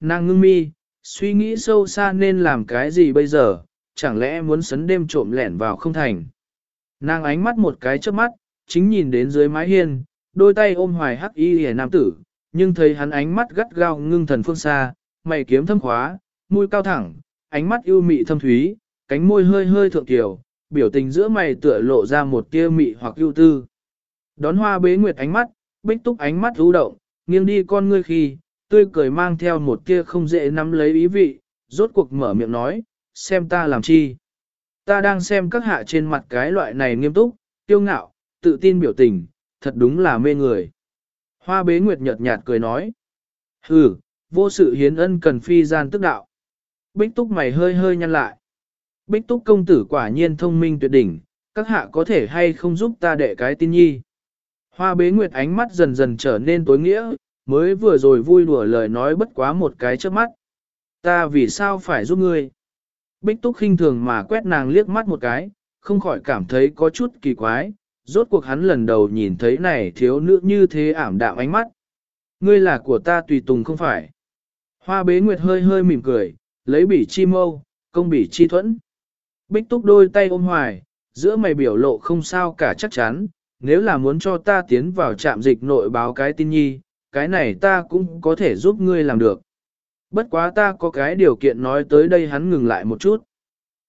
Nàng ngưng mi, suy nghĩ sâu xa nên làm cái gì bây giờ, chẳng lẽ muốn sấn đêm trộm lẻn vào không thành. Nàng ánh mắt một cái trước mắt, chính nhìn đến dưới mái hiên, đôi tay ôm hoài hắc y hề nam tử, nhưng thấy hắn ánh mắt gắt gao ngưng thần phương xa, mày kiếm thâm khóa, mũi cao thẳng, ánh mắt yêu mị thâm thúy, cánh môi hơi hơi thượng tiểu, biểu tình giữa mày tựa lộ ra một tia mị hoặc ưu tư. Đón hoa bế nguyệt ánh mắt, bích túc ánh mắt ưu động, nghiêng đi con ngươi khi, tươi cười mang theo một tia không dễ nắm lấy ý vị, rốt cuộc mở miệng nói, xem ta làm chi. Ta đang xem các hạ trên mặt cái loại này nghiêm túc, kiêu ngạo, tự tin biểu tình, thật đúng là mê người. Hoa bế nguyệt nhợt nhạt cười nói, hừ, vô sự hiến ân cần phi gian tức đạo. Bích túc mày hơi hơi nhăn lại. Bích túc công tử quả nhiên thông minh tuyệt đỉnh, các hạ có thể hay không giúp ta đệ cái tin nhi. Hoa bế nguyệt ánh mắt dần dần trở nên tối nghĩa, mới vừa rồi vui đùa lời nói bất quá một cái trước mắt. Ta vì sao phải giúp ngươi? Bích túc khinh thường mà quét nàng liếc mắt một cái, không khỏi cảm thấy có chút kỳ quái, rốt cuộc hắn lần đầu nhìn thấy này thiếu nữ như thế ảm đạm ánh mắt. Ngươi là của ta tùy tùng không phải. Hoa bế nguyệt hơi hơi mỉm cười, lấy bỉ chi mâu, công bỉ chi thuẫn. Bích túc đôi tay ôm hoài, giữa mày biểu lộ không sao cả chắc chắn, nếu là muốn cho ta tiến vào trạm dịch nội báo cái tin nhi, cái này ta cũng có thể giúp ngươi làm được. Bất quá ta có cái điều kiện nói tới đây hắn ngừng lại một chút.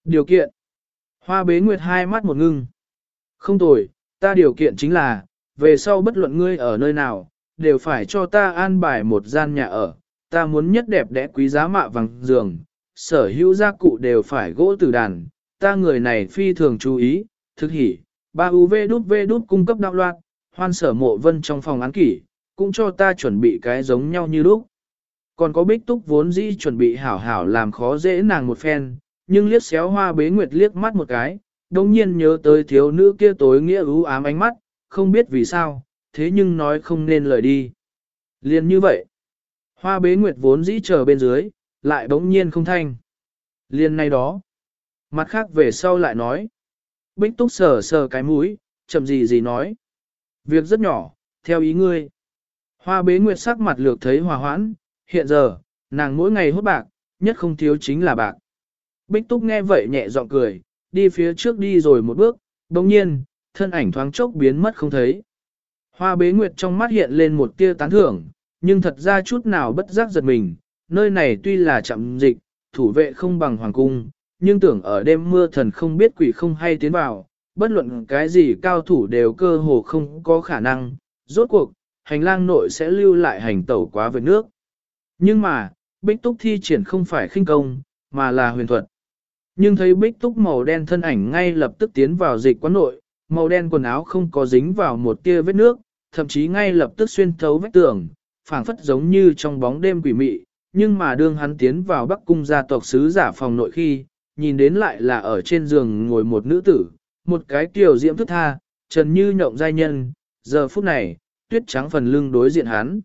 Điều kiện. Hoa bế nguyệt hai mắt một ngưng. Không tồi, ta điều kiện chính là, về sau bất luận ngươi ở nơi nào, đều phải cho ta an bài một gian nhà ở. Ta muốn nhất đẹp đẽ quý giá mạ vàng giường, sở hữu gia cụ đều phải gỗ từ đàn. Ta người này phi thường chú ý, thực hỉ, ba UV đút V đút cung cấp đạo loạt, hoan sở mộ vân trong phòng án kỷ, cũng cho ta chuẩn bị cái giống nhau như lúc. Còn có bích túc vốn dĩ chuẩn bị hảo hảo làm khó dễ nàng một phen, nhưng liếc xéo hoa bế nguyệt liếc mắt một cái, đồng nhiên nhớ tới thiếu nữ kia tối nghĩa ưu ám ánh mắt, không biết vì sao, thế nhưng nói không nên lời đi. Liên như vậy, hoa bế nguyệt vốn dĩ chờ bên dưới, lại bỗng nhiên không thanh. Liên này đó, mặt khác về sau lại nói, bích túc sờ sờ cái mũi, chậm gì gì nói. Việc rất nhỏ, theo ý ngươi. Hoa bế nguyệt sắc mặt lược thấy hòa hoãn, hiện giờ, nàng mỗi ngày hốt bạc, nhất không thiếu chính là bạc. Bích Túc nghe vậy nhẹ giọng cười, đi phía trước đi rồi một bước, đồng nhiên, thân ảnh thoáng chốc biến mất không thấy. Hoa bế nguyệt trong mắt hiện lên một tia tán thưởng, nhưng thật ra chút nào bất giác giật mình, nơi này tuy là chậm dịch, thủ vệ không bằng hoàng cung, nhưng tưởng ở đêm mưa thần không biết quỷ không hay tiến vào, bất luận cái gì cao thủ đều cơ hồ không có khả năng, rốt cuộc, hành lang nội sẽ lưu lại hành tẩu quá về nước. Nhưng mà, bích túc thi triển không phải khinh công, mà là huyền thuật. Nhưng thấy bích túc màu đen thân ảnh ngay lập tức tiến vào dịch quán nội, màu đen quần áo không có dính vào một tia vết nước, thậm chí ngay lập tức xuyên thấu vết tường, phảng phất giống như trong bóng đêm quỷ mị. Nhưng mà đương hắn tiến vào bắc cung gia tộc sứ giả phòng nội khi, nhìn đến lại là ở trên giường ngồi một nữ tử, một cái tiểu diễm thức tha, trần như nhộng giai nhân, giờ phút này, tuyết trắng phần lưng đối diện hắn.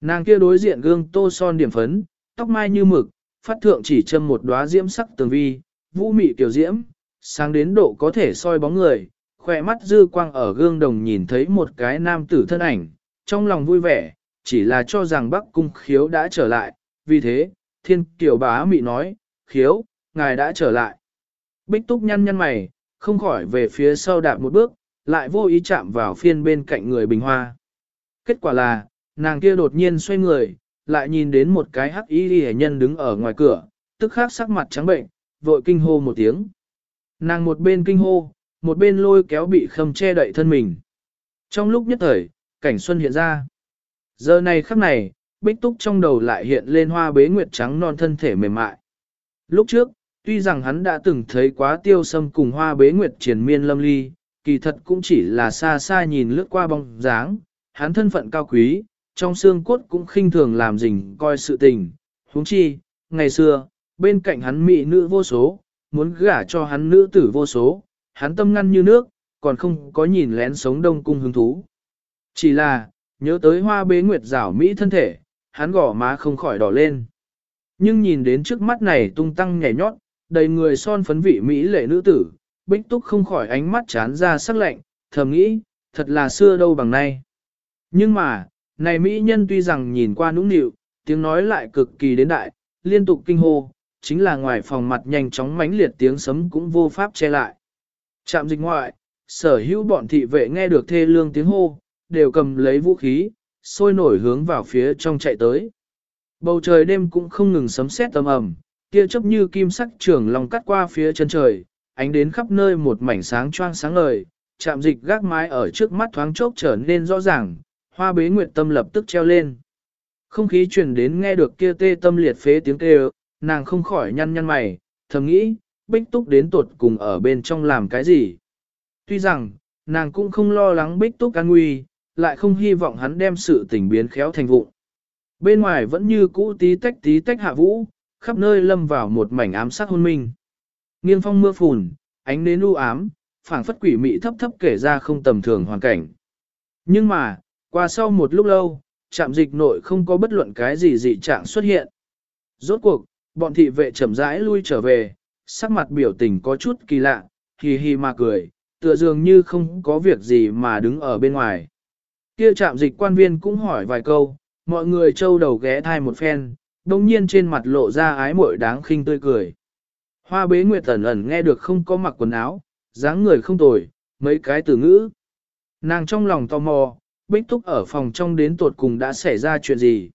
Nàng kia đối diện gương tô son điểm phấn, tóc mai như mực, phát thượng chỉ châm một đóa diễm sắc tường vi, vũ mị tiểu diễm, sáng đến độ có thể soi bóng người, khỏe mắt dư quang ở gương đồng nhìn thấy một cái nam tử thân ảnh, trong lòng vui vẻ, chỉ là cho rằng Bắc Cung khiếu đã trở lại, vì thế, thiên tiểu bá mị nói, khiếu, ngài đã trở lại. Bích túc nhăn nhăn mày, không khỏi về phía sau đạp một bước, lại vô ý chạm vào phiên bên cạnh người bình hoa. Kết quả là, nàng kia đột nhiên xoay người, lại nhìn đến một cái hắc y hệ nhân đứng ở ngoài cửa, tức khắc sắc mặt trắng bệnh, vội kinh hô một tiếng. Nàng một bên kinh hô, một bên lôi kéo bị khâm che đậy thân mình. Trong lúc nhất thời, cảnh xuân hiện ra. Giờ này khắc này, bích túc trong đầu lại hiện lên hoa bế nguyệt trắng non thân thể mềm mại. Lúc trước, tuy rằng hắn đã từng thấy quá tiêu sâm cùng hoa bế nguyệt triển miên lâm ly, kỳ thật cũng chỉ là xa xa nhìn lướt qua bóng dáng, hắn thân phận cao quý, trong xương cốt cũng khinh thường làm rình coi sự tình. huống chi, ngày xưa, bên cạnh hắn mỹ nữ vô số, muốn gả cho hắn nữ tử vô số, hắn tâm ngăn như nước, còn không có nhìn lén sống đông cung hứng thú. Chỉ là, nhớ tới hoa bế nguyệt rảo mỹ thân thể, hắn gỏ má không khỏi đỏ lên. Nhưng nhìn đến trước mắt này tung tăng nhảy nhót, đầy người son phấn vị mỹ lệ nữ tử, bích túc không khỏi ánh mắt chán ra sắc lạnh, thầm nghĩ, thật là xưa đâu bằng nay. Nhưng mà, này mỹ nhân tuy rằng nhìn qua nũng nịu, tiếng nói lại cực kỳ đến đại, liên tục kinh hô, chính là ngoài phòng mặt nhanh chóng mãnh liệt tiếng sấm cũng vô pháp che lại. Trạm dịch ngoại, sở hữu bọn thị vệ nghe được thê lương tiếng hô, đều cầm lấy vũ khí, sôi nổi hướng vào phía trong chạy tới. Bầu trời đêm cũng không ngừng sấm sét tầm ầm, kia chớp như kim sắc trường lòng cắt qua phía chân trời, ánh đến khắp nơi một mảnh sáng choang sáng ngời, chạm dịch gác mái ở trước mắt thoáng chốc trở nên rõ ràng, hoa bế nguyệt tâm lập tức treo lên. Không khí truyền đến nghe được kia tê tâm liệt phế tiếng kêu, nàng không khỏi nhăn nhăn mày, thầm nghĩ, bích túc đến tuột cùng ở bên trong làm cái gì. Tuy rằng, nàng cũng không lo lắng bích túc an nguy, lại không hy vọng hắn đem sự tình biến khéo thành vụ. Bên ngoài vẫn như cũ tí tách tí tách hạ vũ, khắp nơi lâm vào một mảnh ám sát hôn minh. Nghiêng phong mưa phùn, ánh nến u ám, phảng phất quỷ mị thấp thấp kể ra không tầm thường hoàn cảnh. Nhưng mà, qua sau một lúc lâu, trạm dịch nội không có bất luận cái gì dị trạng xuất hiện. Rốt cuộc, bọn thị vệ chậm rãi lui trở về, sắc mặt biểu tình có chút kỳ lạ, hì hì mà cười, tựa dường như không có việc gì mà đứng ở bên ngoài. Kia trạm dịch quan viên cũng hỏi vài câu, mọi người trâu đầu ghé thai một phen, đồng nhiên trên mặt lộ ra ái muội đáng khinh tươi cười. Hoa bế nguyệt ẩn ẩn nghe được không có mặc quần áo, dáng người không tồi, mấy cái từ ngữ. Nàng trong lòng tò mò, bích túc ở phòng trong đến tột cùng đã xảy ra chuyện gì.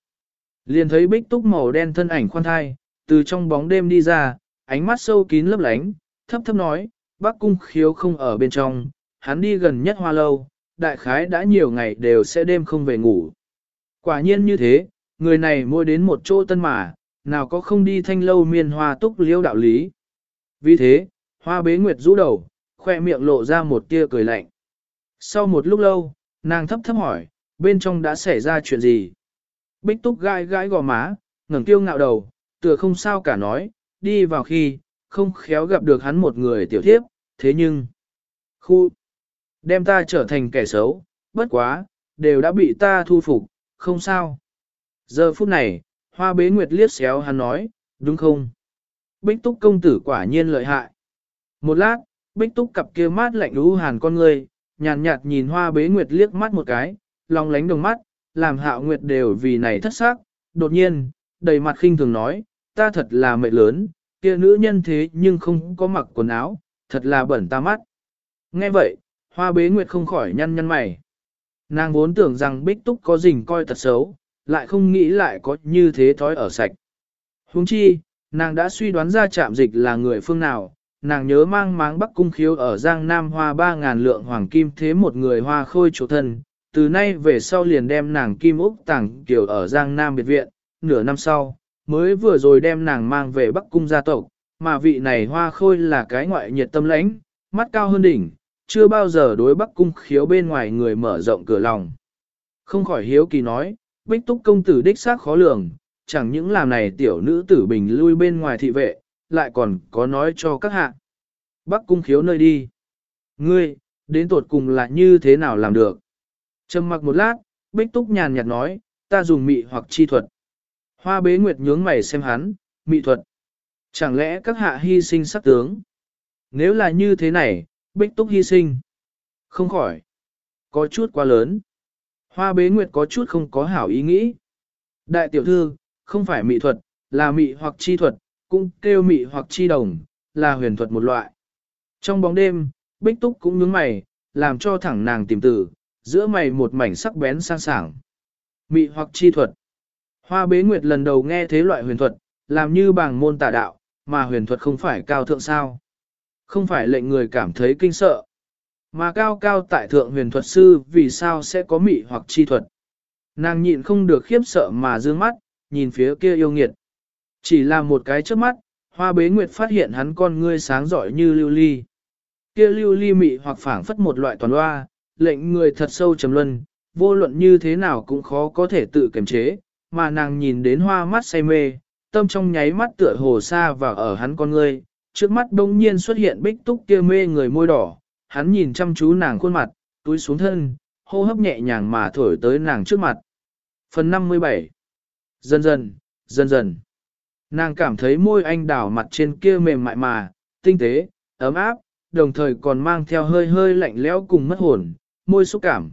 Liền thấy bích túc màu đen thân ảnh khoan thai, từ trong bóng đêm đi ra, ánh mắt sâu kín lấp lánh, thấp thấp nói, bác cung khiếu không ở bên trong, hắn đi gần nhất hoa lâu, đại khái đã nhiều ngày đều sẽ đêm không về ngủ. Quả nhiên như thế, người này mua đến một chỗ tân mà, nào có không đi thanh lâu miên hoa túc liêu đạo lý. Vì thế, hoa bế nguyệt rũ đầu, khoe miệng lộ ra một tia cười lạnh. Sau một lúc lâu, nàng thấp thấp hỏi, bên trong đã xảy ra chuyện gì? Bích túc gai gãi gò má, ngẩng tiêu ngạo đầu, tựa không sao cả nói, đi vào khi, không khéo gặp được hắn một người tiểu thiếp, thế nhưng, khu, đem ta trở thành kẻ xấu, bất quá, đều đã bị ta thu phục, không sao. Giờ phút này, hoa bế nguyệt liếc xéo hắn nói, đúng không? Bích túc công tử quả nhiên lợi hại. Một lát, bích túc cặp kia mát lạnh lũ hàn con người, nhàn nhạt nhìn hoa bế nguyệt liếc mắt một cái, lòng lánh đồng mắt, làm hạo nguyệt đều vì này thất xác. Đột nhiên, đầy mặt khinh thường nói, ta thật là mệt lớn, kia nữ nhân thế nhưng không có mặc quần áo, thật là bẩn ta mắt. Nghe vậy, hoa bế nguyệt không khỏi nhăn nhăn mày. Nàng vốn tưởng rằng bích túc có rình coi thật xấu, lại không nghĩ lại có như thế thói ở sạch. Huống chi, nàng đã suy đoán ra chạm dịch là người phương nào, nàng nhớ mang máng bắc cung khiếu ở Giang Nam hoa 3.000 lượng hoàng kim thế một người hoa khôi chỗ thân, từ nay về sau liền đem nàng kim úc tàng kiểu ở Giang Nam biệt viện, nửa năm sau, mới vừa rồi đem nàng mang về bắc cung gia tộc, mà vị này hoa khôi là cái ngoại nhiệt tâm lãnh, mắt cao hơn đỉnh, chưa bao giờ đối bắc cung khiếu bên ngoài người mở rộng cửa lòng. Không khỏi hiếu kỳ nói, bích túc công tử đích xác khó lường, chẳng những làm này tiểu nữ tử bình lui bên ngoài thị vệ, lại còn có nói cho các hạ. Bắc cung khiếu nơi đi. Ngươi, đến tột cùng là như thế nào làm được? Trầm mặc một lát, bích túc nhàn nhạt nói, ta dùng mị hoặc chi thuật. Hoa bế nguyệt nhướng mày xem hắn, mị thuật. Chẳng lẽ các hạ hy sinh sắc tướng? Nếu là như thế này, bích túc hy sinh. Không khỏi. Có chút quá lớn. Hoa bế nguyệt có chút không có hảo ý nghĩ. Đại tiểu thư, không phải mị thuật, là mị hoặc chi thuật, cũng kêu mị hoặc chi đồng, là huyền thuật một loại. Trong bóng đêm, bích túc cũng nhướng mày, làm cho thẳng nàng tìm tử, giữa mày một mảnh sắc bén sang sảng. Mị hoặc chi thuật. Hoa bế nguyệt lần đầu nghe thế loại huyền thuật, làm như bảng môn tà đạo, mà huyền thuật không phải cao thượng sao. Không phải lệnh người cảm thấy kinh sợ. Mà cao cao tại thượng huyền thuật sư vì sao sẽ có mị hoặc chi thuật. Nàng nhịn không được khiếp sợ mà dương mắt, nhìn phía kia yêu nghiệt. Chỉ là một cái trước mắt, hoa bế nguyệt phát hiện hắn con ngươi sáng giỏi như lưu ly. Kia lưu ly mị hoặc phảng phất một loại toàn loa, lệnh người thật sâu trầm luân, vô luận như thế nào cũng khó có thể tự kiềm chế, mà nàng nhìn đến hoa mắt say mê, tâm trong nháy mắt tựa hồ xa và ở hắn con ngươi, trước mắt đông nhiên xuất hiện bích túc kia mê người môi đỏ, hắn nhìn chăm chú nàng khuôn mặt, túi xuống thân, hô hấp nhẹ nhàng mà thổi tới nàng trước mặt. Phần 57 Dần dần, dần dần. Nàng cảm thấy môi anh đảo mặt trên kia mềm mại mà, tinh tế, ấm áp, đồng thời còn mang theo hơi hơi lạnh lẽo cùng mất hồn, môi xúc cảm.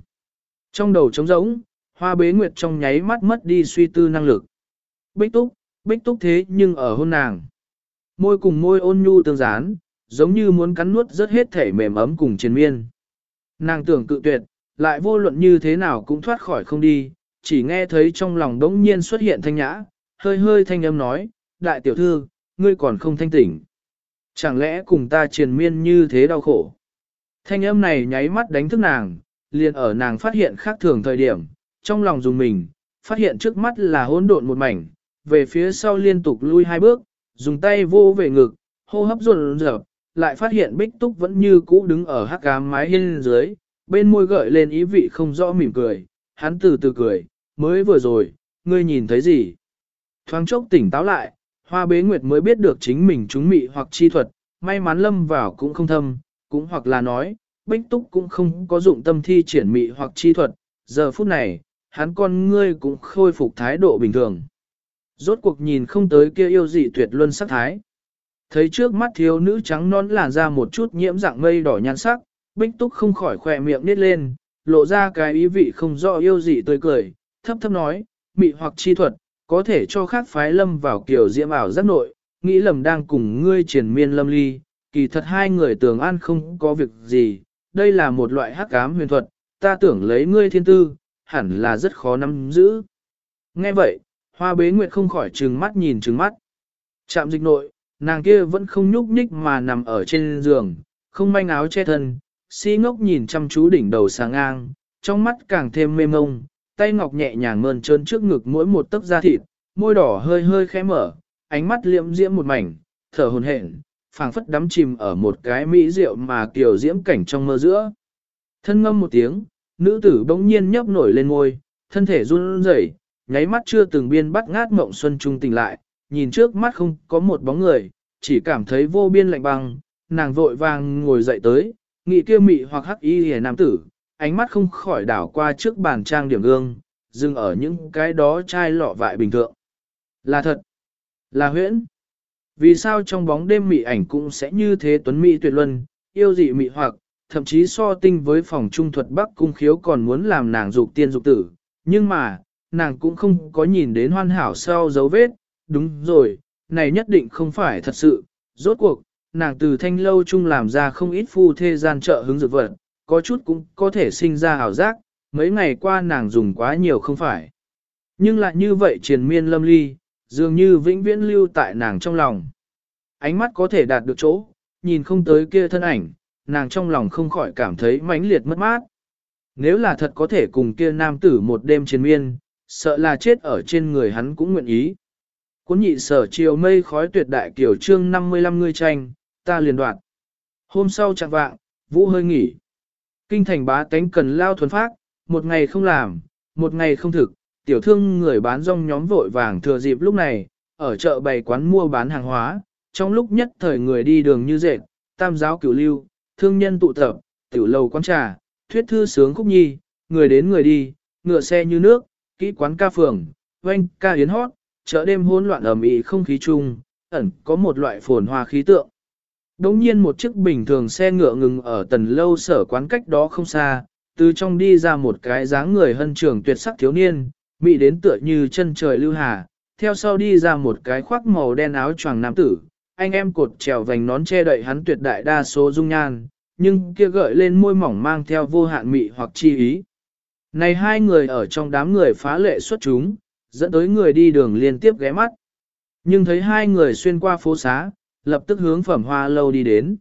Trong đầu trống rỗng, hoa bế nguyệt trong nháy mắt mất đi suy tư năng lực. Bích túc, bích túc thế nhưng ở hôn nàng. Môi cùng môi ôn nhu tương dán, giống như muốn cắn nuốt rất hết thể mềm ấm cùng triền miên. Nàng tưởng cự tuyệt, lại vô luận như thế nào cũng thoát khỏi không đi, chỉ nghe thấy trong lòng đống nhiên xuất hiện thanh nhã, hơi hơi thanh âm nói, đại tiểu thư, ngươi còn không thanh tỉnh. Chẳng lẽ cùng ta triền miên như thế đau khổ? Thanh âm này nháy mắt đánh thức nàng, liền ở nàng phát hiện khác thường thời điểm, trong lòng dùng mình, phát hiện trước mắt là hỗn độn một mảnh, về phía sau liên tục lui hai bước, dùng tay vô về ngực, hô hấp run rợp, lại phát hiện bích túc vẫn như cũ đứng ở hắc ám mái hiên dưới, bên môi gợi lên ý vị không rõ mỉm cười, hắn từ từ cười, mới vừa rồi, ngươi nhìn thấy gì? Thoáng chốc tỉnh táo lại, hoa bế nguyệt mới biết được chính mình trúng mị hoặc chi thuật, may mắn lâm vào cũng không thâm, cũng hoặc là nói, bích túc cũng không có dụng tâm thi triển mị hoặc chi thuật, giờ phút này, hắn con ngươi cũng khôi phục thái độ bình thường. Rốt cuộc nhìn không tới kia yêu dị tuyệt luân sắc thái. Thấy trước mắt thiếu nữ trắng non làn ra một chút nhiễm dạng mây đỏ nhan sắc, bích túc không khỏi khỏe miệng nít lên, lộ ra cái ý vị không rõ yêu dị tươi cười, thấp thấp nói, mị hoặc chi thuật, có thể cho khác phái lâm vào kiểu diễm ảo giác nội, nghĩ lầm đang cùng ngươi triển miên lâm ly, kỳ thật hai người tường an không có việc gì, đây là một loại hắc ám huyền thuật, ta tưởng lấy ngươi thiên tư, hẳn là rất khó nắm giữ. Nghe vậy, hoa bế nguyệt không khỏi trừng mắt nhìn trừng mắt. Chạm dịch nội, nàng kia vẫn không nhúc nhích mà nằm ở trên giường, không manh áo che thân, si ngốc nhìn chăm chú đỉnh đầu sáng ngang, trong mắt càng thêm mê mông, tay ngọc nhẹ nhàng mơn trơn trước ngực mỗi một tấc da thịt, môi đỏ hơi hơi khẽ mở, ánh mắt liễm diễm một mảnh, thở hồn hển, phảng phất đắm chìm ở một cái mỹ rượu mà kiểu diễm cảnh trong mơ giữa. Thân ngâm một tiếng, nữ tử bỗng nhiên nhấp nổi lên ngôi, thân thể run rẩy, nháy mắt chưa từng biên bắt ngát mộng xuân trung tỉnh lại, nhìn trước mắt không có một bóng người, chỉ cảm thấy vô biên lạnh băng, nàng vội vàng ngồi dậy tới, nghị kia mị hoặc hắc y hề nam tử, ánh mắt không khỏi đảo qua trước bàn trang điểm gương, dừng ở những cái đó chai lọ vại bình thường. Là thật, là huyễn. Vì sao trong bóng đêm mị ảnh cũng sẽ như thế tuấn mỹ tuyệt luân, yêu dị mị hoặc, thậm chí so tinh với phòng trung thuật bắc cung khiếu còn muốn làm nàng dục tiên dục tử, nhưng mà, nàng cũng không có nhìn đến hoàn hảo sau dấu vết, đúng rồi, này nhất định không phải thật sự, rốt cuộc, nàng từ thanh lâu chung làm ra không ít phu thê gian trợ hứng dược vật, có chút cũng có thể sinh ra hảo giác, mấy ngày qua nàng dùng quá nhiều không phải. Nhưng lại như vậy triền miên lâm ly, dường như vĩnh viễn lưu tại nàng trong lòng. Ánh mắt có thể đạt được chỗ, nhìn không tới kia thân ảnh, nàng trong lòng không khỏi cảm thấy mãnh liệt mất mát. Nếu là thật có thể cùng kia nam tử một đêm triền miên, sợ là chết ở trên người hắn cũng nguyện ý. Cuốn nhị sở chiều mây khói tuyệt đại kiểu chương 55 người tranh, ta liền đoạt. Hôm sau chẳng vạng, vũ hơi nghỉ. Kinh thành bá tánh cần lao thuần phát, một ngày không làm, một ngày không thực, tiểu thương người bán rong nhóm vội vàng thừa dịp lúc này, ở chợ bày quán mua bán hàng hóa, trong lúc nhất thời người đi đường như dệt, tam giáo cửu lưu, thương nhân tụ tập, tiểu lầu quán trà, thuyết thư sướng khúc nhi, người đến người đi, ngựa xe như nước, kỹ quán ca phường, oanh ca yến hót, chợ đêm hỗn loạn ẩm ĩ không khí chung, ẩn có một loại phồn hoa khí tượng. Đống nhiên một chiếc bình thường xe ngựa ngừng ở tần lâu sở quán cách đó không xa, từ trong đi ra một cái dáng người hân trường tuyệt sắc thiếu niên, mị đến tựa như chân trời lưu hà, theo sau đi ra một cái khoác màu đen áo choàng nam tử, anh em cột trèo vành nón che đậy hắn tuyệt đại đa số dung nhan, nhưng kia gợi lên môi mỏng mang theo vô hạn mị hoặc chi ý. Này hai người ở trong đám người phá lệ xuất chúng, dẫn tới người đi đường liên tiếp ghé mắt. Nhưng thấy hai người xuyên qua phố xá, lập tức hướng phẩm hoa lâu đi đến.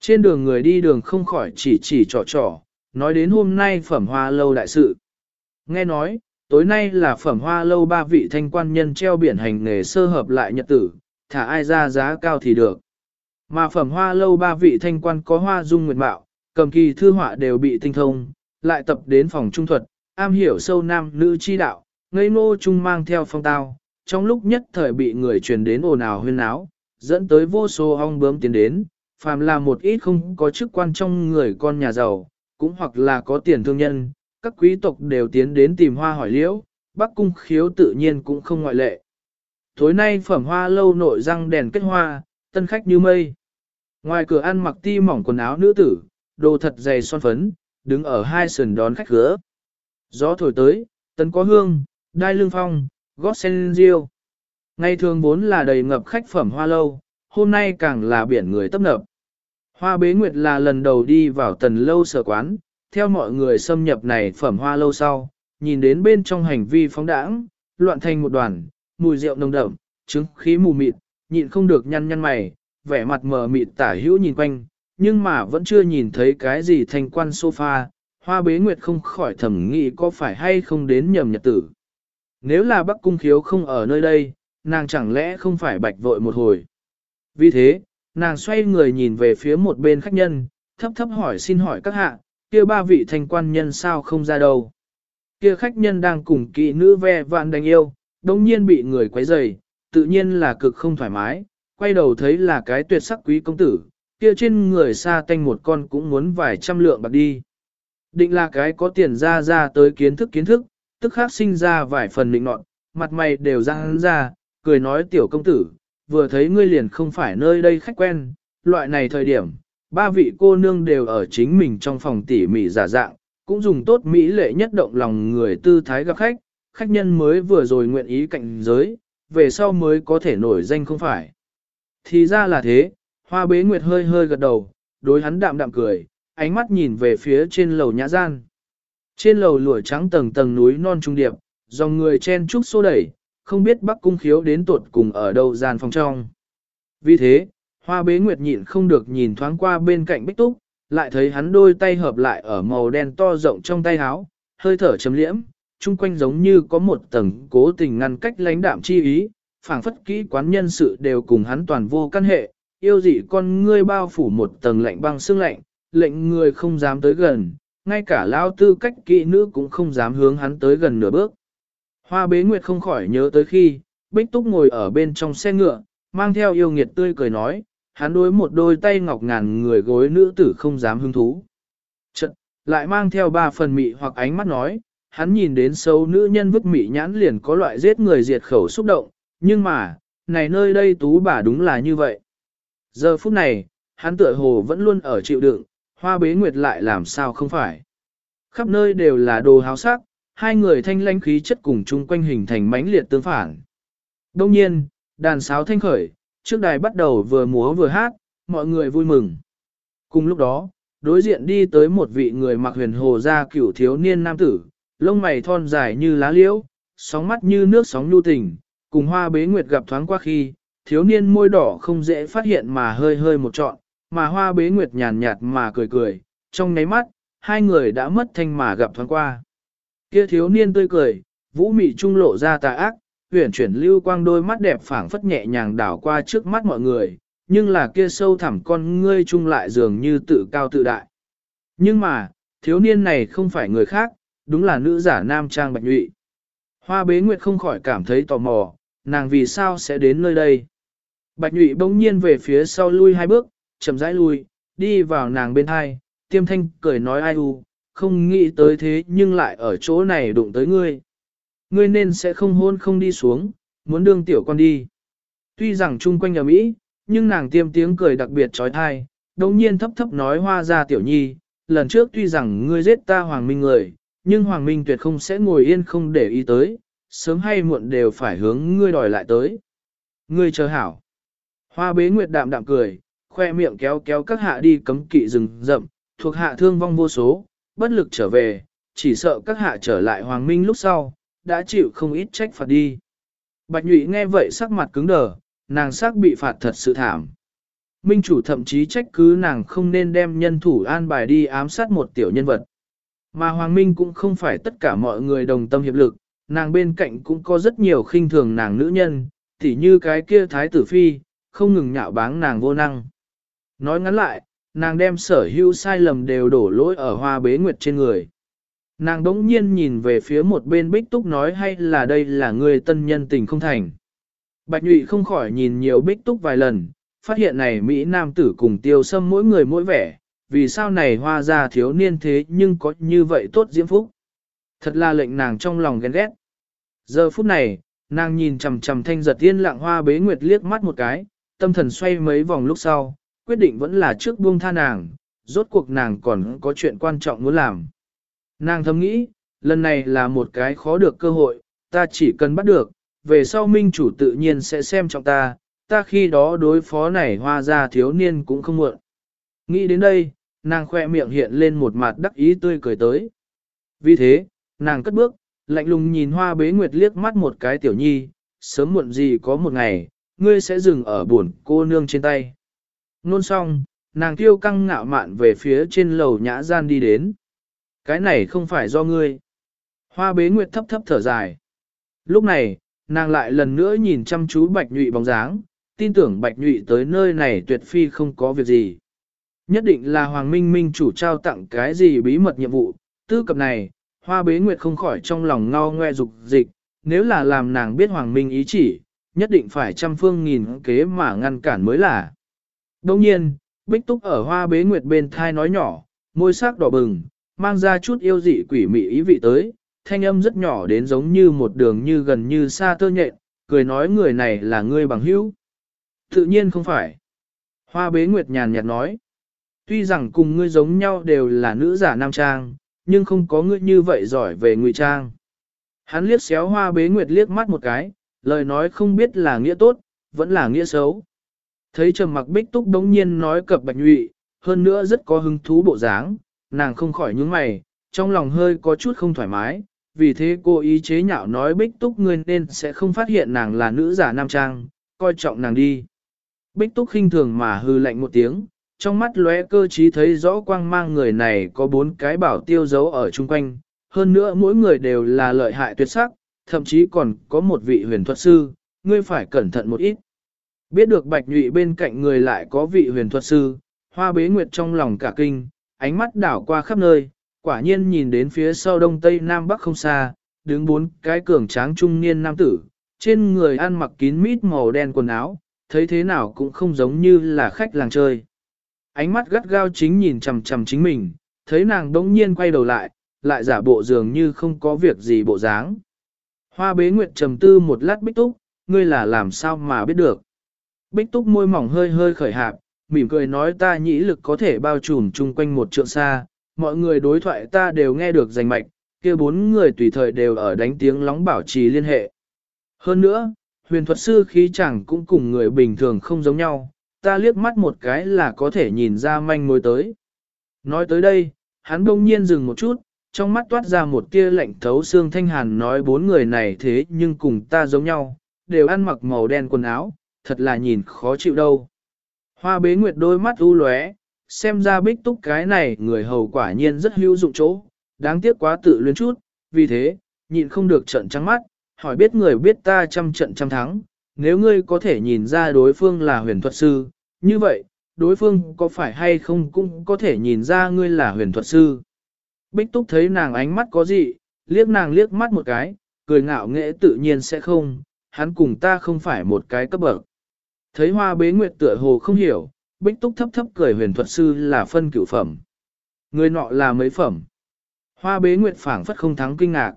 Trên đường người đi đường không khỏi chỉ chỉ trò trò, nói đến hôm nay phẩm hoa lâu đại sự. Nghe nói, tối nay là phẩm hoa lâu ba vị thanh quan nhân treo biển hành nghề sơ hợp lại nhật tử, thả ai ra giá cao thì được. Mà phẩm hoa lâu ba vị thanh quan có hoa dung nguyệt mạo, cầm kỳ thư họa đều bị tinh thông, lại tập đến phòng trung thuật, am hiểu sâu nam nữ chi đạo, ngây nô trung mang theo phong tao, trong lúc nhất thời bị người truyền đến ồn ào huyên áo, dẫn tới vô số ong bướm tiến đến, phàm là một ít không có chức quan trong người con nhà giàu, cũng hoặc là có tiền thương nhân, các quý tộc đều tiến đến tìm hoa hỏi liễu, Bắc cung khiếu tự nhiên cũng không ngoại lệ. Tối nay phẩm hoa lâu nội răng đèn kết hoa, tân khách như mây. Ngoài cửa ăn mặc ti mỏng quần áo nữ tử, đồ thật dày son phấn, đứng ở hai sườn đón khách gỡ. Gió thổi tới, tân có hương, đai lương phong, gót sen riêu. Ngày thường vốn là đầy ngập khách phẩm hoa lâu, hôm nay càng là biển người tấp nập. Hoa bế nguyệt là lần đầu đi vào tần lâu sở quán, theo mọi người xâm nhập này phẩm hoa lâu sau, nhìn đến bên trong hành vi phóng đãng, loạn thành một đoàn, mùi rượu nồng đậm, trứng khí mù mịt, nhịn không được nhăn nhăn mày, vẻ mặt mờ mịt tả hữu nhìn quanh, nhưng mà vẫn chưa nhìn thấy cái gì thành quan sofa, hoa bế nguyệt không khỏi thẩm nghĩ có phải hay không đến nhầm nhật tử. Nếu là Bắc Cung Khiếu không ở nơi đây, nàng chẳng lẽ không phải bạch vội một hồi. Vì thế, nàng xoay người nhìn về phía một bên khách nhân, thấp thấp hỏi xin hỏi các hạ, kia ba vị thanh quan nhân sao không ra đâu. Kia khách nhân đang cùng kỵ nữ ve vạn đánh yêu, đồng nhiên bị người quấy rầy, tự nhiên là cực không thoải mái, quay đầu thấy là cái tuyệt sắc quý công tử, kia trên người xa tanh một con cũng muốn vài trăm lượng bạc đi. Định là cái có tiền ra ra tới kiến thức kiến thức, tức khác sinh ra vài phần định nọt, mặt mày đều ra hắn ra, cười nói tiểu công tử, vừa thấy ngươi liền không phải nơi đây khách quen, loại này thời điểm, ba vị cô nương đều ở chính mình trong phòng tỉ mỉ giả dạng, cũng dùng tốt mỹ lệ nhất động lòng người tư thái gặp khách, khách nhân mới vừa rồi nguyện ý cạnh giới, về sau mới có thể nổi danh không phải. Thì ra là thế, hoa bế nguyệt hơi hơi gật đầu, đối hắn đạm đạm cười, ánh mắt nhìn về phía trên lầu nhã gian. Trên lầu lụa trắng tầng tầng núi non trung điệp, dòng người chen trúc xô đẩy, không biết Bắc Cung Khiếu đến tuột cùng ở đâu gian phòng trong. Vì thế, Hoa Bế Nguyệt nhịn không được nhìn thoáng qua bên cạnh Bích Túc, lại thấy hắn đôi tay hợp lại ở màu đen to rộng trong tay áo, hơi thở chấm liễm, chung quanh giống như có một tầng cố tình ngăn cách lãnh đạm chi ý, phảng phất kỹ quán nhân sự đều cùng hắn toàn vô căn hệ, yêu dị con ngươi bao phủ một tầng lạnh băng xương lạnh, lệnh người không dám tới gần, ngay cả lao tư cách kỵ nữ cũng không dám hướng hắn tới gần nửa bước. Hoa bế nguyệt không khỏi nhớ tới khi, Bích Túc ngồi ở bên trong xe ngựa, mang theo yêu nghiệt tươi cười nói, hắn đối một đôi tay ngọc ngàn người gối nữ tử không dám hứng thú. Chật, lại mang theo ba phần mị hoặc ánh mắt nói, hắn nhìn đến xấu nữ nhân vứt mị nhãn liền có loại giết người diệt khẩu xúc động, nhưng mà, này nơi đây tú bà đúng là như vậy. Giờ phút này, hắn tựa hồ vẫn luôn ở chịu đựng, hoa bế nguyệt lại làm sao không phải. Khắp nơi đều là đồ háo sắc, hai người thanh lãnh khí chất cùng chung quanh hình thành mãnh liệt tương phản. Đông nhiên, đàn sáo thanh khởi, trước đài bắt đầu vừa múa vừa hát, mọi người vui mừng. Cùng lúc đó, đối diện đi tới một vị người mặc huyền hồ ra cửu thiếu niên nam tử, lông mày thon dài như lá liễu, sóng mắt như nước sóng nhu tình, cùng hoa bế nguyệt gặp thoáng qua khi, thiếu niên môi đỏ không dễ phát hiện mà hơi hơi một trọn, mà hoa bế nguyệt nhàn nhạt mà cười cười, trong nháy mắt, hai người đã mất thanh mà gặp thoáng qua. Kia thiếu niên tươi cười, vũ mị trung lộ ra tà ác, huyển chuyển lưu quang đôi mắt đẹp phảng phất nhẹ nhàng đảo qua trước mắt mọi người, nhưng là kia sâu thẳm con ngươi trung lại dường như tự cao tự đại. Nhưng mà, thiếu niên này không phải người khác, đúng là nữ giả nam trang bạch nhụy. Hoa bế nguyệt không khỏi cảm thấy tò mò, nàng vì sao sẽ đến nơi đây. Bạch nhụy bỗng nhiên về phía sau lui hai bước, chậm rãi lui, đi vào nàng bên hai, tiêm thanh cười nói ai u, không nghĩ tới thế nhưng lại ở chỗ này đụng tới ngươi. Ngươi nên sẽ không hôn không đi xuống, muốn đương tiểu con đi. Tuy rằng chung quanh ở Mỹ, nhưng nàng tiêm tiếng cười đặc biệt trói thai, đồng nhiên thấp thấp nói hoa ra tiểu nhi, lần trước tuy rằng ngươi giết ta hoàng minh người, nhưng hoàng minh tuyệt không sẽ ngồi yên không để ý tới, sớm hay muộn đều phải hướng ngươi đòi lại tới. Ngươi chờ hảo. Hoa bế nguyệt đạm đạm cười, khoe miệng kéo kéo các hạ đi cấm kỵ rừng rậm, thuộc hạ thương vong vô số, bất lực trở về, chỉ sợ các hạ trở lại hoàng minh lúc sau, đã chịu không ít trách phạt đi. Bạch nhụy nghe vậy sắc mặt cứng đờ, nàng sắc bị phạt thật sự thảm. Minh chủ thậm chí trách cứ nàng không nên đem nhân thủ an bài đi ám sát một tiểu nhân vật. Mà Hoàng Minh cũng không phải tất cả mọi người đồng tâm hiệp lực, nàng bên cạnh cũng có rất nhiều khinh thường nàng nữ nhân, tỉ như cái kia thái tử phi, không ngừng nhạo báng nàng vô năng. Nói ngắn lại, nàng đem sở hữu sai lầm đều đổ lỗi ở hoa bế nguyệt trên người. Nàng đống nhiên nhìn về phía một bên bích túc nói hay là đây là người tân nhân tình không thành. Bạch nhụy không khỏi nhìn nhiều bích túc vài lần, phát hiện này Mỹ Nam tử cùng tiêu sâm mỗi người mỗi vẻ, vì sao này hoa ra thiếu niên thế nhưng có như vậy tốt diễm phúc. Thật là lệnh nàng trong lòng ghen ghét. Giờ phút này, nàng nhìn chầm chầm thanh giật yên lặng hoa bế nguyệt liếc mắt một cái, tâm thần xoay mấy vòng lúc sau, quyết định vẫn là trước buông tha nàng, rốt cuộc nàng còn có chuyện quan trọng muốn làm. Nàng thầm nghĩ, lần này là một cái khó được cơ hội, ta chỉ cần bắt được, về sau minh chủ tự nhiên sẽ xem trọng ta, ta khi đó đối phó này hoa ra thiếu niên cũng không muộn. Nghĩ đến đây, nàng khoe miệng hiện lên một mặt đắc ý tươi cười tới. Vì thế, nàng cất bước, lạnh lùng nhìn hoa bế nguyệt liếc mắt một cái tiểu nhi, sớm muộn gì có một ngày, ngươi sẽ dừng ở buồn cô nương trên tay. Nôn xong, nàng tiêu căng ngạo mạn về phía trên lầu nhã gian đi đến. Cái này không phải do ngươi. Hoa bế nguyệt thấp thấp thở dài. Lúc này, nàng lại lần nữa nhìn chăm chú bạch nhụy bóng dáng, tin tưởng bạch nhụy tới nơi này tuyệt phi không có việc gì. Nhất định là Hoàng Minh Minh chủ trao tặng cái gì bí mật nhiệm vụ, tư cập này, hoa bế nguyệt không khỏi trong lòng ngao ngoe dục dịch, nếu là làm nàng biết Hoàng Minh ý chỉ, nhất định phải trăm phương nghìn kế mà ngăn cản mới là. Đồng nhiên, Bích Túc ở hoa bế nguyệt bên thai nói nhỏ, môi sắc đỏ bừng, mang ra chút yêu dị quỷ mị ý vị tới, thanh âm rất nhỏ đến giống như một đường như gần như xa tơ nhện, cười nói người này là ngươi bằng hữu. Tự nhiên không phải. Hoa bế nguyệt nhàn nhạt nói. Tuy rằng cùng ngươi giống nhau đều là nữ giả nam trang, nhưng không có ngươi như vậy giỏi về ngụy trang. Hắn liếc xéo hoa bế nguyệt liếc mắt một cái, lời nói không biết là nghĩa tốt, vẫn là nghĩa xấu. Thấy trầm mặc bích túc đống nhiên nói cập bạch nhụy, hơn nữa rất có hứng thú bộ dáng, nàng không khỏi nhướng mày, trong lòng hơi có chút không thoải mái, vì thế cô ý chế nhạo nói bích túc ngươi nên sẽ không phát hiện nàng là nữ giả nam trang, coi trọng nàng đi. Bích túc khinh thường mà hư lạnh một tiếng, trong mắt lóe cơ trí thấy rõ quang mang người này có bốn cái bảo tiêu giấu ở chung quanh, hơn nữa mỗi người đều là lợi hại tuyệt sắc, thậm chí còn có một vị huyền thuật sư, ngươi phải cẩn thận một ít. Biết được bạch nhụy bên cạnh người lại có vị huyền thuật sư, hoa bế nguyệt trong lòng cả kinh, ánh mắt đảo qua khắp nơi, quả nhiên nhìn đến phía sau đông tây nam bắc không xa, đứng bốn cái cường tráng trung niên nam tử, trên người ăn mặc kín mít màu đen quần áo, thấy thế nào cũng không giống như là khách làng chơi. Ánh mắt gắt gao chính nhìn chằm chằm chính mình, thấy nàng đống nhiên quay đầu lại, lại giả bộ dường như không có việc gì bộ dáng. Hoa bế nguyệt trầm tư một lát bích túc, ngươi là làm sao mà biết được. Bích túc môi mỏng hơi hơi khởi hạp, mỉm cười nói ta nhĩ lực có thể bao trùm chung quanh một trượng xa, mọi người đối thoại ta đều nghe được rành mạch, kia bốn người tùy thời đều ở đánh tiếng lóng bảo trì liên hệ. Hơn nữa, huyền thuật sư khí chẳng cũng cùng người bình thường không giống nhau, ta liếc mắt một cái là có thể nhìn ra manh mối tới. Nói tới đây, hắn đông nhiên dừng một chút, trong mắt toát ra một tia lạnh thấu xương thanh hàn nói bốn người này thế nhưng cùng ta giống nhau, đều ăn mặc màu đen quần áo, thật là nhìn khó chịu đâu. Hoa bế nguyệt đôi mắt u lóe, xem ra bích túc cái này người hầu quả nhiên rất hữu dụng chỗ, đáng tiếc quá tự luyến chút, vì thế, nhịn không được trận trắng mắt, hỏi biết người biết ta trăm trận trăm thắng, nếu ngươi có thể nhìn ra đối phương là huyền thuật sư, như vậy, đối phương có phải hay không cũng có thể nhìn ra ngươi là huyền thuật sư. Bích Túc thấy nàng ánh mắt có gì, liếc nàng liếc mắt một cái, cười ngạo nghệ tự nhiên sẽ không, hắn cùng ta không phải một cái cấp bậc. Thấy hoa bế nguyệt tựa hồ không hiểu, Bích Túc thấp thấp cười huyền thuật sư là phân cửu phẩm. Người nọ là mấy phẩm. Hoa bế nguyệt phảng phất không thắng kinh ngạc.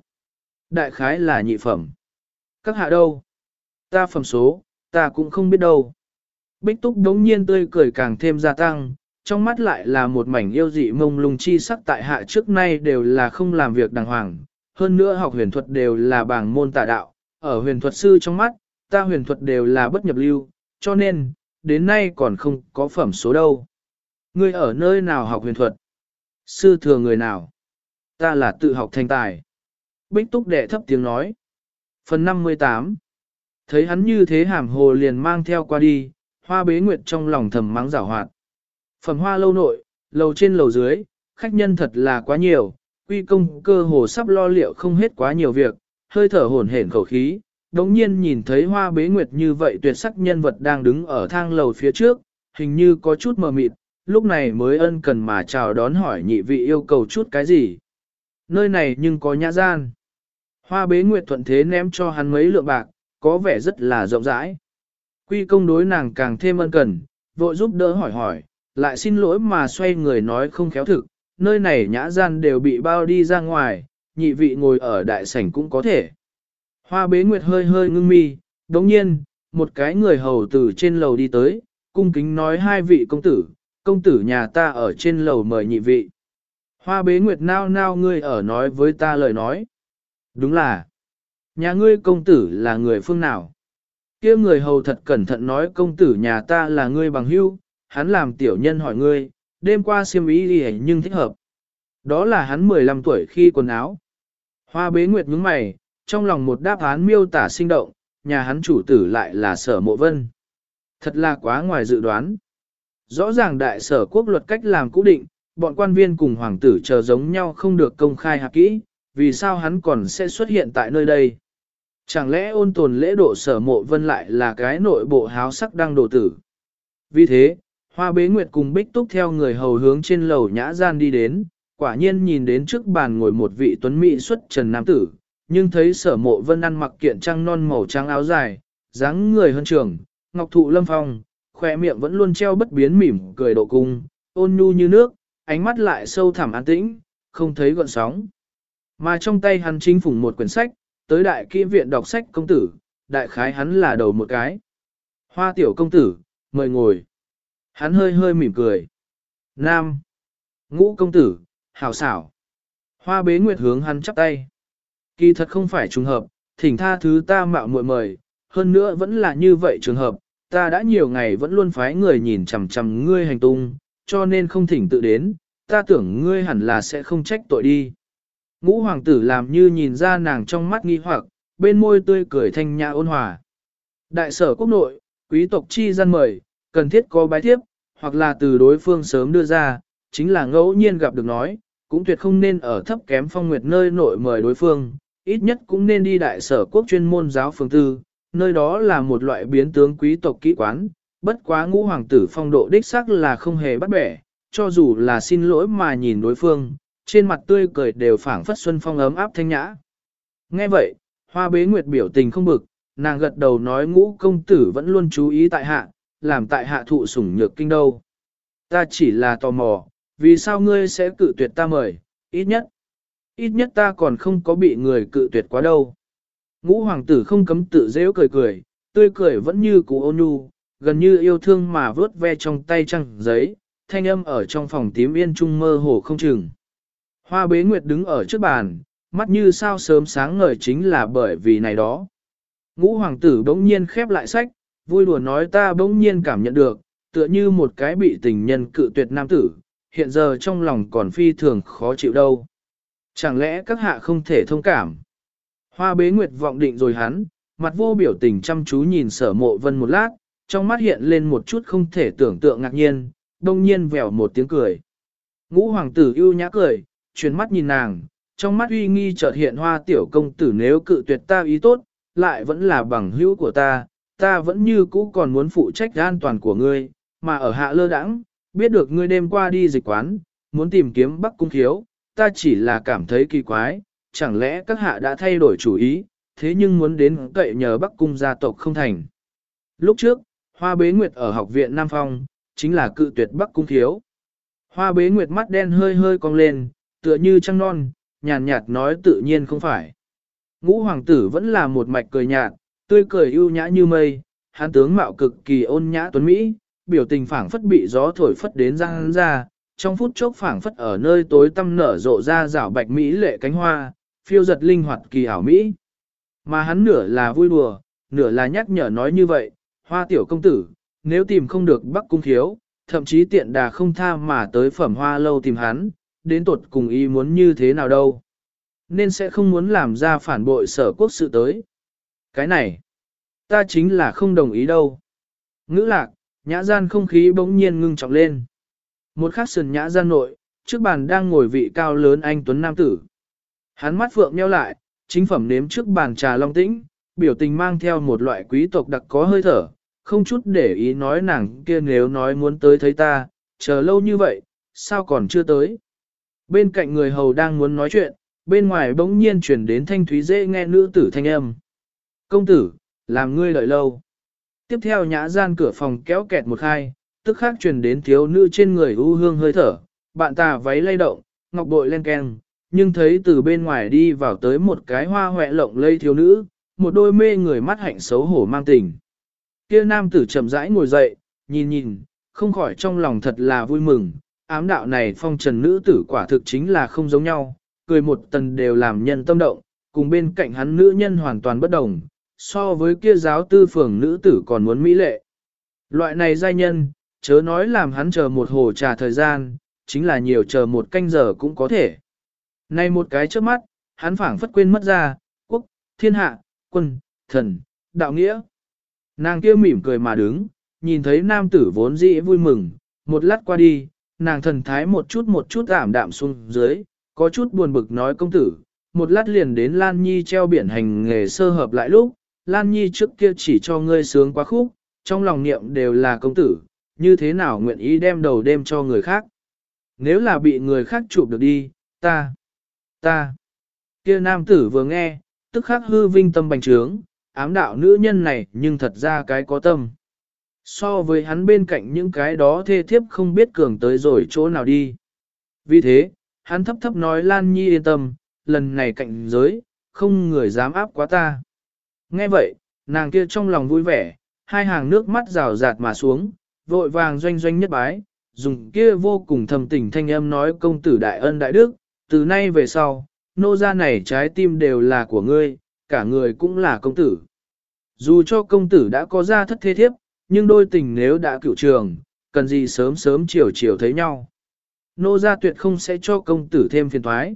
Đại khái là nhị phẩm. Các hạ đâu? Ta phẩm số, ta cũng không biết đâu. Bích Túc đống nhiên tươi cười càng thêm gia tăng, trong mắt lại là một mảnh yêu dị mông lung chi sắc tại hạ trước nay đều là không làm việc đàng hoàng, hơn nữa học huyền thuật đều là bảng môn tà đạo, ở huyền thuật sư trong mắt, ta huyền thuật đều là bất nhập lưu, cho nên, đến nay còn không có phẩm số đâu. Ngươi ở nơi nào học huyền thuật? Sư thừa người nào? Ta là tự học thành tài. Bích Túc đệ thấp tiếng nói. Phần 58 Thấy hắn như thế hàm hồ liền mang theo qua đi, hoa bế nguyệt trong lòng thầm mắng rảo hoạt. Phẩm hoa lâu nội, lầu trên lầu dưới, khách nhân thật là quá nhiều, quy công cơ hồ sắp lo liệu không hết quá nhiều việc, hơi thở hổn hển khẩu khí, đống nhiên nhìn thấy hoa bế nguyệt như vậy tuyệt sắc nhân vật đang đứng ở thang lầu phía trước, hình như có chút mờ mịt, lúc này mới ân cần mà chào đón hỏi nhị vị yêu cầu chút cái gì. Nơi này nhưng có nhã gian. Hoa bế nguyệt thuận thế ném cho hắn mấy lượng bạc, có vẻ rất là rộng rãi. Quy công đối nàng càng thêm ân cần, vội giúp đỡ hỏi hỏi, lại xin lỗi mà xoay người nói không khéo thực, nơi này nhã gian đều bị bao đi ra ngoài, nhị vị ngồi ở đại sảnh cũng có thể. Hoa bế nguyệt hơi hơi ngưng mi, đồng nhiên, một cái người hầu từ trên lầu đi tới, cung kính nói hai vị công tử, công tử nhà ta ở trên lầu mời nhị vị. Hoa bế nguyệt nao nao ngươi ở nói với ta lời nói. Đúng là, Nhà ngươi công tử là người phương nào? kia người hầu thật cẩn thận nói công tử nhà ta là ngươi bằng hưu, hắn làm tiểu nhân hỏi ngươi, đêm qua siêm ý đi nhưng thích hợp. Đó là hắn 15 tuổi khi quần áo. Hoa bế nguyệt nhướng mày, trong lòng một đáp án miêu tả sinh động, nhà hắn chủ tử lại là sở mộ vân. Thật là quá ngoài dự đoán. Rõ ràng đại sở quốc luật cách làm cũ định, bọn quan viên cùng hoàng tử chờ giống nhau không được công khai hạ kỹ, vì sao hắn còn sẽ xuất hiện tại nơi đây. Chẳng lẽ ôn tồn lễ độ sở mộ vân lại là cái nội bộ háo sắc đang độ tử. Vì thế, hoa bế nguyệt cùng bích túc theo người hầu hướng trên lầu nhã gian đi đến, quả nhiên nhìn đến trước bàn ngồi một vị tuấn mỹ xuất trần nam tử, nhưng thấy sở mộ vân ăn mặc kiện trăng non màu trắng áo dài, dáng người hơn trường, ngọc thụ lâm phong, khỏe miệng vẫn luôn treo bất biến mỉm cười độ cung, ôn nhu như nước, ánh mắt lại sâu thẳm an tĩnh, không thấy gợn sóng. Mà trong tay hắn chính phủng một quyển sách, tới đại kỹ viện đọc sách công tử, đại khái hắn là đầu một cái. Hoa tiểu công tử, mời ngồi. Hắn hơi hơi mỉm cười. Nam. Ngũ công tử, hào xảo. Hoa bế nguyệt hướng hắn chắp tay. Kỳ thật không phải trùng hợp, thỉnh tha thứ ta mạo muội mời, hơn nữa vẫn là như vậy trường hợp, ta đã nhiều ngày vẫn luôn phái người nhìn chằm chằm ngươi hành tung, cho nên không thỉnh tự đến, ta tưởng ngươi hẳn là sẽ không trách tội đi. Ngũ hoàng tử làm như nhìn ra nàng trong mắt nghi hoặc, bên môi tươi cười thanh nhã ôn hòa. Đại sở quốc nội, quý tộc chi gian mời, cần thiết có bái tiếp, hoặc là từ đối phương sớm đưa ra, chính là ngẫu nhiên gặp được nói, cũng tuyệt không nên ở thấp kém phong nguyệt nơi nội mời đối phương, ít nhất cũng nên đi đại sở quốc chuyên môn giáo phương tư, nơi đó là một loại biến tướng quý tộc kỹ quán, bất quá ngũ hoàng tử phong độ đích sắc là không hề bắt bẻ, cho dù là xin lỗi mà nhìn đối phương, trên mặt tươi cười đều phảng phất xuân phong ấm áp thanh nhã. Nghe vậy, hoa bế nguyệt biểu tình không bực, nàng gật đầu nói ngũ công tử vẫn luôn chú ý tại hạ, làm tại hạ thụ sủng nhược kinh đâu. Ta chỉ là tò mò, vì sao ngươi sẽ cự tuyệt ta mời, ít nhất. Ít nhất ta còn không có bị người cự tuyệt quá đâu. Ngũ hoàng tử không cấm tự dễu cười cười, tươi cười vẫn như cũ ôn nhu, gần như yêu thương mà vớt ve trong tay trăng giấy, thanh âm ở trong phòng tím yên trung mơ hồ không chừng. Hoa bế nguyệt đứng ở trước bàn, mắt như sao sớm sáng ngời chính là bởi vì này đó. Ngũ hoàng tử bỗng nhiên khép lại sách, vui đùa nói ta bỗng nhiên cảm nhận được, tựa như một cái bị tình nhân cự tuyệt nam tử, hiện giờ trong lòng còn phi thường khó chịu đâu. Chẳng lẽ các hạ không thể thông cảm? Hoa bế nguyệt vọng định rồi hắn, mặt vô biểu tình chăm chú nhìn sở mộ vân một lát, trong mắt hiện lên một chút không thể tưởng tượng ngạc nhiên, đông nhiên vèo một tiếng cười. Ngũ hoàng tử ưu nhã cười, chuyển mắt nhìn nàng, trong mắt uy nghi chợt hiện hoa tiểu công tử nếu cự tuyệt ta ý tốt, lại vẫn là bằng hữu của ta, ta vẫn như cũ còn muốn phụ trách an toàn của ngươi, mà ở hạ lơ đãng, biết được ngươi đêm qua đi dịch quán, muốn tìm kiếm bắc cung thiếu, ta chỉ là cảm thấy kỳ quái, chẳng lẽ các hạ đã thay đổi chủ ý, thế nhưng muốn đến cậy nhờ bắc cung gia tộc không thành. Lúc trước, Hoa Bế Nguyệt ở học viện Nam Phong, chính là cự tuyệt bắc cung thiếu. Hoa Bế Nguyệt mắt đen hơi hơi cong lên, tựa như trăng non, nhàn nhạt nói tự nhiên không phải. Ngũ hoàng tử vẫn là một mạch cười nhạt, tươi cười ưu nhã như mây, hắn tướng mạo cực kỳ ôn nhã tuấn mỹ, biểu tình phảng phất bị gió thổi phất đến răng ra, trong phút chốc phảng phất ở nơi tối tăm nở rộ ra rảo bạch mỹ lệ cánh hoa, phiêu giật linh hoạt kỳ ảo mỹ. Mà hắn nửa là vui đùa, nửa là nhắc nhở nói như vậy, hoa tiểu công tử, nếu tìm không được bắc cung thiếu, thậm chí tiện đà không tha mà tới phẩm hoa lâu tìm hắn, đến tột cùng ý muốn như thế nào đâu. Nên sẽ không muốn làm ra phản bội sở quốc sự tới. Cái này, ta chính là không đồng ý đâu. Ngữ lạc, nhã gian không khí bỗng nhiên ngưng trọng lên. Một khắc sườn nhã gian nội, trước bàn đang ngồi vị cao lớn anh Tuấn Nam Tử. Hắn mắt phượng nheo lại, chính phẩm nếm trước bàn trà long tĩnh, biểu tình mang theo một loại quý tộc đặc có hơi thở, không chút để ý nói nàng kia nếu nói muốn tới thấy ta, chờ lâu như vậy, sao còn chưa tới. Bên cạnh người hầu đang muốn nói chuyện, bên ngoài bỗng nhiên chuyển đến thanh thúy dễ nghe nữ tử thanh âm. Công tử, làm ngươi đợi lâu. Tiếp theo nhã gian cửa phòng kéo kẹt một khai, tức khác truyền đến thiếu nữ trên người u hương hơi thở, bạn tà váy lay động, ngọc bội len keng, nhưng thấy từ bên ngoài đi vào tới một cái hoa hoẹ lộng lây thiếu nữ, một đôi mê người mắt hạnh xấu hổ mang tình. Kia nam tử chậm rãi ngồi dậy, nhìn nhìn, không khỏi trong lòng thật là vui mừng, ám đạo này phong trần nữ tử quả thực chính là không giống nhau, cười một tần đều làm nhân tâm động, cùng bên cạnh hắn nữ nhân hoàn toàn bất đồng, so với kia giáo tư phường nữ tử còn muốn mỹ lệ. Loại này giai nhân, chớ nói làm hắn chờ một hồ trà thời gian, chính là nhiều chờ một canh giờ cũng có thể. nay một cái trước mắt, hắn phảng phất quên mất ra, quốc, thiên hạ, quân, thần, đạo nghĩa. Nàng kia mỉm cười mà đứng, nhìn thấy nam tử vốn dĩ vui mừng, một lát qua đi, nàng thần thái một chút một chút ảm đạm xuống dưới, có chút buồn bực nói công tử, một lát liền đến Lan Nhi treo biển hành nghề sơ hợp lại lúc, Lan Nhi trước kia chỉ cho ngươi sướng quá khúc, trong lòng niệm đều là công tử, như thế nào nguyện ý đem đầu đêm cho người khác. Nếu là bị người khác chụp được đi, ta, ta, kia nam tử vừa nghe, tức khắc hư vinh tâm bành trướng, ám đạo nữ nhân này nhưng thật ra cái có tâm. So với hắn bên cạnh những cái đó thê thiếp không biết cường tới rồi chỗ nào đi. Vì thế, hắn thấp thấp nói Lan Nhi yên tâm, lần này cạnh giới, không người dám áp quá ta. Nghe vậy, nàng kia trong lòng vui vẻ, hai hàng nước mắt rào rạt mà xuống, vội vàng doanh doanh nhất bái, dùng kia vô cùng thầm tình thanh âm nói công tử đại ân đại đức, từ nay về sau, nô gia này trái tim đều là của ngươi, cả người cũng là công tử. Dù cho công tử đã có gia thất thế thiếp, nhưng đôi tình nếu đã cựu trường, cần gì sớm sớm chiều chiều thấy nhau. Nô gia tuyệt không sẽ cho công tử thêm phiền thoái.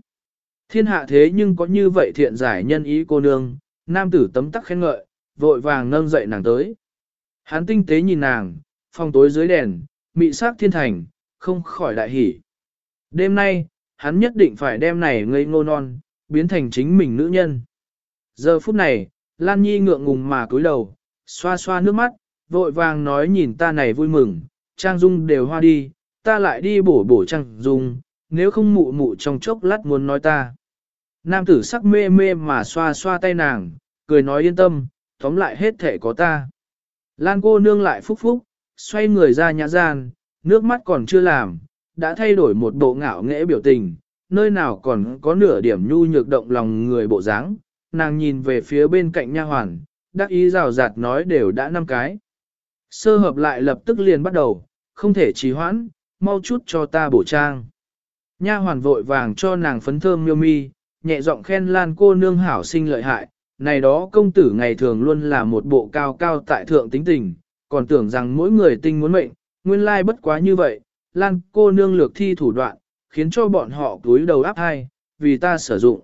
Thiên hạ thế nhưng có như vậy thiện giải nhân ý cô nương, nam tử tấm tắc khen ngợi, vội vàng nâng dậy nàng tới. Hắn tinh tế nhìn nàng, phòng tối dưới đèn, mị sắc thiên thành, không khỏi đại hỉ. Đêm nay, hắn nhất định phải đem này ngây ngô non, biến thành chính mình nữ nhân. Giờ phút này, Lan Nhi ngượng ngùng mà cúi đầu, xoa xoa nước mắt, vội vàng nói nhìn ta này vui mừng, trang dung đều hoa đi, ta lại đi bổ bổ trang dung, nếu không mụ mụ trong chốc lát muốn nói ta. Nam tử sắc mê mê mà xoa xoa tay nàng, cười nói yên tâm, tóm lại hết thể có ta. Lan cô nương lại phúc phúc, xoay người ra nhã gian, nước mắt còn chưa làm, đã thay đổi một bộ ngạo nghễ biểu tình, nơi nào còn có nửa điểm nhu nhược động lòng người bộ dáng. nàng nhìn về phía bên cạnh nha hoàn, đắc ý rào rạt nói đều đã năm cái. Sơ hợp lại lập tức liền bắt đầu, không thể trì hoãn, mau chút cho ta bổ trang. Nha hoàn vội vàng cho nàng phấn thơm miêu mi, nhẹ giọng khen lan cô nương hảo sinh lợi hại, này đó công tử ngày thường luôn là một bộ cao cao tại thượng tính tình, còn tưởng rằng mỗi người tinh muốn mệnh, nguyên lai bất quá như vậy, lan cô nương lược thi thủ đoạn, khiến cho bọn họ túi đầu áp hai, vì ta sử dụng.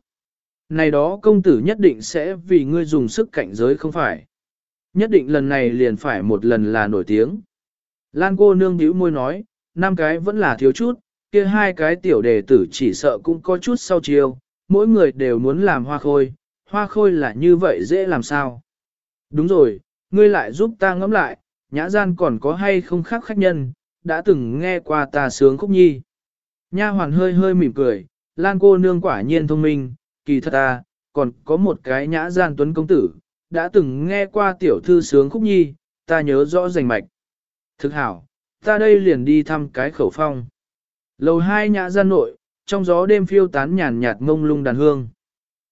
Này đó công tử nhất định sẽ vì ngươi dùng sức cạnh giới không phải. Nhất định lần này liền phải một lần là nổi tiếng. Lan cô nương bĩu môi nói, năm cái vẫn là thiếu chút, kia hai cái tiểu đề tử chỉ sợ cũng có chút sau chiều, mỗi người đều muốn làm hoa khôi, hoa khôi là như vậy dễ làm sao. Đúng rồi, ngươi lại giúp ta ngẫm lại, nhã gian còn có hay không khác khách nhân, đã từng nghe qua ta sướng khúc nhi. Nha hoàn hơi hơi mỉm cười, Lan cô nương quả nhiên thông minh, kỳ thật ta, còn có một cái nhã gian tuấn công tử, đã từng nghe qua tiểu thư sướng khúc nhi, ta nhớ rõ rành mạch. Thực hảo, ta đây liền đi thăm cái khẩu phong. Lầu hai nhã gian nội, trong gió đêm phiêu tán nhàn nhạt mông lung đàn hương.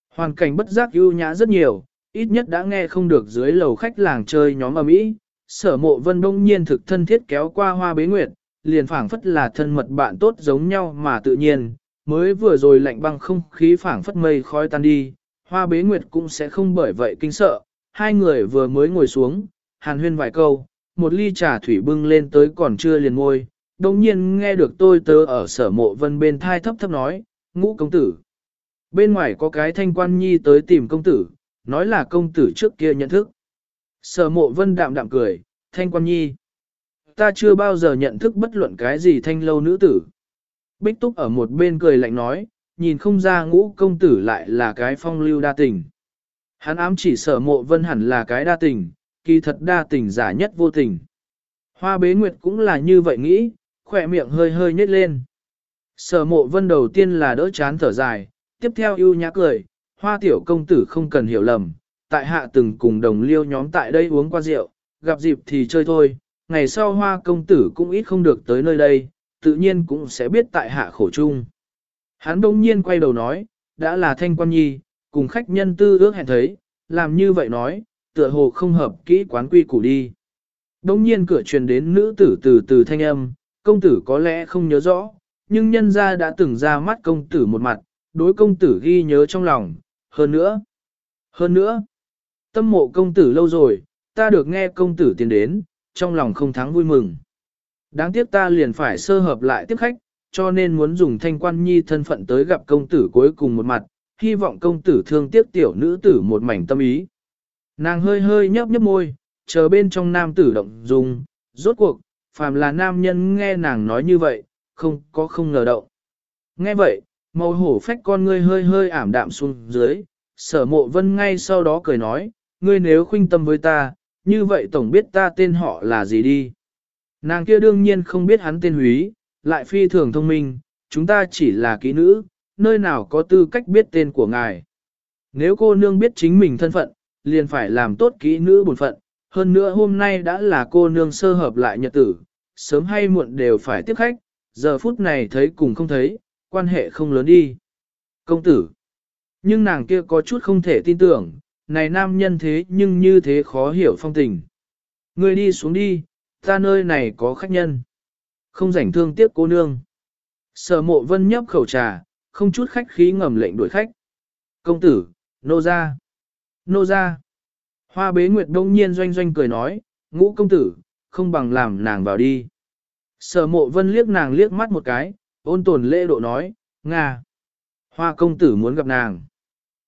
Hoàn cảnh bất giác ưu nhã rất nhiều, ít nhất đã nghe không được dưới lầu khách làng chơi nhóm ở mỹ. Sở mộ vân đông nhiên thực thân thiết kéo qua hoa bế nguyệt, liền phảng phất là thân mật bạn tốt giống nhau mà tự nhiên, mới vừa rồi lạnh băng không khí phảng phất mây khói tan đi, hoa bế nguyệt cũng sẽ không bởi vậy kinh sợ. Hai người vừa mới ngồi xuống, hàn huyên vài câu, một ly trà thủy bưng lên tới còn chưa liền ngôi, đồng nhiên nghe được tôi tớ ở sở mộ vân bên thai thấp thấp nói, ngũ công tử. Bên ngoài có cái thanh quan nhi tới tìm công tử, nói là công tử trước kia nhận thức. Sở mộ vân đạm đạm cười, thanh quan nhi. Ta chưa bao giờ nhận thức bất luận cái gì thanh lâu nữ tử. Bích túc ở một bên cười lạnh nói, nhìn không ra ngũ công tử lại là cái phong lưu đa tình. Hắn ám chỉ sở mộ vân hẳn là cái đa tình, kỳ thật đa tình giả nhất vô tình. Hoa bế nguyệt cũng là như vậy nghĩ, khỏe miệng hơi hơi nhếch lên. Sở mộ vân đầu tiên là đỡ chán thở dài, tiếp theo ưu nhã cười, hoa tiểu công tử không cần hiểu lầm, tại hạ từng cùng đồng liêu nhóm tại đây uống qua rượu, gặp dịp thì chơi thôi, ngày sau hoa công tử cũng ít không được tới nơi đây, tự nhiên cũng sẽ biết tại hạ khổ chung. Hắn đông nhiên quay đầu nói, đã là thanh quan nhi, cùng khách nhân tư ước hẹn thấy, làm như vậy nói, tựa hồ không hợp kỹ quán quy củ đi. Đông nhiên cửa truyền đến nữ tử từ từ thanh âm, công tử có lẽ không nhớ rõ, nhưng nhân gia đã từng ra mắt công tử một mặt, đối công tử ghi nhớ trong lòng, hơn nữa, Hơn nữa, tâm mộ công tử lâu rồi, ta được nghe công tử tiến đến, trong lòng không thắng vui mừng. Đáng tiếc ta liền phải sơ hợp lại tiếp khách, cho nên muốn dùng thanh quan nhi thân phận tới gặp công tử cuối cùng một mặt, hy vọng công tử thương tiếc tiểu nữ tử một mảnh tâm ý. Nàng hơi hơi nhấp nhấp môi, chờ bên trong nam tử động dung, rốt cuộc, phàm là nam nhân nghe nàng nói như vậy, không có không ngờ động. Nghe vậy, màu hổ phách con ngươi hơi hơi ảm đạm xuống dưới, sở mộ vân ngay sau đó cười nói, ngươi nếu khuynh tâm với ta, như vậy tổng biết ta tên họ là gì đi. Nàng kia đương nhiên không biết hắn tên húy, lại phi thường thông minh, chúng ta chỉ là kỹ nữ, nơi nào có tư cách biết tên của ngài. Nếu cô nương biết chính mình thân phận, liền phải làm tốt kỹ nữ bổn phận, hơn nữa hôm nay đã là cô nương sơ hợp lại nhật tử, sớm hay muộn đều phải tiếp khách, giờ phút này thấy cùng không thấy, quan hệ không lớn đi. Công tử. Nhưng nàng kia có chút không thể tin tưởng, này nam nhân thế nhưng như thế khó hiểu phong tình. Người đi xuống đi, ta nơi này có khách nhân. Không rảnh thương tiếc cô nương. Sở mộ vân nhấp khẩu trà, không chút khách khí ngầm lệnh đuổi khách. Công tử, nô ra. Nô ra. Hoa bế nguyệt đông nhiên doanh doanh cười nói, ngũ công tử, không bằng làm nàng vào đi. Sở mộ vân liếc nàng liếc mắt một cái, ôn tồn lễ độ nói, Nga. Hoa công tử muốn gặp nàng.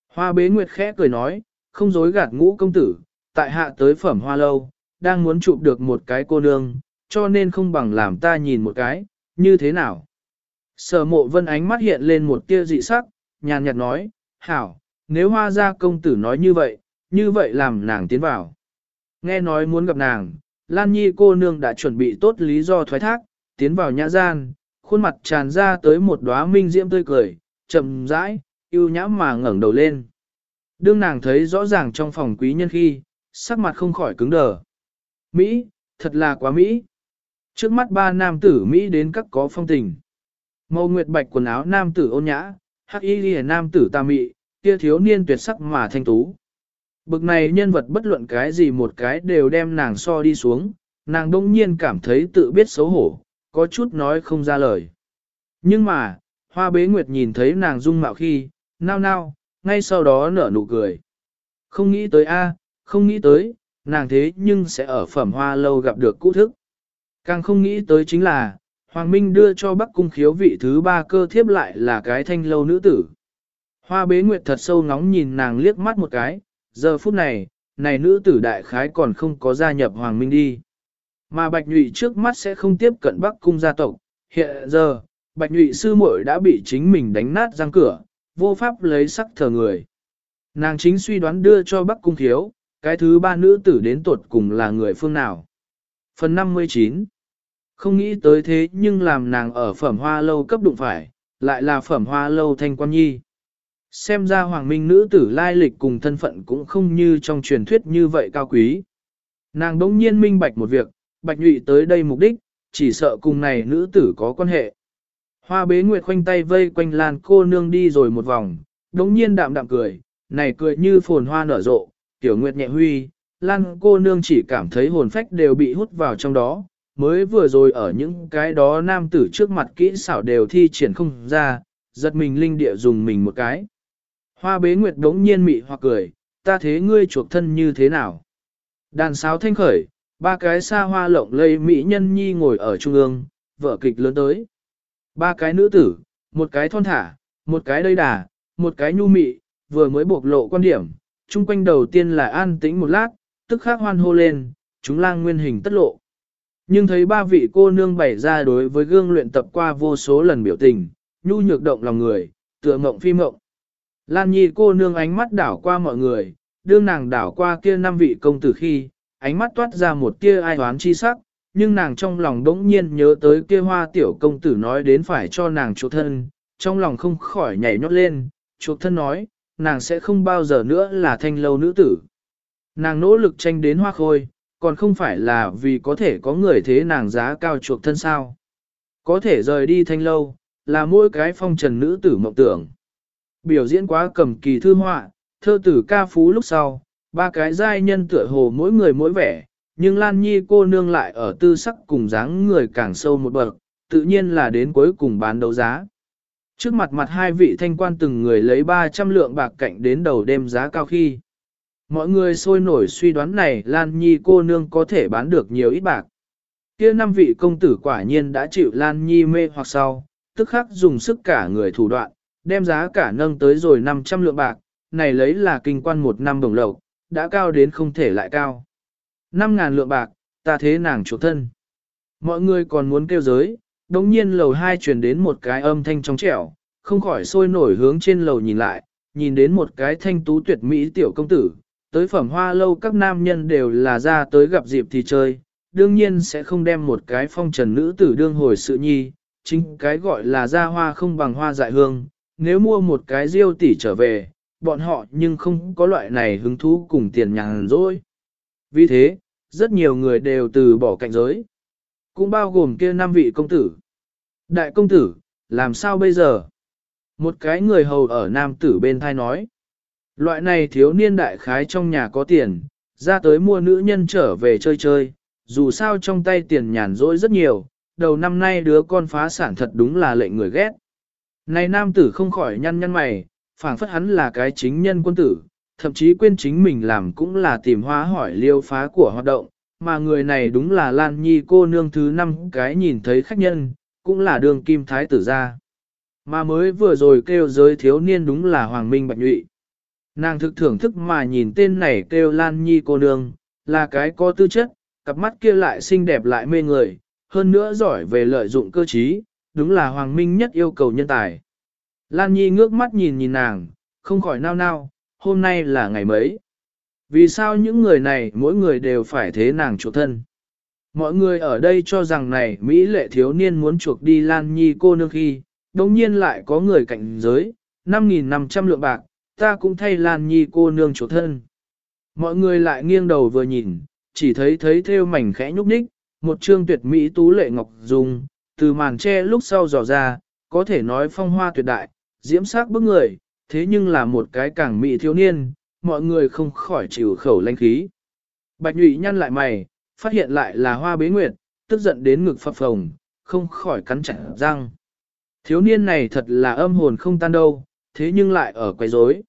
Hoa bế nguyệt khẽ cười nói, không dối gạt ngũ công tử, tại hạ tới phẩm hoa lâu, đang muốn chụp được một cái cô nương, cho nên không bằng làm ta nhìn một cái, như thế nào. Sở mộ vân ánh mắt hiện lên một tia dị sắc, nhàn nhạt nói, hảo, nếu hoa gia công tử nói như vậy, như vậy làm nàng tiến vào. Nghe nói muốn gặp nàng, Lan Nhi cô nương đã chuẩn bị tốt lý do thoái thác, tiến vào nhã gian, khuôn mặt tràn ra tới một đóa minh diễm tươi cười, chậm rãi, yêu nhãm mà ngẩng đầu lên. Đương nàng thấy rõ ràng trong phòng quý nhân khi, sắc mặt không khỏi cứng đờ. Mỹ, thật là quá Mỹ. Trước mắt ba nam tử Mỹ đến các có phong tình. Màu nguyệt bạch quần áo nam tử ôn nhã, hắc y lìa nam tử tà mị, kia thiếu niên tuyệt sắc mà thanh tú. Bực này nhân vật bất luận cái gì một cái đều đem nàng so đi xuống, nàng đông nhiên cảm thấy tự biết xấu hổ, có chút nói không ra lời. Nhưng mà, hoa bế nguyệt nhìn thấy nàng dung mạo khi, nao nao, ngay sau đó nở nụ cười. Không nghĩ tới a, không nghĩ tới, nàng thế nhưng sẽ ở phẩm hoa lâu gặp được cũ thức. Càng không nghĩ tới chính là, Hoàng Minh đưa cho Bắc Cung khiếu vị thứ ba cơ thiếp lại là cái thanh lâu nữ tử. Hoa bế nguyệt thật sâu ngóng nhìn nàng liếc mắt một cái, giờ phút này, này nữ tử đại khái còn không có gia nhập Hoàng Minh đi. Mà Bạch Nhụy trước mắt sẽ không tiếp cận Bắc Cung gia tộc, hiện giờ, Bạch Nhụy sư muội đã bị chính mình đánh nát răng cửa, vô pháp lấy sắc thờ người. Nàng chính suy đoán đưa cho Bắc Cung thiếu, cái thứ ba nữ tử đến tuột cùng là người phương nào. Phần 59 Không nghĩ tới thế nhưng làm nàng ở phẩm hoa lâu cấp đụng phải, lại là phẩm hoa lâu thanh quan nhi. Xem ra hoàng minh nữ tử lai lịch cùng thân phận cũng không như trong truyền thuyết như vậy cao quý. Nàng đống nhiên minh bạch một việc, bạch nhụy tới đây mục đích, chỉ sợ cùng này nữ tử có quan hệ. Hoa bế nguyệt khoanh tay vây quanh lan cô nương đi rồi một vòng, đống nhiên đạm đạm cười, này cười như phồn hoa nở rộ, tiểu nguyệt nhẹ huy, lan cô nương chỉ cảm thấy hồn phách đều bị hút vào trong đó, mới vừa rồi ở những cái đó nam tử trước mặt kỹ xảo đều thi triển không ra, giật mình linh địa dùng mình một cái. Hoa bế nguyệt đống nhiên mị hoặc cười, ta thế ngươi chuộc thân như thế nào? Đàn sáo thanh khởi, ba cái xa hoa lộng lây mỹ nhân nhi ngồi ở trung ương, vở kịch lớn tới. Ba cái nữ tử, một cái thon thả, một cái đầy đà, một cái nhu mị, vừa mới bộc lộ quan điểm, chung quanh đầu tiên là an tĩnh một lát, tức khắc hoan hô lên, chúng lang nguyên hình tất lộ. Nhưng thấy ba vị cô nương bày ra đối với gương luyện tập qua vô số lần biểu tình, nhu nhược động lòng người, tựa mộng phi mộng. Lan Nhi cô nương ánh mắt đảo qua mọi người, đương nàng đảo qua kia năm vị công tử khi, ánh mắt toát ra một tia ai oán chi sắc, nhưng nàng trong lòng đỗng nhiên nhớ tới kia hoa tiểu công tử nói đến phải cho nàng chuộc thân, trong lòng không khỏi nhảy nhót lên, chuộc thân nói, nàng sẽ không bao giờ nữa là thanh lâu nữ tử. Nàng nỗ lực tranh đến hoa khôi, còn không phải là vì có thể có người thế nàng giá cao chuộc thân sao. Có thể rời đi thanh lâu, là mỗi cái phong trần nữ tử mộng tưởng. Biểu diễn quá cầm kỳ thư họa, thơ tử ca phú lúc sau, ba cái giai nhân tựa hồ mỗi người mỗi vẻ, nhưng Lan Nhi cô nương lại ở tư sắc cùng dáng người càng sâu một bậc, tự nhiên là đến cuối cùng bán đấu giá. Trước mặt mặt hai vị thanh quan từng người lấy 300 lượng bạc cạnh đến đầu đêm giá cao khi. mọi người sôi nổi suy đoán này Lan Nhi cô nương có thể bán được nhiều ít bạc. Kia năm vị công tử quả nhiên đã chịu Lan Nhi mê hoặc sau, tức khắc dùng sức cả người thủ đoạn, đem giá cả nâng tới rồi 500 lượng bạc, này lấy là kinh quan một năm đồng lộc, đã cao đến không thể lại cao. 5.000 lượng bạc, ta thế nàng chủ thân. Mọi người còn muốn kêu giới, đồng nhiên lầu hai truyền đến một cái âm thanh trong trẻo, không khỏi sôi nổi hướng trên lầu nhìn lại, nhìn đến một cái thanh tú tuyệt mỹ tiểu công tử, tới phẩm hoa lâu các nam nhân đều là ra tới gặp dịp thì chơi, đương nhiên sẽ không đem một cái phong trần nữ tử đương hồi sự nhi, chính cái gọi là ra hoa không bằng hoa dại hương, nếu mua một cái diêu tỷ trở về, bọn họ nhưng không có loại này hứng thú cùng tiền nhàn rỗi. Vì thế, rất nhiều người đều từ bỏ cạnh giới. Cũng bao gồm kia năm vị công tử. Đại công tử, làm sao bây giờ? Một cái người hầu ở nam tử bên thai nói. Loại này thiếu niên đại khái trong nhà có tiền, ra tới mua nữ nhân trở về chơi chơi, dù sao trong tay tiền nhàn rỗi rất nhiều, đầu năm nay đứa con phá sản thật đúng là lệnh người ghét. Này nam tử không khỏi nhăn nhăn mày, phảng phất hắn là cái chính nhân quân tử, thậm chí quên chính mình làm cũng là tìm hóa hỏi liêu phá của hoạt động, mà người này đúng là Lan Nhi cô nương thứ năm cái nhìn thấy khách nhân, cũng là đường kim thái tử gia. Mà mới vừa rồi kêu giới thiếu niên đúng là Hoàng Minh Bạch Nhụy. Nàng thực thưởng thức mà nhìn tên này kêu Lan Nhi cô nương, là cái có tư chất, cặp mắt kia lại xinh đẹp lại mê người, hơn nữa giỏi về lợi dụng cơ trí, đúng là Hoàng Minh nhất yêu cầu nhân tài. Lan Nhi ngước mắt nhìn nhìn nàng, không khỏi nao nao, hôm nay là ngày mấy. Vì sao những người này mỗi người đều phải thế nàng chủ thân? Mọi người ở đây cho rằng này Mỹ lệ thiếu niên muốn chuộc đi Lan Nhi cô nương khi, đồng nhiên lại có người cạnh giới, 5.500 lượng bạc, ta cũng thay Lan Nhi cô nương chủ thân. Mọi người lại nghiêng đầu vừa nhìn, chỉ thấy thấy theo mảnh khẽ nhúc nhích, một trương tuyệt mỹ tú lệ ngọc dùng, từ màn tre lúc sau dò ra, có thể nói phong hoa tuyệt đại, diễm sắc bức người, thế nhưng là một cái càng mỹ thiếu niên, mọi người không khỏi chịu khẩu lanh khí. Bạch nhụy nhăn lại mày, phát hiện lại là hoa bế nguyệt, tức giận đến ngực phập phồng, không khỏi cắn chặt răng. Thiếu niên này thật là âm hồn không tan đâu, thế nhưng lại ở quấy rối.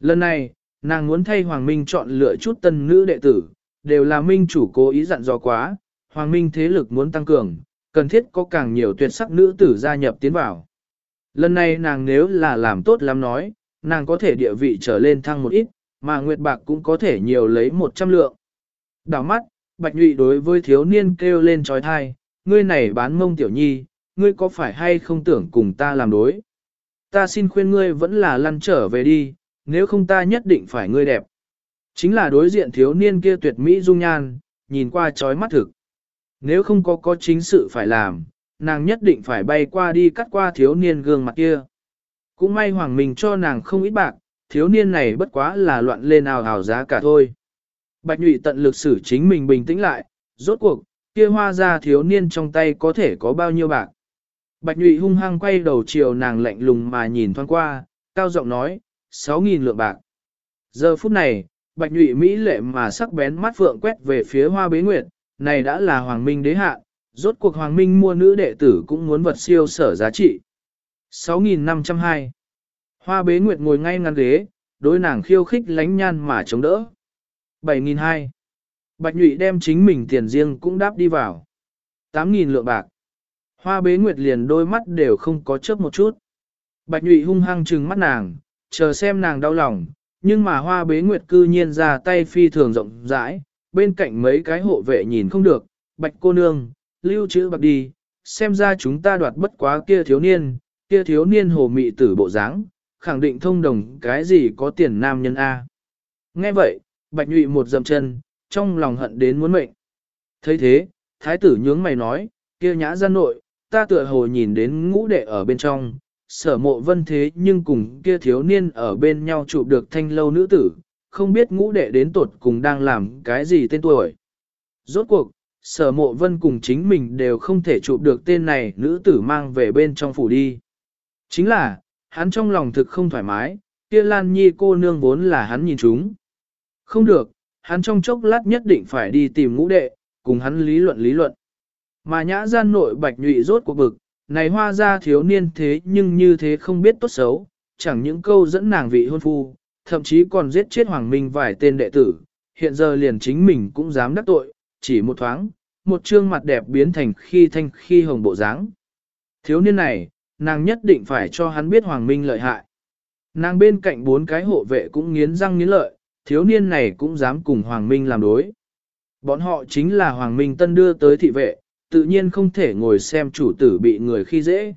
Lần này, nàng muốn thay Hoàng Minh chọn lựa chút tân nữ đệ tử, đều là Minh chủ cố ý dặn dò quá, Hoàng Minh thế lực muốn tăng cường, cần thiết có càng nhiều tuyệt sắc nữ tử gia nhập tiến vào. Lần này nàng nếu là làm tốt lắm nói, nàng có thể địa vị trở lên thăng một ít, mà Nguyệt Bạc cũng có thể nhiều lấy 100 lượng. Đảo mắt, Bạch Nhụy đối với thiếu niên kêu lên trói thai, ngươi này bán mông tiểu nhi, ngươi có phải hay không tưởng cùng ta làm đối? Ta xin khuyên ngươi vẫn là lăn trở về đi, nếu không ta nhất định phải ngươi đẹp. Chính là đối diện thiếu niên kia tuyệt mỹ dung nhan, nhìn qua trói mắt thực. Nếu không có có chính sự phải làm, nàng nhất định phải bay qua đi cắt qua thiếu niên gương mặt kia. Cũng may Hoàng Minh cho nàng không ít bạc, thiếu niên này bất quá là loạn lên nào hào giá cả thôi. Bạch nhụy tận lực xử chính mình bình tĩnh lại, rốt cuộc, kia hoa ra thiếu niên trong tay có thể có bao nhiêu bạc. Bạch nhụy hung hăng quay đầu chiều nàng lạnh lùng mà nhìn thoáng qua, cao giọng nói, 6.000 lượng bạc. Giờ phút này, bạch nhụy Mỹ lệ mà sắc bén mắt phượng quét về phía hoa bế nguyệt, này đã là hoàng minh đế hạ, rốt cuộc hoàng minh mua nữ đệ tử cũng muốn vật siêu sở giá trị. 6.502 Hoa bế nguyệt ngồi ngay ngăn ghế, đối nàng khiêu khích lánh nhan mà chống đỡ. 7.200 Bạch nhụy đem chính mình tiền riêng cũng đáp đi vào. 8.000 lượng bạc. Hoa bế nguyệt liền đôi mắt đều không có chớp một chút. Bạch nhụy hung hăng trừng mắt nàng, chờ xem nàng đau lòng, nhưng mà hoa bế nguyệt cư nhiên ra tay phi thường rộng rãi, bên cạnh mấy cái hộ vệ nhìn không được, bạch cô nương, lưu trữ bạc đi, xem ra chúng ta đoạt bất quá kia thiếu niên, kia thiếu niên hồ mị tử bộ dáng, khẳng định thông đồng cái gì có tiền nam nhân A. Nghe vậy, bạch nhụy một dầm chân, trong lòng hận đến muốn mệnh. thấy thế, thái tử nhướng mày nói, kia nhã gian nội, ta tựa hồ nhìn đến ngũ đệ ở bên trong, sở mộ vân thế nhưng cùng kia thiếu niên ở bên nhau chụp được thanh lâu nữ tử, không biết ngũ đệ đến tột cùng đang làm cái gì tên tuổi. Rốt cuộc, sở mộ vân cùng chính mình đều không thể chụp được tên này nữ tử mang về bên trong phủ đi. Chính là, hắn trong lòng thực không thoải mái, kia Lan Nhi cô nương vốn là hắn nhìn chúng. Không được, hắn trong chốc lát nhất định phải đi tìm ngũ đệ, cùng hắn lý luận lý luận. Mà nhã gian nội bạch nhụy rốt cuộc bực, này hoa ra thiếu niên thế nhưng như thế không biết tốt xấu, chẳng những câu dẫn nàng vị hôn phu, thậm chí còn giết chết Hoàng Minh vài tên đệ tử, hiện giờ liền chính mình cũng dám đắc tội, chỉ một thoáng, một trương mặt đẹp biến thành khi thanh khi hồng bộ dáng. Thiếu niên này, nàng nhất định phải cho hắn biết Hoàng Minh lợi hại. Nàng bên cạnh bốn cái hộ vệ cũng nghiến răng nghiến lợi, thiếu niên này cũng dám cùng Hoàng Minh làm đối. Bọn họ chính là Hoàng Minh Tân đưa tới thị vệ, tự nhiên không thể ngồi xem chủ tử bị người khi dễ.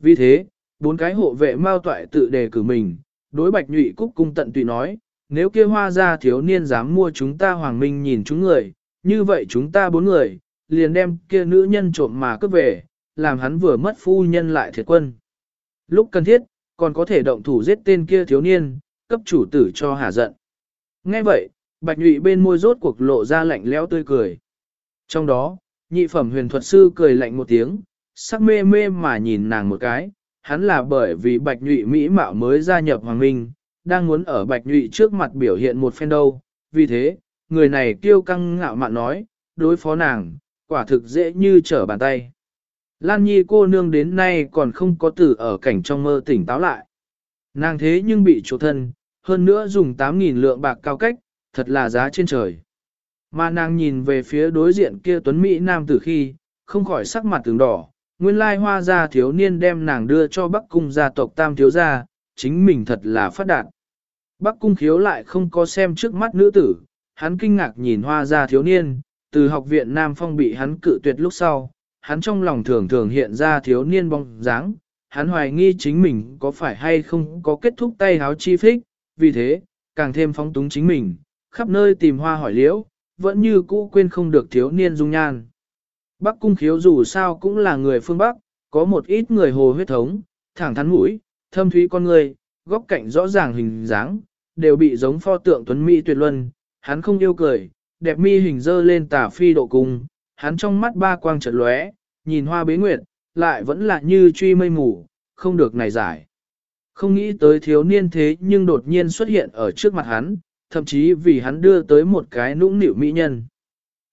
Vì thế, bốn cái hộ vệ mau toại tự đề cử mình, đối bạch nhụy cúc cung tận tùy nói, nếu kia hoa ra thiếu niên dám mua chúng ta Hoàng Minh nhìn chúng người, như vậy chúng ta bốn người, liền đem kia nữ nhân trộm mà cướp về, làm hắn vừa mất phu nhân lại thiệt quân. Lúc cần thiết, còn có thể động thủ giết tên kia thiếu niên, cấp chủ tử cho hả giận. Nghe vậy, bạch nhụy bên môi rốt cuộc lộ ra lạnh lẽo tươi cười. Trong đó, nhị phẩm huyền thuật sư cười lạnh một tiếng, sắc mê mê mà nhìn nàng một cái, hắn là bởi vì bạch nhụy mỹ mạo mới gia nhập hoàng minh, đang muốn ở bạch nhụy trước mặt biểu hiện một phen đâu, vì thế, người này kiêu căng ngạo mạn nói, đối phó nàng, quả thực dễ như trở bàn tay. Lan Nhi cô nương đến nay còn không có tử ở cảnh trong mơ tỉnh táo lại. Nàng thế nhưng bị chỗ thân, hơn nữa dùng 8.000 lượng bạc cao cách, thật là giá trên trời. Mà nàng nhìn về phía đối diện kia tuấn Mỹ Nam tử khi, không khỏi sắc mặt tường đỏ, nguyên lai hoa gia thiếu niên đem nàng đưa cho Bắc Cung gia tộc Tam thiếu gia, chính mình thật là phát đạt. Bắc Cung khiếu lại không có xem trước mắt nữ tử, hắn kinh ngạc nhìn hoa ra thiếu niên, từ học viện Nam Phong bị hắn cự tuyệt lúc sau, hắn trong lòng thường thường hiện ra thiếu niên bóng dáng, hắn hoài nghi chính mình có phải hay không có kết thúc tay háo chi phích, vì thế, càng thêm phóng túng chính mình, khắp nơi tìm hoa hỏi liễu, vẫn như cũ quên không được thiếu niên dung nhan. Bắc cung khiếu dù sao cũng là người phương Bắc, có một ít người hồ huyết thống, thẳng thắn mũi, thâm thúy con người, góc cạnh rõ ràng hình dáng, đều bị giống pho tượng tuấn mỹ tuyệt luân, hắn không yêu cười, đẹp mi hình dơ lên tả phi độ cung, hắn trong mắt ba quang chợt lóe, nhìn hoa bế nguyệt, lại vẫn là như truy mây mù, không được này giải. Không nghĩ tới thiếu niên thế nhưng đột nhiên xuất hiện ở trước mặt hắn, thậm chí vì hắn đưa tới một cái nũng nịu mỹ nhân.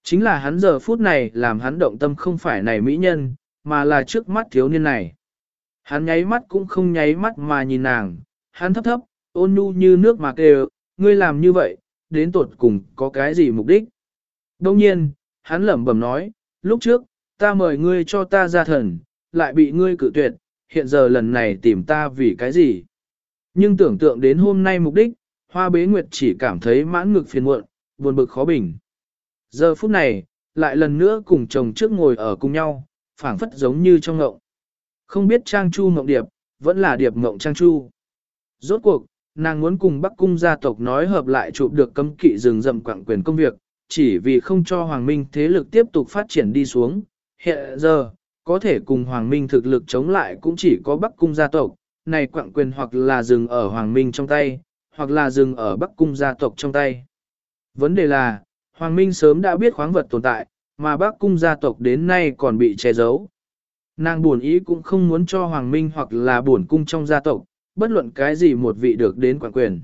Chính là hắn giờ phút này làm hắn động tâm không phải này mỹ nhân, mà là trước mắt thiếu niên này. Hắn nháy mắt cũng không nháy mắt mà nhìn nàng, hắn thấp thấp, ôn nhu như nước mà kêu, ngươi làm như vậy, đến tột cùng có cái gì mục đích. Đông nhiên, hắn lẩm bẩm nói, lúc trước, ta mời ngươi cho ta ra thần, lại bị ngươi cự tuyệt, hiện giờ lần này tìm ta vì cái gì. Nhưng tưởng tượng đến hôm nay mục đích, hoa bế nguyệt chỉ cảm thấy mãn ngực phiền muộn, buồn bực khó bình. Giờ phút này, lại lần nữa cùng chồng trước ngồi ở cùng nhau, phảng phất giống như trong ngộng. Không biết Trang Chu mộng điệp, vẫn là điệp mộng Trang Chu. Rốt cuộc, nàng muốn cùng Bắc Cung gia tộc nói hợp lại chụp được cấm kỵ rừng rậm quảng quyền công việc, chỉ vì không cho Hoàng Minh thế lực tiếp tục phát triển đi xuống. Hiện giờ, có thể cùng Hoàng Minh thực lực chống lại cũng chỉ có Bắc Cung gia tộc, này quảng quyền hoặc là dừng ở Hoàng Minh trong tay, hoặc là dừng ở Bắc Cung gia tộc trong tay. Vấn đề là, Hoàng Minh sớm đã biết khoáng vật tồn tại, mà Bắc Cung gia tộc đến nay còn bị che giấu. Nàng buồn ý cũng không muốn cho Hoàng Minh hoặc là buồn cung trong gia tộc, bất luận cái gì một vị được đến quản quyền.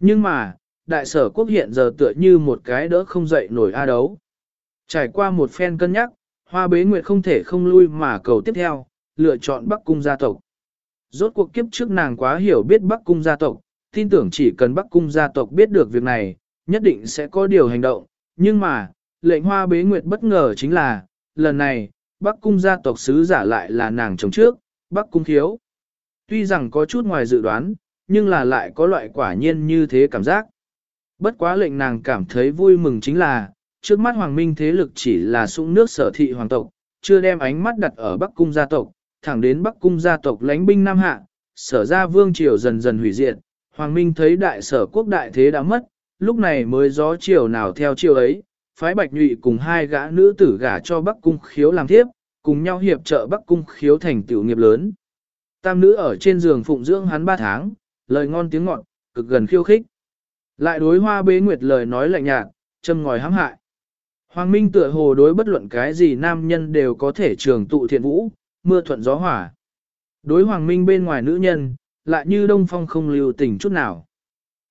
Nhưng mà, đại sở quốc hiện giờ tựa như một cái đỡ không dậy nổi a đấu. Trải qua một phen cân nhắc, hoa bế nguyệt không thể không lui mà cầu tiếp theo, lựa chọn Bắc Cung gia tộc. Rốt cuộc kiếp trước nàng quá hiểu biết Bắc Cung gia tộc, tin tưởng chỉ cần Bắc Cung gia tộc biết được việc này, nhất định sẽ có điều hành động. Nhưng mà, lệnh hoa bế nguyệt bất ngờ chính là, lần này, Bắc Cung gia tộc sứ giả lại là nàng chồng trước, Bắc Cung thiếu. Tuy rằng có chút ngoài dự đoán, nhưng là lại có loại quả nhiên như thế cảm giác. Bất quá lệnh nàng cảm thấy vui mừng chính là, trước mắt hoàng minh thế lực chỉ là sung nước sở thị hoàng tộc, chưa đem ánh mắt đặt ở Bắc Cung gia tộc, thẳng đến Bắc Cung gia tộc lánh binh Nam Hạ, sở ra vương triều dần dần hủy diệt, hoàng minh thấy đại sở quốc đại thế đã mất, lúc này mới gió triều nào theo triều ấy, phái bạch nhụy cùng hai gã nữ tử gả cho Bắc Cung khiếu làm thiếp, cùng nhau hiệp trợ Bắc Cung khiếu thành tiểu nghiệp lớn. Tam nữ ở trên giường phụng dưỡng hắn ba tháng, lời ngon tiếng ngọt, cực gần khiêu khích. Lại đối hoa bế nguyệt lời nói lạnh nhạt, châm ngòi hãm hại. Hoàng Minh tựa hồ đối bất luận cái gì nam nhân đều có thể trường tụ thiện vũ, mưa thuận gió hỏa. Đối Hoàng Minh bên ngoài nữ nhân, lại như đông phong không lưu tình chút nào.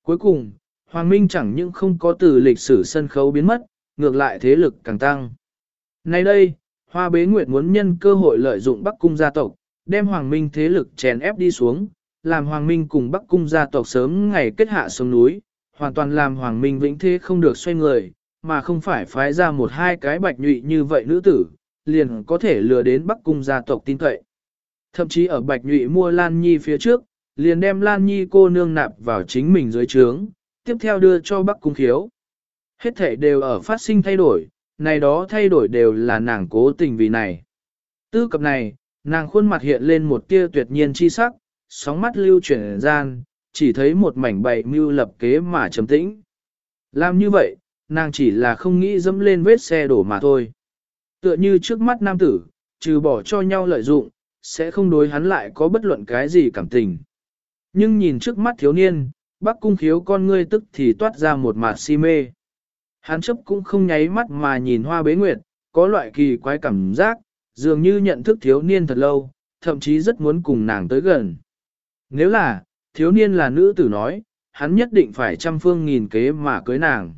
Cuối cùng, Hoàng Minh chẳng những không có từ lịch sử sân khấu biến mất, ngược lại thế lực càng tăng. Nay đây, Hoa Bế Nguyệt muốn nhân cơ hội lợi dụng Bắc Cung gia tộc, đem Hoàng Minh thế lực chèn ép đi xuống, làm Hoàng Minh cùng Bắc Cung gia tộc sớm ngày kết hạ xuống núi, hoàn toàn làm Hoàng Minh vĩnh thế không được xoay người, mà không phải phái ra một hai cái bạch nhụy như vậy nữ tử, liền có thể lừa đến Bắc Cung gia tộc tin cậy. Thậm chí ở bạch nhụy mua Lan Nhi phía trước, liền đem Lan Nhi cô nương nạp vào chính mình dưới trướng, tiếp theo đưa cho Bắc Cung khiếu. Hết thể đều ở phát sinh thay đổi, này đó thay đổi đều là nàng cố tình vì này. Tư cập này, nàng khuôn mặt hiện lên một tia tuyệt nhiên chi sắc, sóng mắt lưu chuyển gian, chỉ thấy một mảnh bày mưu lập kế mà trầm tĩnh. Làm như vậy, nàng chỉ là không nghĩ dẫm lên vết xe đổ mà thôi. Tựa như trước mắt nam tử, trừ bỏ cho nhau lợi dụng, sẽ không đối hắn lại có bất luận cái gì cảm tình. Nhưng nhìn trước mắt thiếu niên, bác cung khiếu con ngươi tức thì toát ra một mạt si mê. Hắn chấp cũng không nháy mắt mà nhìn hoa bế nguyệt, có loại kỳ quái cảm giác, dường như nhận thức thiếu niên thật lâu, thậm chí rất muốn cùng nàng tới gần. Nếu là, thiếu niên là nữ tử nói, hắn nhất định phải trăm phương nghìn kế mà cưới nàng.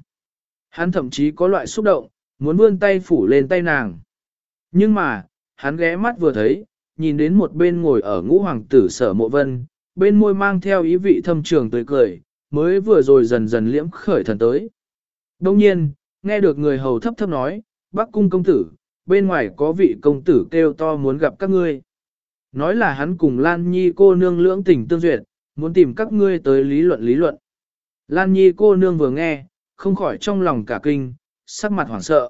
Hắn thậm chí có loại xúc động, muốn vươn tay phủ lên tay nàng. Nhưng mà, hắn ghé mắt vừa thấy, nhìn đến một bên ngồi ở ngũ hoàng tử sở mộ vân, bên môi mang theo ý vị thâm trường tươi cười, mới vừa rồi dần dần liễm khởi thần tới. Đông nhiên, nghe được người hầu thấp thấp nói, bác cung công tử, bên ngoài có vị công tử kêu to muốn gặp các ngươi. Nói là hắn cùng Lan Nhi cô nương lưỡng tình tương duyệt, muốn tìm các ngươi tới lý luận lý luận. Lan Nhi cô nương vừa nghe, không khỏi trong lòng cả kinh, sắc mặt hoảng sợ.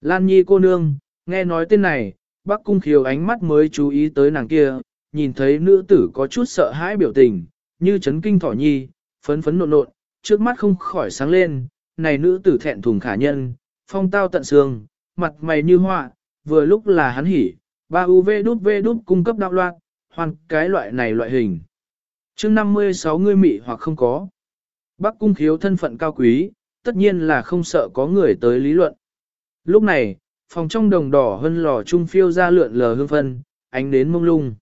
Lan Nhi cô nương, nghe nói tên này, bác cung khiếu ánh mắt mới chú ý tới nàng kia, nhìn thấy nữ tử có chút sợ hãi biểu tình, như chấn kinh thỏ nhi, phấn phấn nộn nộn, trước mắt không khỏi sáng lên, này nữ tử thẹn thùng khả nhân, phong tao tận xương, mặt mày như họa, vừa lúc là hắn hỉ, ba UV đút V đút cung cấp đạo loạn, hoàn cái loại này loại hình. chương 56 ngươi mị hoặc không có. Bắc cung khiếu thân phận cao quý, tất nhiên là không sợ có người tới lý luận. Lúc này, phòng trong đồng đỏ hơn lò trung phiêu ra lượn lờ hương phân, ánh đến mông lung.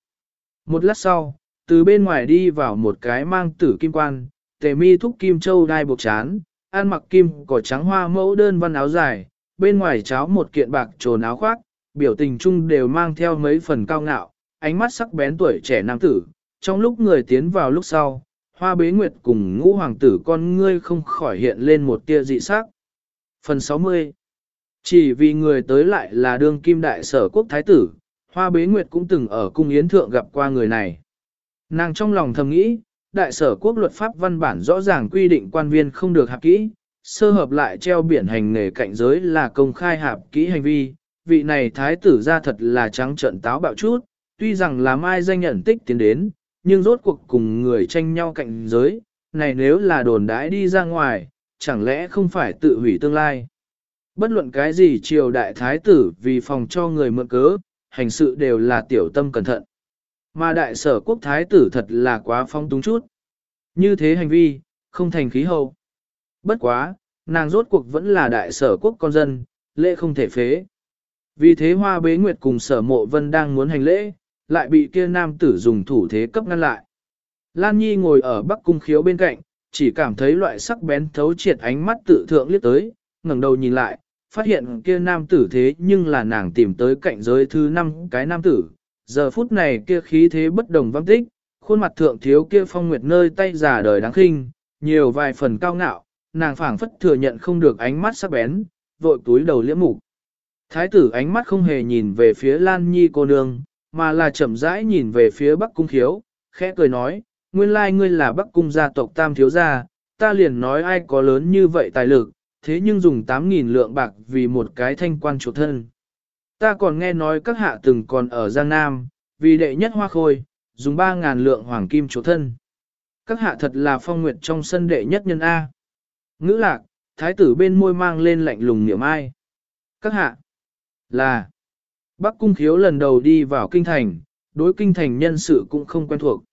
Một lát sau, từ bên ngoài đi vào một cái mang tử kim quan, tề mi thúc kim châu đai buộc chán, an mặc kim cỏ trắng hoa mẫu đơn văn áo dài, bên ngoài cháo một kiện bạc trồn áo khoác, biểu tình chung đều mang theo mấy phần cao ngạo, ánh mắt sắc bén tuổi trẻ nam tử. Trong lúc người tiến vào lúc sau, hoa bế nguyệt cùng ngũ hoàng tử con ngươi không khỏi hiện lên một tia dị sắc. Phần 60 Chỉ vì người tới lại là đương kim đại sở quốc thái tử, hoa bế nguyệt cũng từng ở cung yến thượng gặp qua người này. Nàng trong lòng thầm nghĩ, đại sở quốc luật pháp văn bản rõ ràng quy định quan viên không được hạp kỹ, sơ hợp lại treo biển hành nghề cạnh giới là công khai hạp kỹ hành vi, vị này thái tử ra thật là trắng trận táo bạo chút, tuy rằng là mai danh nhận tích tiến đến, nhưng rốt cuộc cùng người tranh nhau cạnh giới, này nếu là đồn đãi đi ra ngoài, chẳng lẽ không phải tự hủy tương lai. Bất luận cái gì triều đại thái tử vì phòng cho người mượn cớ, hành sự đều là tiểu tâm cẩn thận. Mà đại sở quốc thái tử thật là quá phong túng chút. Như thế hành vi, không thành khí hậu. Bất quá, nàng rốt cuộc vẫn là đại sở quốc con dân, lễ không thể phế. Vì thế hoa bế nguyệt cùng sở mộ vân đang muốn hành lễ, lại bị kia nam tử dùng thủ thế cấp ngăn lại. Lan Nhi ngồi ở bắc cung khiếu bên cạnh, chỉ cảm thấy loại sắc bén thấu triệt ánh mắt tự thượng liếc tới, ngẩng đầu nhìn lại, phát hiện kia nam tử thế nhưng là nàng tìm tới cạnh giới thứ năm cái nam tử. Giờ phút này kia khí thế bất đồng văng tích, khuôn mặt thượng thiếu kia phong nguyệt nơi tay giả đời đáng khinh, nhiều vài phần cao ngạo, nàng phảng phất thừa nhận không được ánh mắt sắc bén, vội túi đầu liễm mục. Thái tử ánh mắt không hề nhìn về phía Lan Nhi cô nương, mà là chậm rãi nhìn về phía Bắc Cung Khiếu, khẽ cười nói, nguyên lai ngươi là Bắc Cung gia tộc Tam Thiếu Gia, ta liền nói ai có lớn như vậy tài lực, thế nhưng dùng 8.000 lượng bạc vì một cái thanh quan chủ thân. Ta còn nghe nói các hạ từng còn ở Giang Nam, vì đệ nhất hoa khôi, dùng 3.000 lượng hoàng kim chủ thân. Các hạ thật là phong nguyệt trong sân đệ nhất nhân A. Ngữ lạc, thái tử bên môi mang lên lạnh lùng niệm ai. Các hạ, là, Bắc Cung Khiếu lần đầu đi vào kinh thành, đối kinh thành nhân sự cũng không quen thuộc.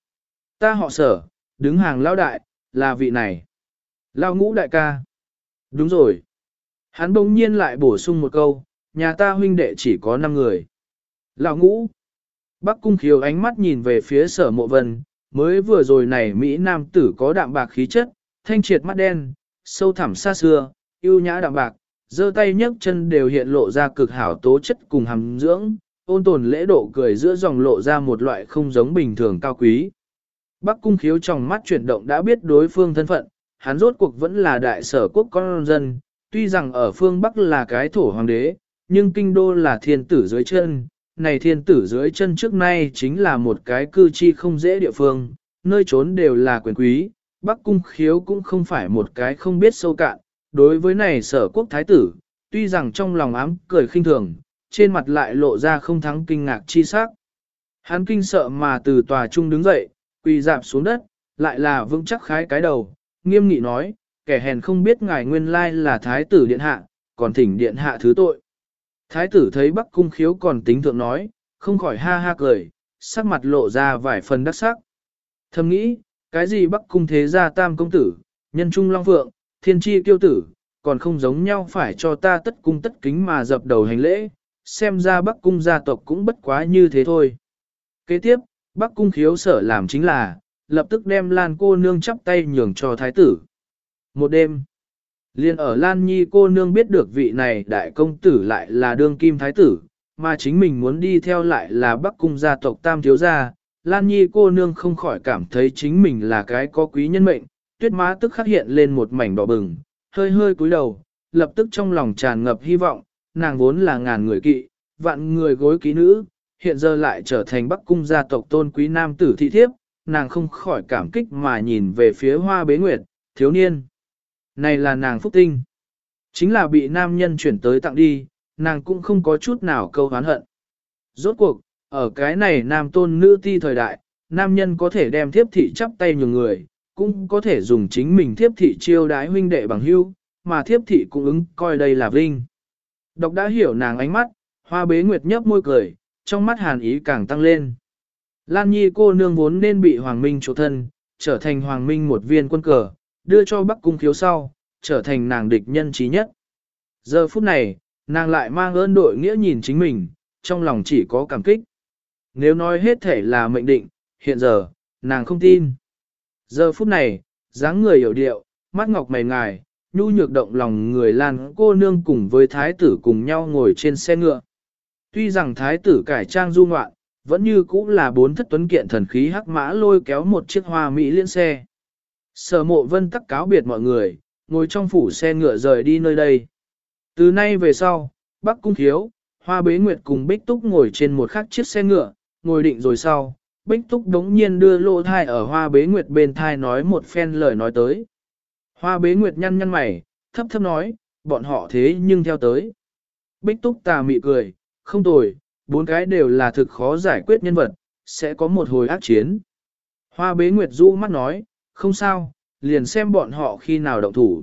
Ta họ sở, đứng hàng lão đại, là vị này. Lão ngũ đại ca. Đúng rồi. Hắn bỗng nhiên lại bổ sung một câu, nhà ta huynh đệ chỉ có 5 người. Lão ngũ. Bắc Cung Khiếu ánh mắt nhìn về phía sở mộ vân, mới vừa rồi này Mỹ Nam tử có đạm bạc khí chất, thanh triệt mắt đen, sâu thẳm xa xưa, yêu nhã đạm bạc, giơ tay nhấc chân đều hiện lộ ra cực hảo tố chất cùng hàm dưỡng, ôn tồn lễ độ cười giữa dòng lộ ra một loại không giống bình thường cao quý. Bắc cung khiếu trong mắt chuyển động đã biết đối phương thân phận, hắn rốt cuộc vẫn là đại sở quốc con dân, tuy rằng ở phương Bắc là cái thổ hoàng đế, nhưng kinh đô là thiên tử dưới chân, này thiên tử dưới chân trước nay chính là một cái cư chi không dễ địa phương, nơi trốn đều là quyền quý, Bắc cung khiếu cũng không phải một cái không biết sâu cạn, đối với này sở quốc thái tử, tuy rằng trong lòng ám cười khinh thường, trên mặt lại lộ ra không thắng kinh ngạc chi sắc. Hắn kinh sợ mà từ tòa trung đứng dậy, quỳ dạp xuống đất, lại là vững chắc khái cái đầu, nghiêm nghị nói, kẻ hèn không biết ngài nguyên lai là thái tử điện hạ, còn thỉnh điện hạ thứ tội. Thái tử thấy Bắc cung khiếu còn tính thượng nói, không khỏi ha ha cười, sắc mặt lộ ra vài phần đắc sắc. Thầm nghĩ, cái gì Bắc cung thế gia tam công tử, nhân trung long phượng, thiên tri kiêu tử, còn không giống nhau phải cho ta tất cung tất kính mà dập đầu hành lễ, xem ra Bắc cung gia tộc cũng bất quá như thế thôi. Kế tiếp, Bắc cung khiếu sở làm chính là, lập tức đem Lan cô nương chắp tay nhường cho thái tử. Một đêm, liền ở Lan Nhi cô nương biết được vị này đại công tử lại là đương kim thái tử, mà chính mình muốn đi theo lại là Bắc cung gia tộc tam thiếu gia. Lan Nhi cô nương không khỏi cảm thấy chính mình là cái có quý nhân mệnh, tuyết má tức khắc hiện lên một mảnh đỏ bừng, hơi hơi cúi đầu, lập tức trong lòng tràn ngập hy vọng, nàng vốn là ngàn người kỵ, vạn người gối ký nữ, hiện giờ lại trở thành bắc cung gia tộc tôn quý nam tử thị thiếp, nàng không khỏi cảm kích mà nhìn về phía hoa bế nguyệt, thiếu niên. Này là nàng phúc tinh. Chính là bị nam nhân chuyển tới tặng đi, nàng cũng không có chút nào câu hán hận. Rốt cuộc, ở cái này nam tôn nữ ti thời đại, nam nhân có thể đem thiếp thị chắp tay nhường người, cũng có thể dùng chính mình thiếp thị chiêu đái huynh đệ bằng hưu, mà thiếp thị cũng ứng coi đây là vinh. Độc đã hiểu nàng ánh mắt, hoa bế nguyệt nhấp môi cười, trong mắt hàn ý càng tăng lên. Lan Nhi cô nương vốn nên bị Hoàng Minh chỗ thân, trở thành Hoàng Minh một viên quân cờ, đưa cho Bắc Cung khiếu sau, trở thành nàng địch nhân trí nhất. Giờ phút này, nàng lại mang ơn đội nghĩa nhìn chính mình, trong lòng chỉ có cảm kích. Nếu nói hết thể là mệnh định, hiện giờ, nàng không tin. Giờ phút này, dáng người hiểu điệu, mắt ngọc mày ngài, nhu nhược động lòng người Lan cô nương cùng với thái tử cùng nhau ngồi trên xe ngựa. Tuy rằng thái tử cải trang du ngoạn, vẫn như cũ là bốn thất tuấn kiện thần khí hắc mã lôi kéo một chiếc hoa mỹ liên xe. Sở mộ vân tắc cáo biệt mọi người, ngồi trong phủ xe ngựa rời đi nơi đây. Từ nay về sau, Bắc Cung Thiếu, Hoa Bế Nguyệt cùng Bích Túc ngồi trên một khắc chiếc xe ngựa, ngồi định rồi sau, Bích Túc đống nhiên đưa lô thai ở Hoa Bế Nguyệt bên thai nói một phen lời nói tới. Hoa Bế Nguyệt nhăn nhăn mày, thấp thấp nói, bọn họ thế nhưng theo tới. Bích Túc tà mị cười, không tồi, bốn cái đều là thực khó giải quyết nhân vật, sẽ có một hồi ác chiến. Hoa bế nguyệt rũ mắt nói, không sao, liền xem bọn họ khi nào động thủ.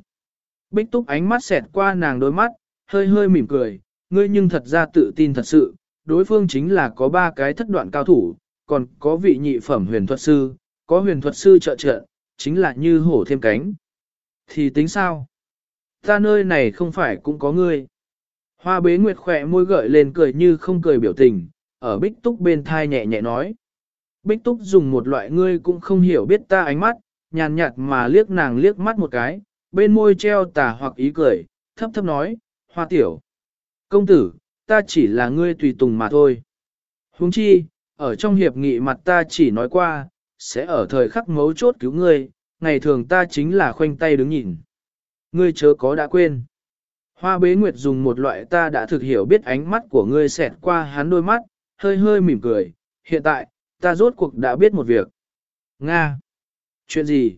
Bích túc ánh mắt xẹt qua nàng đôi mắt, hơi hơi mỉm cười, ngươi nhưng thật ra tự tin thật sự, đối phương chính là có ba cái thất đoạn cao thủ, còn có vị nhị phẩm huyền thuật sư, có huyền thuật sư trợ trợ, chính là như hổ thêm cánh. Thì tính sao? Ta nơi này không phải cũng có ngươi. Hoa bế nguyệt khỏe môi gợi lên cười như không cười biểu tình, ở bích túc bên thai nhẹ nhẹ nói. Bích túc dùng một loại ngươi cũng không hiểu biết ta ánh mắt, nhàn nhạt mà liếc nàng liếc mắt một cái, bên môi treo tà hoặc ý cười, thấp thấp nói, hoa tiểu. Công tử, ta chỉ là ngươi tùy tùng mà thôi. Huống chi, ở trong hiệp nghị mặt ta chỉ nói qua, sẽ ở thời khắc mấu chốt cứu ngươi, ngày thường ta chính là khoanh tay đứng nhìn. Ngươi chớ có đã quên. Hoa bế nguyệt dùng một loại ta đã thực hiểu biết ánh mắt của ngươi xẹt qua hắn đôi mắt, hơi hơi mỉm cười, hiện tại, ta rốt cuộc đã biết một việc. Nga! Chuyện gì?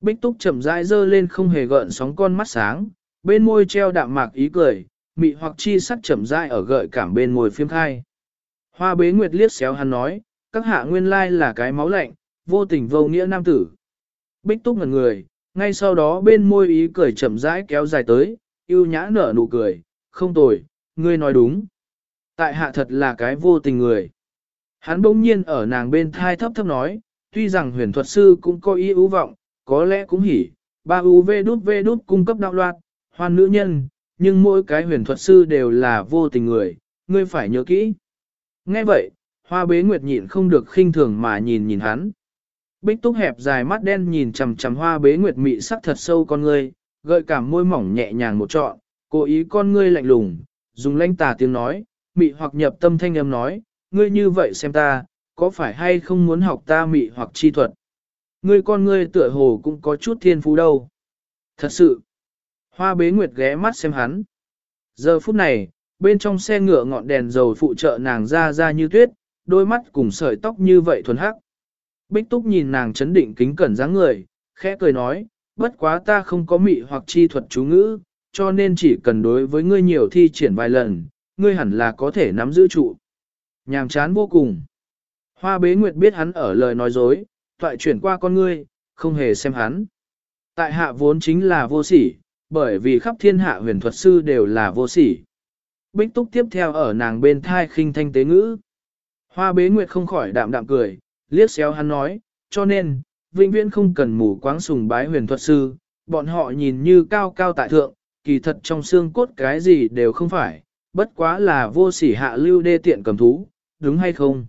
Bích túc chậm rãi dơ lên không hề gợn sóng con mắt sáng, bên môi treo đạm mạc ý cười, mị hoặc chi sắc chậm rãi ở gợi cảm bên môi phiêm khai. Hoa bế nguyệt liếc xéo hắn nói, các hạ nguyên lai là cái máu lạnh, vô tình vô nghĩa nam tử. Bích túc ngần người, ngay sau đó bên môi ý cười chậm rãi kéo dài tới, yêu nhã nở nụ cười, không tồi, ngươi nói đúng. Tại hạ thật là cái vô tình người. Hắn bỗng nhiên ở nàng bên thai thấp thấp nói, tuy rằng huyền thuật sư cũng có ý ưu vọng, có lẽ cũng hỉ, ba u v đút v đút cung cấp đạo loạt, hoan nữ nhân, nhưng mỗi cái huyền thuật sư đều là vô tình người, ngươi phải nhớ kỹ. Nghe vậy, hoa bế nguyệt nhịn không được khinh thường mà nhìn nhìn hắn. Bích túc hẹp dài mắt đen nhìn chằm chằm hoa bế nguyệt mị sắc thật sâu con ngươi, gợi cảm môi mỏng nhẹ nhàng một trọn, cố ý con ngươi lạnh lùng, dùng lanh tà tiếng nói, mị hoặc nhập tâm thanh âm nói, ngươi như vậy xem ta, có phải hay không muốn học ta mị hoặc chi thuật? Ngươi con ngươi tựa hồ cũng có chút thiên phú đâu. Thật sự. Hoa bế nguyệt ghé mắt xem hắn. Giờ phút này, bên trong xe ngựa ngọn đèn dầu phụ trợ nàng ra ra như tuyết, đôi mắt cùng sợi tóc như vậy thuần hắc. Bích túc nhìn nàng chấn định kính cẩn dáng người, khẽ cười nói, bất quá ta không có mị hoặc chi thuật chú ngữ, cho nên chỉ cần đối với ngươi nhiều thi triển vài lần, ngươi hẳn là có thể nắm giữ trụ. Nhàm chán vô cùng. Hoa bế nguyệt biết hắn ở lời nói dối, toại chuyển qua con ngươi, không hề xem hắn. Tại hạ vốn chính là vô sỉ, bởi vì khắp thiên hạ huyền thuật sư đều là vô sỉ. Bích túc tiếp theo ở nàng bên thai khinh thanh tế ngữ. Hoa bế nguyệt không khỏi đạm đạm cười, liếc xéo hắn nói, cho nên, vĩnh viễn không cần mù quáng sùng bái huyền thuật sư, bọn họ nhìn như cao cao tại thượng, kỳ thật trong xương cốt cái gì đều không phải, bất quá là vô sỉ hạ lưu đê tiện cầm thú, đúng hay không?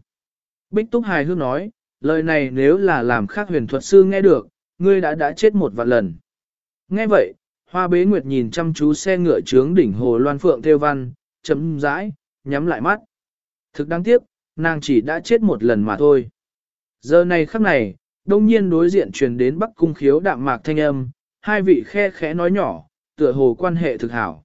Bích Túc hài hước nói, lời này nếu là làm khác huyền thuật sư nghe được, ngươi đã đã chết một vạn lần. Nghe vậy, hoa bế nguyệt nhìn chăm chú xe ngựa trướng đỉnh hồ loan phượng theo văn, chấm rãi, nhắm lại mắt. Thực đáng tiếc, nàng chỉ đã chết một lần mà thôi. Giờ này khắc này, đông nhiên đối diện truyền đến bắc cung khiếu đạm mạc thanh âm, hai vị khe khẽ nói nhỏ, tựa hồ quan hệ thực hảo.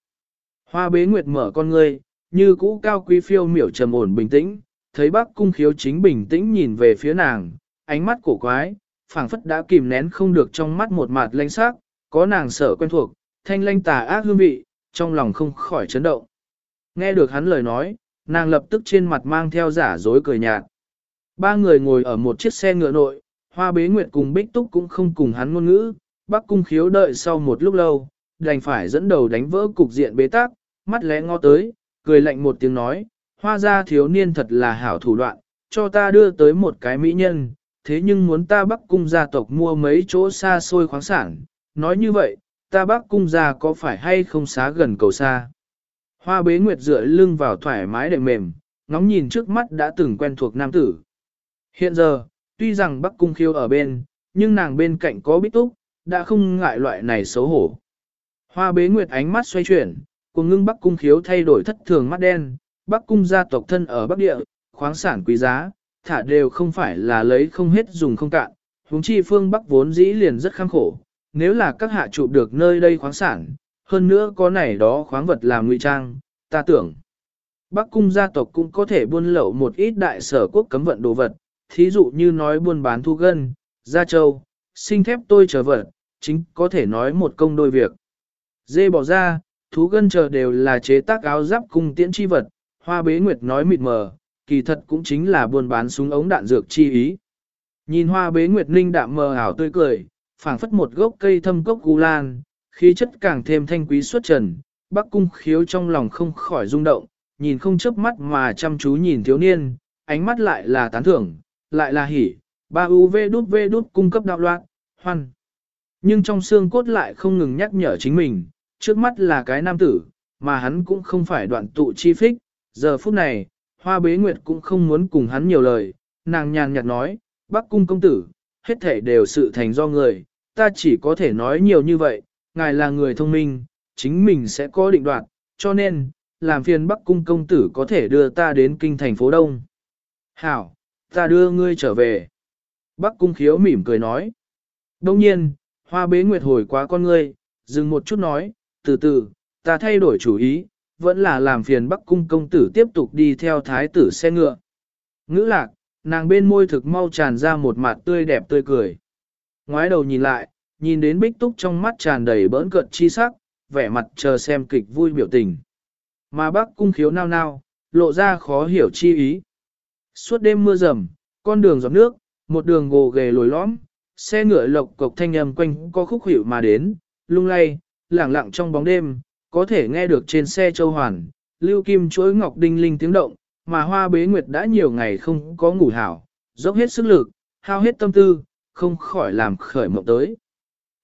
Hoa bế nguyệt mở con ngươi, như cũ cao quý phiêu miểu trầm ổn bình tĩnh, thấy Bắc cung khiếu chính bình tĩnh nhìn về phía nàng, ánh mắt cổ quái, phảng phất đã kìm nén không được trong mắt một mặt lanh sắc, có nàng sợ quen thuộc, thanh lanh tà ác hương vị, trong lòng không khỏi chấn động. Nghe được hắn lời nói, nàng lập tức trên mặt mang theo giả dối cười nhạt. Ba người ngồi ở một chiếc xe ngựa nội, hoa bế nguyệt cùng bích túc cũng không cùng hắn ngôn ngữ, bác cung khiếu đợi sau một lúc lâu, đành phải dẫn đầu đánh vỡ cục diện bế tắc, mắt lẽ ngó tới, cười lạnh một tiếng nói, hoa ra thiếu niên thật là hảo thủ đoạn, cho ta đưa tới một cái mỹ nhân, thế nhưng muốn ta bắc cung gia tộc mua mấy chỗ xa xôi khoáng sản, nói như vậy, ta bắc cung gia có phải hay không xá gần cầu xa. Hoa bế nguyệt dựa lưng vào thoải mái đệm mềm, ngóng nhìn trước mắt đã từng quen thuộc nam tử. Hiện giờ, tuy rằng bắc cung khiêu ở bên, nhưng nàng bên cạnh có bích túc, đã không ngại loại này xấu hổ. Hoa bế nguyệt ánh mắt xoay chuyển, cùng ngưng bắc cung khiếu thay đổi thất thường mắt đen, bắc cung gia tộc thân ở bắc địa, khoáng sản quý giá, thả đều không phải là lấy không hết dùng không cạn, huống chi phương bắc vốn dĩ liền rất khăng khổ, nếu là các hạ chụp được nơi đây khoáng sản, hơn nữa có này đó khoáng vật làm ngụy trang, ta tưởng. Bắc cung gia tộc cũng có thể buôn lậu một ít đại sở quốc cấm vận đồ vật, thí dụ như nói buôn bán thu gân, gia châu, sinh thép tôi trở vật, chính có thể nói một công đôi việc. Dê bỏ ra, thú gân chờ đều là chế tác áo giáp cung tiễn chi vật, hoa bế nguyệt nói mịt mờ, kỳ thật cũng chính là buôn bán súng ống đạn dược chi ý. Nhìn hoa bế nguyệt ninh đạm mờ ảo tươi cười, phảng phất một gốc cây thâm cốc gu lan, khí chất càng thêm thanh quý xuất trần, bắc cung khiếu trong lòng không khỏi rung động, nhìn không chớp mắt mà chăm chú nhìn thiếu niên, ánh mắt lại là tán thưởng, lại là hỉ, ba UV đút V đút cung cấp đạo loạn, hoan. Nhưng trong xương cốt lại không ngừng nhắc nhở chính mình, trước mắt là cái nam tử, mà hắn cũng không phải đoạn tụ chi phích. Giờ phút này, hoa bế nguyệt cũng không muốn cùng hắn nhiều lời, nàng nhàn nhạt nói, bác cung công tử, hết thể đều sự thành do người, ta chỉ có thể nói nhiều như vậy, ngài là người thông minh, chính mình sẽ có định đoạt, cho nên, làm phiền bắc cung công tử có thể đưa ta đến kinh thành phố Đông. Hảo, ta đưa ngươi trở về. Bắc cung khiếu mỉm cười nói. Đông nhiên, hoa bế nguyệt hồi quá con ngươi, dừng một chút nói, từ từ, ta thay đổi chủ ý, vẫn là làm phiền Bắc Cung công tử tiếp tục đi theo thái tử xe ngựa. Ngữ lạc, nàng bên môi thực mau tràn ra một mặt tươi đẹp tươi cười. Ngoái đầu nhìn lại, nhìn đến bích túc trong mắt tràn đầy bỡn cợt chi sắc, vẻ mặt chờ xem kịch vui biểu tình. Mà bác Cung khiếu nao nao, lộ ra khó hiểu chi ý. Suốt đêm mưa rầm, con đường giọt nước, một đường gồ ghề lồi lõm, xe ngựa lộc cộc thanh âm quanh có khúc hiệu mà đến, lung lay, lảng lặng trong bóng đêm, có thể nghe được trên xe châu hoàn, lưu kim chuối ngọc đinh linh tiếng động, mà hoa bế nguyệt đã nhiều ngày không có ngủ hảo, dốc hết sức lực, hao hết tâm tư, không khỏi làm khởi mộng tới.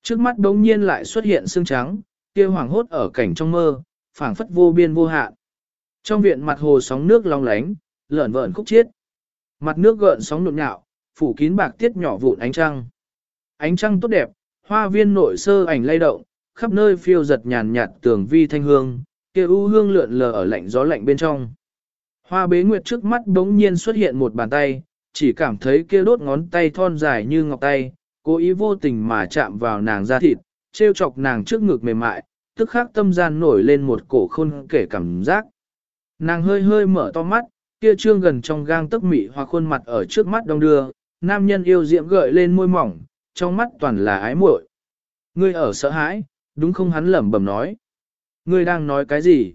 Trước mắt đống nhiên lại xuất hiện xương trắng, kia hoàng hốt ở cảnh trong mơ, phảng phất vô biên vô hạn. Trong viện mặt hồ sóng nước long lánh, lợn vợn khúc chiết. Mặt nước gợn sóng nhộn nhạo, phủ kín bạc tiết nhỏ vụn ánh trăng. Ánh trăng tốt đẹp, hoa viên nội sơ ảnh lay động, khắp nơi phiêu giật nhàn nhạt tường vi thanh hương, kia u hương lượn lờ ở lạnh gió lạnh bên trong. Hoa bế nguyệt trước mắt bỗng nhiên xuất hiện một bàn tay, chỉ cảm thấy kia đốt ngón tay thon dài như ngọc tay, cố ý vô tình mà chạm vào nàng da thịt, treo chọc nàng trước ngực mềm mại, tức khắc tâm gian nổi lên một cổ khôn kể cảm giác. Nàng hơi hơi mở to mắt, kia trương gần trong gang tức mị hoặc khuôn mặt ở trước mắt đông đưa, nam nhân yêu diệm gợi lên môi mỏng, trong mắt toàn là ái muội. Ngươi ở sợ hãi, đúng không hắn lẩm bẩm nói. Ngươi đang nói cái gì?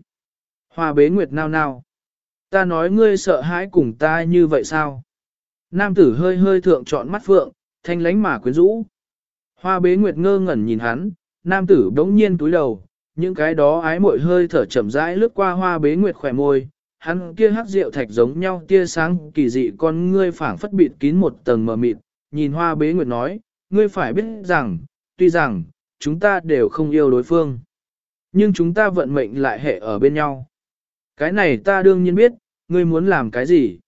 Hoa bế nguyệt nao nao. Ta nói ngươi sợ hãi cùng ta như vậy sao? Nam tử hơi hơi thượng trọn mắt phượng, thanh lánh mà quyến rũ. Hoa bế nguyệt ngơ ngẩn nhìn hắn, nam tử đống nhiên túi đầu, những cái đó ái mội hơi thở chậm rãi lướt qua hoa bế nguyệt khỏe môi, hắn kia hắc rượu thạch giống nhau tia sáng kỳ dị con ngươi phảng phất bịt kín một tầng mờ mịt, nhìn hoa bế nguyệt nói, ngươi phải biết rằng, tuy rằng, chúng ta đều không yêu đối phương. Nhưng chúng ta vận mệnh lại hệ ở bên nhau. Cái này ta đương nhiên biết, ngươi muốn làm cái gì?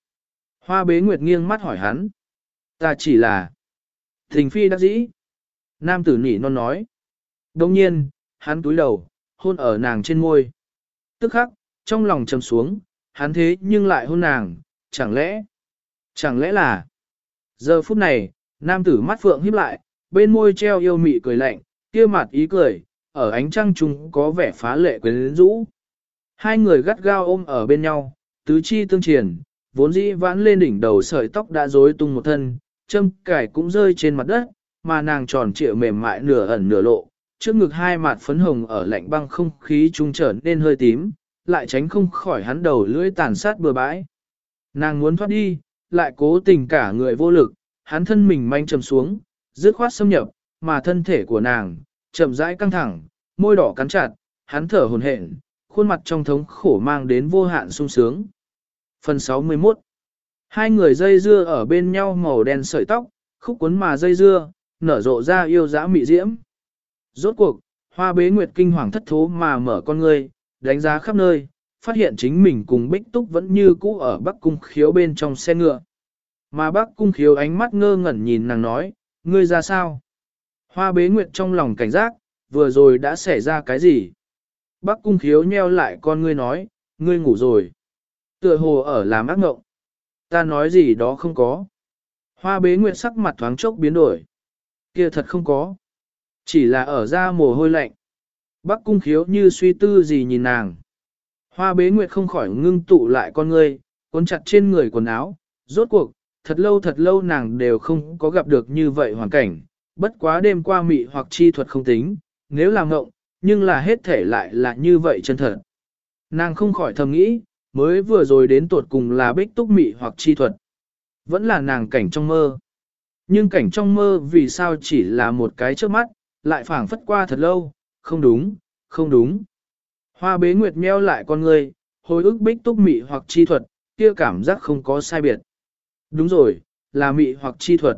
Hoa bế nguyệt nghiêng mắt hỏi hắn. Ta chỉ là... Thình phi đắc dĩ. Nam tử nỉ non nói. Đồng nhiên, hắn túi đầu, hôn ở nàng trên môi. Tức khắc, trong lòng trầm xuống, hắn thế nhưng lại hôn nàng, chẳng lẽ, chẳng lẽ là... Giờ phút này, nam tử mắt phượng híp lại, bên môi treo yêu mị cười lạnh, kia mặt ý cười, ở ánh trăng trung có vẻ phá lệ quyến rũ. Hai người gắt gao ôm ở bên nhau, tứ chi tương triển, vốn dĩ vãn lên đỉnh đầu sợi tóc đã rối tung một thân, châm cải cũng rơi trên mặt đất, mà nàng tròn trịa mềm mại nửa ẩn nửa lộ, trước ngực hai mặt phấn hồng ở lạnh băng không khí trung trở nên hơi tím, lại tránh không khỏi hắn đầu lưỡi tàn sát bừa bãi. Nàng muốn thoát đi, lại cố tình cả người vô lực, hắn thân mình manh trầm xuống, dứt khoát xâm nhập, mà thân thể của nàng, chậm rãi căng thẳng, môi đỏ cắn chặt, hắn thở hồn hển, khuôn mặt trong thống khổ mang đến vô hạn sung sướng. Phần 61 Hai người dây dưa ở bên nhau màu đen sợi tóc, khúc cuốn mà dây dưa, nở rộ ra yêu dã mị diễm. Rốt cuộc, hoa bế nguyệt kinh hoàng thất thố mà mở con người, đánh giá khắp nơi, phát hiện chính mình cùng bích túc vẫn như cũ ở bắc cung khiếu bên trong xe ngựa. Mà bắc cung khiếu ánh mắt ngơ ngẩn nhìn nàng nói, ngươi ra sao? Hoa bế nguyệt trong lòng cảnh giác, vừa rồi đã xảy ra cái gì? Bắc cung khiếu nheo lại con ngươi nói, ngươi ngủ rồi. Tựa hồ ở làm ác ngộng. Ta nói gì đó không có. Hoa bế nguyệt sắc mặt thoáng chốc biến đổi. kia thật không có. Chỉ là ở ra mồ hôi lạnh. Bắc cung khiếu như suy tư gì nhìn nàng. Hoa bế nguyệt không khỏi ngưng tụ lại con ngươi, cuốn chặt trên người quần áo. Rốt cuộc, thật lâu thật lâu nàng đều không có gặp được như vậy hoàn cảnh. Bất quá đêm qua mị hoặc chi thuật không tính, nếu là ngộng, nhưng là hết thể lại là như vậy chân thật. Nàng không khỏi thầm nghĩ, mới vừa rồi đến tuột cùng là bích túc mị hoặc chi thuật. Vẫn là nàng cảnh trong mơ. Nhưng cảnh trong mơ vì sao chỉ là một cái trước mắt, lại phảng phất qua thật lâu, không đúng, không đúng. Hoa bế nguyệt meo lại con người, hồi ức bích túc mị hoặc chi thuật, kia cảm giác không có sai biệt. Đúng rồi, là mị hoặc chi thuật.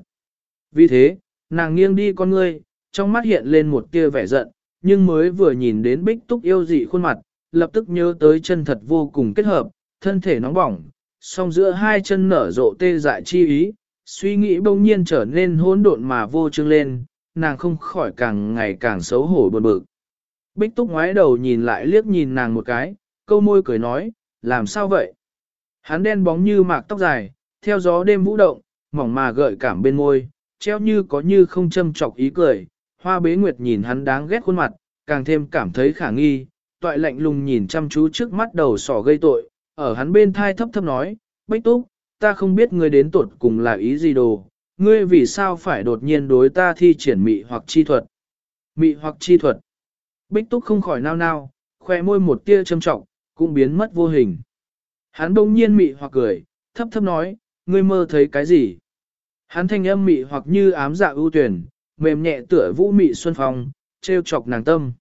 Vì thế, nàng nghiêng đi con ngươi, trong mắt hiện lên một tia vẻ giận, nhưng mới vừa nhìn đến bích túc yêu dị khuôn mặt, lập tức nhớ tới chân thật vô cùng kết hợp, thân thể nóng bỏng, song giữa hai chân nở rộ tê dại chi ý, suy nghĩ bỗng nhiên trở nên hỗn độn mà vô trương lên, nàng không khỏi càng ngày càng xấu hổ buồn bực. Bích túc ngoái đầu nhìn lại liếc nhìn nàng một cái, câu môi cười nói, làm sao vậy? Hắn đen bóng như mạc tóc dài, theo gió đêm vũ động, mỏng mà gợi cảm bên môi, treo như có như không châm chọc ý cười, hoa bế nguyệt nhìn hắn đáng ghét khuôn mặt, càng thêm cảm thấy khả nghi, toại lạnh lùng nhìn chăm chú trước mắt đầu sỏ gây tội, ở hắn bên thai thấp thấp nói, Bích Túc, ta không biết ngươi đến tuột cùng là ý gì đồ, ngươi vì sao phải đột nhiên đối ta thi triển mị hoặc chi thuật. Mị hoặc chi thuật. Bích Túc không khỏi nao nao, khoe môi một tia châm trọng, cũng biến mất vô hình. Hắn đông nhiên mị hoặc cười, thấp thấp nói, ngươi mơ thấy cái gì? Hắn thanh âm mị hoặc như ám dạ ưu tuyển, mềm nhẹ tựa vũ mị xuân phong, treo chọc nàng tâm.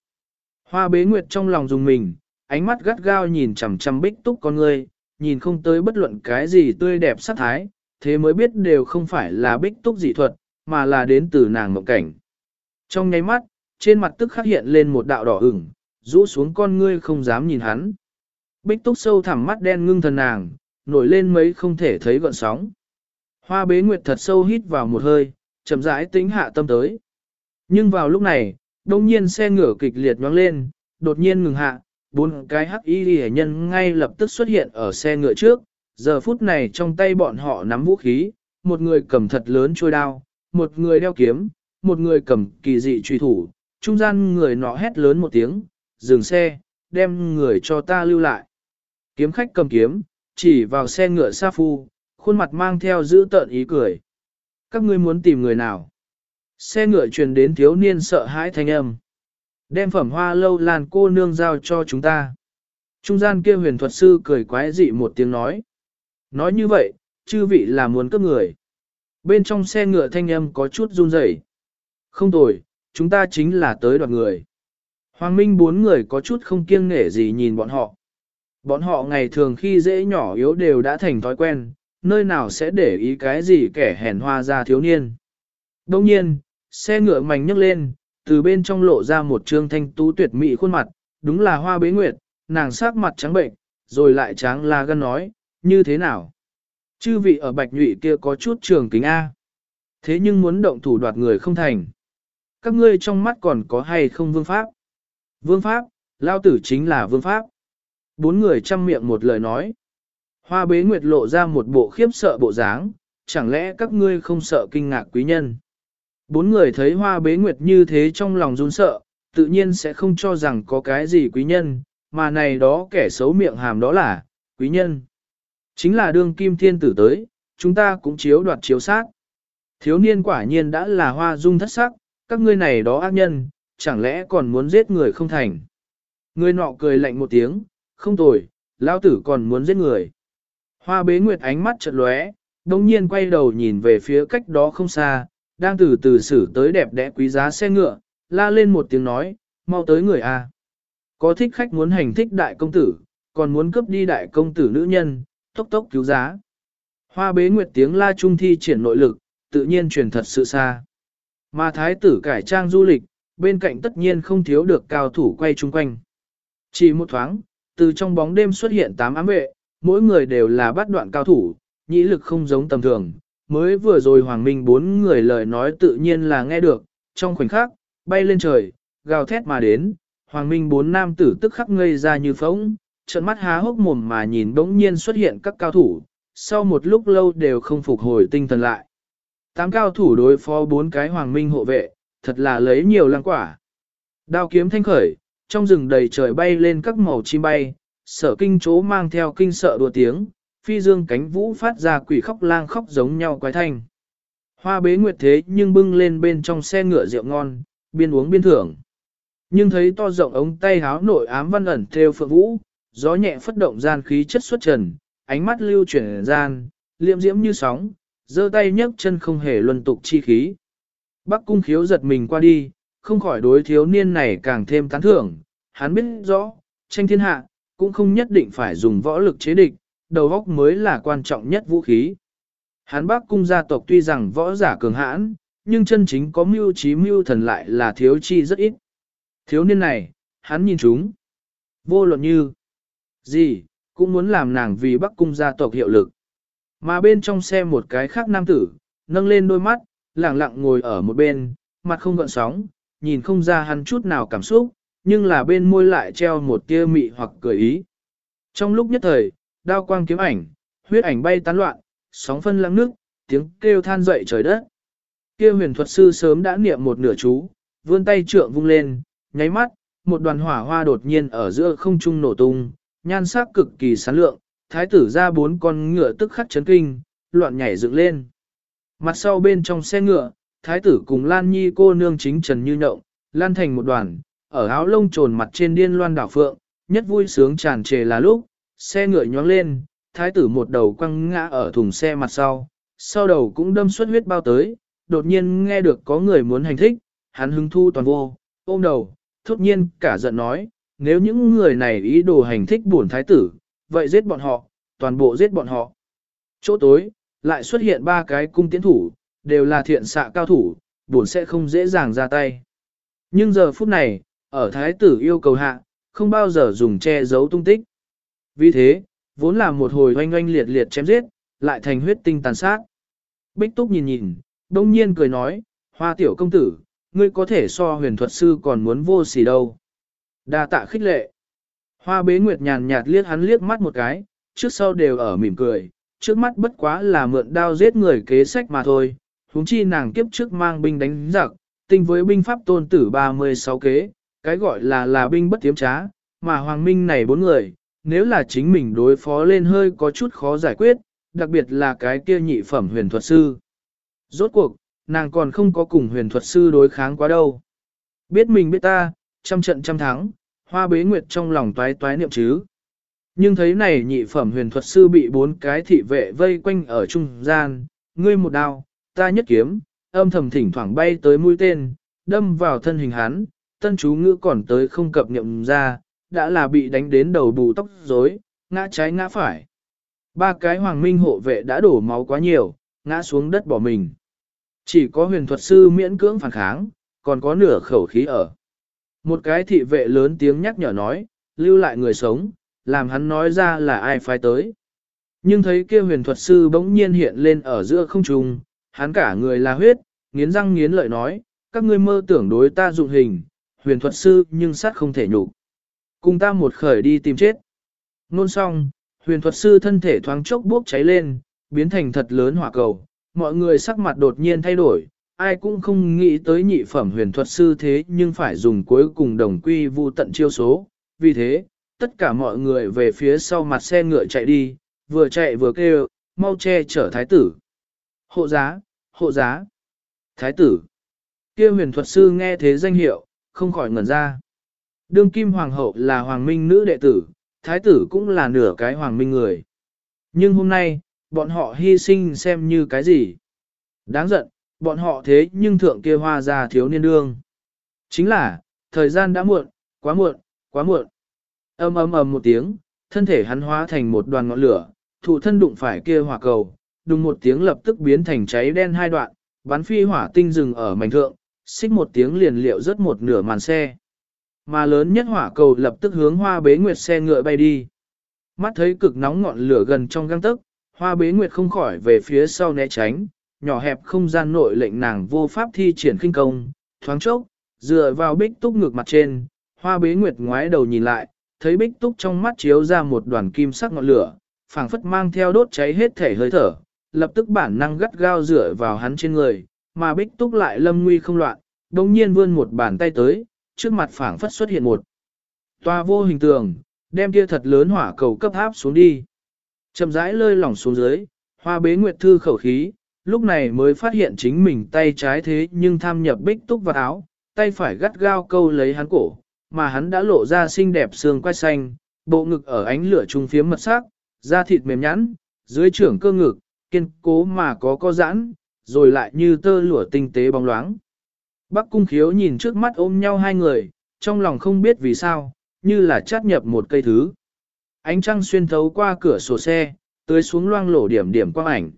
Hoa bế nguyệt trong lòng dùng mình, ánh mắt gắt gao nhìn chằm chằm bích túc con ngươi, nhìn không tới bất luận cái gì tươi đẹp sắc thái, thế mới biết đều không phải là bích túc dị thuật, mà là đến từ nàng mộng cảnh. Trong nháy mắt, trên mặt tức khắc hiện lên một đạo đỏ ửng, rũ xuống con ngươi không dám nhìn hắn. Bích túc sâu thẳm mắt đen ngưng thần nàng, nổi lên mấy không thể thấy gọn sóng. Hoa bế nguyệt thật sâu hít vào một hơi, chậm rãi tính hạ tâm tới. Nhưng vào lúc này, đông nhiên xe ngửa kịch liệt nhoáng lên, đột nhiên ngừng hạ, bốn cái hắc y hệ nhân ngay lập tức xuất hiện ở xe ngựa trước, giờ phút này trong tay bọn họ nắm vũ khí, một người cầm thật lớn trôi đao, một người đeo kiếm, một người cầm kỳ dị truy thủ, trung gian người nọ hét lớn một tiếng, dừng xe, đem người cho ta lưu lại. Kiếm khách cầm kiếm, chỉ vào xe ngựa sa phu, khuôn mặt mang theo giữ tợn ý cười. Các ngươi muốn tìm người nào? Xe ngựa truyền đến thiếu niên sợ hãi thanh âm. Đem phẩm hoa lâu làn cô nương giao cho chúng ta. Trung gian kia huyền thuật sư cười quái dị một tiếng nói. Nói như vậy, chư vị là muốn cướp người. Bên trong xe ngựa thanh âm có chút run rẩy. Không tồi, chúng ta chính là tới đoạt người. Hoàng Minh bốn người có chút không kiêng nể gì nhìn bọn họ. Bọn họ ngày thường khi dễ nhỏ yếu đều đã thành thói quen, nơi nào sẽ để ý cái gì kẻ hèn hoa ra thiếu niên. Đông nhiên, xe ngựa mảnh nhấc lên, từ bên trong lộ ra một trương thanh tú tuyệt mỹ khuôn mặt, đúng là hoa bế nguyệt, nàng sắc mặt trắng bệnh, rồi lại tráng la gân nói, như thế nào? Chư vị ở bạch nhụy kia có chút trường kính A. Thế nhưng muốn động thủ đoạt người không thành. Các ngươi trong mắt còn có hay không vương pháp? Vương pháp, lao tử chính là vương pháp. Bốn người chăm miệng một lời nói. Hoa bế nguyệt lộ ra một bộ khiếp sợ bộ dáng, chẳng lẽ các ngươi không sợ kinh ngạc quý nhân? Bốn người thấy hoa bế nguyệt như thế trong lòng run sợ, tự nhiên sẽ không cho rằng có cái gì quý nhân, mà này đó kẻ xấu miệng hàm đó là, quý nhân. Chính là đương kim thiên tử tới, chúng ta cũng chiếu đoạt chiếu sát. Thiếu niên quả nhiên đã là hoa dung thất sắc, các ngươi này đó ác nhân, chẳng lẽ còn muốn giết người không thành. Người nọ cười lạnh một tiếng, không tồi, lao tử còn muốn giết người. Hoa bế nguyệt ánh mắt chợt lóe, đồng nhiên quay đầu nhìn về phía cách đó không xa, đang từ từ xử tới đẹp đẽ quý giá xe ngựa, la lên một tiếng nói, mau tới người a. Có thích khách muốn hành thích đại công tử, còn muốn cướp đi đại công tử nữ nhân, tốc tốc cứu giá. Hoa bế nguyệt tiếng la trung thi triển nội lực, tự nhiên truyền thật sự xa. Mà thái tử cải trang du lịch, bên cạnh tất nhiên không thiếu được cao thủ quay chung quanh. Chỉ một thoáng, từ trong bóng đêm xuất hiện tám ám vệ, mỗi người đều là bắt đoạn cao thủ, nhĩ lực không giống tầm thường. Mới vừa rồi Hoàng Minh bốn người lời nói tự nhiên là nghe được, trong khoảnh khắc, bay lên trời, gào thét mà đến, Hoàng Minh bốn nam tử tức khắc ngây ra như phóng, trận mắt há hốc mồm mà nhìn bỗng nhiên xuất hiện các cao thủ, sau một lúc lâu đều không phục hồi tinh thần lại. Tám cao thủ đối phó bốn cái Hoàng Minh hộ vệ, thật là lấy nhiều lăng quả. Đao kiếm thanh khởi, trong rừng đầy trời bay lên các màu chim bay, sở kinh chố mang theo kinh sợ đùa tiếng, phi dương cánh vũ phát ra quỷ khóc lang khóc giống nhau quái thanh. Hoa bế nguyệt thế nhưng bưng lên bên trong xe ngựa rượu ngon, biên uống biên thưởng. Nhưng thấy to rộng ống tay háo nội ám văn ẩn theo phượng vũ, gió nhẹ phất động gian khí chất xuất trần, ánh mắt lưu chuyển gian, liệm diễm như sóng, giơ tay nhấc chân không hề luân tục chi khí. Bắc cung khiếu giật mình qua đi, không khỏi đối thiếu niên này càng thêm tán thưởng, hắn biết rõ, tranh thiên hạ, cũng không nhất định phải dùng võ lực chế địch, đầu óc mới là quan trọng nhất vũ khí. Hán Bắc cung gia tộc tuy rằng võ giả cường hãn, nhưng chân chính có mưu trí mưu thần lại là thiếu chi rất ít. Thiếu niên này, hắn nhìn chúng. Vô luận như, gì, cũng muốn làm nàng vì Bắc cung gia tộc hiệu lực. Mà bên trong xe một cái khác nam tử, nâng lên đôi mắt, lẳng lặng ngồi ở một bên, mặt không gợn sóng, nhìn không ra hắn chút nào cảm xúc, nhưng là bên môi lại treo một tia mị hoặc cười ý. Trong lúc nhất thời, đao quang kiếm ảnh, huyết ảnh bay tán loạn, sóng phân lăng nước, tiếng kêu than dậy trời đất. Kia huyền thuật sư sớm đã niệm một nửa chú, vươn tay trượng vung lên, nháy mắt, một đoàn hỏa hoa đột nhiên ở giữa không trung nổ tung, nhan sắc cực kỳ sáng lượng, thái tử ra bốn con ngựa tức khắc chấn kinh, loạn nhảy dựng lên. Mặt sau bên trong xe ngựa, thái tử cùng Lan Nhi cô nương chính trần như nhộng, lan thành một đoàn, ở áo lông trồn mặt trên điên loan đảo phượng, nhất vui sướng tràn trề là lúc, xe ngựa nhoáng lên, thái tử một đầu quăng ngã ở thùng xe mặt sau, sau đầu cũng đâm xuất huyết bao tới, đột nhiên nghe được có người muốn hành thích, hắn hứng thu toàn vô, ôm đầu, thốt nhiên cả giận nói, nếu những người này ý đồ hành thích buồn thái tử, vậy giết bọn họ, toàn bộ giết bọn họ. Chỗ tối, lại xuất hiện ba cái cung tiến thủ, đều là thiện xạ cao thủ, buồn sẽ không dễ dàng ra tay. Nhưng giờ phút này, ở thái tử yêu cầu hạ, không bao giờ dùng che giấu tung tích. Vì thế, vốn là một hồi oanh oanh liệt liệt chém giết, lại thành huyết tinh tàn sát. Bích túc nhìn nhìn, đông nhiên cười nói, hoa tiểu công tử, ngươi có thể so huyền thuật sư còn muốn vô sỉ đâu. Đa tạ khích lệ. Hoa bế nguyệt nhàn nhạt liếc hắn liếc mắt một cái, trước sau đều ở mỉm cười, trước mắt bất quá là mượn đao giết người kế sách mà thôi, huống chi nàng kiếp trước mang binh đánh giặc, tinh với binh pháp tôn tử 36 kế, cái gọi là là binh bất tiếm trá, mà hoàng minh này bốn người, nếu là chính mình đối phó lên hơi có chút khó giải quyết, đặc biệt là cái kia nhị phẩm huyền thuật sư. Rốt cuộc, nàng còn không có cùng huyền thuật sư đối kháng quá đâu. Biết mình biết ta, trăm trận trăm thắng, hoa bế nguyệt trong lòng toái toái niệm chứ. Nhưng thấy này nhị phẩm huyền thuật sư bị bốn cái thị vệ vây quanh ở trung gian, ngươi một đao, ta nhất kiếm, âm thầm thỉnh thoảng bay tới mũi tên, đâm vào thân hình hắn, tân chú ngữ còn tới không cập nhậm ra, đã là bị đánh đến đầu bù tóc rối, ngã trái ngã phải. Ba cái hoàng minh hộ vệ đã đổ máu quá nhiều, ngã xuống đất bỏ mình. Chỉ có huyền thuật sư miễn cưỡng phản kháng, còn có nửa khẩu khí ở. Một cái thị vệ lớn tiếng nhắc nhở nói, lưu lại người sống, làm hắn nói ra là ai phải tới. Nhưng thấy kia huyền thuật sư bỗng nhiên hiện lên ở giữa không trung, hắn cả người là huyết, nghiến răng nghiến lợi nói, các ngươi mơ tưởng đối ta dụng hình, huyền thuật sư nhưng sát không thể nhục. Cùng ta một khởi đi tìm chết. Nôn xong, huyền thuật sư thân thể thoáng chốc bốc cháy lên, biến thành thật lớn hỏa cầu, mọi người sắc mặt đột nhiên thay đổi, ai cũng không nghĩ tới nhị phẩm huyền thuật sư thế nhưng phải dùng cuối cùng đồng quy vu tận chiêu số. Vì thế, tất cả mọi người về phía sau mặt xe ngựa chạy đi, vừa chạy vừa kêu, mau che chở thái tử. Hộ giá, hộ giá. Thái tử. kia huyền thuật sư nghe thế danh hiệu, không khỏi ngẩn ra. Đương kim hoàng hậu là hoàng minh nữ đệ tử, thái tử cũng là nửa cái hoàng minh người. Nhưng hôm nay, bọn họ hy sinh xem như cái gì? Đáng giận, bọn họ thế nhưng thượng kia hoa ra thiếu niên đương. Chính là, thời gian đã muộn, quá muộn, quá muộn. Âm ầm ầm một tiếng, thân thể hắn hóa thành một đoàn ngọn lửa, thủ thân đụng phải kia hỏa cầu, đùng một tiếng lập tức biến thành cháy đen hai đoạn, bắn phi hỏa tinh rừng ở mảnh thượng, xích một tiếng liền liệu rất một nửa màn xe. Mà lớn nhất hỏa cầu lập tức hướng hoa bế nguyệt xe ngựa bay đi. Mắt thấy cực nóng ngọn lửa gần trong găng tức, hoa bế nguyệt không khỏi về phía sau né tránh, nhỏ hẹp không gian nội lệnh nàng vô pháp thi triển khinh công, thoáng chốc, dựa vào bích túc ngược mặt trên, hoa bế nguyệt ngoái đầu nhìn lại, thấy bích túc trong mắt chiếu ra một đoàn kim sắc ngọn lửa, phảng phất mang theo đốt cháy hết thể hơi thở, lập tức bản năng gắt gao dựa vào hắn trên người, mà bích túc lại lâm nguy không loạn, đồng nhiên vươn một bàn tay tới, trước mặt phảng phất xuất hiện một toa vô hình tường, đem kia thật lớn hỏa cầu cấp áp xuống đi. Chậm rãi lơi lỏng xuống dưới, hoa bế nguyệt thư khẩu khí, lúc này mới phát hiện chính mình tay trái thế nhưng tham nhập bích túc vào áo, tay phải gắt gao câu lấy hắn cổ, mà hắn đã lộ ra xinh đẹp xương quai xanh, bộ ngực ở ánh lửa trung phía mật sắc, da thịt mềm nhẵn, dưới trưởng cơ ngực, kiên cố mà có co giãn, rồi lại như tơ lụa tinh tế bóng loáng. Bắc cung khiếu nhìn trước mắt ôm nhau hai người, trong lòng không biết vì sao, như là chát nhập một cây thứ. Ánh trăng xuyên thấu qua cửa sổ xe, tới xuống loang lổ điểm điểm quang ảnh.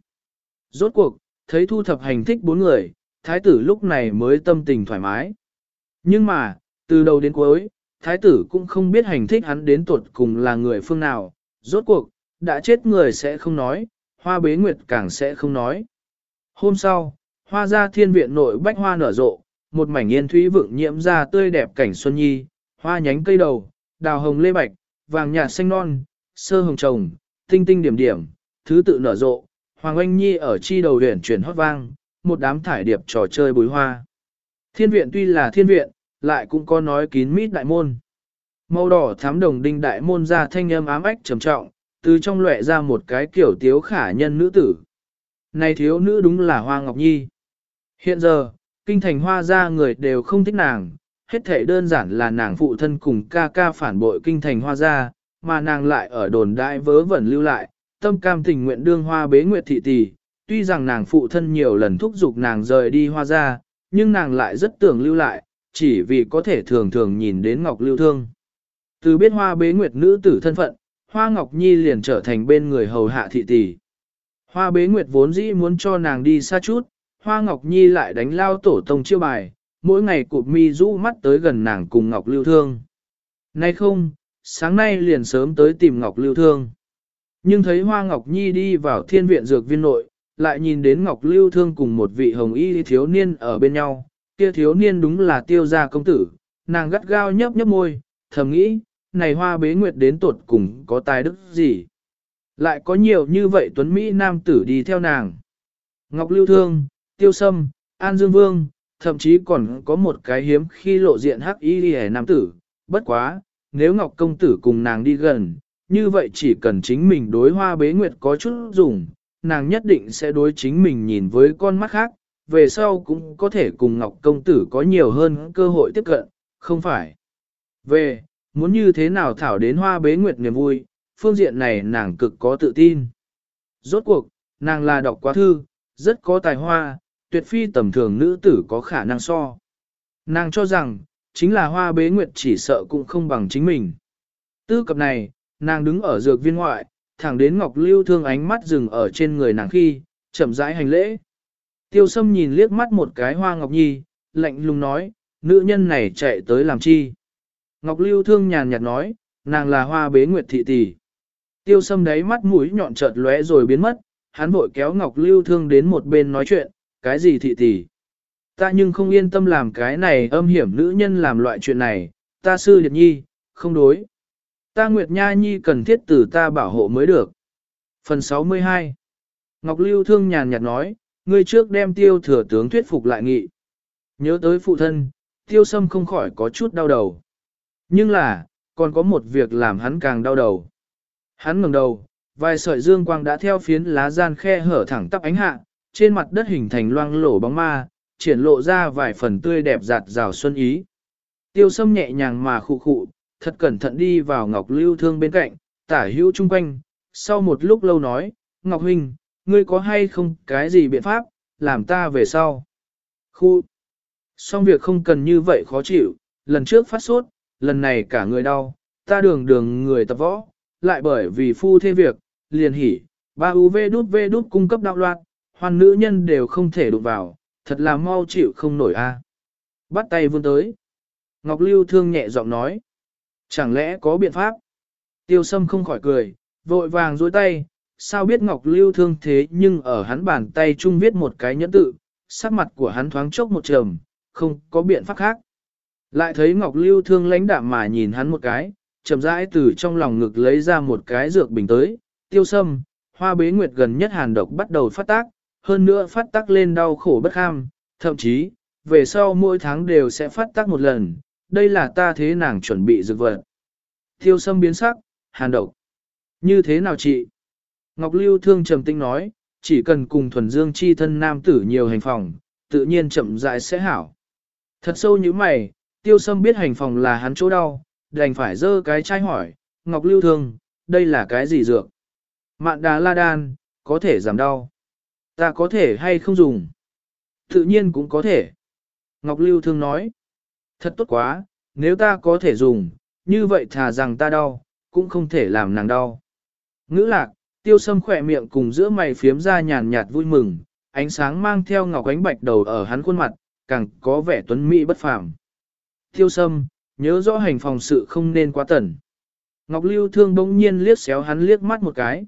Rốt cuộc, thấy thu thập hành thích bốn người, thái tử lúc này mới tâm tình thoải mái. Nhưng mà, từ đầu đến cuối, thái tử cũng không biết hành thích hắn đến tuột cùng là người phương nào, rốt cuộc, đã chết người sẽ không nói, hoa bế nguyệt càng sẽ không nói. Hôm sau, hoa ra thiên viện nội bách hoa nở rộ, một mảnh yên thúy vượng nhiễm ra tươi đẹp cảnh xuân nhi, hoa nhánh cây đầu, đào hồng lê bạch, vàng nhạt xanh non, sơ hồng trồng, tinh tinh điểm điểm, thứ tự nở rộ, Hoàng Anh Nhi ở chi đầu huyền chuyển hót vang, một đám thải điệp trò chơi bối hoa. Thiên viện tuy là thiên viện, lại cũng có nói kín mít đại môn. Màu đỏ thám đồng đinh đại môn ra thanh âm ám ách trầm trọng, từ trong lệ ra một cái kiểu tiếu khả nhân nữ tử. Này thiếu nữ đúng là Hoa Ngọc Nhi. Hiện giờ, kinh thành hoa ra người đều không thích nàng, hết thể đơn giản là nàng phụ thân cùng ca ca phản bội kinh thành hoa ra, mà nàng lại ở đồn đại vớ vẩn lưu lại, tâm cam tình nguyện đương hoa bế nguyệt thị tỷ, tuy rằng nàng phụ thân nhiều lần thúc giục nàng rời đi hoa ra, nhưng nàng lại rất tưởng lưu lại, chỉ vì có thể thường thường nhìn đến Ngọc Lưu Thương. Từ biết hoa bế nguyệt nữ tử thân phận, hoa Ngọc Nhi liền trở thành bên người hầu hạ thị tỷ. Hoa bế nguyệt vốn dĩ muốn cho nàng đi xa chút, hoa Ngọc Nhi lại đánh lao tổ tông chiêu bài, mỗi ngày cụp mi rũ mắt tới gần nàng cùng Ngọc Lưu Thương. Nay không, sáng nay liền sớm tới tìm Ngọc Lưu Thương. Nhưng thấy Hoa Ngọc Nhi đi vào thiên viện dược viên nội, lại nhìn đến Ngọc Lưu Thương cùng một vị hồng y thiếu niên ở bên nhau, kia thiếu niên đúng là tiêu gia công tử, nàng gắt gao nhấp nhấp môi, thầm nghĩ, này hoa bế nguyệt đến tột cùng có tài đức gì. Lại có nhiều như vậy tuấn Mỹ nam tử đi theo nàng. Ngọc Lưu Thương, Tiêu Sâm, An Dương Vương, thậm chí còn có một cái hiếm khi lộ diện hắc y hề nam tử, bất quá, nếu Ngọc Công Tử cùng nàng đi gần, như vậy chỉ cần chính mình đối hoa bế nguyệt có chút dùng, nàng nhất định sẽ đối chính mình nhìn với con mắt khác, về sau cũng có thể cùng Ngọc Công Tử có nhiều hơn cơ hội tiếp cận, không phải. Về, muốn như thế nào thảo đến hoa bế nguyệt niềm vui, phương diện này nàng cực có tự tin. Rốt cuộc, nàng là đọc quá thư, rất có tài hoa, tuyệt phi tầm thường nữ tử có khả năng so. Nàng cho rằng, chính là hoa bế nguyệt chỉ sợ cũng không bằng chính mình. Tư cập này, nàng đứng ở dược viên ngoại, thẳng đến Ngọc Lưu thương ánh mắt dừng ở trên người nàng khi, chậm rãi hành lễ. Tiêu sâm nhìn liếc mắt một cái hoa Ngọc Nhi, lạnh lùng nói, nữ nhân này chạy tới làm chi. Ngọc Lưu thương nhàn nhạt nói, nàng là hoa bế nguyệt thị tỷ. Tiêu sâm đáy mắt mũi nhọn chợt lóe rồi biến mất, hắn vội kéo Ngọc Lưu thương đến một bên nói chuyện, cái gì thị tỷ. Ta nhưng không yên tâm làm cái này âm hiểm nữ nhân làm loại chuyện này, ta sư liệt nhi, không đối. Ta Nguyệt Nha Nhi cần thiết từ ta bảo hộ mới được. Phần 62 Ngọc Lưu Thương nhàn nhạt nói, ngươi trước đem tiêu thừa tướng thuyết phục lại nghị. Nhớ tới phụ thân, tiêu sâm không khỏi có chút đau đầu. Nhưng là, còn có một việc làm hắn càng đau đầu. Hắn ngẩng đầu, vài sợi dương quang đã theo phiến lá gian khe hở thẳng tắp ánh hạ, trên mặt đất hình thành loang lổ bóng ma, triển lộ ra vài phần tươi đẹp giạt rào xuân ý. Tiêu sâm nhẹ nhàng mà khụ khụ, thật cẩn thận đi vào Ngọc Lưu Thương bên cạnh, tả hữu chung quanh, sau một lúc lâu nói, Ngọc Huynh, ngươi có hay không cái gì biện pháp, làm ta về sau. Khu, xong việc không cần như vậy khó chịu, lần trước phát sốt, lần này cả người đau, ta đường đường người tập võ, lại bởi vì phu thê việc, liền hỉ, ba UV đút V đút cung cấp đạo loạn, hoan nữ nhân đều không thể đụng vào, thật là mau chịu không nổi a. À. Bắt tay vươn tới. Ngọc Lưu thương nhẹ giọng nói. Chẳng lẽ có biện pháp? Tiêu sâm không khỏi cười, vội vàng dối tay, sao biết Ngọc Lưu thương thế nhưng ở hắn bàn tay chung viết một cái nhẫn tự, sắc mặt của hắn thoáng chốc một trầm, không có biện pháp khác. Lại thấy Ngọc Lưu thương lãnh đạm mà nhìn hắn một cái, chậm rãi từ trong lòng ngực lấy ra một cái dược bình tới, tiêu sâm, hoa bế nguyệt gần nhất hàn độc bắt đầu phát tác, hơn nữa phát tác lên đau khổ bất kham, thậm chí, về sau mỗi tháng đều sẽ phát tác một lần, đây là ta thế nàng chuẩn bị dược vật. Tiêu sâm biến sắc, hàn độc. Như thế nào chị? Ngọc Lưu thương trầm tinh nói, chỉ cần cùng thuần dương chi thân nam tử nhiều hành phòng, tự nhiên chậm rãi sẽ hảo. Thật sâu như mày, tiêu sâm biết hành phòng là hắn chỗ đau, đành phải dơ cái chai hỏi, Ngọc Lưu thương, đây là cái gì dược? Mạn đà la đan, có thể giảm đau. Ta có thể hay không dùng? Tự nhiên cũng có thể. Ngọc Lưu thương nói. Thật tốt quá, nếu ta có thể dùng, như vậy thà rằng ta đau, cũng không thể làm nàng đau. Ngữ lạc, tiêu sâm khỏe miệng cùng giữa mày phiếm ra nhàn nhạt vui mừng, ánh sáng mang theo ngọc ánh bạch đầu ở hắn khuôn mặt, càng có vẻ tuấn mỹ bất phàm. Tiêu sâm, nhớ rõ hành phòng sự không nên quá tẩn. Ngọc Lưu Thương bỗng nhiên liếc xéo hắn liếc mắt một cái.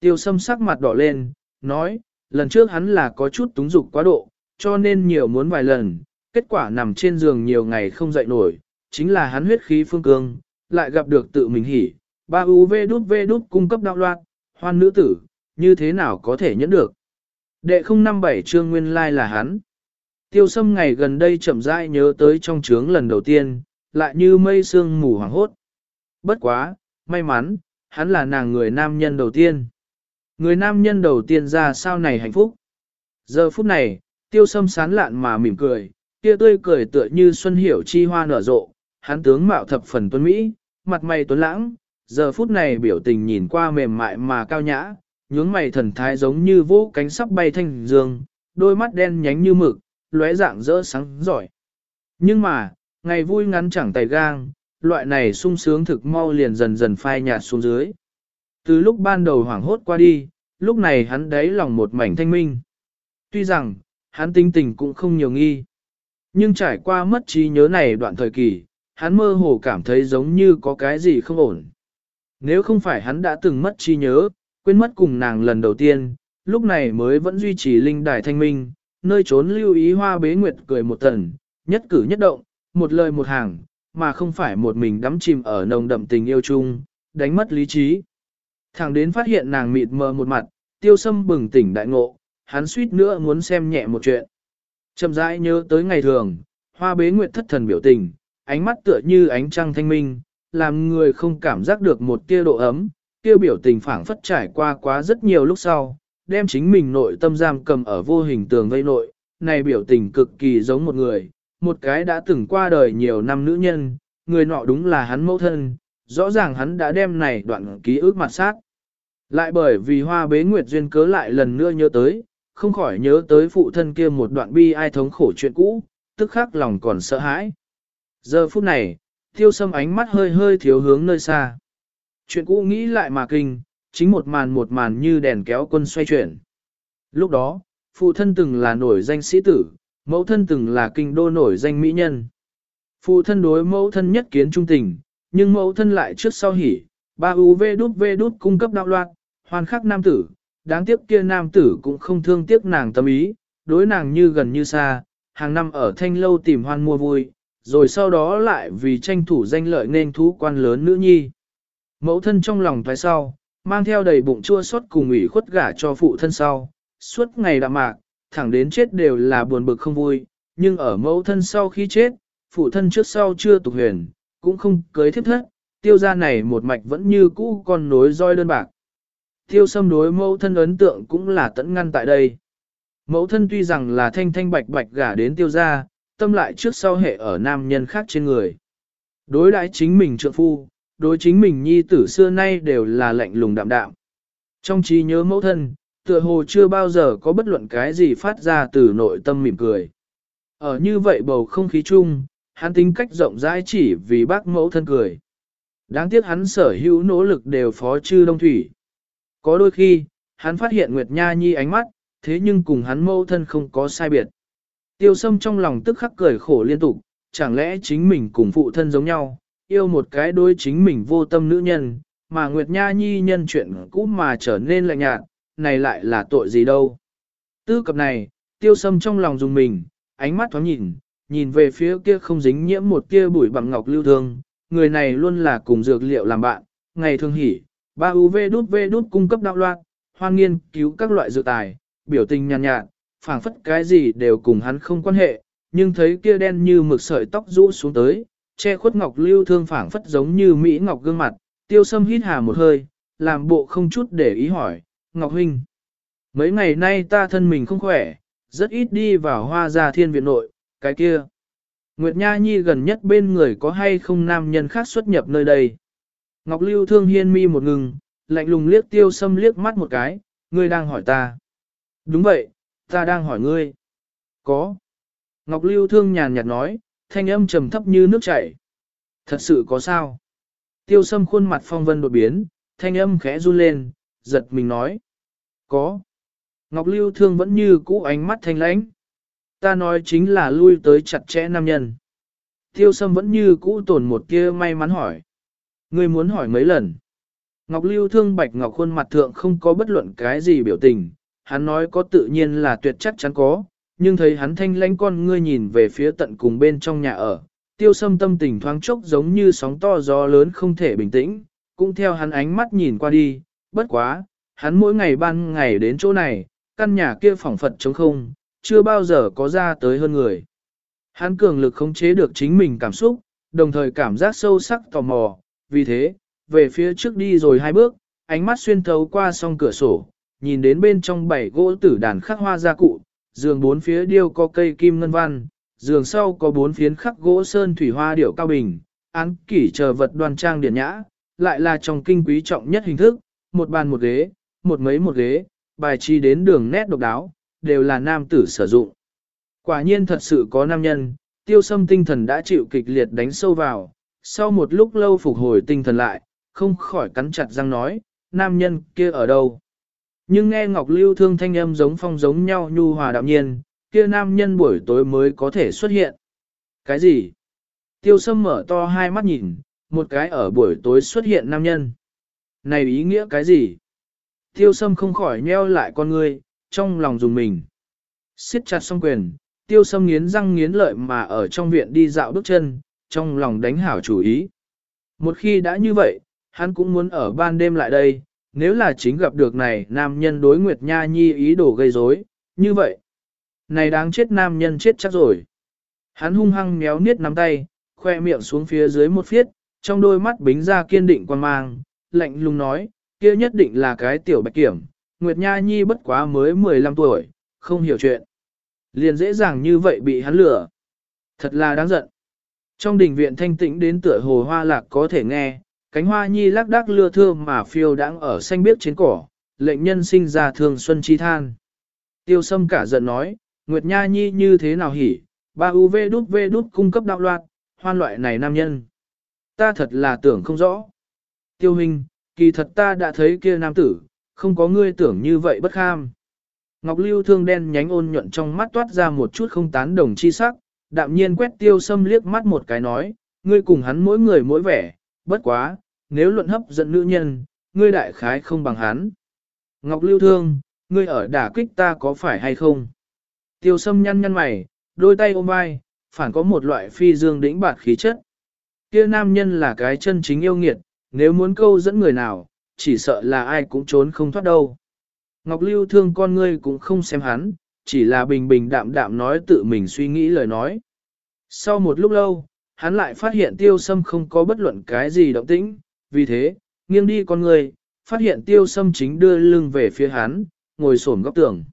Tiêu sâm sắc mặt đỏ lên, nói, lần trước hắn là có chút túng dục quá độ, cho nên nhiều muốn vài lần, kết quả nằm trên giường nhiều ngày không dậy nổi, chính là hắn huyết khí phương cương, lại gặp được tự mình hỉ, ba UV đút V đút cung cấp đạo loạn, hoan nữ tử, như thế nào có thể nhẫn được. Đệ 057 trương nguyên lai là hắn. Tiêu sâm ngày gần đây chậm rãi nhớ tới trong trướng lần đầu tiên, lại như mây sương mù hoàng hốt. Bất quá, may mắn, hắn là nàng người nam nhân đầu tiên. Người nam nhân đầu tiên ra sao này hạnh phúc. Giờ phút này, tiêu sâm sán lạn mà mỉm cười, kia tươi cười tựa như xuân hiểu chi hoa nở rộ, hắn tướng mạo thập phần tuấn Mỹ, mặt mày tuấn lãng, giờ phút này biểu tình nhìn qua mềm mại mà cao nhã, nhướng mày thần thái giống như vũ cánh sắp bay thanh dương, đôi mắt đen nhánh như mực, lóe dạng rỡ sáng giỏi. Nhưng mà, ngày vui ngắn chẳng tay gang, loại này sung sướng thực mau liền dần dần phai nhạt xuống dưới. Từ lúc ban đầu hoảng hốt qua đi, lúc này hắn đáy lòng một mảnh thanh minh. Tuy rằng, hắn tinh tình cũng không nhiều nghi. Nhưng trải qua mất trí nhớ này đoạn thời kỳ, hắn mơ hồ cảm thấy giống như có cái gì không ổn. Nếu không phải hắn đã từng mất trí nhớ, quên mất cùng nàng lần đầu tiên, lúc này mới vẫn duy trì linh đài thanh minh, nơi trốn lưu ý hoa bế nguyệt cười một tần, nhất cử nhất động, một lời một hàng, mà không phải một mình đắm chìm ở nồng đậm tình yêu chung, đánh mất lý trí. Thẳng đến phát hiện nàng mịt mờ một mặt, tiêu sâm bừng tỉnh đại ngộ, hắn suýt nữa muốn xem nhẹ một chuyện. Chậm rãi nhớ tới ngày thường, hoa bế nguyệt thất thần biểu tình, ánh mắt tựa như ánh trăng thanh minh, làm người không cảm giác được một tia độ ấm, tiêu biểu tình phảng phất trải qua quá rất nhiều lúc sau, đem chính mình nội tâm giam cầm ở vô hình tường vây nội, này biểu tình cực kỳ giống một người, một cái đã từng qua đời nhiều năm nữ nhân, người nọ đúng là hắn mẫu thân, rõ ràng hắn đã đem này đoạn ký ức mặt sát. Lại bởi vì hoa bế nguyệt duyên cớ lại lần nữa nhớ tới, không khỏi nhớ tới phụ thân kia một đoạn bi ai thống khổ chuyện cũ, tức khắc lòng còn sợ hãi. Giờ phút này, tiêu sâm ánh mắt hơi hơi thiếu hướng nơi xa. Chuyện cũ nghĩ lại mà kinh, chính một màn một màn như đèn kéo quân xoay chuyển. Lúc đó, phụ thân từng là nổi danh sĩ tử, mẫu thân từng là kinh đô nổi danh mỹ nhân. Phụ thân đối mẫu thân nhất kiến trung tình, nhưng mẫu thân lại trước sau hỉ, ba UV đút V đút cung cấp đạo loạn, hoàn khắc nam tử, đáng tiếc kia nam tử cũng không thương tiếc nàng tâm ý, đối nàng như gần như xa, hàng năm ở thanh lâu tìm hoan mua vui, rồi sau đó lại vì tranh thủ danh lợi nên thú quan lớn nữ nhi. Mẫu thân trong lòng thoái sau, mang theo đầy bụng chua xót cùng ủy khuất gả cho phụ thân sau, suốt ngày đạm mạc, thẳng đến chết đều là buồn bực không vui, nhưng ở mẫu thân sau khi chết, phụ thân trước sau chưa tục huyền, cũng không cưới thiếp thất, tiêu gia này một mạch vẫn như cũ con nối roi đơn bạc. Tiêu xâm đối mẫu thân ấn tượng cũng là tận ngăn tại đây. Mẫu thân tuy rằng là thanh thanh bạch bạch gả đến tiêu gia, tâm lại trước sau hệ ở nam nhân khác trên người. Đối đãi chính mình trượng phu, đối chính mình nhi tử xưa nay đều là lạnh lùng đạm đạm. Trong trí nhớ mẫu thân, tựa hồ chưa bao giờ có bất luận cái gì phát ra từ nội tâm mỉm cười. Ở như vậy bầu không khí chung, hắn tính cách rộng rãi chỉ vì bác mẫu thân cười. Đáng tiếc hắn sở hữu nỗ lực đều phó chư đông thủy. Có đôi khi, hắn phát hiện Nguyệt Nha Nhi ánh mắt, thế nhưng cùng hắn mẫu thân không có sai biệt. Tiêu sâm trong lòng tức khắc cười khổ liên tục, chẳng lẽ chính mình cùng phụ thân giống nhau, yêu một cái đôi chính mình vô tâm nữ nhân, mà Nguyệt Nha Nhi nhân chuyện cũ mà trở nên lạnh nhạt, này lại là tội gì đâu. Tư cập này, tiêu sâm trong lòng dùng mình, ánh mắt thoáng nhìn, nhìn về phía kia không dính nhiễm một kia bụi bằng ngọc lưu thương, người này luôn là cùng dược liệu làm bạn, ngày thường hỉ, ba UV đút V đút cung cấp đạo loạn, hoan nghiên cứu các loại dược tài, biểu tình nhàn nhạt, nhạt phảng phất cái gì đều cùng hắn không quan hệ, nhưng thấy kia đen như mực sợi tóc rũ xuống tới, che khuất ngọc lưu thương phảng phất giống như mỹ ngọc gương mặt, tiêu sâm hít hà một hơi, làm bộ không chút để ý hỏi, Ngọc Huynh. Mấy ngày nay ta thân mình không khỏe, rất ít đi vào hoa gia thiên viện nội, cái kia. Nguyệt Nha Nhi gần nhất bên người có hay không nam nhân khác xuất nhập nơi đây. Ngọc Lưu thương hiên mi một ngừng, lạnh lùng liếc tiêu sâm liếc mắt một cái, ngươi đang hỏi ta. Đúng vậy, ta đang hỏi ngươi. Có. Ngọc Lưu thương nhàn nhạt nói, thanh âm trầm thấp như nước chảy. Thật sự có sao? Tiêu sâm khuôn mặt phong vân đột biến, thanh âm khẽ run lên, giật mình nói. Có. Ngọc Lưu Thương vẫn như cũ ánh mắt thanh lãnh. Ta nói chính là lui tới chặt chẽ nam nhân. Tiêu Sâm vẫn như cũ tồn một kia may mắn hỏi. Ngươi muốn hỏi mấy lần? Ngọc Lưu Thương bạch ngọc khuôn mặt thượng không có bất luận cái gì biểu tình, hắn nói có tự nhiên là tuyệt chắc chắn có, nhưng thấy hắn thanh lãnh con ngươi nhìn về phía tận cùng bên trong nhà ở, tiêu sâm tâm tình thoáng chốc giống như sóng to gió lớn không thể bình tĩnh, cũng theo hắn ánh mắt nhìn qua đi, bất quá, hắn mỗi ngày ban ngày đến chỗ này, căn nhà kia phỏng phật trống không, chưa bao giờ có ra tới hơn người. Hắn cường lực khống chế được chính mình cảm xúc, đồng thời cảm giác sâu sắc tò mò, vì thế, về phía trước đi rồi hai bước, ánh mắt xuyên thấu qua song cửa sổ, nhìn đến bên trong bảy gỗ tử đàn khắc hoa gia cụ, giường bốn phía điêu có cây kim ngân văn, giường sau có bốn phiến khắc gỗ sơn thủy hoa điệu cao bình, án kỷ chờ vật đoan trang điển nhã, lại là trong kinh quý trọng nhất hình thức, một bàn một ghế, một mấy một ghế, bài trí đến đường nét độc đáo, đều là nam tử sử dụng. Quả nhiên thật sự có nam nhân, tiêu sâm tinh thần đã chịu kịch liệt đánh sâu vào, sau một lúc lâu phục hồi tinh thần lại, không khỏi cắn chặt răng nói, nam nhân kia ở đâu. Nhưng nghe Ngọc Lưu thương thanh âm giống phong giống nhau nhu hòa đạm nhiên, kia nam nhân buổi tối mới có thể xuất hiện. Cái gì? Tiêu sâm mở to hai mắt nhìn, một cái ở buổi tối xuất hiện nam nhân. Này ý nghĩa cái gì? Tiêu sâm không khỏi nheo lại con người trong lòng dùng mình. siết chặt song quyền, tiêu sâm nghiến răng nghiến lợi mà ở trong viện đi dạo bước chân, trong lòng đánh hảo chủ ý. Một khi đã như vậy, hắn cũng muốn ở ban đêm lại đây, nếu là chính gặp được này nam nhân đối Nguyệt Nha Nhi ý đồ gây rối, như vậy. Này đáng chết nam nhân chết chắc rồi. Hắn hung hăng méo niết nắm tay, khoe miệng xuống phía dưới một phiết, trong đôi mắt bính ra kiên định quan mang, lạnh lùng nói, kia nhất định là cái tiểu bạch kiểm, Nguyệt Nha Nhi bất quá mới 15 tuổi, không hiểu chuyện. Liền dễ dàng như vậy bị hắn lừa. Thật là đáng giận. Trong đình viện thanh tĩnh đến tựa hồ hoa lạc có thể nghe, cánh hoa nhi lác đác lưa thưa mà phiêu đang ở xanh biếc trên cỏ, lệnh nhân sinh ra thường xuân chi than. Tiêu sâm cả giận nói, Nguyệt Nha Nhi như thế nào hỉ, ba UV đút V đút cung cấp đạo loạt, hoan loại này nam nhân. Ta thật là tưởng không rõ. Tiêu hình, kỳ thật ta đã thấy kia nam tử, không có ngươi tưởng như vậy bất kham. Ngọc Lưu thương đen nhánh ôn nhuận trong mắt toát ra một chút không tán đồng chi sắc, đạm nhiên quét tiêu sâm liếc mắt một cái nói, ngươi cùng hắn mỗi người mỗi vẻ, bất quá, nếu luận hấp dẫn nữ nhân, ngươi đại khái không bằng hắn. Ngọc Lưu thương, ngươi ở đả kích ta có phải hay không? Tiêu sâm nhăn nhăn mày, đôi tay ôm vai, phản có một loại phi dương đĩnh bạt khí chất. Kia nam nhân là cái chân chính yêu nghiệt, nếu muốn câu dẫn người nào, chỉ sợ là ai cũng trốn không thoát đâu. Ngọc Lưu thương con ngươi cũng không xem hắn, chỉ là bình bình đạm đạm nói tự mình suy nghĩ lời nói. Sau một lúc lâu, hắn lại phát hiện tiêu sâm không có bất luận cái gì động tĩnh, vì thế, nghiêng đi con ngươi, phát hiện tiêu sâm chính đưa lưng về phía hắn, ngồi xổm góc tường.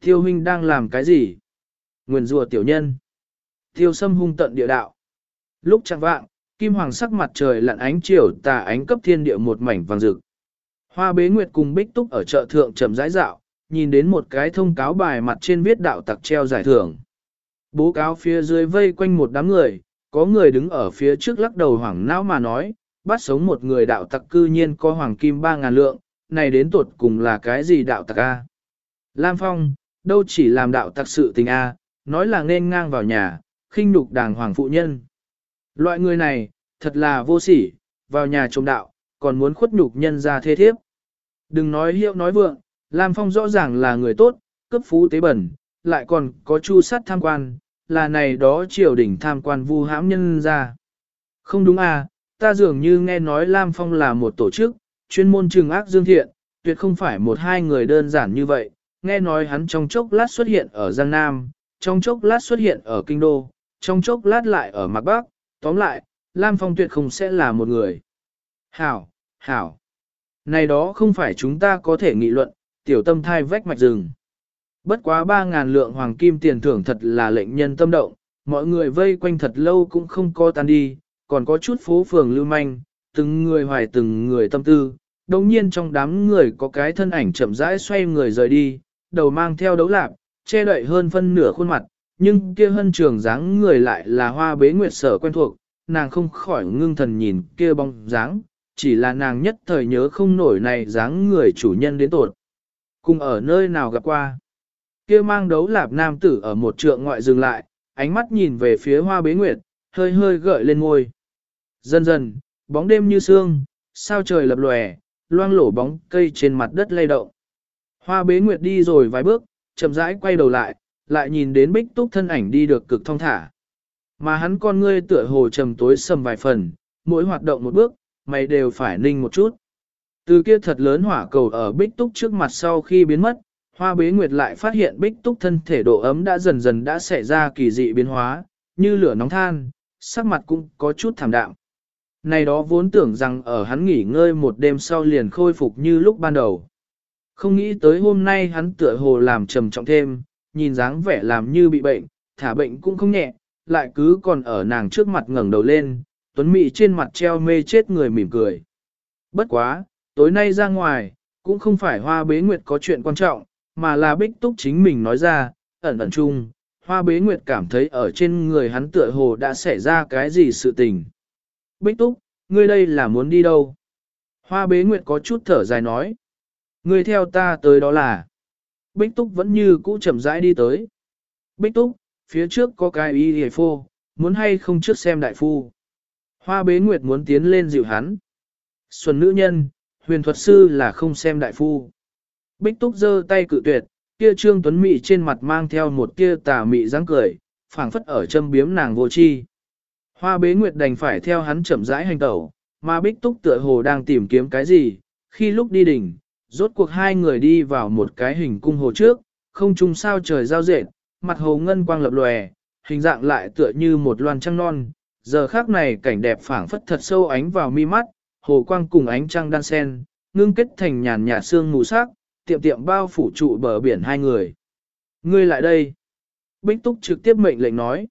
Tiêu huynh đang làm cái gì? Nguyền rùa tiểu nhân. Tiêu sâm hung tận địa đạo. Lúc chẳng vạng, kim hoàng sắc mặt trời lặn ánh chiều tà ánh cấp thiên địa một mảnh vàng rực. Hoa bế nguyệt cùng bích túc ở chợ thượng trầm rãi dạo, nhìn đến một cái thông cáo bài mặt trên viết đạo tặc treo giải thưởng. Bố cáo phía dưới vây quanh một đám người, có người đứng ở phía trước lắc đầu hoảng não mà nói, bắt sống một người đạo tặc cư nhiên có hoàng kim 3.000 lượng, này đến tuột cùng là cái gì đạo tặc A. Lam Phong, đâu chỉ làm đạo tặc sự tình A, nói là nên ngang vào nhà, khinh nhục đàng hoàng phụ nhân. Loại người này, thật là vô sỉ, vào nhà trộm đạo, còn muốn khuất nhục nhân ra thế thiếp. Đừng nói hiệu nói vượng, Lam Phong rõ ràng là người tốt, cấp phú tế bẩn, lại còn có chu sát tham quan, là này đó triều đình tham quan vu hãm nhân ra. Không đúng à, ta dường như nghe nói Lam Phong là một tổ chức, chuyên môn trừng ác dương thiện, tuyệt không phải một hai người đơn giản như vậy, nghe nói hắn trong chốc lát xuất hiện ở Giang Nam, trong chốc lát xuất hiện ở Kinh Đô, trong chốc lát lại ở Mạc Bắc, tóm lại, Lam Phong tuyệt không sẽ là một người. Hảo, hảo. Này đó không phải chúng ta có thể nghị luận, tiểu tâm thai vách mạch rừng. Bất quá 3.000 lượng hoàng kim tiền thưởng thật là lệnh nhân tâm động, mọi người vây quanh thật lâu cũng không có tan đi, còn có chút phố phường lưu manh, từng người hoài từng người tâm tư. Đồng nhiên trong đám người có cái thân ảnh chậm rãi xoay người rời đi, đầu mang theo đấu lạp, che đậy hơn phân nửa khuôn mặt, nhưng kia hân trường dáng người lại là hoa bế nguyệt sở quen thuộc, nàng không khỏi ngưng thần nhìn kia bóng dáng, chỉ là nàng nhất thời nhớ không nổi này dáng người chủ nhân đến tột. Cùng ở nơi nào gặp qua. kia mang đấu lạp nam tử ở một trượng ngoại dừng lại, ánh mắt nhìn về phía hoa bế nguyệt, hơi hơi gợi lên ngôi. Dần dần, bóng đêm như sương, sao trời lập lòe, loang lổ bóng cây trên mặt đất lay động. Hoa bế nguyệt đi rồi vài bước, chậm rãi quay đầu lại, lại nhìn đến bích túc thân ảnh đi được cực thong thả. Mà hắn con ngươi tựa hồ trầm tối sầm vài phần, mỗi hoạt động một bước, mày đều phải ninh một chút. Từ kia thật lớn hỏa cầu ở bích túc trước mặt sau khi biến mất, hoa bế nguyệt lại phát hiện bích túc thân thể độ ấm đã dần dần đã xảy ra kỳ dị biến hóa, như lửa nóng than, sắc mặt cũng có chút thảm đạm. Này đó vốn tưởng rằng ở hắn nghỉ ngơi một đêm sau liền khôi phục như lúc ban đầu. Không nghĩ tới hôm nay hắn tựa hồ làm trầm trọng thêm, nhìn dáng vẻ làm như bị bệnh, thả bệnh cũng không nhẹ, lại cứ còn ở nàng trước mặt ngẩng đầu lên, tuấn mị trên mặt treo mê chết người mỉm cười. Bất quá, tối nay ra ngoài, cũng không phải hoa bế nguyệt có chuyện quan trọng, mà là bích túc chính mình nói ra, ẩn ẩn chung, hoa bế nguyệt cảm thấy ở trên người hắn tựa hồ đã xảy ra cái gì sự tình. Bích túc, ngươi đây là muốn đi đâu? Hoa bế nguyệt có chút thở dài nói. Ngươi theo ta tới đó là. Bích túc vẫn như cũ chậm rãi đi tới. Bích túc, phía trước có cái y hề phô, muốn hay không trước xem đại phu. Hoa bế nguyệt muốn tiến lên dịu hắn. Xuân nữ nhân, huyền thuật sư là không xem đại phu. Bích túc giơ tay cự tuyệt, kia trương tuấn mị trên mặt mang theo một kia tà mị dáng cười, phảng phất ở châm biếm nàng vô chi. Hoa bế nguyệt đành phải theo hắn chậm rãi hành tẩu, mà bích túc tựa hồ đang tìm kiếm cái gì, khi lúc đi đỉnh, rốt cuộc hai người đi vào một cái hình cung hồ trước, không chung sao trời giao dệt, mặt hồ ngân quang lập lòe, hình dạng lại tựa như một loan trăng non. Giờ khác này cảnh đẹp phảng phất thật sâu ánh vào mi mắt, hồ quang cùng ánh trăng đan sen, ngưng kết thành nhàn nhạt sương mù sắc, tiệm tiệm bao phủ trụ bờ biển hai người. Ngươi lại đây. Bích Túc trực tiếp mệnh lệnh nói.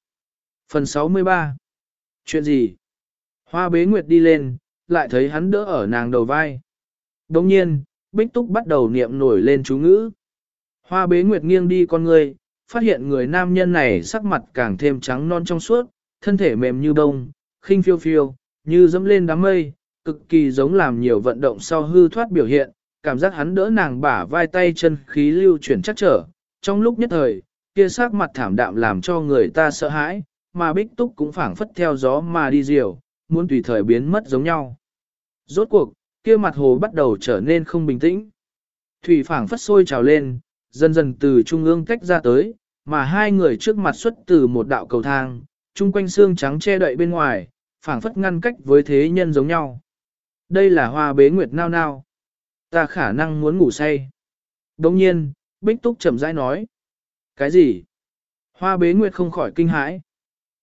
Phần 63. Chuyện gì? Hoa bế nguyệt đi lên, lại thấy hắn đỡ ở nàng đầu vai. Đồng nhiên, Bích Túc bắt đầu niệm nổi lên chú ngữ. Hoa bế nguyệt nghiêng đi con người, phát hiện người nam nhân này sắc mặt càng thêm trắng non trong suốt, thân thể mềm như bông, khinh phiêu phiêu, như dẫm lên đám mây, cực kỳ giống làm nhiều vận động sau hư thoát biểu hiện, cảm giác hắn đỡ nàng bả vai tay chân khí lưu chuyển chắc trở. Trong lúc nhất thời, kia sắc mặt thảm đạm làm cho người ta sợ hãi, mà bích túc cũng phảng phất theo gió mà đi diều, muốn tùy thời biến mất giống nhau. Rốt cuộc, kia mặt hồ bắt đầu trở nên không bình tĩnh. Thủy phảng phất sôi trào lên, dần dần từ trung ương tách ra tới, mà hai người trước mặt xuất từ một đạo cầu thang, chung quanh xương trắng che đậy bên ngoài, phảng phất ngăn cách với thế nhân giống nhau. Đây là hoa bế nguyệt nao nao. Ta khả năng muốn ngủ say. Đồng nhiên, Bích Túc chậm rãi nói. Cái gì? Hoa bế nguyệt không khỏi kinh hãi.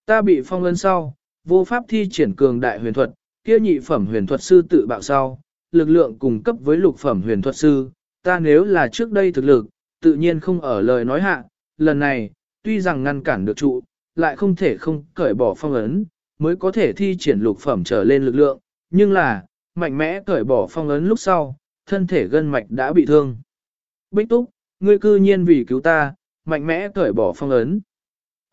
Ta bị phong ấn sau, vô pháp thi triển cường đại huyền thuật, kia nhị phẩm huyền thuật sư tự bạo sau, lực lượng cùng cấp với lục phẩm huyền thuật sư, ta nếu là trước đây thực lực, tự nhiên không ở lời nói hạ, lần này, tuy rằng ngăn cản được trụ, lại không thể không cởi bỏ phong ấn, mới có thể thi triển lục phẩm trở lên lực lượng, nhưng là, mạnh mẽ cởi bỏ phong ấn lúc sau, thân thể gân mạch đã bị thương. Bích Túc, ngươi cư nhiên vì cứu ta, mạnh mẽ cởi bỏ phong ấn.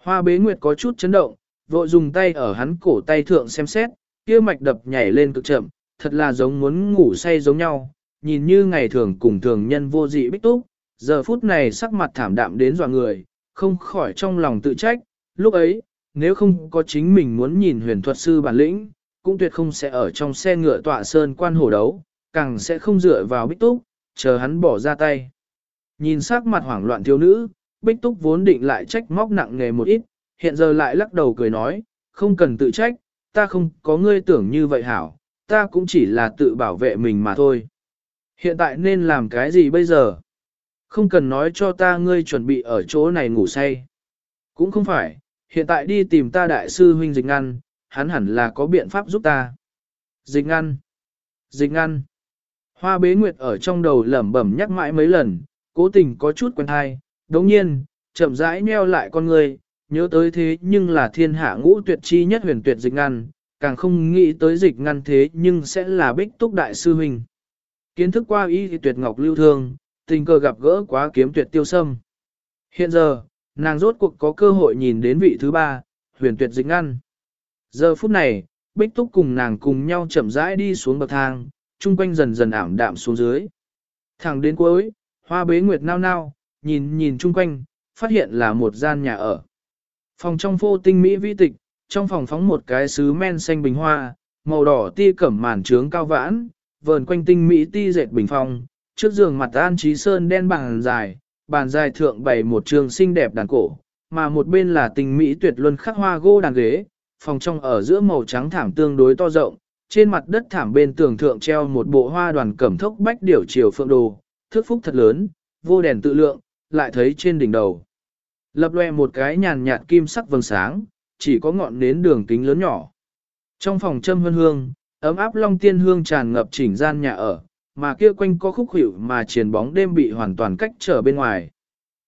Hoa bế nguyệt có chút chấn động, vội dùng tay ở hắn cổ tay thượng xem xét, kia mạch đập nhảy lên cực chậm, thật là giống muốn ngủ say giống nhau, nhìn như ngày thường cùng thường nhân vô dị bích túc, giờ phút này sắc mặt thảm đạm đến dọa người, không khỏi trong lòng tự trách, lúc ấy, nếu không có chính mình muốn nhìn huyền thuật sư bản lĩnh, cũng tuyệt không sẽ ở trong xe ngựa tọa sơn quan hổ đấu, càng sẽ không dựa vào bích túc, chờ hắn bỏ ra tay. Nhìn sắc mặt hoảng loạn thiếu nữ, bích túc vốn định lại trách móc nặng nề một ít, hiện giờ lại lắc đầu cười nói, không cần tự trách, ta không có ngươi tưởng như vậy hảo, ta cũng chỉ là tự bảo vệ mình mà thôi. Hiện tại nên làm cái gì bây giờ? Không cần nói cho ta ngươi chuẩn bị ở chỗ này ngủ say. Cũng không phải, hiện tại đi tìm ta đại sư huynh dịch ngăn, hắn hẳn là có biện pháp giúp ta. Dịch ngăn. Dịch ngăn. Hoa bế nguyệt ở trong đầu lẩm bẩm nhắc mãi mấy lần, cố tình có chút quen thai, đồng nhiên, chậm rãi nheo lại con người, nhớ tới thế nhưng là thiên hạ ngũ tuyệt chi nhất huyền tuyệt dịch ngăn, càng không nghĩ tới dịch ngăn thế nhưng sẽ là bích túc đại sư huynh. Kiến thức qua y thì tuyệt ngọc lưu thương, tình cờ gặp gỡ quá kiếm tuyệt tiêu sâm. Hiện giờ, nàng rốt cuộc có cơ hội nhìn đến vị thứ ba, huyền tuyệt dịch ngăn. Giờ phút này, Bích Túc cùng nàng cùng nhau chậm rãi đi xuống bậc thang, chung quanh dần dần ảm đạm xuống dưới. Thẳng đến cuối, hoa bế nguyệt nao nao, nhìn nhìn chung quanh, phát hiện là một gian nhà ở. Phòng trong phô tinh mỹ vi tịch, trong phòng phóng một cái sứ men xanh bình hoa, màu đỏ ti cẩm màn trướng cao vãn, vờn quanh tinh mỹ ti dệt bình phong, trước giường mặt an trí sơn đen bằng dài, bàn dài thượng bày một trường xinh đẹp đàn cổ, mà một bên là tình mỹ tuyệt luân khắc hoa gỗ đàn ghế, phòng trong ở giữa màu trắng thảm tương đối to rộng, trên mặt đất thảm bên tường thượng treo một bộ hoa đoàn cẩm thốc bách điểu chiều phượng đồ, thước phúc thật lớn, vô đèn tự lượng, lại thấy trên đỉnh đầu. Lập loe một cái nhàn nhạt kim sắc vầng sáng, chỉ có ngọn nến đường kính lớn nhỏ. Trong phòng châm hương hương, ấm áp long tiên hương tràn ngập chỉnh gian nhà ở, mà kia quanh có khúc hữu mà triển bóng đêm bị hoàn toàn cách trở bên ngoài.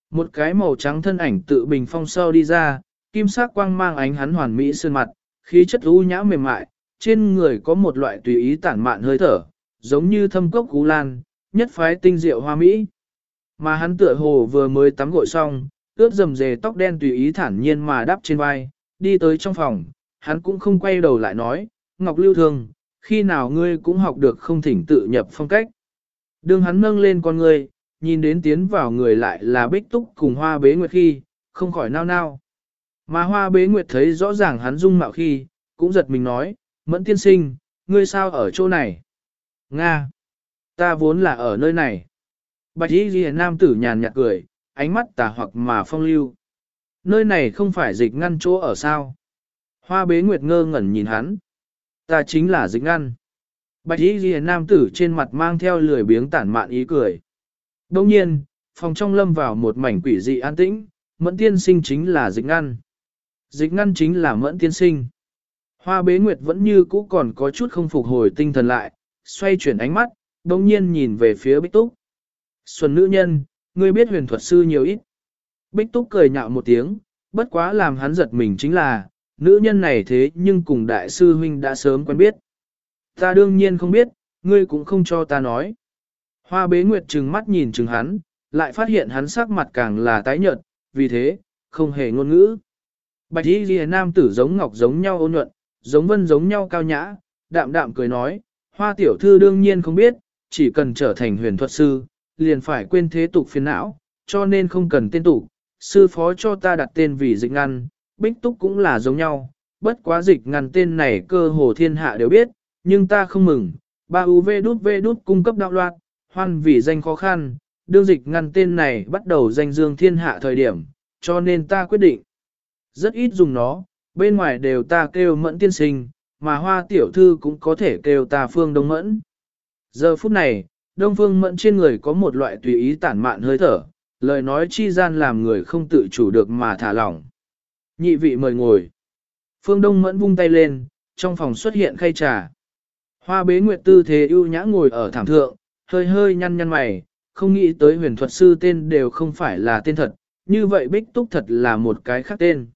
Một cái màu trắng thân ảnh tự bình phong sau đi ra, kim sắc quang mang ánh hắn hoàn mỹ sơn mặt, khí chất u nhã mềm mại, trên người có một loại tùy ý tản mạn hơi thở, giống như thâm cốc cú lan, nhất phái tinh diệu hoa mỹ. Mà hắn tựa hồ vừa mới tắm gội xong, ướt dầm dề tóc đen tùy ý thản nhiên mà đắp trên vai, đi tới trong phòng, hắn cũng không quay đầu lại nói, Ngọc Lưu Thương, khi nào ngươi cũng học được không thỉnh tự nhập phong cách. Đường hắn nâng lên con ngươi, nhìn đến tiến vào người lại là bích túc cùng hoa bế nguyệt khi, không khỏi nao nao. Mà hoa bế nguyệt thấy rõ ràng hắn dung mạo khi, cũng giật mình nói, mẫn tiên sinh, ngươi sao ở chỗ này? Nga! Ta vốn là ở nơi này. Bạch y ghi nam tử nhàn nhạt cười, ánh mắt tà hoặc mà phong lưu. Nơi này không phải dịch ngăn chỗ ở sao? Hoa bế nguyệt ngơ ngẩn nhìn hắn. Ta chính là dịch ngăn. Bạch y ghi nam tử trên mặt mang theo lười biếng tản mạn ý cười. Đồng nhiên, phòng trong lâm vào một mảnh quỷ dị an tĩnh, mẫn tiên sinh chính là dịch ngăn. Dịch ngăn chính là mẫn tiên sinh. Hoa bế nguyệt vẫn như cũ còn có chút không phục hồi tinh thần lại, xoay chuyển ánh mắt, đồng nhiên nhìn về phía bích túc. Xuân nữ nhân, ngươi biết huyền thuật sư nhiều ít. Bích túc cười nhạo một tiếng, bất quá làm hắn giật mình chính là, nữ nhân này thế nhưng cùng đại sư huynh đã sớm quen biết. Ta đương nhiên không biết, ngươi cũng không cho ta nói. Hoa bế nguyệt trừng mắt nhìn trừng hắn, lại phát hiện hắn sắc mặt càng là tái nhợt, vì thế, không hề ngôn ngữ. Bạch y ghi nam tử giống ngọc giống nhau ôn nhuận, giống vân giống nhau cao nhã, đạm đạm cười nói, hoa tiểu thư đương nhiên không biết, chỉ cần trở thành huyền thuật sư, liền phải quên thế tục phiền não, cho nên không cần tên tục, sư phó cho ta đặt tên vì dịch ngăn, bích túc cũng là giống nhau, bất quá dịch ngăn tên này cơ hồ thiên hạ đều biết, nhưng ta không mừng, ba UV đút V đút cung cấp đạo loạt, hoan vì danh khó khăn, đương dịch ngăn tên này bắt đầu danh dương thiên hạ thời điểm, cho nên ta quyết định. Rất ít dùng nó, bên ngoài đều ta kêu mẫn tiên sinh, mà hoa tiểu thư cũng có thể kêu ta phương đông mẫn. Giờ phút này, đông phương mẫn trên người có một loại tùy ý tản mạn hơi thở, lời nói chi gian làm người không tự chủ được mà thả lỏng. Nhị vị mời ngồi. Phương Đông Mẫn vung tay lên, trong phòng xuất hiện khay trà. Hoa bế nguyệt tư thế ưu nhã ngồi ở thảm thượng, hơi hơi nhăn nhăn mày, không nghĩ tới huyền thuật sư tên đều không phải là tên thật, như vậy bích túc thật là một cái khác tên.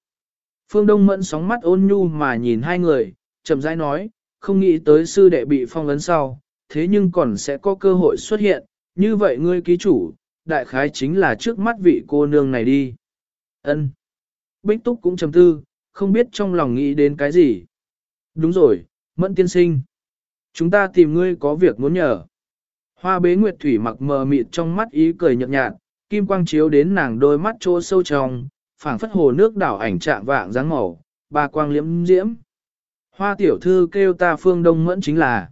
Phương Đông Mẫn sóng mắt ôn nhu mà nhìn hai người, chậm rãi nói, không nghĩ tới sư đệ bị phong ấn sau, thế nhưng còn sẽ có cơ hội xuất hiện, như vậy ngươi ký chủ, đại khái chính là trước mắt vị cô nương này đi. Ân. Bích Túc cũng trầm tư, không biết trong lòng nghĩ đến cái gì. Đúng rồi, Mẫn tiên sinh. Chúng ta tìm ngươi có việc muốn nhờ. Hoa bế nguyệt thủy mặc mờ mịt trong mắt ý cười nhợt nhạt, kim quang chiếu đến nàng đôi mắt trô sâu trong, phảng phất hồ nước đảo ảnh trạng vạng dáng màu, ba quang liễm diễm. Hoa tiểu thư kêu ta phương đông mẫn chính là.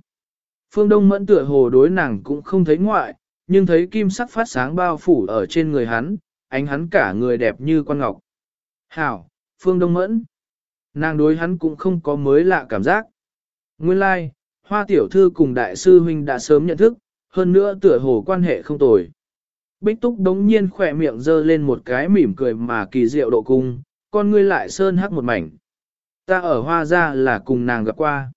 Phương đông mẫn tựa hồ đối nàng cũng không thấy ngoại, nhưng thấy kim sắc phát sáng bao phủ ở trên người hắn, ánh hắn cả người đẹp như con ngọc. Hảo, Phương Đông Mẫn. Nàng đối hắn cũng không có mới lạ cảm giác. Nguyên lai, like, Hoa Tiểu Thư cùng Đại sư Huynh đã sớm nhận thức, hơn nữa tựa hồ quan hệ không tồi. Bích Túc đống nhiên khỏe miệng dơ lên một cái mỉm cười mà kỳ diệu độ cung, con ngươi lại sơn hắc một mảnh. Ta ở Hoa Gia là cùng nàng gặp qua.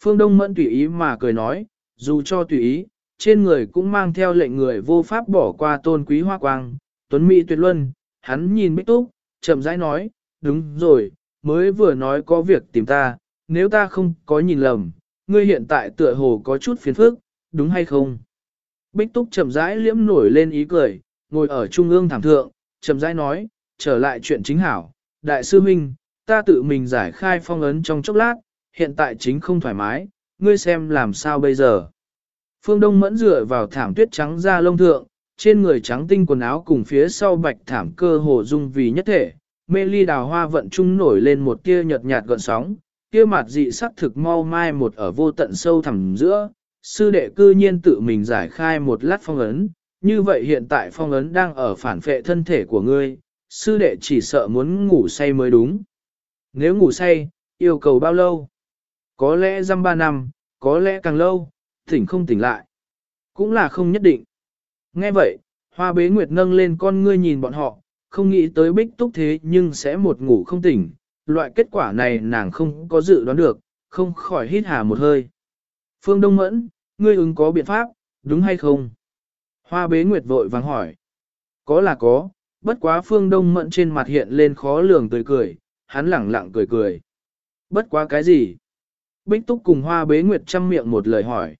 Phương Đông Mẫn tùy ý mà cười nói, dù cho tùy ý, trên người cũng mang theo lệnh người vô pháp bỏ qua tôn quý hoa quang, tuấn mỹ tuyệt luân, hắn nhìn Bích Túc, chậm rãi nói, đúng rồi, mới vừa nói có việc tìm ta, nếu ta không có nhìn lầm, ngươi hiện tại tựa hồ có chút phiền phức, đúng hay không? Bích Túc chậm rãi liễm nổi lên ý cười, ngồi ở trung ương thảm thượng, chậm rãi nói, trở lại chuyện chính hảo, đại sư huynh, ta tự mình giải khai phong ấn trong chốc lát, hiện tại chính không thoải mái, ngươi xem làm sao bây giờ. Phương Đông mẫn dựa vào thảm tuyết trắng da lông thượng, trên người trắng tinh quần áo cùng phía sau bạch thảm cơ hồ dung vì nhất thể, mê ly đào hoa vận trung nổi lên một tia nhợt nhạt gợn sóng, kia mặt dị sắc thực mau mai một ở vô tận sâu thẳm giữa, sư đệ cư nhiên tự mình giải khai một lát phong ấn, như vậy hiện tại phong ấn đang ở phản phệ thân thể của ngươi, sư đệ chỉ sợ muốn ngủ say mới đúng. Nếu ngủ say, yêu cầu bao lâu? Có lẽ dăm ba năm, có lẽ càng lâu, tỉnh không tỉnh lại. Cũng là không nhất định. Nghe vậy, hoa bế nguyệt nâng lên con ngươi nhìn bọn họ, không nghĩ tới bích túc thế nhưng sẽ một ngủ không tỉnh. Loại kết quả này nàng không có dự đoán được, không khỏi hít hà một hơi. Phương Đông Mẫn, ngươi ứng có biện pháp, đúng hay không? Hoa bế nguyệt vội vàng hỏi. Có là có, bất quá Phương Đông Mẫn trên mặt hiện lên khó lường tươi cười, hắn lẳng lặng cười cười. Bất quá cái gì? Bích Túc cùng Hoa Bế Nguyệt chăm miệng một lời hỏi.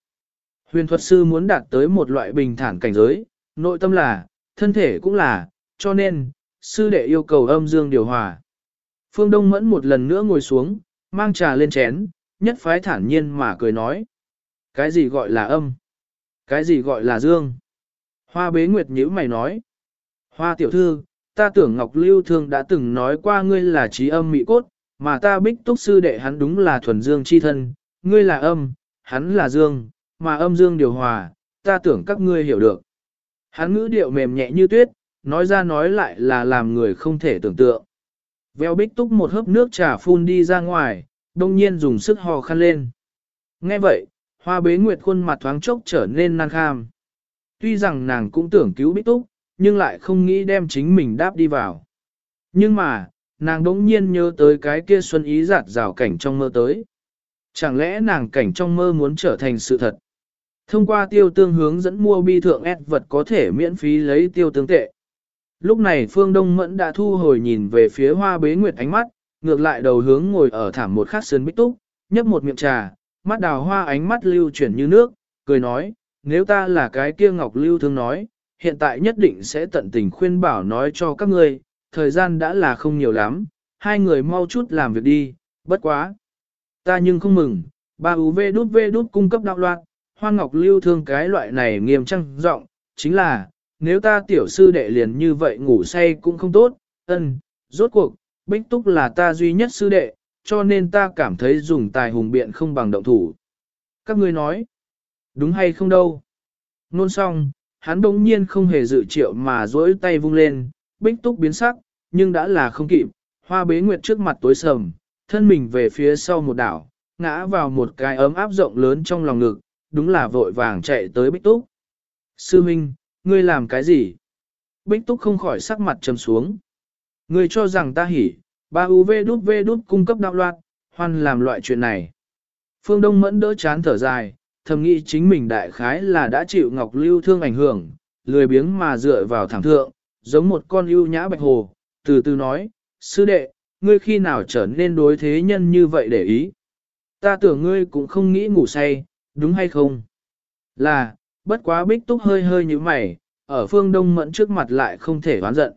Huyền thuật sư muốn đạt tới một loại bình thản cảnh giới, nội tâm là, thân thể cũng là, cho nên, sư đệ yêu cầu âm dương điều hòa. Phương Đông Mẫn một lần nữa ngồi xuống, mang trà lên chén, nhất phái thản nhiên mà cười nói. Cái gì gọi là âm? Cái gì gọi là dương? Hoa bế nguyệt nhữ mày nói. Hoa tiểu thư, ta tưởng Ngọc Lưu Thương đã từng nói qua ngươi là trí âm mỹ cốt, mà ta bích túc sư đệ hắn đúng là thuần dương chi thân, ngươi là âm, hắn là dương, mà âm dương điều hòa, ta tưởng các ngươi hiểu được. Hắn ngữ điệu mềm nhẹ như tuyết, nói ra nói lại là làm người không thể tưởng tượng. Veo bích túc một hớp nước trà phun đi ra ngoài, đông nhiên dùng sức hò khăn lên. Nghe vậy, hoa bế nguyệt khuôn mặt thoáng chốc trở nên nan kham. Tuy rằng nàng cũng tưởng cứu bích túc, nhưng lại không nghĩ đem chính mình đáp đi vào. Nhưng mà, nàng đỗng nhiên nhớ tới cái kia xuân ý giạt rào cảnh trong mơ tới. Chẳng lẽ nàng cảnh trong mơ muốn trở thành sự thật? Thông qua tiêu tương hướng dẫn mua bi thượng ép vật có thể miễn phí lấy tiêu tương tệ. Lúc này Phương Đông Mẫn đã thu hồi nhìn về phía hoa bế nguyệt ánh mắt, ngược lại đầu hướng ngồi ở thảm một khắc sơn bích túc, nhấp một miệng trà, mắt đào hoa ánh mắt lưu chuyển như nước, cười nói, nếu ta là cái kia ngọc lưu thương nói, hiện tại nhất định sẽ tận tình khuyên bảo nói cho các ngươi, thời gian đã là không nhiều lắm, hai người mau chút làm việc đi, bất quá. Ta nhưng không mừng, ba UV đút V đút cung cấp đạo loạn, hoa ngọc lưu thương cái loại này nghiêm trang rộng, chính là, nếu ta tiểu sư đệ liền như vậy ngủ say cũng không tốt, ân, rốt cuộc, Bích Túc là ta duy nhất sư đệ, cho nên ta cảm thấy dùng tài hùng biện không bằng động thủ. Các ngươi nói, đúng hay không đâu? Nôn xong, hắn bỗng nhiên không hề dự triệu mà dỗi tay vung lên, Bích Túc biến sắc, nhưng đã là không kịp, hoa bế nguyệt trước mặt tối sầm, thân mình về phía sau một đảo, ngã vào một cái ấm áp rộng lớn trong lòng ngực, đúng là vội vàng chạy tới Bích Túc. Sư Minh, ngươi làm cái gì? Bích Túc không khỏi sắc mặt trầm xuống. Ngươi cho rằng ta hỉ, ba UV đút V đút cung cấp đạo loạn, hoan làm loại chuyện này. Phương Đông mẫn đỡ chán thở dài, thầm nghĩ chính mình đại khái là đã chịu Ngọc Lưu thương ảnh hưởng, lười biếng mà dựa vào thẳng thượng, giống một con ưu nhã bạch hồ, từ từ nói, sư đệ, ngươi khi nào trở nên đối thế nhân như vậy để ý. Ta tưởng ngươi cũng không nghĩ ngủ say, đúng hay không? Là, bất quá bích túc hơi hơi như mày, ở phương đông mẫn trước mặt lại không thể oán giận.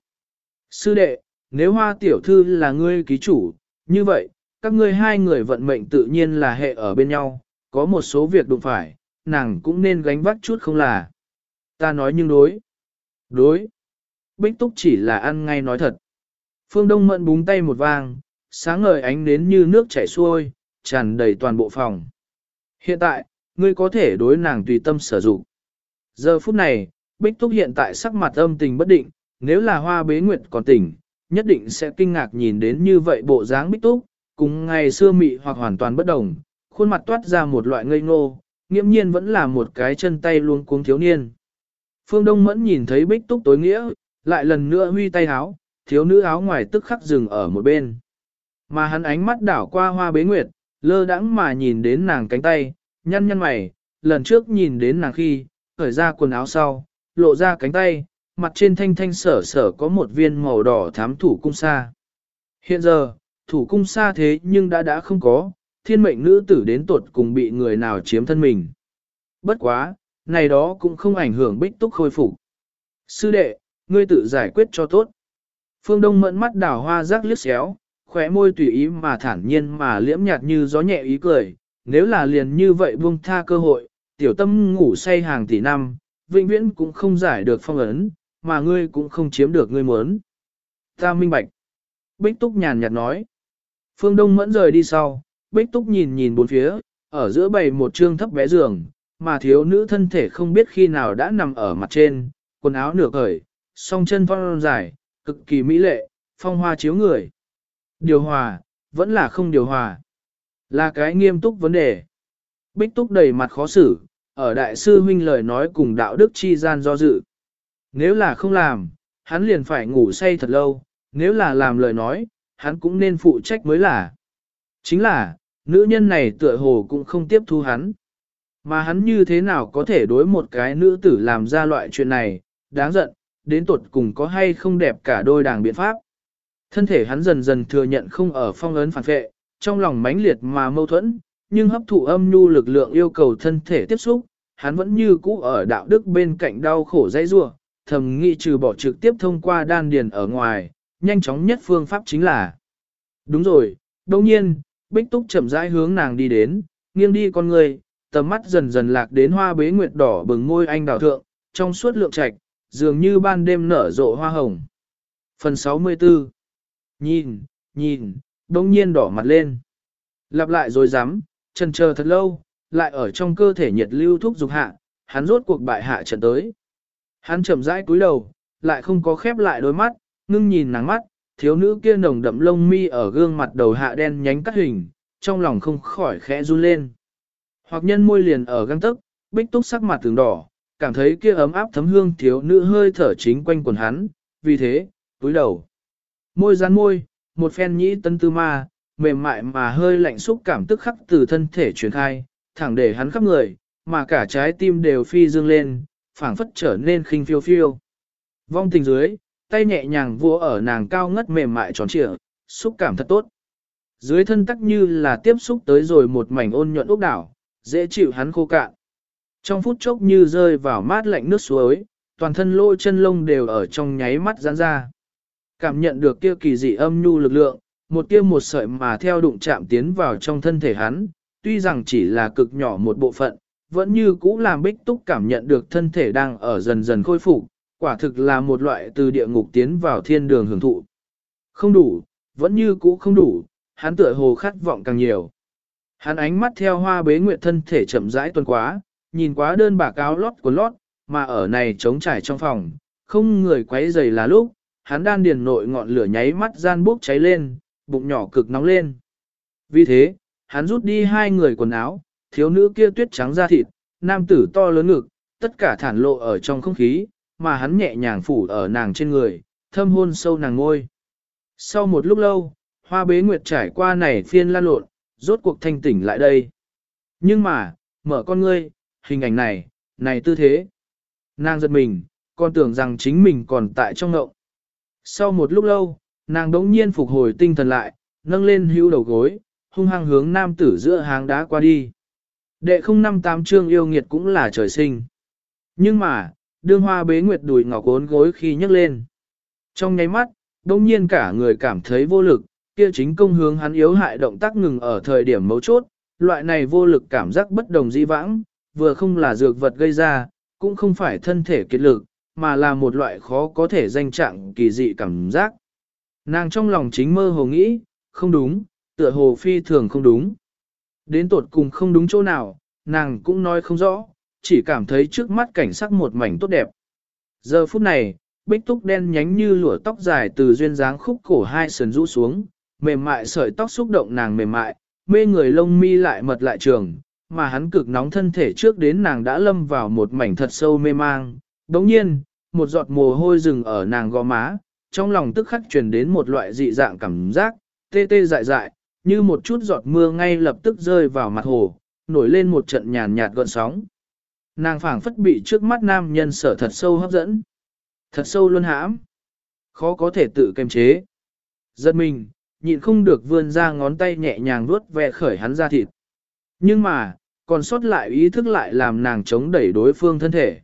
Sư đệ, nếu hoa tiểu thư là ngươi ký chủ, như vậy, các ngươi hai người vận mệnh tự nhiên là hệ ở bên nhau, có một số việc đụng phải, nàng cũng nên gánh vác chút không là. Ta nói nhưng đối. Đối. Bích túc chỉ là ăn ngay nói thật. Phương Đông Mẫn búng tay một vang, sáng ngời ánh đến như nước chảy xuôi, tràn đầy toàn bộ phòng. Hiện tại, ngươi có thể đối nàng tùy tâm sử dụng. Giờ phút này, Bích Túc hiện tại sắc mặt âm tình bất định, nếu là hoa bế nguyệt còn tỉnh, nhất định sẽ kinh ngạc nhìn đến như vậy bộ dáng Bích Túc, cùng ngày xưa mị hoặc hoàn toàn bất đồng, khuôn mặt toát ra một loại ngây ngô, nghiễm nhiên vẫn là một cái chân tay luôn cuống thiếu niên. Phương Đông Mẫn nhìn thấy Bích Túc tối nghĩa, lại lần nữa huy tay háo, thiếu nữ áo ngoài tức khắc dừng ở một bên. Mà hắn ánh mắt đảo qua hoa bế nguyệt, lơ đãng mà nhìn đến nàng cánh tay, nhăn nhăn mày, lần trước nhìn đến nàng khi, khởi ra quần áo sau, lộ ra cánh tay, mặt trên thanh thanh sở sở có một viên màu đỏ thám thủ cung sa. Hiện giờ, thủ cung sa thế nhưng đã đã không có, thiên mệnh nữ tử đến tuột cùng bị người nào chiếm thân mình. Bất quá, này đó cũng không ảnh hưởng bích túc khôi phục. Sư đệ, ngươi tự giải quyết cho tốt. Phương Đông mẫn mắt đảo hoa rác liếc xéo, khóe môi tùy ý mà thản nhiên mà liễm nhạt như gió nhẹ ý cười, nếu là liền như vậy buông tha cơ hội, tiểu tâm ngủ say hàng tỷ năm, vĩnh viễn cũng không giải được phong ấn, mà ngươi cũng không chiếm được ngươi muốn. Ta minh bạch. Bích Túc nhàn nhạt nói. Phương Đông mẫn rời đi sau, Bích Túc nhìn nhìn bốn phía, ở giữa bầy một trương thấp bé giường, mà thiếu nữ thân thể không biết khi nào đã nằm ở mặt trên, quần áo nửa cởi, song chân phong dài, cực kỳ mỹ lệ, phong hoa chiếu người. Điều hòa, vẫn là không điều hòa. Là cái nghiêm túc vấn đề. Bích túc đầy mặt khó xử, ở đại sư huynh lời nói cùng đạo đức chi gian do dự. Nếu là không làm, hắn liền phải ngủ say thật lâu, nếu là làm lời nói, hắn cũng nên phụ trách mới là. Chính là, nữ nhân này tựa hồ cũng không tiếp thu hắn. Mà hắn như thế nào có thể đối một cái nữ tử làm ra loại chuyện này, đáng giận, đến tuột cùng có hay không đẹp cả đôi đảng biện pháp. Thân thể hắn dần dần thừa nhận không ở phong ấn phản vệ, trong lòng mãnh liệt mà mâu thuẫn, nhưng hấp thụ âm nhu lực lượng yêu cầu thân thể tiếp xúc, hắn vẫn như cũ ở đạo đức bên cạnh đau khổ dây rua, thầm nghĩ trừ bỏ trực tiếp thông qua đan điền ở ngoài, nhanh chóng nhất phương pháp chính là. Đúng rồi, đồng nhiên, Bích Túc chậm rãi hướng nàng đi đến, nghiêng đi con người, tầm mắt dần dần lạc đến hoa bế nguyệt đỏ bừng môi anh đào thượng, trong suốt lượng trạch, dường như ban đêm nở rộ hoa hồng. Phần 64 Nhìn, nhìn, đông nhiên đỏ mặt lên. Lặp lại rồi dám, trần chờ thật lâu, lại ở trong cơ thể nhiệt lưu thuốc dục hạ, hắn rốt cuộc bại hạ trận tới. Hắn chậm rãi cúi đầu, lại không có khép lại đôi mắt, ngưng nhìn nắng mắt, thiếu nữ kia nồng đậm lông mi ở gương mặt đầu hạ đen nhánh cắt hình, trong lòng không khỏi khẽ run lên. Hoặc nhân môi liền ở găng tức, bích túc sắc mặt tường đỏ, cảm thấy kia ấm áp thấm hương thiếu nữ hơi thở chính quanh quần hắn, vì thế, túi đầu. Môi rắn môi, một phen nhĩ tân tư ma, mềm mại mà hơi lạnh xúc cảm tức khắc từ thân thể truyền khai, thẳng để hắn khắp người, mà cả trái tim đều phi dương lên, phảng phất trở nên khinh phiêu phiêu. Vong tình dưới, tay nhẹ nhàng vua ở nàng cao ngất mềm mại tròn trịa, xúc cảm thật tốt. Dưới thân tắc như là tiếp xúc tới rồi một mảnh ôn nhuận ốc đảo, dễ chịu hắn khô cạn. Trong phút chốc như rơi vào mát lạnh nước suối, toàn thân lỗ chân lông đều ở trong nháy mắt giãn ra. Cảm nhận được kia kỳ dị âm nhu lực lượng, một tia một sợi mà theo đụng chạm tiến vào trong thân thể hắn, tuy rằng chỉ là cực nhỏ một bộ phận, vẫn như cũ làm bích túc cảm nhận được thân thể đang ở dần dần khôi phục, quả thực là một loại từ địa ngục tiến vào thiên đường hưởng thụ. Không đủ, vẫn như cũ không đủ, hắn tựa hồ khát vọng càng nhiều. Hắn ánh mắt theo hoa bế nguyệt thân thể chậm rãi tuần quá, nhìn quá đơn bạc áo lót của lót, mà ở này trống trải trong phòng, không người quấy rầy là lúc, hắn đan điền nội ngọn lửa nháy mắt gian bốc cháy lên, bụng nhỏ cực nóng lên. Vì thế, hắn rút đi hai người quần áo, thiếu nữ kia tuyết trắng da thịt, nam tử to lớn ngực, tất cả thản lộ ở trong không khí, mà hắn nhẹ nhàng phủ ở nàng trên người, thâm hôn sâu nàng ngôi. Sau một lúc lâu, hoa bế nguyệt trải qua này phiên lan lộn, rốt cuộc thanh tỉnh lại đây. Nhưng mà, mở con ngươi, hình ảnh này, này tư thế. Nàng giật mình, con tưởng rằng chính mình còn tại trong ngộng. Sau một lúc lâu, nàng đống nhiên phục hồi tinh thần lại, nâng lên hữu đầu gối, hung hăng hướng nam tử giữa hàng đá qua đi. Đệ không năm tám chương yêu nghiệt cũng là trời sinh. Nhưng mà, đương hoa bế nguyệt đùi ngọc ốn gối khi nhấc lên. Trong nháy mắt, đông nhiên cả người cảm thấy vô lực, kia chính công hướng hắn yếu hại động tác ngừng ở thời điểm mấu chốt, loại này vô lực cảm giác bất đồng di vãng, vừa không là dược vật gây ra, cũng không phải thân thể kiệt lực, mà là một loại khó có thể danh trạng kỳ dị cảm giác. Nàng trong lòng chính mơ hồ nghĩ, không đúng, tựa hồ phi thường không đúng. Đến tột cùng không đúng chỗ nào, nàng cũng nói không rõ, chỉ cảm thấy trước mắt cảnh sắc một mảnh tốt đẹp. Giờ phút này, bích túc đen nhánh như lụa tóc dài từ duyên dáng khúc cổ hai sườn rũ xuống, mềm mại sợi tóc xúc động nàng mềm mại, mê người lông mi lại mật lại trường, mà hắn cực nóng thân thể trước đến nàng đã lâm vào một mảnh thật sâu mê mang. Đồng nhiên, một giọt mồ hôi rừng ở nàng gò má, trong lòng tức khắc truyền đến một loại dị dạng cảm giác, tê tê dại dại, như một chút giọt mưa ngay lập tức rơi vào mặt hồ, nổi lên một trận nhàn nhạt gợn sóng. Nàng phảng phất bị trước mắt nam nhân sở thật sâu hấp dẫn. Thật sâu luôn hãm. Khó có thể tự kiềm chế. Giật mình, nhịn không được vươn ra ngón tay nhẹ nhàng vuốt ve khởi hắn ra thịt. Nhưng mà, còn sót lại ý thức lại làm nàng chống đẩy đối phương thân thể.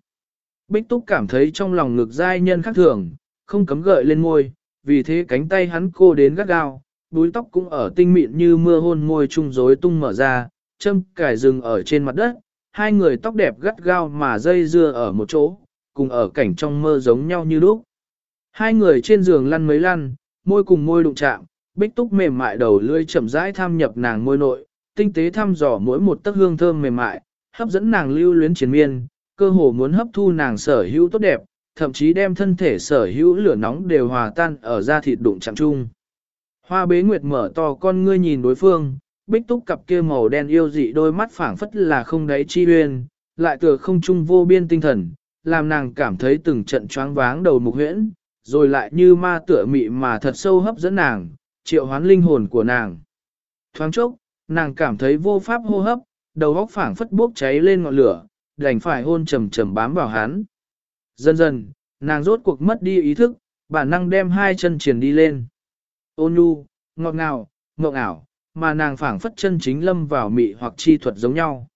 Bích Túc cảm thấy trong lòng ngực giai nhân khác thường, không cấm gợi lên môi, vì thế cánh tay hắn cô đến gắt gao, búi tóc cũng ở tinh mịn như mưa hôn môi trung rối tung mở ra, châm cải rừng ở trên mặt đất, hai người tóc đẹp gắt gao mà dây dưa ở một chỗ, cùng ở cảnh trong mơ giống nhau như lúc. Hai người trên giường lăn mấy lăn, môi cùng môi đụng chạm, bích túc mềm mại đầu lưỡi chậm rãi tham nhập nàng môi nội, tinh tế thăm dò mỗi một tấc hương thơm mềm mại, hấp dẫn nàng lưu luyến chiến miên, cơ hồ muốn hấp thu nàng sở hữu tốt đẹp, thậm chí đem thân thể sở hữu lửa nóng đều hòa tan ở da thịt đụng chạm chung. Hoa bế nguyệt mở to con ngươi nhìn đối phương, bích túc cặp kia màu đen yêu dị đôi mắt phảng phất là không đáy chi uyên, lại tựa không trung vô biên tinh thần, làm nàng cảm thấy từng trận choáng váng đầu mục huyễn, rồi lại như ma tựa mị mà thật sâu hấp dẫn nàng, triệu hoán linh hồn của nàng. Thoáng chốc, nàng cảm thấy vô pháp hô hấp, đầu óc phảng phất bốc cháy lên ngọn lửa, đành phải hôn trầm trầm bám vào hắn. Dần dần, nàng rốt cuộc mất đi ý thức, bản năng đem hai chân triển đi lên. Ôn nhu, ngọt ngào, ngọt ảo, mà nàng phảng phất chân chính lâm vào mị hoặc chi thuật giống nhau.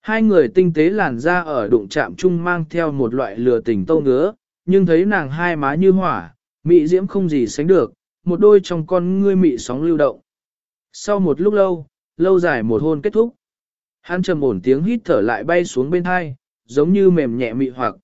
Hai người tinh tế làn da ở đụng chạm chung mang theo một loại lừa tình tâu ngứa, nhưng thấy nàng hai má như hỏa, mị diễm không gì sánh được, một đôi trong con ngươi mị sóng lưu động. Sau một lúc lâu, lâu dài một hôn kết thúc. Hắn trầm ổn tiếng hít thở lại bay xuống bên hai, giống như mềm nhẹ mị hoặc.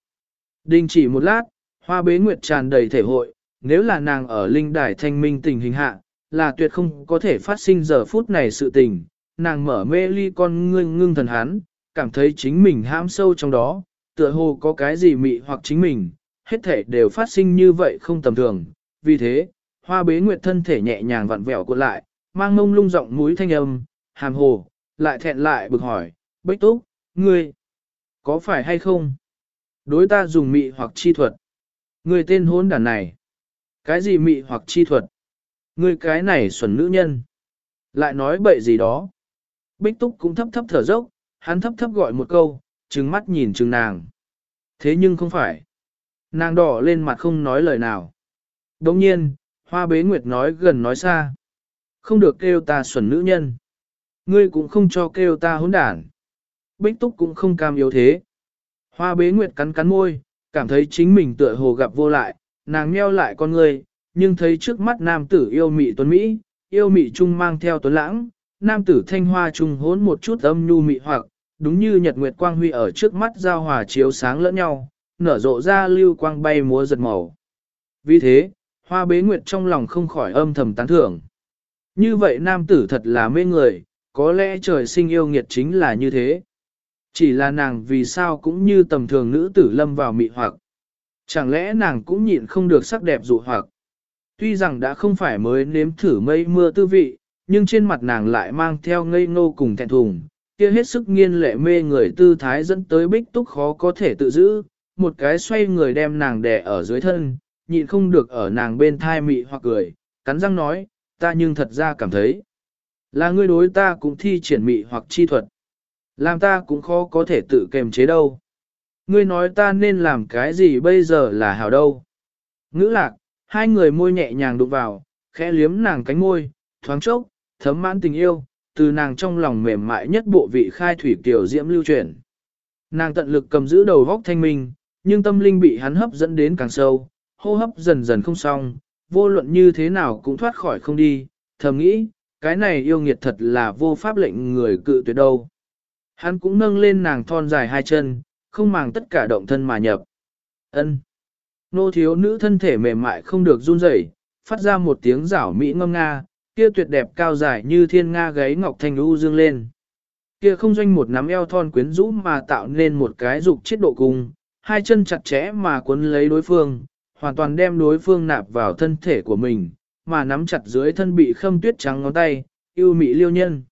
Đình chỉ một lát, hoa bế nguyệt tràn đầy thể hội, nếu là nàng ở linh đài thanh minh tình hình hạ, là tuyệt không có thể phát sinh giờ phút này sự tình. Nàng mở mê ly con ngưng ngưng thần hắn, cảm thấy chính mình hãm sâu trong đó, tựa hồ có cái gì mị hoặc chính mình, hết thể đều phát sinh như vậy không tầm thường. Vì thế, hoa bế nguyệt thân thể nhẹ nhàng vặn vẹo cuộn lại, mang ngông lung giọng mũi thanh âm, hàm hồ, lại thẹn lại bực hỏi, bích túc, ngươi, có phải hay không? Đối ta dùng mị hoặc chi thuật. Ngươi tên hôn đàn này. Cái gì mị hoặc chi thuật? Ngươi cái này xuẩn nữ nhân. Lại nói bậy gì đó. Bích túc cũng thấp thấp thở dốc, hắn thấp thấp gọi một câu, trừng mắt nhìn trừng nàng. Thế nhưng không phải. Nàng đỏ lên mặt không nói lời nào. Đồng nhiên, hoa bế nguyệt nói gần nói xa. Không được kêu ta xuẩn nữ nhân. Ngươi cũng không cho kêu ta hỗn đản. Bích túc cũng không cam yếu thế. Hoa bế nguyệt cắn cắn môi, cảm thấy chính mình tựa hồ gặp vô lại, nàng nheo lại con ngươi, nhưng thấy trước mắt nam tử yêu mị tuấn Mỹ, yêu mị trung mang theo tuấn lãng, nam tử thanh hoa trung hốn một chút âm nhu mị hoặc, đúng như nhật nguyệt quang huy ở trước mắt giao hòa chiếu sáng lẫn nhau, nở rộ ra lưu quang bay múa giật màu. Vì thế, hoa bế nguyệt trong lòng không khỏi âm thầm tán thưởng. Như vậy nam tử thật là mê người, có lẽ trời sinh yêu nghiệt chính là như thế. Chỉ là nàng vì sao cũng như tầm thường nữ tử lâm vào mị hoặc. Chẳng lẽ nàng cũng nhịn không được sắc đẹp dụ hoặc. Tuy rằng đã không phải mới nếm thử mây mưa tư vị, nhưng trên mặt nàng lại mang theo ngây ngô cùng thẹn thùng, kia hết sức nghiên lệ mê người tư thái dẫn tới bích túc khó có thể tự giữ, một cái xoay người đem nàng đè ở dưới thân, nhịn không được ở nàng bên thai mị hoặc cười, cắn răng nói, ta nhưng thật ra cảm thấy, là ngươi đối ta cũng thi triển mị hoặc chi thuật, làm ta cũng khó có thể tự kềm chế đâu. Ngươi nói ta nên làm cái gì bây giờ là hảo đâu. Ngữ lạc, hai người môi nhẹ nhàng đụng vào, khẽ liếm nàng cánh môi, thoáng chốc, thấm mãn tình yêu, từ nàng trong lòng mềm mại nhất bộ vị khai thủy tiểu diễm lưu chuyển. Nàng tận lực cầm giữ đầu góc thanh minh, nhưng tâm linh bị hắn hấp dẫn đến càng sâu, hô hấp dần dần không xong, vô luận như thế nào cũng thoát khỏi không đi, thầm nghĩ, cái này yêu nghiệt thật là vô pháp lệnh người cự tuyệt đâu. Hắn cũng nâng lên nàng thon dài hai chân, không màng tất cả động thân mà nhập. Ân. Nô thiếu nữ thân thể mềm mại không được run rẩy, phát ra một tiếng rảo mỹ ngâm nga, kia tuyệt đẹp cao dài như thiên nga gáy ngọc thanh lưu dương lên. Kia không doanh một nắm eo thon quyến rũ mà tạo nên một cái dục chiết độ cung, hai chân chặt chẽ mà cuốn lấy đối phương, hoàn toàn đem đối phương nạp vào thân thể của mình, mà nắm chặt dưới thân bị khâm tuyết trắng ngón tay, yêu mị liêu nhân.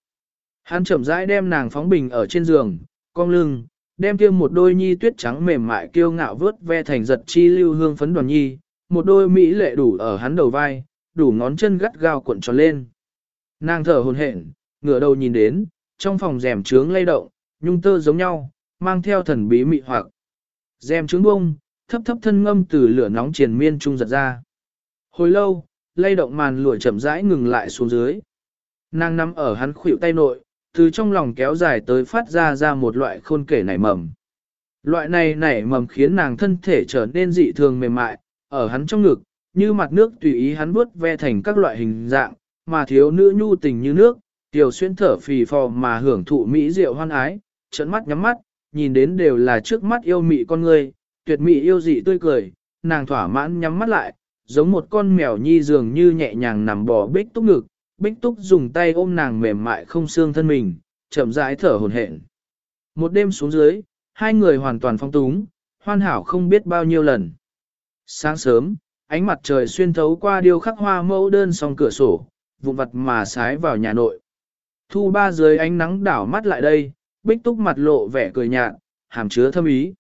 Hắn chậm rãi đem nàng phóng bình ở trên giường, cong lưng, đem kia một đôi nhi tuyết trắng mềm mại kiêu ngạo vớt ve thành giật chi lưu hương phấn đoàn nhi, một đôi mỹ lệ đủ ở hắn đầu vai, đủ ngón chân gắt gao cuộn tròn lên. Nàng thở hồn hển, ngửa đầu nhìn đến, trong phòng rèm trướng lay động, nhung tơ giống nhau, mang theo thần bí mị hoặc. Rèm trướng bông, thấp thấp thân ngâm từ lửa nóng triền miên trung giật ra. Hồi lâu, lay động màn lụa chậm rãi ngừng lại xuống dưới. Nàng nằm ở hắn khuỷu tay nội, từ trong lòng kéo dài tới phát ra ra một loại khôn kể nảy mầm. Loại này nảy mầm khiến nàng thân thể trở nên dị thường mềm mại, ở hắn trong ngực, như mặt nước tùy ý hắn vuốt ve thành các loại hình dạng, mà thiếu nữ nhu tình như nước, tiểu xuyên thở phì phò mà hưởng thụ mỹ diệu hoan ái, trận mắt nhắm mắt, nhìn đến đều là trước mắt yêu mị con người, tuyệt mỹ yêu dị tươi cười, nàng thỏa mãn nhắm mắt lại, giống một con mèo nhi dường như nhẹ nhàng nằm bò bích túc ngực, bích túc dùng tay ôm nàng mềm mại không xương thân mình, chậm rãi thở hồn hển. Một đêm xuống dưới, hai người hoàn toàn phong túng, hoàn hảo không biết bao nhiêu lần. Sáng sớm, ánh mặt trời xuyên thấu qua điêu khắc hoa mẫu đơn song cửa sổ, vụn vặt mà sái vào nhà nội. Thu ba dưới ánh nắng đảo mắt lại đây, bích túc mặt lộ vẻ cười nhạt, hàm chứa thâm ý.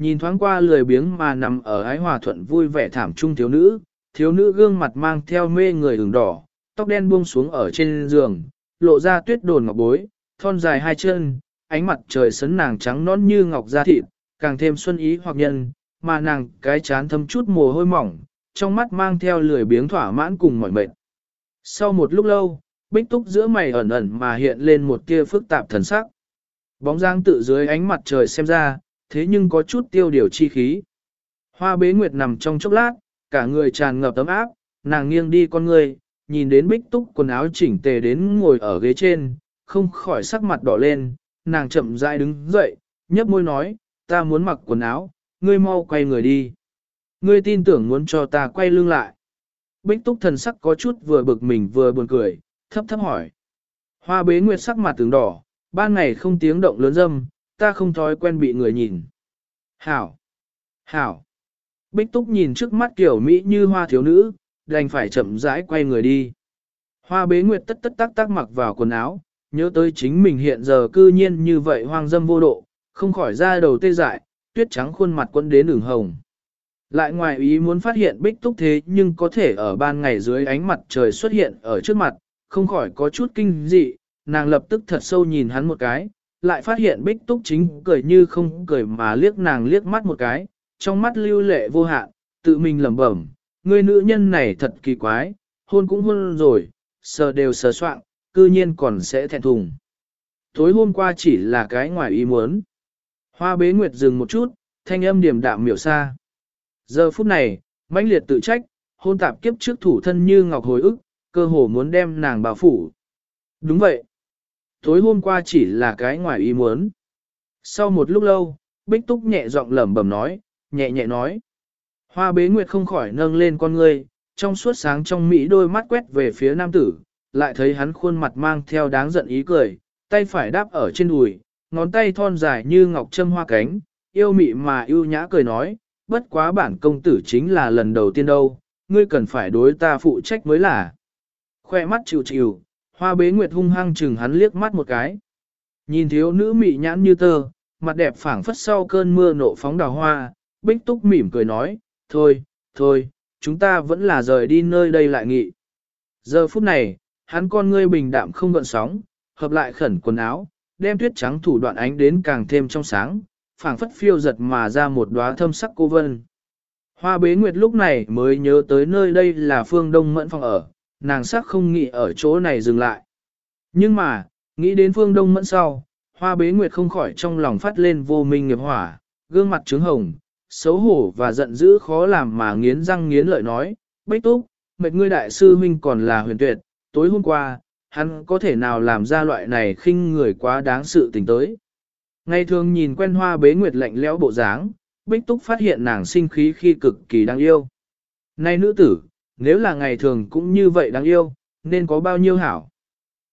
Nhìn thoáng qua lười biếng mà nằm ở ái hòa thuận vui vẻ thảm trung thiếu nữ, thiếu nữ gương mặt mang theo mê người ửng đỏ, tóc đen buông xuống ở trên giường, lộ ra tuyết đồn ngọc bối, thon dài hai chân, ánh mặt trời sấn nàng trắng nõn như ngọc da thịt, càng thêm xuân ý hoặc nhân, mà nàng cái chán thâm chút mồ hôi mỏng, trong mắt mang theo lười biếng thỏa mãn cùng mỏi mệt. Sau một lúc lâu, bích túc giữa mày ẩn ẩn mà hiện lên một tia phức tạp thần sắc. Bóng dáng tự dưới ánh mặt trời xem ra, thế nhưng có chút tiêu điều chi khí. Hoa bế nguyệt nằm trong chốc lát, cả người tràn ngập ấm áp, nàng nghiêng đi con người, nhìn đến bích túc quần áo chỉnh tề đến ngồi ở ghế trên, không khỏi sắc mặt đỏ lên, nàng chậm rãi đứng dậy, nhấp môi nói, ta muốn mặc quần áo, ngươi mau quay người đi. Ngươi tin tưởng muốn cho ta quay lưng lại. Bích túc thần sắc có chút vừa bực mình vừa buồn cười, thấp thấp hỏi. Hoa bế nguyệt sắc mặt tướng đỏ, ban ngày không tiếng động lớn dâm, ta không thói quen bị người nhìn. Hảo! Hảo! Bích túc nhìn trước mắt kiểu Mỹ như hoa thiếu nữ, đành phải chậm rãi quay người đi. Hoa bế nguyệt tất tất tác tác mặc vào quần áo, nhớ tới chính mình hiện giờ cư nhiên như vậy hoang dâm vô độ, không khỏi ra đầu tê dại, tuyết trắng khuôn mặt quấn đến đường hồng. Lại ngoài ý muốn phát hiện bích túc thế nhưng có thể ở ban ngày dưới ánh mặt trời xuất hiện ở trước mặt, không khỏi có chút kinh dị, nàng lập tức thật sâu nhìn hắn một cái, lại phát hiện bích túc chính cười như không cười mà liếc nàng liếc mắt một cái, trong mắt lưu lệ vô hạn, tự mình lẩm bẩm, người nữ nhân này thật kỳ quái, hôn cũng hôn rồi, sờ đều sờ soạn, cư nhiên còn sẽ thẹn thùng. Tối hôm qua chỉ là cái ngoài ý muốn. Hoa bế nguyệt dừng một chút, thanh âm điểm đạm miểu xa. Giờ phút này, mãnh liệt tự trách, hôn tạp kiếp trước thủ thân như ngọc hồi ức, cơ hồ muốn đem nàng bảo phủ. Đúng vậy. Tối hôm qua chỉ là cái ngoài ý muốn. Sau một lúc lâu, Bích Túc nhẹ giọng lẩm bẩm nói, nhẹ nhẹ nói. Hoa bế nguyệt không khỏi nâng lên con ngươi, trong suốt sáng trong mỹ đôi mắt quét về phía nam tử, lại thấy hắn khuôn mặt mang theo đáng giận ý cười, tay phải đáp ở trên đùi, ngón tay thon dài như ngọc châm hoa cánh, yêu mị mà yêu nhã cười nói, bất quá bản công tử chính là lần đầu tiên đâu, ngươi cần phải đối ta phụ trách mới là. Khoe mắt chịu chịu, hoa bế nguyệt hung hăng chừng hắn liếc mắt một cái. Nhìn thiếu nữ mị nhãn như tơ, mặt đẹp phảng phất sau cơn mưa nộ phóng đào hoa, bích túc mỉm cười nói, thôi, thôi, chúng ta vẫn là rời đi nơi đây lại nghị. Giờ phút này, hắn con ngươi bình đạm không gợn sóng, hợp lại khẩn quần áo, đem tuyết trắng thủ đoạn ánh đến càng thêm trong sáng, phảng phất phiêu giật mà ra một đóa thâm sắc cô vân. Hoa bế nguyệt lúc này mới nhớ tới nơi đây là phương đông mẫn phòng ở, nàng sắc không nghĩ ở chỗ này dừng lại. Nhưng mà, nghĩ đến phương đông mẫn sau, hoa bế nguyệt không khỏi trong lòng phát lên vô minh nghiệp hỏa, gương mặt trướng hồng, xấu hổ và giận dữ khó làm mà nghiến răng nghiến lợi nói, bách túc, mệt ngươi đại sư huynh còn là huyền tuyệt, tối hôm qua, hắn có thể nào làm ra loại này khinh người quá đáng sự tình tới. Ngày thường nhìn quen hoa bế nguyệt lạnh lẽo bộ dáng, Bích Túc phát hiện nàng sinh khí khi cực kỳ đáng yêu. Này nữ tử, nếu là ngày thường cũng như vậy đáng yêu, nên có bao nhiêu hảo.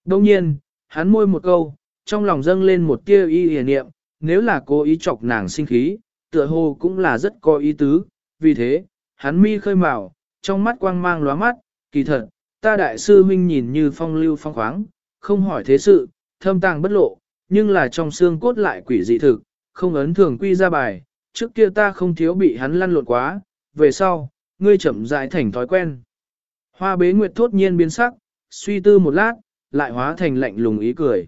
Đông nhiên, hắn môi một câu, trong lòng dâng lên một tia y hề niệm, nếu là cố ý chọc nàng sinh khí, tựa hồ cũng là rất có ý tứ, vì thế, hắn mi khơi mào, trong mắt quang mang lóa mắt, kỳ thật, ta đại sư huynh nhìn như phong lưu phong khoáng, không hỏi thế sự, thâm tàng bất lộ, nhưng là trong xương cốt lại quỷ dị thực, không ấn thường quy ra bài, trước kia ta không thiếu bị hắn lăn lộn quá, về sau, ngươi chậm rãi thành thói quen. Hoa bế nguyệt thốt nhiên biến sắc, suy tư một lát, lại hóa thành lạnh lùng ý cười.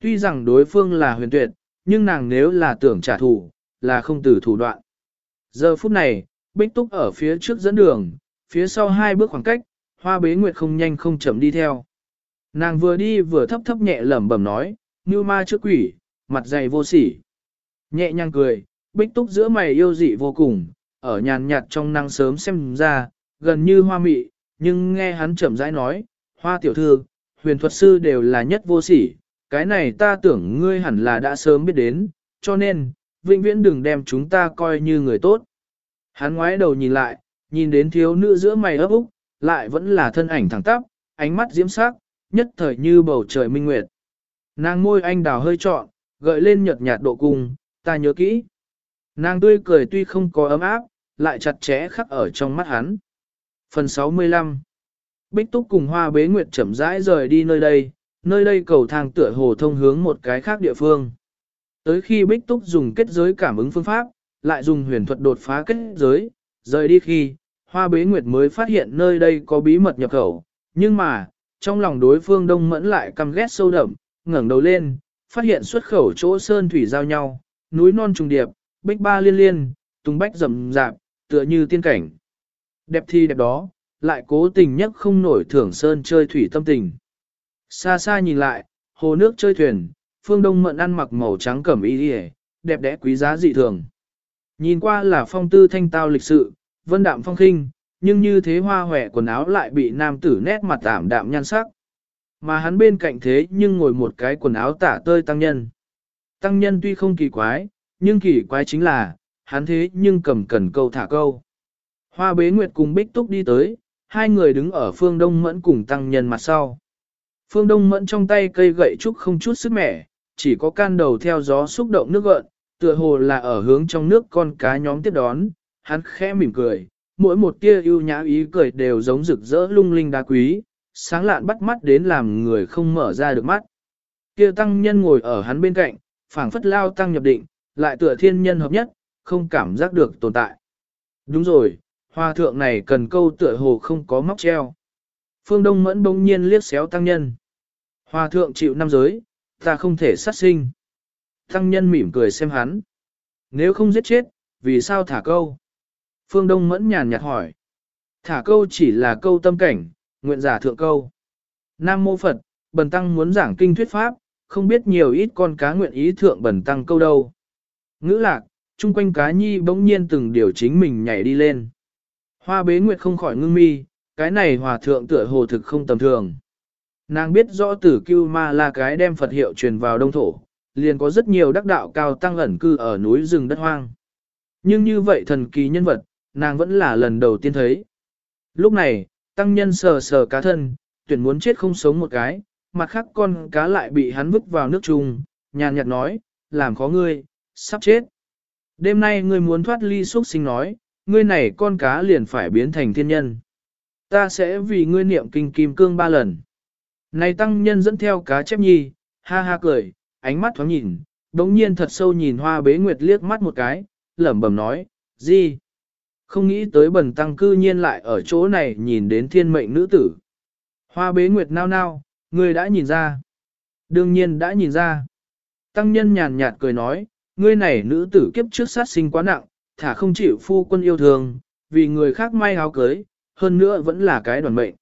Tuy rằng đối phương là huyền tuyệt, nhưng nàng nếu là tưởng trả thù, là không từ thủ đoạn. Giờ phút này, Bích Túc ở phía trước dẫn đường, phía sau hai bước khoảng cách, hoa bế nguyệt không nhanh không chậm đi theo. Nàng vừa đi vừa thấp thấp nhẹ lẩm bẩm nói, như ma trước quỷ, mặt dày vô sỉ. Nhẹ nhàng cười, bích túc giữa mày yêu dị vô cùng, ở nhàn nhạt trong năng sớm xem ra, gần như hoa mị, nhưng nghe hắn chậm rãi nói, hoa tiểu thư, huyền thuật sư đều là nhất vô sỉ, cái này ta tưởng ngươi hẳn là đã sớm biết đến, cho nên, vĩnh viễn đừng đem chúng ta coi như người tốt. Hắn ngoái đầu nhìn lại, nhìn đến thiếu nữ giữa mày ấp úc, lại vẫn là thân ảnh thẳng tắp, ánh mắt diễm sắc, nhất thời như bầu trời minh nguyệt. Nàng môi anh đào hơi trọn, gợi lên nhợt nhạt độ cùng ta nhớ kỹ. Nàng tươi cười tuy không có ấm áp, lại chặt chẽ khắc ở trong mắt hắn. Phần 65 Bích Túc cùng Hoa Bế Nguyệt chậm rãi rời đi nơi đây, nơi đây cầu thang tựa hồ thông hướng một cái khác địa phương. Tới khi Bích Túc dùng kết giới cảm ứng phương pháp, lại dùng huyền thuật đột phá kết giới, rời đi khi, Hoa Bế Nguyệt mới phát hiện nơi đây có bí mật nhập khẩu, nhưng mà, trong lòng đối phương đông mẫn lại căm ghét sâu đậm, ngẩng đầu lên, phát hiện xuất khẩu chỗ sơn thủy giao nhau, núi non trùng điệp, bích ba liên liên, tung bách rậm rạp, tựa như tiên cảnh. Đẹp thi đẹp đó, lại cố tình nhất không nổi thưởng sơn chơi thủy tâm tình. Xa xa nhìn lại, hồ nước chơi thuyền, phương đông mận ăn mặc màu trắng cẩm y đi đẹp đẽ quý giá dị thường. Nhìn qua là phong tư thanh tao lịch sự, vân đạm phong khinh, nhưng như thế hoa hòe quần áo lại bị nam tử nét mặt tạm đạm nhan sắc. Mà hắn bên cạnh thế nhưng ngồi một cái quần áo tả tơi tăng nhân. Tăng nhân tuy không kỳ quái, nhưng kỳ quái chính là, hắn thế nhưng cầm cần câu thả câu. Hoa bế nguyệt cùng bích túc đi tới, hai người đứng ở phương đông mẫn cùng tăng nhân mặt sau. Phương đông mẫn trong tay cây gậy trúc không chút sức mẻ, chỉ có can đầu theo gió xúc động nước gợn, tựa hồ là ở hướng trong nước con cá nhóm tiếp đón, hắn khẽ mỉm cười, mỗi một tia ưu nhã ý cười đều giống rực rỡ lung linh đá quý, sáng lạn bắt mắt đến làm người không mở ra được mắt. Kia tăng nhân ngồi ở hắn bên cạnh, phảng phất lao tăng nhập định, lại tựa thiên nhân hợp nhất, không cảm giác được tồn tại. Đúng rồi, hòa thượng này cần câu tựa hồ không có móc treo. Phương Đông Mẫn bỗng nhiên liếc xéo tăng nhân. Hòa thượng chịu năm giới, ta không thể sát sinh. Tăng nhân mỉm cười xem hắn. Nếu không giết chết, vì sao thả câu? Phương Đông Mẫn nhàn nhạt hỏi. Thả câu chỉ là câu tâm cảnh, nguyện giả thượng câu. Nam Mô Phật, Bần Tăng muốn giảng kinh thuyết pháp, không biết nhiều ít con cá nguyện ý thượng Bần Tăng câu đâu. Ngữ lạc, chung quanh cá nhi bỗng nhiên từng điều chính mình nhảy đi lên. Hoa bế nguyệt không khỏi ngưng mi, cái này hòa thượng tựa hồ thực không tầm thường. Nàng biết rõ tử cưu ma là cái đem Phật hiệu truyền vào đông thổ, liền có rất nhiều đắc đạo cao tăng ẩn cư ở núi rừng đất hoang. Nhưng như vậy thần kỳ nhân vật, nàng vẫn là lần đầu tiên thấy. Lúc này, tăng nhân sờ sờ cá thân, tuyển muốn chết không sống một cái, mặt khác con cá lại bị hắn vứt vào nước chung, nhàn nhạt nói, làm khó ngươi, sắp chết. Đêm nay ngươi muốn thoát ly xuất sinh nói, ngươi này con cá liền phải biến thành thiên nhân. Ta sẽ vì ngươi niệm kinh kim cương ba lần. Này tăng nhân dẫn theo cá chép nhi, ha ha cười, ánh mắt thoáng nhìn, đống nhiên thật sâu nhìn hoa bế nguyệt liếc mắt một cái, lẩm bẩm nói, gì? Không nghĩ tới bần tăng cư nhiên lại ở chỗ này nhìn đến thiên mệnh nữ tử. Hoa bế nguyệt nao nao, ngươi đã nhìn ra. Đương nhiên đã nhìn ra. Tăng nhân nhàn nhạt cười nói, ngươi này nữ tử kiếp trước sát sinh quá nặng, thả không chịu phu quân yêu thương, vì người khác may áo cưới, hơn nữa vẫn là cái đoàn mệnh.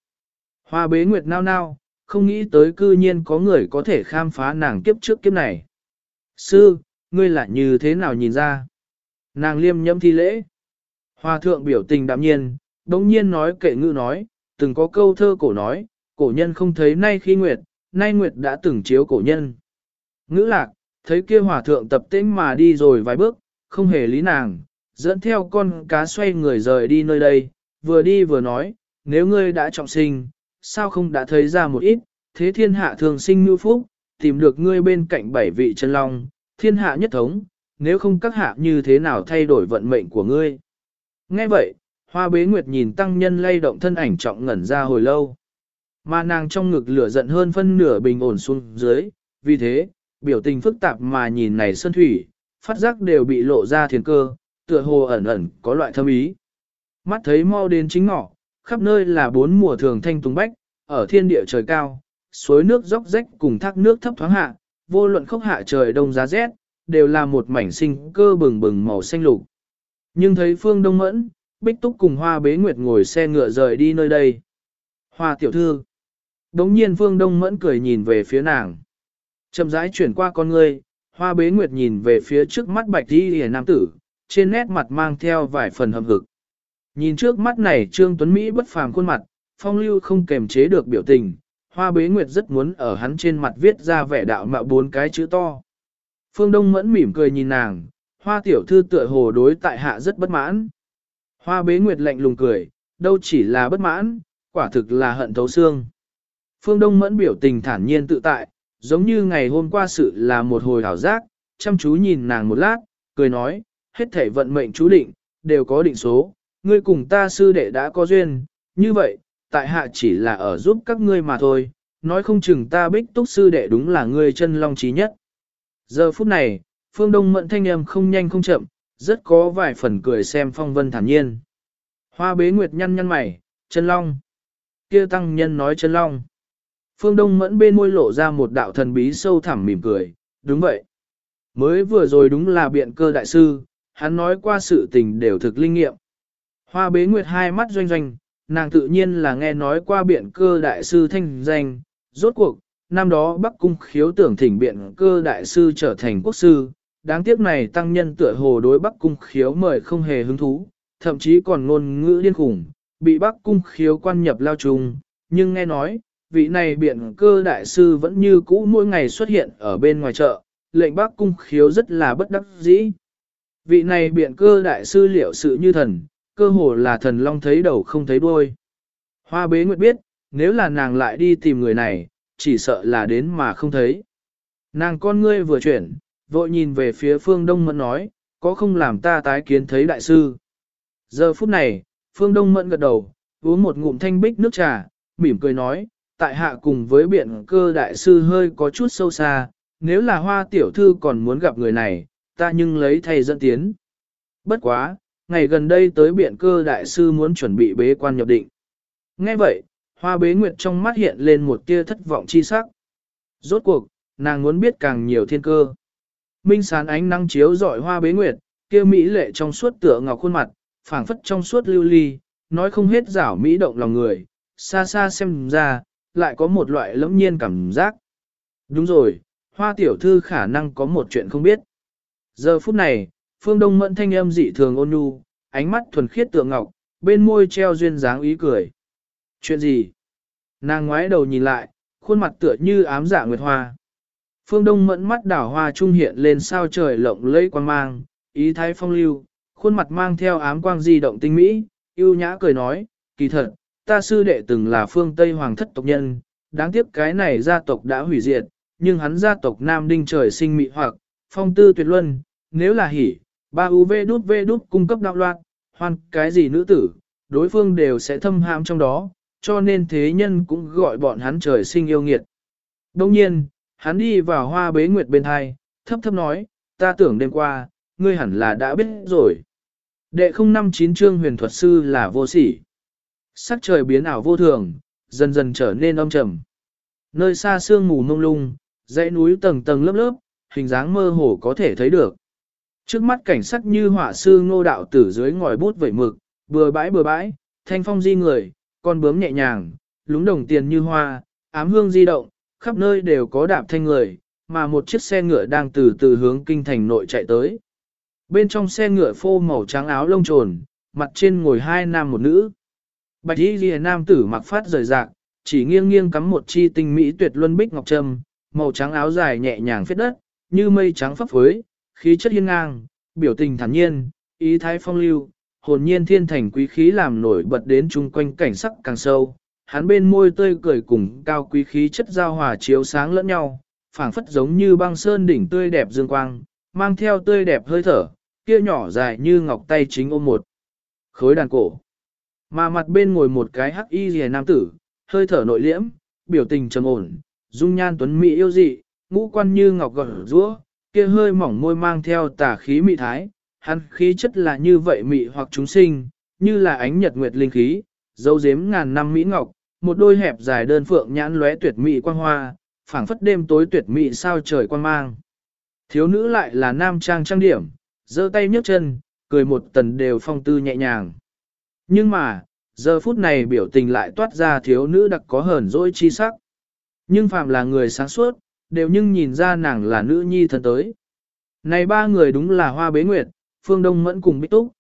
Hoa bế nguyệt nao nao, không nghĩ tới cư nhiên có người có thể khám phá nàng kiếp trước kiếp này. Sư, ngươi lại như thế nào nhìn ra? Nàng liêm nhâm thi lễ. Hoa thượng biểu tình đạm nhiên, đống nhiên nói kệ ngữ nói, từng có câu thơ cổ nói, cổ nhân không thấy nay khi nguyệt, nay nguyệt đã từng chiếu cổ nhân. Ngữ lạc, thấy kia hòa thượng tập tĩnh mà đi rồi vài bước, không hề lý nàng, dẫn theo con cá xoay người rời đi nơi đây, vừa đi vừa nói, nếu ngươi đã trọng sinh, sao không đã thấy ra một ít, thế thiên hạ thường sinh mưu phúc, tìm được ngươi bên cạnh bảy vị chân long, thiên hạ nhất thống, nếu không các hạ như thế nào thay đổi vận mệnh của ngươi. Nghe vậy, hoa bế nguyệt nhìn tăng nhân lay động thân ảnh trọng ngẩn ra hồi lâu. Mà nàng trong ngực lửa giận hơn phân nửa bình ổn xuống dưới, vì thế, biểu tình phức tạp mà nhìn này sơn thủy, phát giác đều bị lộ ra thiền cơ, tựa hồ ẩn ẩn có loại thâm ý. Mắt thấy mau đến chính ngọ, khắp nơi là bốn mùa thường thanh tùng bách, ở thiên địa trời cao, suối nước róc rách cùng thác nước thấp thoáng hạ, vô luận khốc hạ trời đông giá rét, đều là một mảnh sinh cơ bừng bừng màu xanh lục. Nhưng thấy phương đông mẫn, bích túc cùng hoa bế nguyệt ngồi xe ngựa rời đi nơi đây. Hoa tiểu thư. Đống nhiên phương đông mẫn cười nhìn về phía nàng. Chậm rãi chuyển qua con ngươi, hoa bế nguyệt nhìn về phía trước mắt bạch đi hề nam tử, trên nét mặt mang theo vài phần hầm hực. Nhìn trước mắt này Trương Tuấn Mỹ bất phàm khuôn mặt, phong lưu không kềm chế được biểu tình, hoa bế nguyệt rất muốn ở hắn trên mặt viết ra vẻ đạo mạo bốn cái chữ to. Phương Đông mẫn mỉm cười nhìn nàng, hoa tiểu thư tựa hồ đối tại hạ rất bất mãn. Hoa bế nguyệt lạnh lùng cười, đâu chỉ là bất mãn, quả thực là hận thấu xương. Phương Đông mẫn biểu tình thản nhiên tự tại, giống như ngày hôm qua sự là một hồi hảo giác, chăm chú nhìn nàng một lát, cười nói, hết thể vận mệnh chú định, đều có định số, ngươi cùng ta sư đệ đã có duyên, như vậy, tại hạ chỉ là ở giúp các ngươi mà thôi, nói không chừng ta bích túc sư đệ đúng là ngươi chân long trí nhất. Giờ phút này, phương đông mận thanh âm không nhanh không chậm, rất có vài phần cười xem phong vân thản nhiên. Hoa bế nguyệt nhăn nhăn mày, chân long. kia tăng nhân nói chân long. Phương Đông mẫn bên môi lộ ra một đạo thần bí sâu thẳm mỉm cười, đúng vậy. Mới vừa rồi đúng là biện cơ đại sư, hắn nói qua sự tình đều thực linh nghiệm. Hoa bế nguyệt hai mắt doanh doanh, nàng tự nhiên là nghe nói qua biện cơ đại sư thanh danh, rốt cuộc, năm đó Bắc Cung khiếu tưởng thỉnh biện cơ đại sư trở thành quốc sư, đáng tiếc này tăng nhân tựa hồ đối Bắc Cung khiếu mời không hề hứng thú, thậm chí còn ngôn ngữ điên khủng, bị Bắc Cung khiếu quan nhập lao trùng, nhưng nghe nói, vị này biện cơ đại sư vẫn như cũ mỗi ngày xuất hiện ở bên ngoài chợ, lệnh Bắc Cung khiếu rất là bất đắc dĩ. Vị này biện cơ đại sư liệu sự như thần, cơ hồ là thần long thấy đầu không thấy đuôi. Hoa bế nguyệt biết, nếu là nàng lại đi tìm người này, chỉ sợ là đến mà không thấy. Nàng con ngươi vừa chuyển, vội nhìn về phía phương đông mẫn nói, có không làm ta tái kiến thấy đại sư. Giờ phút này, phương đông mẫn gật đầu, uống một ngụm thanh bích nước trà, mỉm cười nói, tại hạ cùng với biện cơ đại sư hơi có chút sâu xa, nếu là hoa tiểu thư còn muốn gặp người này, ta nhưng lấy thầy dẫn tiến. Bất quá, ngày gần đây tới biện cơ đại sư muốn chuẩn bị bế quan nhập định. Nghe vậy, hoa bế nguyệt trong mắt hiện lên một tia thất vọng chi sắc. Rốt cuộc, nàng muốn biết càng nhiều thiên cơ. Minh sán ánh nắng chiếu dọi hoa bế nguyệt, kia mỹ lệ trong suốt tựa ngọc khuôn mặt, phảng phất trong suốt lưu ly, nói không hết rảo mỹ động lòng người, xa xa xem ra, lại có một loại lẫm nhiên cảm giác. Đúng rồi, hoa tiểu thư khả năng có một chuyện không biết. Giờ phút này, phương đông mẫn thanh âm dị thường ôn nhu, ánh mắt thuần khiết tựa ngọc, bên môi treo duyên dáng ý cười. Chuyện gì? Nàng ngoái đầu nhìn lại, khuôn mặt tựa như ám dạ nguyệt hoa. Phương Đông mẫn mắt đảo hoa trung hiện lên sao trời lộng lẫy quang mang, ý thái phong lưu, khuôn mặt mang theo ám quang di động tinh mỹ, yêu nhã cười nói, kỳ thật, ta sư đệ từng là phương Tây hoàng thất tộc nhân, đáng tiếc cái này gia tộc đã hủy diệt, nhưng hắn gia tộc Nam Đinh trời sinh mị hoặc, phong tư tuyệt luân, nếu là hỉ, ba UV đút V đút cung cấp đạo loạn, hoan cái gì nữ tử, đối phương đều sẽ thâm hãm trong đó, cho nên thế nhân cũng gọi bọn hắn trời sinh yêu nghiệt. Đông nhiên, hắn đi vào hoa bế nguyệt bên hai, thấp thấp nói, ta tưởng đêm qua, ngươi hẳn là đã biết rồi. Đệ không năm chín chương huyền thuật sư là vô sỉ. Sắc trời biến ảo vô thường, dần dần trở nên âm trầm. Nơi xa sương mù mông lung, dãy núi tầng tầng lớp lớp, hình dáng mơ hồ có thể thấy được. Trước mắt cảnh sắc như họa sư ngô đạo tử dưới ngòi bút vẩy mực, bừa bãi bừa bãi, thanh phong di người, con bướm nhẹ nhàng, lúng đồng tiền như hoa, ám hương di động, khắp nơi đều có đạp thanh người, mà một chiếc xe ngựa đang từ từ hướng kinh thành nội chạy tới. Bên trong xe ngựa phô màu trắng áo lông trồn, mặt trên ngồi hai nam một nữ. Bạch y ghi nam tử mặc phát rời rạc, chỉ nghiêng nghiêng cắm một chi tinh mỹ tuyệt luân bích ngọc trâm, màu trắng áo dài nhẹ nhàng phết đất, như mây trắng phấp phới, khí chất hiên ngang, biểu tình thản nhiên, ý thái phong lưu, hồn nhiên thiên thành quý khí làm nổi bật đến chung quanh cảnh sắc càng sâu. Hắn bên môi tươi cười cùng cao quý khí chất giao hòa chiếu sáng lẫn nhau, phảng phất giống như băng sơn đỉnh tươi đẹp dương quang, mang theo tươi đẹp hơi thở, kia nhỏ dài như ngọc tay chính ôm một khối đàn cổ. Mà mặt bên ngồi một cái hắc y rìa nam tử, hơi thở nội liễm, biểu tình trầm ổn, dung nhan tuấn mỹ yêu dị, ngũ quan như ngọc gật rúa, kia hơi mỏng môi mang theo tà khí mị thái, hắn khí chất là như vậy mị hoặc chúng sinh, như là ánh nhật nguyệt linh khí, dấu dếm ngàn năm mỹ ngọc, một đôi hẹp dài đơn phượng nhãn lóe tuyệt mỹ quang hoa, phảng phất đêm tối tuyệt mỹ sao trời quang mang. Thiếu nữ lại là nam trang trang điểm, giơ tay nhấc chân, cười một tần đều phong tư nhẹ nhàng. Nhưng mà, giờ phút này biểu tình lại toát ra thiếu nữ đặc có hờn dỗi chi sắc. Nhưng phạm là người sáng suốt, đều nhưng nhìn ra nàng là nữ nhi thân tới. Này ba người đúng là hoa bế nguyệt, phương đông mẫn cùng bích túc.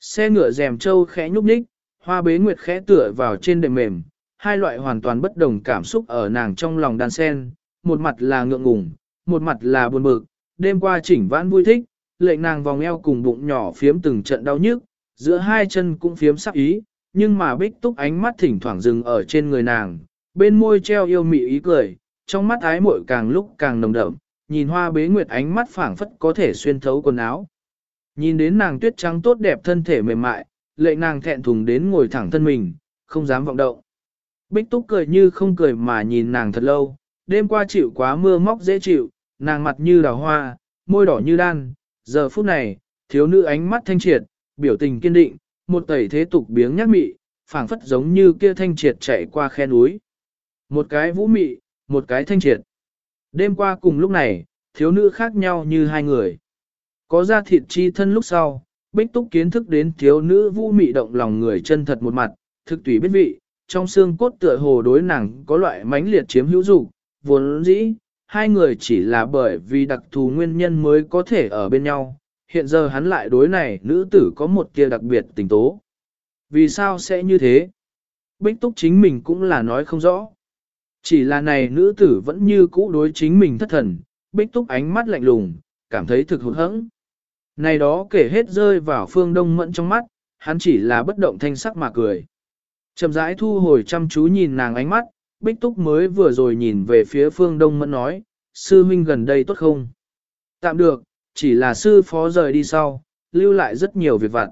Xe ngựa rèm trâu khẽ nhúc nhích, hoa bế nguyệt khẽ tựa vào trên đệm mềm, hai loại hoàn toàn bất đồng cảm xúc ở nàng trong lòng đan sen, một mặt là ngượng ngùng, một mặt là buồn bực, đêm qua chỉnh vãn vui thích, lệnh nàng vòng eo cùng bụng nhỏ phiếm từng trận đau nhức, giữa hai chân cũng phiếm sắc ý, nhưng mà bích túc ánh mắt thỉnh thoảng dừng ở trên người nàng, bên môi treo yêu mị ý cười, trong mắt ái muội càng lúc càng nồng đậm, nhìn hoa bế nguyệt ánh mắt phảng phất có thể xuyên thấu quần áo. Nhìn đến nàng tuyết trắng tốt đẹp thân thể mềm mại, lệ nàng thẹn thùng đến ngồi thẳng thân mình, không dám vọng động. Bích túc cười như không cười mà nhìn nàng thật lâu, đêm qua chịu quá mưa móc dễ chịu, nàng mặt như đào hoa, môi đỏ như đan, giờ phút này, thiếu nữ ánh mắt thanh triệt, biểu tình kiên định, một tẩy thế tục biếng nhắc mị, phảng phất giống như kia thanh triệt chạy qua khe núi. Một cái vũ mị, một cái thanh triệt. Đêm qua cùng lúc này, thiếu nữ khác nhau như hai người. Có ra thịt chi thân lúc sau, bích túc kiến thức đến thiếu nữ vũ mị động lòng người chân thật một mặt, thực tùy biết vị, trong xương cốt tựa hồ đối nàng có loại mãnh liệt chiếm hữu dục vốn dĩ, hai người chỉ là bởi vì đặc thù nguyên nhân mới có thể ở bên nhau, hiện giờ hắn lại đối này nữ tử có một kia đặc biệt tình tố. Vì sao sẽ như thế? Bích túc chính mình cũng là nói không rõ. Chỉ là này nữ tử vẫn như cũ đối chính mình thất thần, bích túc ánh mắt lạnh lùng, cảm thấy thực hụt hẫng. Này đó kể hết rơi vào phương đông mẫn trong mắt, hắn chỉ là bất động thanh sắc mà cười. Chậm rãi thu hồi chăm chú nhìn nàng ánh mắt, bích túc mới vừa rồi nhìn về phía phương đông mẫn nói, sư huynh gần đây tốt không? Tạm được, chỉ là sư phó rời đi sau, lưu lại rất nhiều việc vặt.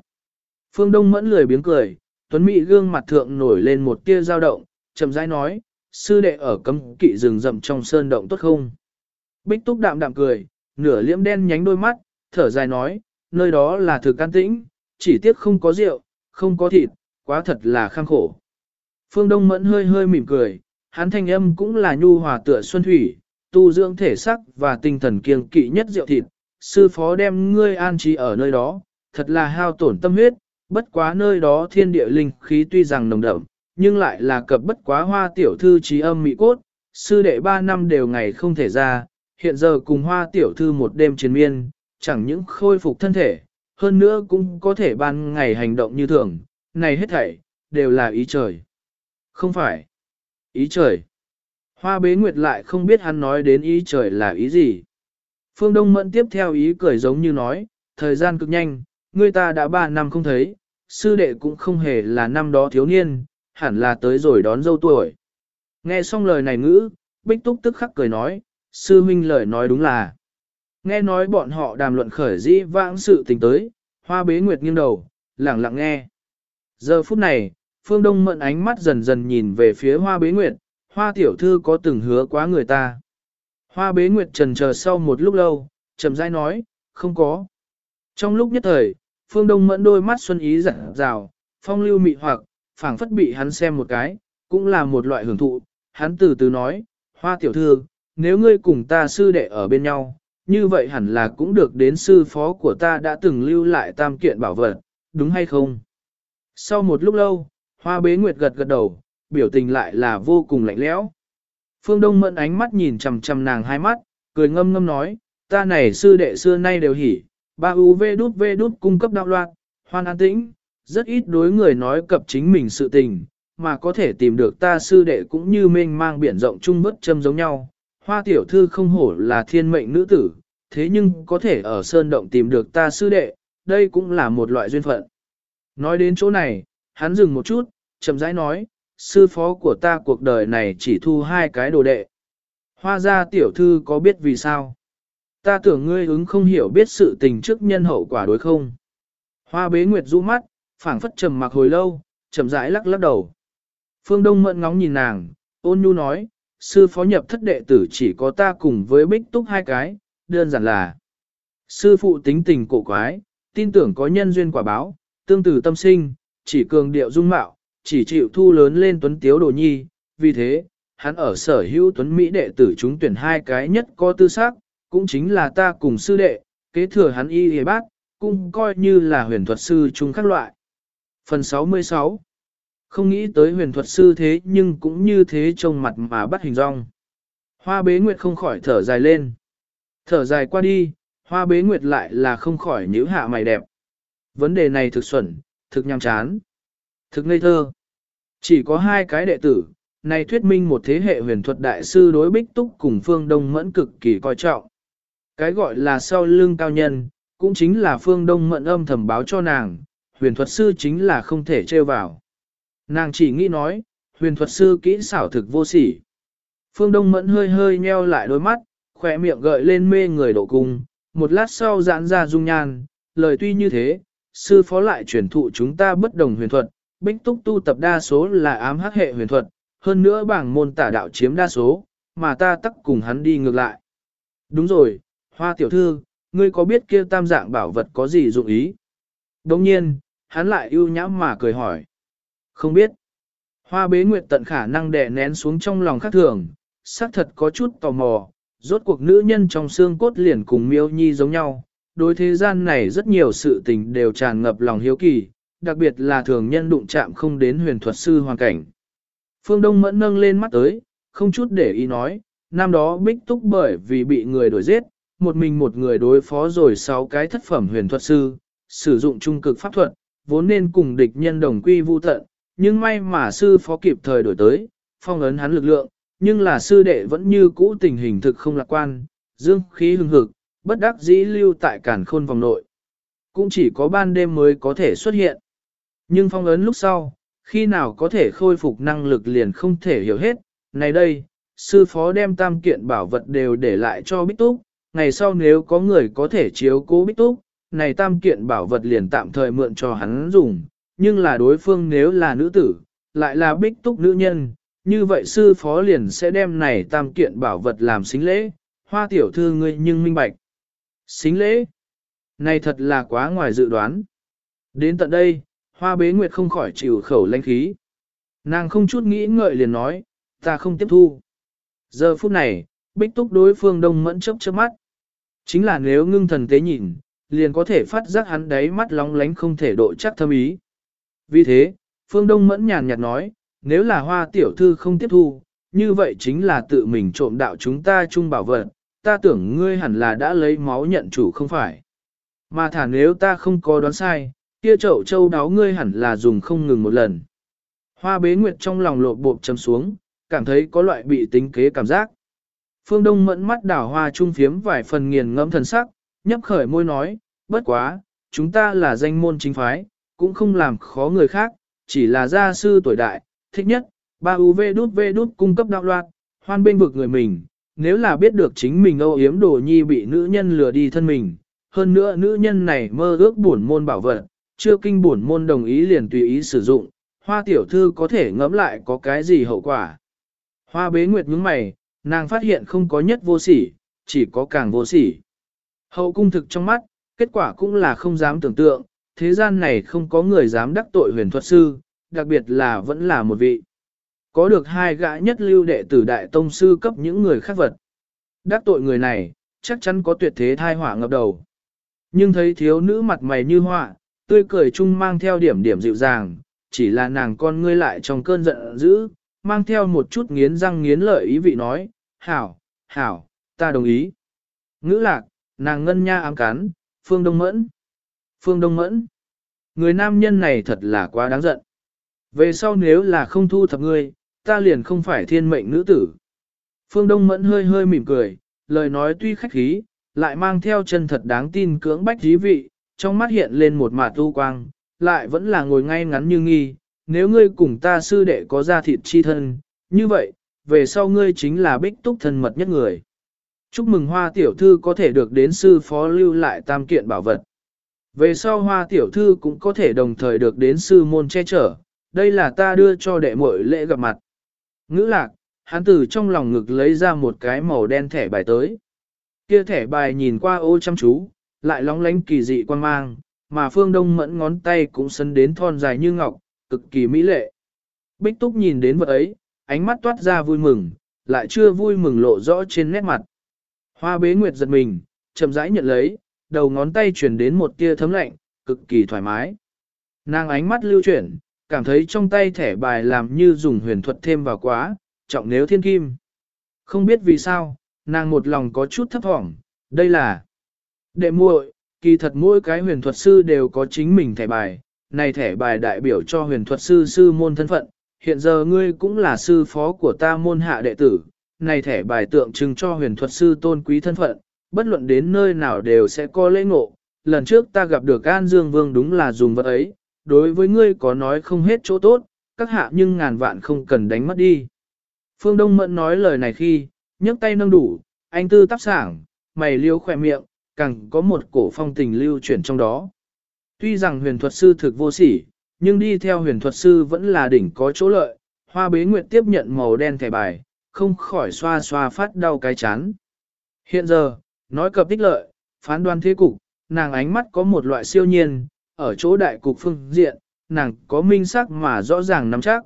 Phương đông mẫn lười biếng cười, tuấn mỹ gương mặt thượng nổi lên một tia dao động, chậm rãi nói, sư đệ ở cấm kỵ rừng rậm trong sơn động tốt không? Bích túc đạm đạm cười, nửa liễm đen nhánh đôi mắt, thở dài nói, nơi đó là thực can tĩnh, chỉ tiếc không có rượu, không có thịt, quá thật là khang khổ. Phương Đông Mẫn hơi hơi mỉm cười, hắn thanh âm cũng là nhu hòa tựa xuân thủy, tu dưỡng thể sắc và tinh thần kiêng kỵ nhất rượu thịt, sư phó đem ngươi an trí ở nơi đó, thật là hao tổn tâm huyết, bất quá nơi đó thiên địa linh khí tuy rằng nồng đậm, nhưng lại là cập bất quá hoa tiểu thư trí âm mỹ cốt, sư đệ ba năm đều ngày không thể ra, hiện giờ cùng hoa tiểu thư một đêm chiến miên, chẳng những khôi phục thân thể, hơn nữa cũng có thể ban ngày hành động như thường, này hết thảy, đều là ý trời. Không phải. Ý trời. Hoa bế nguyệt lại không biết hắn nói đến ý trời là ý gì. Phương Đông Mẫn tiếp theo ý cười giống như nói, thời gian cực nhanh, người ta đã ba năm không thấy, sư đệ cũng không hề là năm đó thiếu niên, hẳn là tới rồi đón dâu tuổi. Nghe xong lời này ngữ, Bích Túc tức khắc cười nói, sư huynh lời nói đúng là. Nghe nói bọn họ đàm luận khởi dĩ vãng sự tình tới, hoa bế nguyệt nghiêng đầu, lặng lặng nghe. Giờ phút này, phương đông mận ánh mắt dần dần nhìn về phía hoa bế nguyệt, hoa tiểu thư có từng hứa quá người ta. Hoa bế nguyệt trần chờ sau một lúc lâu, chậm rãi nói, không có. Trong lúc nhất thời, phương đông mẫn đôi mắt xuân ý rạng rào, phong lưu mị hoặc, phảng phất bị hắn xem một cái, cũng là một loại hưởng thụ. Hắn từ từ nói, hoa tiểu thư, nếu ngươi cùng ta sư đệ ở bên nhau, như vậy hẳn là cũng được đến sư phó của ta đã từng lưu lại tam kiện bảo vật, đúng hay không? Sau một lúc lâu, hoa bế nguyệt gật gật đầu, biểu tình lại là vô cùng lạnh lẽo. Phương Đông mẫn ánh mắt nhìn chằm chằm nàng hai mắt, cười ngâm ngâm nói, ta này sư đệ xưa nay đều hỉ, ba u vê đút vê đút cung cấp đạo loạn, hoan an tĩnh, rất ít đối người nói cập chính mình sự tình, mà có thể tìm được ta sư đệ cũng như mênh mang biển rộng chung bất châm giống nhau, hoa tiểu thư không hổ là thiên mệnh nữ tử, thế nhưng có thể ở sơn động tìm được ta sư đệ, đây cũng là một loại duyên phận. Nói đến chỗ này, hắn dừng một chút, chậm rãi nói, sư phó của ta cuộc đời này chỉ thu hai cái đồ đệ. Hoa gia tiểu thư có biết vì sao? Ta tưởng ngươi ứng không hiểu biết sự tình trước nhân hậu quả đối không? Hoa bế nguyệt rũ mắt, phảng phất trầm mặc hồi lâu, chậm rãi lắc lắc đầu. Phương Đông mẫn ngóng nhìn nàng, ôn nhu nói, sư phó nhập thất đệ tử chỉ có ta cùng với bích túc hai cái, đơn giản là sư phụ tính tình cổ quái, tin tưởng có nhân duyên quả báo, tương tử tâm sinh, chỉ cường điệu dung mạo, chỉ chịu thu lớn lên tuấn tiếu đồ nhi, vì thế, hắn ở sở hữu tuấn Mỹ đệ tử chúng tuyển hai cái nhất có tư sắc, cũng chính là ta cùng sư đệ, kế thừa hắn y hề bác, cũng coi như là huyền thuật sư chung các loại. Phần 66 không nghĩ tới huyền thuật sư thế nhưng cũng như thế trông mặt mà bắt hình rong. Hoa bế nguyệt không khỏi thở dài lên. Thở dài qua đi, hoa bế nguyệt lại là không khỏi nhíu hạ mày đẹp. Vấn đề này thực xuẩn, thực nhằm chán, thực ngây thơ. Chỉ có hai cái đệ tử, này thuyết minh một thế hệ huyền thuật đại sư đối bích túc cùng phương đông mẫn cực kỳ coi trọng. Cái gọi là sau lưng cao nhân, cũng chính là phương đông mẫn âm thầm báo cho nàng, huyền thuật sư chính là không thể trêu vào. Nàng chỉ nghĩ nói, huyền thuật sư kỹ xảo thực vô sỉ. Phương Đông Mẫn hơi hơi nheo lại đôi mắt, khỏe miệng gợi lên mê người độ cung, một lát sau giãn ra dung nhan, lời tuy như thế, sư phó lại truyền thụ chúng ta bất đồng huyền thuật, bích túc tu tập đa số là ám hắc hệ huyền thuật, hơn nữa bảng môn tả đạo chiếm đa số, mà ta tắc cùng hắn đi ngược lại. Đúng rồi, hoa tiểu thư, ngươi có biết kia tam dạng bảo vật có gì dụng ý? Đồng nhiên, hắn lại ưu nhãm mà cười hỏi. Không biết. Hoa bế nguyệt tận khả năng đè nén xuống trong lòng khác thường, xác thật có chút tò mò, rốt cuộc nữ nhân trong xương cốt liền cùng miêu nhi giống nhau. Đối thế gian này rất nhiều sự tình đều tràn ngập lòng hiếu kỳ, đặc biệt là thường nhân đụng chạm không đến huyền thuật sư hoàn cảnh. Phương Đông mẫn nâng lên mắt tới, không chút để ý nói, năm đó bích túc bởi vì bị người đuổi giết, một mình một người đối phó rồi sáu cái thất phẩm huyền thuật sư, sử dụng trung cực pháp thuật, vốn nên cùng địch nhân đồng quy vu tận, nhưng may mà sư phó kịp thời đổi tới, phong ấn hắn lực lượng, nhưng là sư đệ vẫn như cũ tình hình thực không lạc quan, dương khí hưng hực, bất đắc dĩ lưu tại cản khôn vòng nội. Cũng chỉ có ban đêm mới có thể xuất hiện. Nhưng phong ấn lúc sau, khi nào có thể khôi phục năng lực liền không thể hiểu hết. Này đây, sư phó đem tam kiện bảo vật đều để lại cho Bích Túc, ngày sau nếu có người có thể chiếu cố Bích Túc, này tam kiện bảo vật liền tạm thời mượn cho hắn dùng, nhưng là đối phương nếu là nữ tử, lại là bích túc nữ nhân, như vậy sư phó liền sẽ đem này tam kiện bảo vật làm xính lễ, hoa tiểu thư ngươi nhưng minh bạch. Xính lễ? Này thật là quá ngoài dự đoán. Đến tận đây, hoa bế nguyệt không khỏi chịu khẩu lanh khí. Nàng không chút nghĩ ngợi liền nói, ta không tiếp thu. Giờ phút này, bích túc đối phương đông mẫn chớp chớp mắt. Chính là nếu ngưng thần tế nhìn, liền có thể phát giác hắn đáy mắt lóng lánh không thể độ chắc thâm ý. Vì thế, phương đông mẫn nhàn nhạt nói, nếu là hoa tiểu thư không tiếp thu, như vậy chính là tự mình trộm đạo chúng ta chung bảo vật, ta tưởng ngươi hẳn là đã lấy máu nhận chủ không phải. Mà thả nếu ta không có đoán sai, kia chậu châu đáo ngươi hẳn là dùng không ngừng một lần. Hoa bế nguyệt trong lòng lộ bộp chấm xuống, cảm thấy có loại bị tính kế cảm giác. Phương Đông mẫn mắt đảo hoa trung phiếm vài phần nghiền ngẫm thần sắc, nhấp khởi môi nói, bất quá, chúng ta là danh môn chính phái, cũng không làm khó người khác, chỉ là gia sư tuổi đại, thích nhất, ba UV đút V đút cung cấp đạo loạt, hoan bên vực người mình, nếu là biết được chính mình âu yếm đồ nhi bị nữ nhân lừa đi thân mình, hơn nữa nữ nhân này mơ ước buồn môn bảo vật, chưa kinh buồn môn đồng ý liền tùy ý sử dụng, hoa tiểu thư có thể ngẫm lại có cái gì hậu quả. Hoa bế nguyệt nhướng mày, nàng phát hiện không có nhất vô sỉ, chỉ có càng vô sỉ. Hậu cung thực trong mắt, kết quả cũng là không dám tưởng tượng, thế gian này không có người dám đắc tội huyền thuật sư, đặc biệt là vẫn là một vị. Có được hai gã nhất lưu đệ tử đại tông sư cấp những người khác vật. Đắc tội người này, chắc chắn có tuyệt thế thai hỏa ngập đầu. Nhưng thấy thiếu nữ mặt mày như họa, tươi cười chung mang theo điểm điểm dịu dàng, chỉ là nàng con ngươi lại trong cơn giận dữ, mang theo một chút nghiến răng nghiến lợi ý vị nói, hảo, hảo, ta đồng ý. Ngữ lạc, nàng ngân nha ám cán phương đông mẫn. Phương đông mẫn. Người nam nhân này thật là quá đáng giận. Về sau nếu là không thu thập ngươi, ta liền không phải thiên mệnh nữ tử. Phương Đông Mẫn hơi hơi mỉm cười, lời nói tuy khách khí, lại mang theo chân thật đáng tin cưỡng bách dí vị, trong mắt hiện lên một mạt tu quang, lại vẫn là ngồi ngay ngắn như nghi, nếu ngươi cùng ta sư đệ có ra thịt chi thân, như vậy, về sau ngươi chính là bích túc thân mật nhất người. Chúc mừng hoa tiểu thư có thể được đến sư phó lưu lại tam kiện bảo vật. Về sau hoa tiểu thư cũng có thể đồng thời được đến sư môn che chở, đây là ta đưa cho đệ muội lễ gặp mặt. Ngữ lạc, hắn từ trong lòng ngực lấy ra một cái màu đen thẻ bài tới. Kia thẻ bài nhìn qua ô chăm chú, lại lóng lánh kỳ dị quan mang, mà phương đông mẫn ngón tay cũng sấn đến thon dài như ngọc, cực kỳ mỹ lệ. Bích túc nhìn đến vật ấy, ánh mắt toát ra vui mừng, lại chưa vui mừng lộ rõ trên nét mặt. Hoa bế nguyệt giật mình, chậm rãi nhận lấy, đầu ngón tay chuyển đến một tia thấm lạnh, cực kỳ thoải mái. Nàng ánh mắt lưu chuyển, cảm thấy trong tay thẻ bài làm như dùng huyền thuật thêm vào quá, trọng nếu thiên kim. Không biết vì sao, nàng một lòng có chút thấp thỏm, đây là đệ muội, kỳ thật mỗi cái huyền thuật sư đều có chính mình thẻ bài, này thẻ bài đại biểu cho huyền thuật sư sư môn thân phận, hiện giờ ngươi cũng là sư phó của ta môn hạ đệ tử, này thẻ bài tượng trưng cho huyền thuật sư tôn quý thân phận, bất luận đến nơi nào đều sẽ có lễ ngộ. Lần trước ta gặp được An Dương Vương đúng là dùng vật ấy, đối với ngươi có nói không hết chỗ tốt, các hạ nhưng ngàn vạn không cần đánh mất đi. Phương Đông Mẫn nói lời này khi, nhấc tay nâng đủ, anh tư tắp sảng, mày liêu khỏe miệng, càng có một cổ phong tình lưu chuyển trong đó. Tuy rằng huyền thuật sư thực vô sỉ, nhưng đi theo huyền thuật sư vẫn là đỉnh có chỗ lợi, hoa bế nguyệt tiếp nhận màu đen thẻ bài, không khỏi xoa xoa phát đau cái chán. Hiện giờ, nói cập tích lợi, phán đoán thế cục, nàng ánh mắt có một loại siêu nhiên, ở chỗ đại cục phương diện, nàng có minh sắc mà rõ ràng nắm chắc.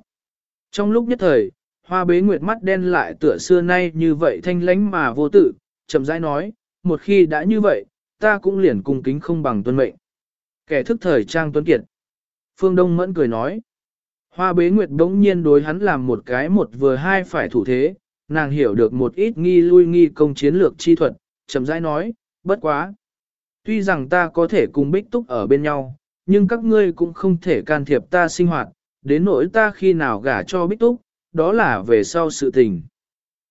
Trong lúc nhất thời, hoa bế nguyệt mắt đen lại tựa xưa nay như vậy thanh lánh mà vô tự, chậm rãi nói, một khi đã như vậy, ta cũng liền cung kính không bằng tuân mệnh. Kẻ thức thời trang tuấn kiệt. Phương Đông mẫn cười nói. Hoa bế nguyệt bỗng nhiên đối hắn làm một cái một vừa hai phải thủ thế, nàng hiểu được một ít nghi lui nghi công chiến lược chi thuật, chậm rãi nói, bất quá. Tuy rằng ta có thể cùng bích túc ở bên nhau, nhưng các ngươi cũng không thể can thiệp ta sinh hoạt, đến nỗi ta khi nào gả cho bích túc, đó là về sau sự tình.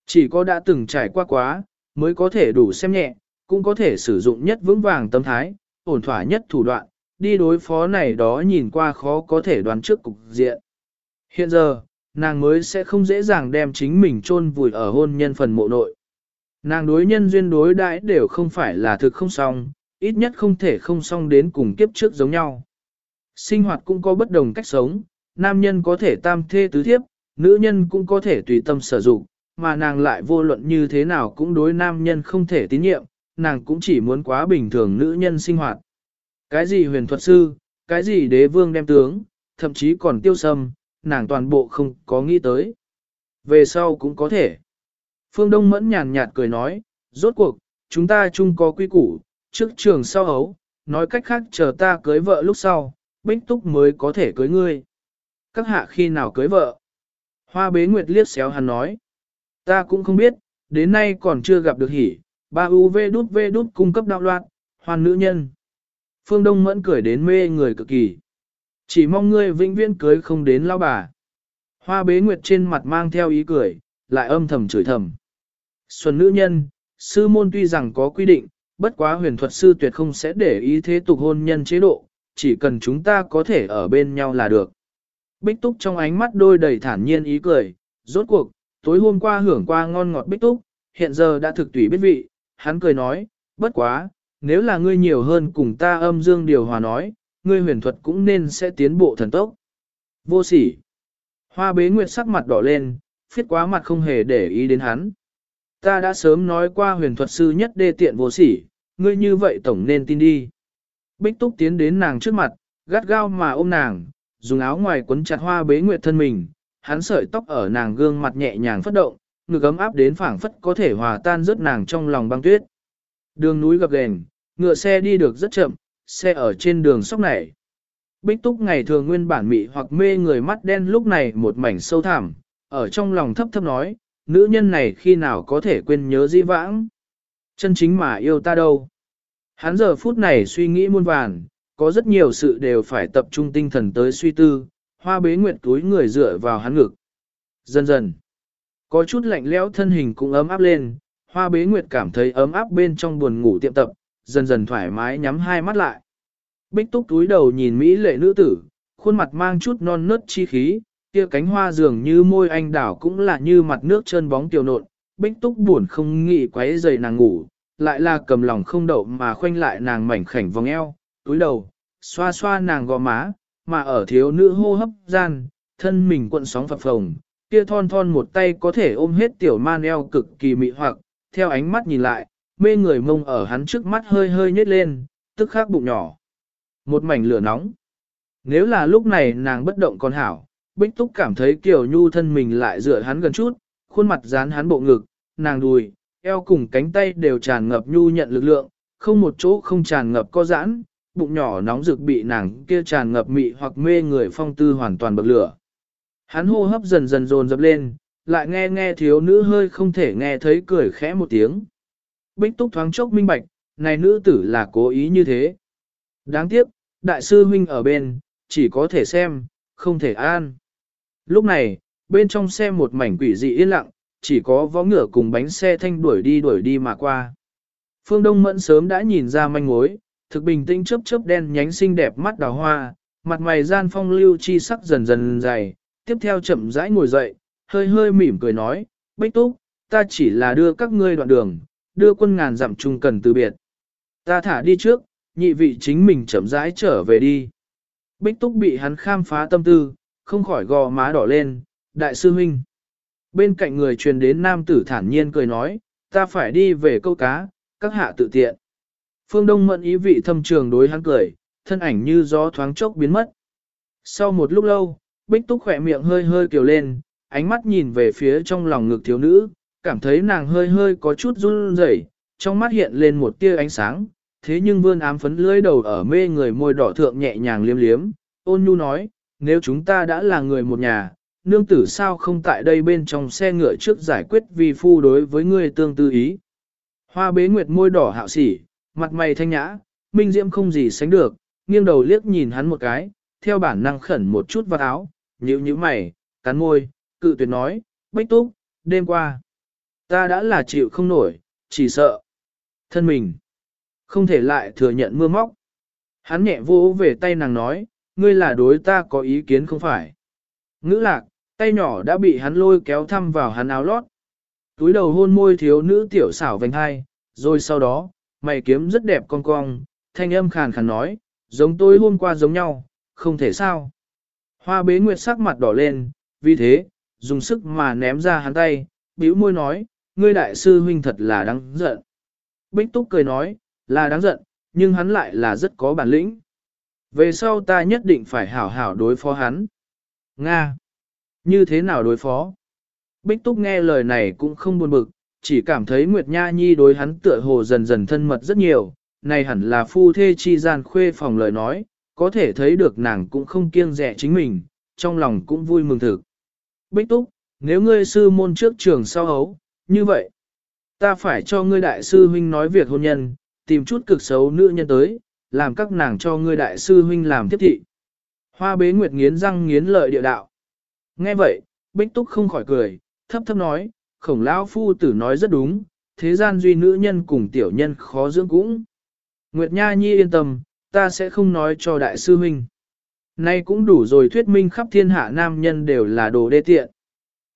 Chỉ có đã từng trải qua quá, mới có thể đủ xem nhẹ, cũng có thể sử dụng nhất vững vàng tâm thái, ổn thỏa nhất thủ đoạn, đi đối phó này đó nhìn qua khó có thể đoán trước cục diện. Hiện giờ, nàng mới sẽ không dễ dàng đem chính mình chôn vùi ở hôn nhân phần mộ nội. Nàng đối nhân duyên đối đãi đều không phải là thực không xong, ít nhất không thể không xong đến cùng kiếp trước giống nhau. Sinh hoạt cũng có bất đồng cách sống, nam nhân có thể tam thê tứ thiếp, nữ nhân cũng có thể tùy tâm sở dụng, mà nàng lại vô luận như thế nào cũng đối nam nhân không thể tín nhiệm, nàng cũng chỉ muốn quá bình thường nữ nhân sinh hoạt. Cái gì huyền thuật sư, cái gì đế vương đem tướng, thậm chí còn tiêu sâm, nàng toàn bộ không có nghĩ tới. Về sau cũng có thể. Phương Đông Mẫn nhàn nhạt cười nói, rốt cuộc, chúng ta chung có quy củ, trước trường sau ấu, nói cách khác chờ ta cưới vợ lúc sau, Bích Túc mới có thể cưới ngươi. Các hạ khi nào cưới vợ? Hoa bế nguyệt liếc xéo hắn nói. Ta cũng không biết, đến nay còn chưa gặp được hỉ, ba UV đút V đút cung cấp đạo loạn, hoàn nữ nhân. Phương Đông Mẫn cười đến mê người cực kỳ. Chỉ mong ngươi vĩnh viễn cưới không đến lao bà. Hoa bế nguyệt trên mặt mang theo ý cười, lại âm thầm chửi thầm. Xuân nữ nhân, sư môn tuy rằng có quy định, bất quá huyền thuật sư tuyệt không sẽ để ý thế tục hôn nhân chế độ, chỉ cần chúng ta có thể ở bên nhau là được. Bích túc trong ánh mắt đôi đầy thản nhiên ý cười, rốt cuộc, tối hôm qua hưởng qua ngon ngọt bích túc, hiện giờ đã thực tùy biết vị, hắn cười nói, bất quá, nếu là ngươi nhiều hơn cùng ta âm dương điều hòa nói, ngươi huyền thuật cũng nên sẽ tiến bộ thần tốc. Vô sỉ. Hoa bế nguyệt sắc mặt đỏ lên, phiết quá mặt không hề để ý đến hắn. Ta đã sớm nói qua huyền thuật sư nhất đê tiện vô sỉ, ngươi như vậy tổng nên tin đi. Bích túc tiến đến nàng trước mặt, gắt gao mà ôm nàng, dùng áo ngoài quấn chặt hoa bế nguyệt thân mình, hắn sợi tóc ở nàng gương mặt nhẹ nhàng phất động, ngực ấm áp đến phảng phất có thể hòa tan rớt nàng trong lòng băng tuyết. Đường núi gập ghềnh, ngựa xe đi được rất chậm, xe ở trên đường sóc này. Bích túc ngày thường nguyên bản mị hoặc mê người mắt đen lúc này một mảnh sâu thẳm, ở trong lòng thấp thấp nói, nữ nhân này khi nào có thể quên nhớ di vãng. Chân chính mà yêu ta đâu. Hắn giờ phút này suy nghĩ muôn vàn, có rất nhiều sự đều phải tập trung tinh thần tới suy tư, hoa bế nguyện túi người dựa vào hắn ngực. Dần dần, có chút lạnh lẽo thân hình cũng ấm áp lên, hoa bế nguyệt cảm thấy ấm áp bên trong buồn ngủ tiệm tập, dần dần thoải mái nhắm hai mắt lại. Bích túc túi đầu nhìn Mỹ lệ nữ tử, khuôn mặt mang chút non nớt chi khí, kia cánh hoa dường như môi anh đảo cũng là như mặt nước trơn bóng tiểu nộn. Bích túc buồn không nghĩ quấy giày nàng ngủ, lại là cầm lòng không đậu mà khoanh lại nàng mảnh khảnh vòng eo, túi đầu, xoa xoa nàng gò má, mà ở thiếu nữ hô hấp gian, thân mình cuộn sóng phập phồng, kia thon thon một tay có thể ôm hết tiểu man eo cực kỳ mị hoặc, theo ánh mắt nhìn lại, mê người mông ở hắn trước mắt hơi hơi nhếch lên, tức khắc bụng nhỏ. Một mảnh lửa nóng. Nếu là lúc này nàng bất động còn hảo, Bích Túc cảm thấy Kiều Nhu thân mình lại dựa hắn gần chút, khuôn mặt dán hắn bộ ngực, nàng đùi, eo cùng cánh tay đều tràn ngập nhu nhận lực lượng, không một chỗ không tràn ngập co giãn, bụng nhỏ nóng rực bị nàng kia tràn ngập mị hoặc mê người phong tư hoàn toàn bậc lửa. Hắn hô hấp dần dần dồn dập lên, lại nghe nghe thiếu nữ hơi không thể nghe thấy cười khẽ một tiếng. Bích túc thoáng chốc minh bạch, này nữ tử là cố ý như thế. Đáng tiếc, đại sư huynh ở bên, chỉ có thể xem, không thể an. Lúc này, bên trong xe một mảnh quỷ dị yên lặng, chỉ có vó ngựa cùng bánh xe thanh đuổi đi đuổi đi mà qua. Phương Đông Mẫn sớm đã nhìn ra manh mối, thực bình tĩnh chớp chớp đen nhánh xinh đẹp mắt đào hoa, mặt mày gian phong lưu chi sắc dần dần dày, tiếp theo chậm rãi ngồi dậy, hơi hơi mỉm cười nói, Bích Túc, ta chỉ là đưa các ngươi đoạn đường, đưa quân ngàn dặm chung cần từ biệt. Ta thả đi trước, nhị vị chính mình chậm rãi trở về đi. Bích Túc bị hắn khám phá tâm tư, không khỏi gò má đỏ lên, đại sư huynh. Bên cạnh người truyền đến nam tử thản nhiên cười nói, ta phải đi về câu cá, các hạ tự tiện. Phương Đông mẫn ý vị thâm trường đối hắn cười, thân ảnh như gió thoáng chốc biến mất. Sau một lúc lâu, Bích Túc khỏe miệng hơi hơi kiều lên, ánh mắt nhìn về phía trong lòng ngực thiếu nữ, cảm thấy nàng hơi hơi có chút run rẩy, trong mắt hiện lên một tia ánh sáng, thế nhưng vươn ám phấn lưỡi đầu ở mê người môi đỏ thượng nhẹ nhàng liếm liếm, ôn nhu nói, nếu chúng ta đã là người một nhà, nương tử sao không tại đây bên trong xe ngựa trước giải quyết vì phu đối với ngươi tương tư ý. Hoa bế nguyệt môi đỏ hạo sỉ, mặt mày thanh nhã, minh diễm không gì sánh được, nghiêng đầu liếc nhìn hắn một cái, theo bản năng khẩn một chút vào áo, nhíu nhíu mày, cắn môi, cự tuyệt nói, bách túc, đêm qua. Ta đã là chịu không nổi, chỉ sợ. Thân mình. Không thể lại thừa nhận mưa móc. Hắn nhẹ vô về tay nàng nói, ngươi là đối ta có ý kiến không phải. Ngữ lạc, tay nhỏ đã bị hắn lôi kéo thăm vào hắn áo lót. Túi đầu hôn môi thiếu nữ tiểu xảo vành hai, rồi sau đó, mày kiếm rất đẹp con cong, thanh âm khàn khàn nói, giống tôi hôm qua giống nhau, không thể sao. Hoa bế nguyệt sắc mặt đỏ lên, vì thế, dùng sức mà ném ra hắn tay, bĩu môi nói, ngươi đại sư huynh thật là đáng giận. Bích túc cười nói, là đáng giận, nhưng hắn lại là rất có bản lĩnh. Về sau ta nhất định phải hảo hảo đối phó hắn. Nga. Như thế nào đối phó? Bích Túc nghe lời này cũng không buồn bực, chỉ cảm thấy Nguyệt Nha Nhi đối hắn tựa hồ dần dần thân mật rất nhiều, này hẳn là phu thê chi gian khuê phòng lời nói, có thể thấy được nàng cũng không kiêng dè chính mình, trong lòng cũng vui mừng thực. Bích Túc, nếu ngươi sư môn trước trường sau hấu, như vậy, ta phải cho ngươi đại sư huynh nói việc hôn nhân, tìm chút cực xấu nữ nhân tới, làm các nàng cho ngươi đại sư huynh làm tiếp thị. Hoa bế nguyệt nghiến răng nghiến lợi địa đạo. Nghe vậy, Bích Túc không khỏi cười, thấp thấp nói, khổng lão phu tử nói rất đúng, thế gian duy nữ nhân cùng tiểu nhân khó dưỡng cũng. Nguyệt Nha Nhi yên tâm, ta sẽ không nói cho đại sư huynh. Nay cũng đủ rồi thuyết minh khắp thiên hạ nam nhân đều là đồ đê tiện.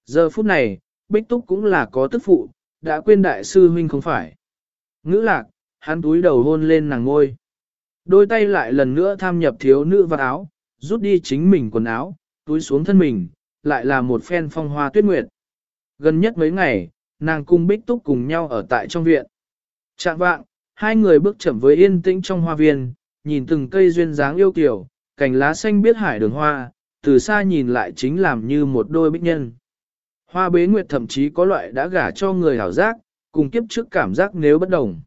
Giờ phút này, Bích Túc cũng là có tức phụ, đã quên đại sư huynh không phải. Ngữ lạc, hắn túi đầu hôn lên nàng ngôi. Đôi tay lại lần nữa tham nhập thiếu nữ vào áo, rút đi chính mình quần áo, túi xuống thân mình, lại là một phen phong hoa tuyết nguyệt. Gần nhất mấy ngày, nàng cùng Bích Túc cùng nhau ở tại trong viện. Trạng vạng, hai người bước chậm với yên tĩnh trong hoa viên, nhìn từng cây duyên dáng yêu kiều, cành lá xanh biết hải đường hoa, từ xa nhìn lại chính làm như một đôi bích nhân. Hoa bế nguyệt thậm chí có loại đã gả cho người hảo giác, cùng kiếp trước cảm giác nếu bất đồng.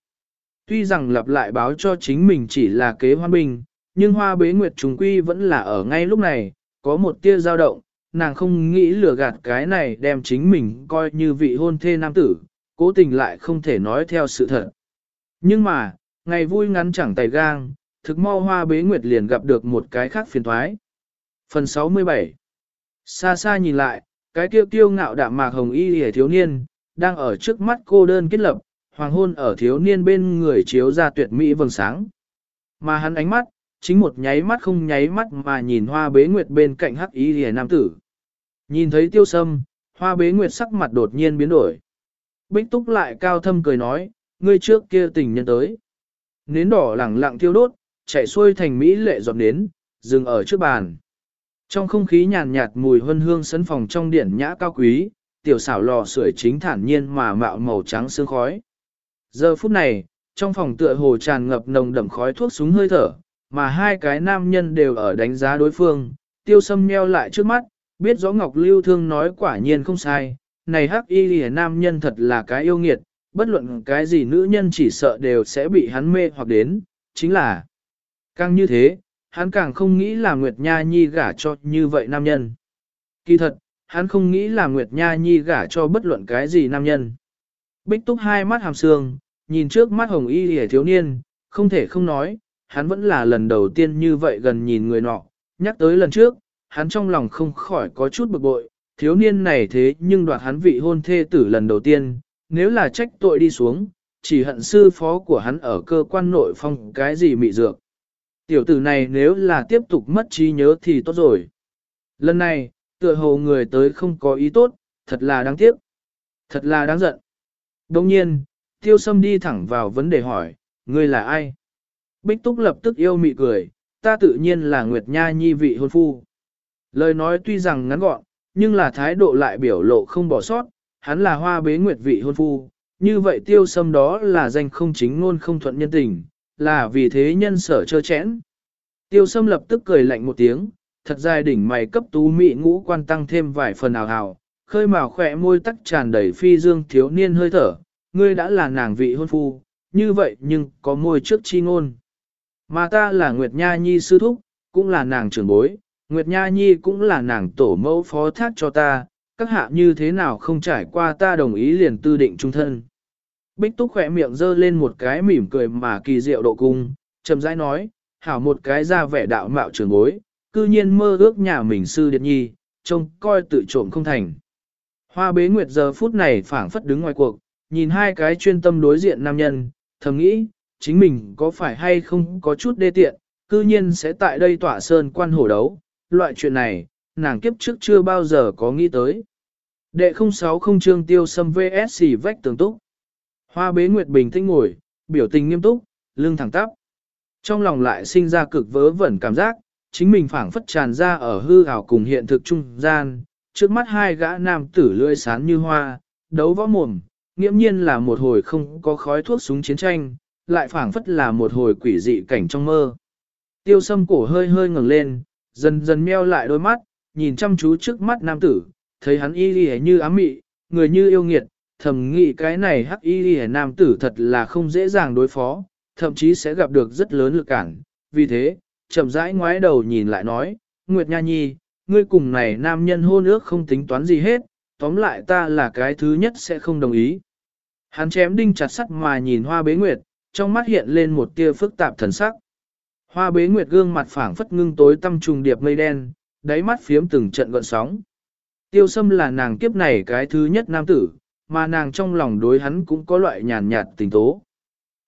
Tuy rằng lặp lại báo cho chính mình chỉ là kế hoan bình, nhưng hoa bế nguyệt trùng quy vẫn là ở ngay lúc này, có một tia dao động, nàng không nghĩ lừa gạt cái này đem chính mình coi như vị hôn thê nam tử, cố tình lại không thể nói theo sự thật. Nhưng mà, ngày vui ngắn chẳng tài gang, thực mau hoa bế nguyệt liền gặp được một cái khác phiền thoái. Phần 67 Xa xa nhìn lại, cái kiêu kiêu ngạo đạm mạc hồng y hề thiếu niên, đang ở trước mắt cô đơn kết lập, hoàng hôn ở thiếu niên bên người chiếu ra tuyệt mỹ vầng sáng. Mà hắn ánh mắt, chính một nháy mắt không nháy mắt mà nhìn hoa bế nguyệt bên cạnh hắc y hề nam tử. Nhìn thấy tiêu sâm, hoa bế nguyệt sắc mặt đột nhiên biến đổi. Bích túc lại cao thâm cười nói, ngươi trước kia tình nhân tới. Nến đỏ lẳng lặng thiêu đốt, chạy xuôi thành mỹ lệ giọt đến, dừng ở trước bàn. Trong không khí nhàn nhạt mùi hương hương sấn phòng trong điển nhã cao quý, tiểu xảo lò sưởi chính thản nhiên mà mạo màu trắng sương khói. Giờ phút này, trong phòng tựa hồ tràn ngập nồng đậm khói thuốc súng hơi thở, mà hai cái nam nhân đều ở đánh giá đối phương, tiêu sâm nheo lại trước mắt, biết rõ Ngọc Lưu Thương nói quả nhiên không sai, này hắc y lìa nam nhân thật là cái yêu nghiệt, bất luận cái gì nữ nhân chỉ sợ đều sẽ bị hắn mê hoặc đến, chính là càng như thế, hắn càng không nghĩ là Nguyệt Nha Nhi gả cho như vậy nam nhân. Kỳ thật, hắn không nghĩ là Nguyệt Nha Nhi gả cho bất luận cái gì nam nhân. Bích túc hai mắt hàm sương, nhìn trước mắt hồng y hề thiếu niên, không thể không nói, hắn vẫn là lần đầu tiên như vậy gần nhìn người nọ, nhắc tới lần trước, hắn trong lòng không khỏi có chút bực bội, thiếu niên này thế nhưng đoạt hắn vị hôn thê tử lần đầu tiên, nếu là trách tội đi xuống, chỉ hận sư phó của hắn ở cơ quan nội phong cái gì mị dược. Tiểu tử này nếu là tiếp tục mất trí nhớ thì tốt rồi. Lần này, tựa hồ người tới không có ý tốt, thật là đáng tiếc. Thật là đáng giận. Đồng nhiên, tiêu sâm đi thẳng vào vấn đề hỏi, ngươi là ai? Bích Túc lập tức yêu mị cười, ta tự nhiên là Nguyệt Nha Nhi vị hôn phu. Lời nói tuy rằng ngắn gọn, nhưng là thái độ lại biểu lộ không bỏ sót, hắn là hoa bế nguyệt vị hôn phu, như vậy tiêu sâm đó là danh không chính ngôn không thuận nhân tình, là vì thế nhân sở chơ chẽn. Tiêu sâm lập tức cười lạnh một tiếng, thật dài đỉnh mày cấp tú mị ngũ quan tăng thêm vài phần ảo hào, khơi màu khỏe môi tắc tràn đầy phi dương thiếu niên hơi thở, ngươi đã là nàng vị hôn phu, như vậy nhưng có môi trước chi ngôn. Mà ta là Nguyệt Nha Nhi sư thúc, cũng là nàng trưởng bối, Nguyệt Nha Nhi cũng là nàng tổ mẫu phó thác cho ta, các hạ như thế nào không trải qua ta đồng ý liền tư định trung thân. Bích Túc khỏe miệng dơ lên một cái mỉm cười mà kỳ diệu độ cung, chậm rãi nói, hảo một cái ra vẻ đạo mạo trường bối, cư nhiên mơ ước nhà mình sư điệt nhi, trông coi tự trộm không thành. Hoa bế nguyệt giờ phút này phảng phất đứng ngoài cuộc, nhìn hai cái chuyên tâm đối diện nam nhân, thầm nghĩ, chính mình có phải hay không có chút đê tiện, cư nhiên sẽ tại đây tỏa sơn quan hổ đấu, loại chuyện này, nàng kiếp trước chưa bao giờ có nghĩ tới. Đệ 060 chương tiêu xâm VSC vách tường túc. Hoa bế nguyệt bình tĩnh ngồi, biểu tình nghiêm túc, lưng thẳng tắp. Trong lòng lại sinh ra cực vớ vẩn cảm giác, chính mình phảng phất tràn ra ở hư ảo cùng hiện thực trung gian, trước mắt hai gã nam tử lưỡi sán như hoa, đấu võ mồm, nghiễm nhiên là một hồi không có khói thuốc súng chiến tranh, lại phảng phất là một hồi quỷ dị cảnh trong mơ. Tiêu sâm cổ hơi hơi ngẩng lên, dần dần meo lại đôi mắt, nhìn chăm chú trước mắt nam tử, thấy hắn y y như ám mị, người như yêu nghiệt, thầm nghĩ cái này hắc y hề nam tử thật là không dễ dàng đối phó, thậm chí sẽ gặp được rất lớn lực cản. Vì thế, chậm rãi ngoái đầu nhìn lại nói, Nguyệt Nha Nhi, ngươi cùng này nam nhân hôn ước không tính toán gì hết, tóm lại ta là cái thứ nhất sẽ không đồng ý. Hắn chém đinh chặt sắt mà nhìn hoa bế nguyệt, trong mắt hiện lên một tia phức tạp thần sắc. Hoa bế nguyệt gương mặt phảng phất ngưng tối tâm trùng điệp mây đen, đáy mắt phiếm từng trận gợn sóng. Tiêu sâm là nàng kiếp này cái thứ nhất nam tử, mà nàng trong lòng đối hắn cũng có loại nhàn nhạt tình tố.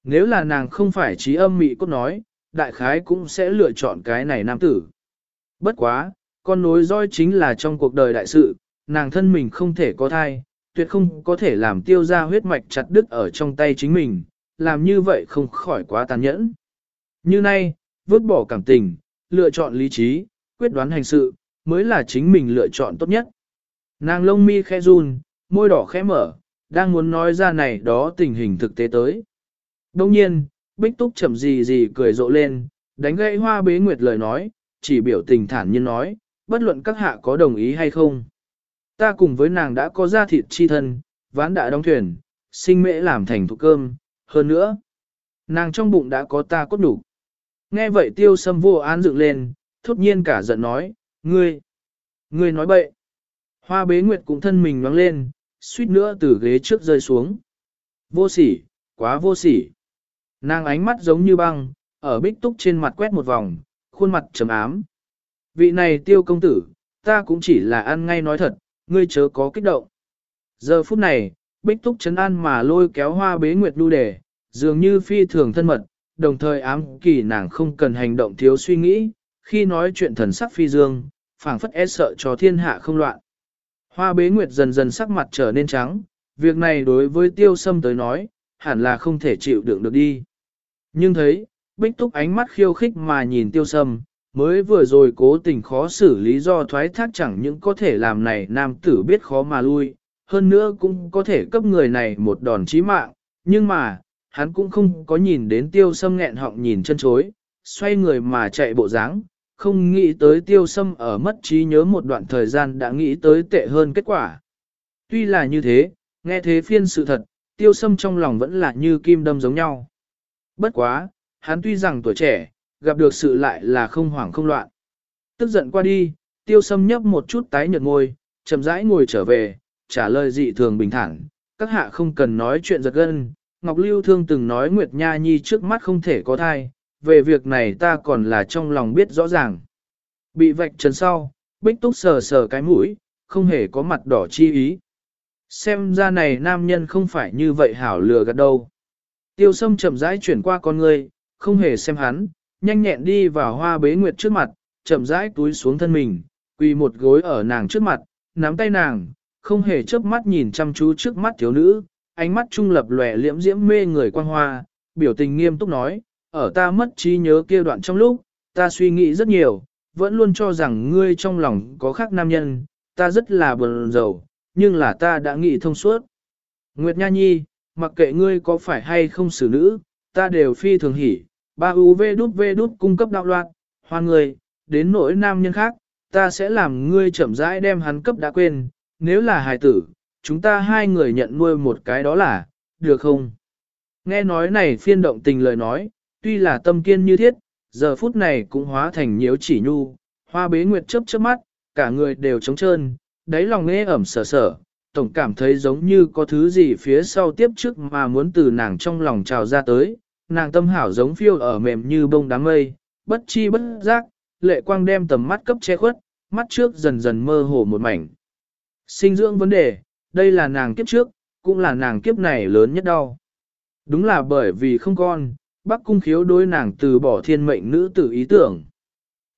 Nếu là nàng không phải trí âm mị cốt nói, đại khái cũng sẽ lựa chọn cái này nam tử. Bất quá, con nối roi chính là trong cuộc đời đại sự, nàng thân mình không thể có thai, tuyệt không có thể làm tiêu ra huyết mạch chặt đứt ở trong tay chính mình, làm như vậy không khỏi quá tàn nhẫn. Như nay, vứt bỏ cảm tình, lựa chọn lý trí, quyết đoán hành sự, mới là chính mình lựa chọn tốt nhất. Nàng lông mi Khe run, môi đỏ khẽ mở, đang muốn nói ra này đó tình hình thực tế tới. Đông nhiên, Bích Túc chậm gì gì cười rộ lên, đánh gãy hoa bế nguyệt lời nói, chỉ biểu tình thản nhiên nói, bất luận các hạ có đồng ý hay không. Ta cùng với nàng đã có ra thịt chi thân, ván đã đóng thuyền, sinh mễ làm thành thuộc cơm, hơn nữa. Nàng trong bụng đã có ta cốt đủ. Nghe vậy tiêu sâm vô án dựng lên, thốt nhiên cả giận nói, ngươi, ngươi nói bậy. Hoa bế nguyệt cũng thân mình nhoáng lên, suýt nữa từ ghế trước rơi xuống. Vô sỉ, quá vô sỉ. Nàng ánh mắt giống như băng, ở bích túc trên mặt quét một vòng, khuôn mặt trầm ám. Vị này tiêu công tử, ta cũng chỉ là ăn ngay nói thật, ngươi chớ có kích động. Giờ phút này, bích túc chấn an mà lôi kéo hoa bế nguyệt đu đề, dường như phi thường thân mật, đồng thời ám kỳ nàng không cần hành động thiếu suy nghĩ, khi nói chuyện thần sắc phi dương, phảng phất e sợ cho thiên hạ không loạn. Hoa bế nguyệt dần dần sắc mặt trở nên trắng, việc này đối với tiêu sâm tới nói, hẳn là không thể chịu đựng được đi. Nhưng thấy, bích túc ánh mắt khiêu khích mà nhìn tiêu sâm, mới vừa rồi cố tình khó xử lý do thoái thác chẳng những có thể làm này nam tử biết khó mà lui, hơn nữa cũng có thể cấp người này một đòn chí mạng, nhưng mà, hắn cũng không có nhìn đến tiêu sâm nghẹn họng nhìn chân chối, xoay người mà chạy bộ dáng, không nghĩ tới tiêu sâm ở mất trí nhớ một đoạn thời gian đã nghĩ tới tệ hơn kết quả. Tuy là như thế, nghe thế phiên sự thật, tiêu sâm trong lòng vẫn là như kim đâm giống nhau. Bất quá, hắn tuy rằng tuổi trẻ, gặp được sự lại là không hoảng không loạn. Tức giận qua đi, tiêu sâm nhấp một chút tái nhợt ngôi, chậm rãi ngồi trở về, trả lời dị thường bình thản, các hạ không cần nói chuyện giật gân. Ngọc Lưu Thương từng nói Nguyệt Nha Nhi trước mắt không thể có thai, về việc này ta còn là trong lòng biết rõ ràng. Bị vạch trần sau, bích túc sờ sờ cái mũi, không hề có mặt đỏ chi ý. Xem ra này nam nhân không phải như vậy hảo lừa gạt đâu. Tiêu sâm chậm rãi chuyển qua con người, không hề xem hắn, nhanh nhẹn đi vào hoa bế nguyệt trước mặt, chậm rãi túi xuống thân mình, quỳ một gối ở nàng trước mặt, nắm tay nàng, không hề chớp mắt nhìn chăm chú trước mắt thiếu nữ, ánh mắt trung lập lòe liễm diễm mê người quan hoa, biểu tình nghiêm túc nói, ở ta mất trí nhớ kia đoạn trong lúc, ta suy nghĩ rất nhiều, vẫn luôn cho rằng ngươi trong lòng có khác nam nhân, ta rất là buồn rầu, nhưng là ta đã nghĩ thông suốt. Nguyệt Nha Nhi, mặc kệ ngươi có phải hay không xử nữ, ta đều phi thường hỉ, ba UV đút V đút cung cấp đạo loạn, hoan người, đến nỗi nam nhân khác, ta sẽ làm ngươi chậm rãi đem hắn cấp đã quên, nếu là hài tử, chúng ta hai người nhận nuôi một cái đó là, được không? Nghe nói này phiên động tình lời nói, tuy là tâm kiên như thiết, giờ phút này cũng hóa thành nhiễu chỉ nhu, hoa bế nguyệt chớp chớp mắt, cả người đều trống trơn, đáy lòng nghe ẩm sở sở, tổng cảm thấy giống như có thứ gì phía sau tiếp trước mà muốn từ nàng trong lòng trào ra tới, nàng tâm hảo giống phiêu ở mềm như bông đám mây, bất chi bất giác, lệ quang đem tầm mắt cấp che khuất, mắt trước dần dần mơ hồ một mảnh. Sinh dưỡng vấn đề, đây là nàng kiếp trước, cũng là nàng kiếp này lớn nhất đau. Đúng là bởi vì không con, Bắc Cung khiếu đối nàng từ bỏ thiên mệnh nữ tử ý tưởng.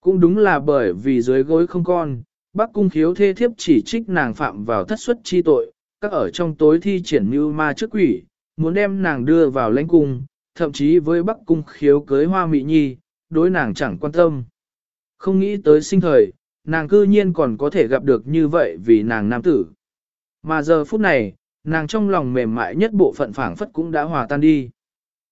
Cũng đúng là bởi vì dưới gối không con, Bắc Cung khiếu thê thiếp chỉ trích nàng phạm vào thất suất chi tội, các ở trong tối thi triển mưu ma trước quỷ, muốn đem nàng đưa vào lãnh cung, thậm chí với Bắc Cung khiếu cưới hoa mỹ nhi, đối nàng chẳng quan tâm. Không nghĩ tới sinh thời, nàng cư nhiên còn có thể gặp được như vậy vì nàng nam tử. Mà giờ phút này, nàng trong lòng mềm mại nhất bộ phận phảng phất cũng đã hòa tan đi.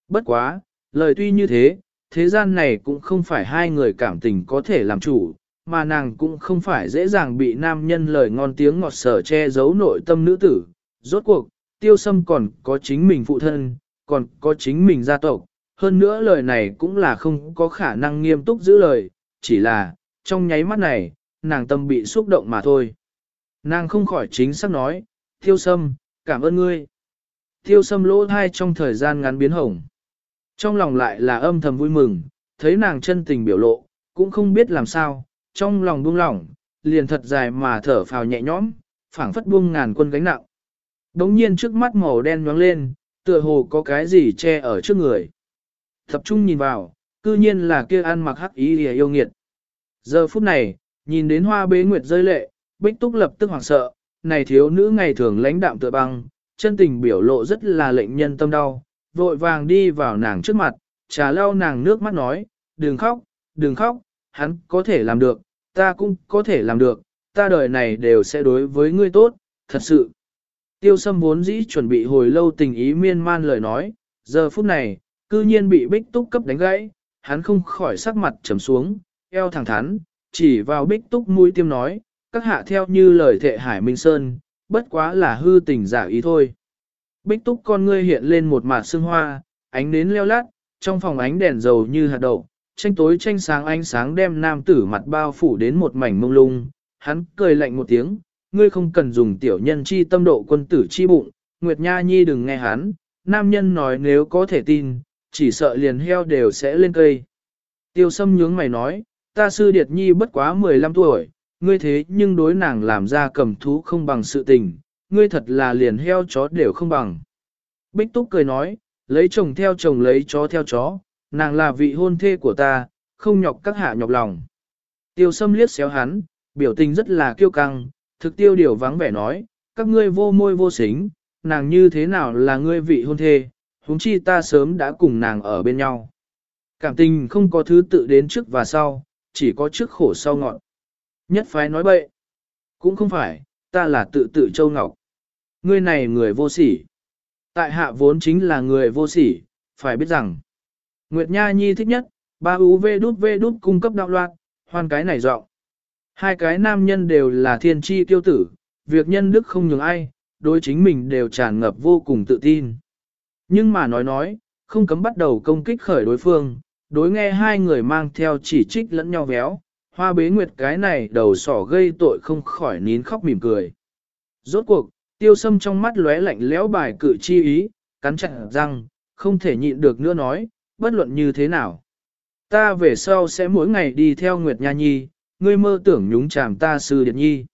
Bất quá, lời tuy như thế, thế gian này cũng không phải hai người cảm tình có thể làm chủ, mà nàng cũng không phải dễ dàng bị nam nhân lời ngon tiếng ngọt sở che giấu nội tâm nữ tử. Rốt cuộc, tiêu sâm còn có chính mình phụ thân, còn có chính mình gia tộc, hơn nữa lời này cũng là không có khả năng nghiêm túc giữ lời, chỉ là, trong nháy mắt này, nàng tâm bị xúc động mà thôi. Nàng không khỏi chính xác nói, tiêu sâm, cảm ơn ngươi. Tiêu sâm lỗ thai trong thời gian ngắn biến hồng. Trong lòng lại là âm thầm vui mừng, thấy nàng chân tình biểu lộ, cũng không biết làm sao, trong lòng buông lỏng, liền thật dài mà thở phào nhẹ nhõm, phảng phất buông ngàn quân gánh nặng. Đống nhiên trước mắt màu đen nhoáng lên, tựa hồ có cái gì che ở trước người. Tập trung nhìn vào, cư nhiên là kia ăn mặc hắc ý lìa yêu nghiệt. Giờ phút này, nhìn đến hoa bế nguyệt rơi lệ, bích túc lập tức hoảng sợ, này thiếu nữ ngày thường lãnh đạm tựa băng, chân tình biểu lộ rất là lệnh nhân tâm đau, vội vàng đi vào nàng trước mặt, trà lau nàng nước mắt nói, đừng khóc, đừng khóc, hắn có thể làm được, ta cũng có thể làm được, ta đời này đều sẽ đối với ngươi tốt, thật sự. Tiêu sâm vốn dĩ chuẩn bị hồi lâu tình ý miên man lời nói, giờ phút này, cư nhiên bị bích túc cấp đánh gãy, hắn không khỏi sắc mặt trầm xuống, eo thẳng thắn, chỉ vào bích túc mũi tiêm nói, các hạ theo như lời thệ Hải Minh Sơn, bất quá là hư tình giả ý thôi. Bích túc con ngươi hiện lên một mạt sương hoa, ánh nến leo lát, trong phòng ánh đèn dầu như hạt đậu, tranh tối tranh sáng ánh sáng đem nam tử mặt bao phủ đến một mảnh mông lung, hắn cười lạnh một tiếng, ngươi không cần dùng tiểu nhân chi tâm độ quân tử chi bụng, Nguyệt Nha Nhi đừng nghe hắn, nam nhân nói nếu có thể tin, chỉ sợ liền heo đều sẽ lên cây. Tiêu sâm nhướng mày nói, ta sư điệt nhi bất quá 15 tuổi, ngươi thế nhưng đối nàng làm ra cầm thú không bằng sự tình, ngươi thật là liền heo chó đều không bằng. Bích Túc cười nói, lấy chồng theo chồng lấy chó theo chó, nàng là vị hôn thê của ta, không nhọc các hạ nhọc lòng. Tiêu sâm liếc xéo hắn, biểu tình rất là kiêu căng, thực tiêu điều vắng vẻ nói, các ngươi vô môi vô xính, nàng như thế nào là ngươi vị hôn thê, huống chi ta sớm đã cùng nàng ở bên nhau. Cảm tình không có thứ tự đến trước và sau, chỉ có trước khổ sau ngọn. Nhất phái nói bậy. Cũng không phải, ta là tự tự châu ngọc. Ngươi này người vô sỉ. Tại hạ vốn chính là người vô sỉ, phải biết rằng. Nguyệt Nha Nhi thích nhất, ba UV đút V đút cung cấp đạo loạn, hoan cái này dọn. Hai cái nam nhân đều là thiên tri tiêu tử, việc nhân đức không nhường ai, đối chính mình đều tràn ngập vô cùng tự tin. Nhưng mà nói nói, không cấm bắt đầu công kích khởi đối phương, đối nghe hai người mang theo chỉ trích lẫn nhau véo, hoa bế nguyệt cái này đầu sỏ gây tội không khỏi nín khóc mỉm cười. Rốt cuộc, tiêu sâm trong mắt lóe lạnh lẽo bài cự chi ý, cắn chặt răng, không thể nhịn được nữa nói, bất luận như thế nào. Ta về sau sẽ mỗi ngày đi theo Nguyệt Nha Nhi, ngươi mơ tưởng nhúng chàm ta sư điệt nhi.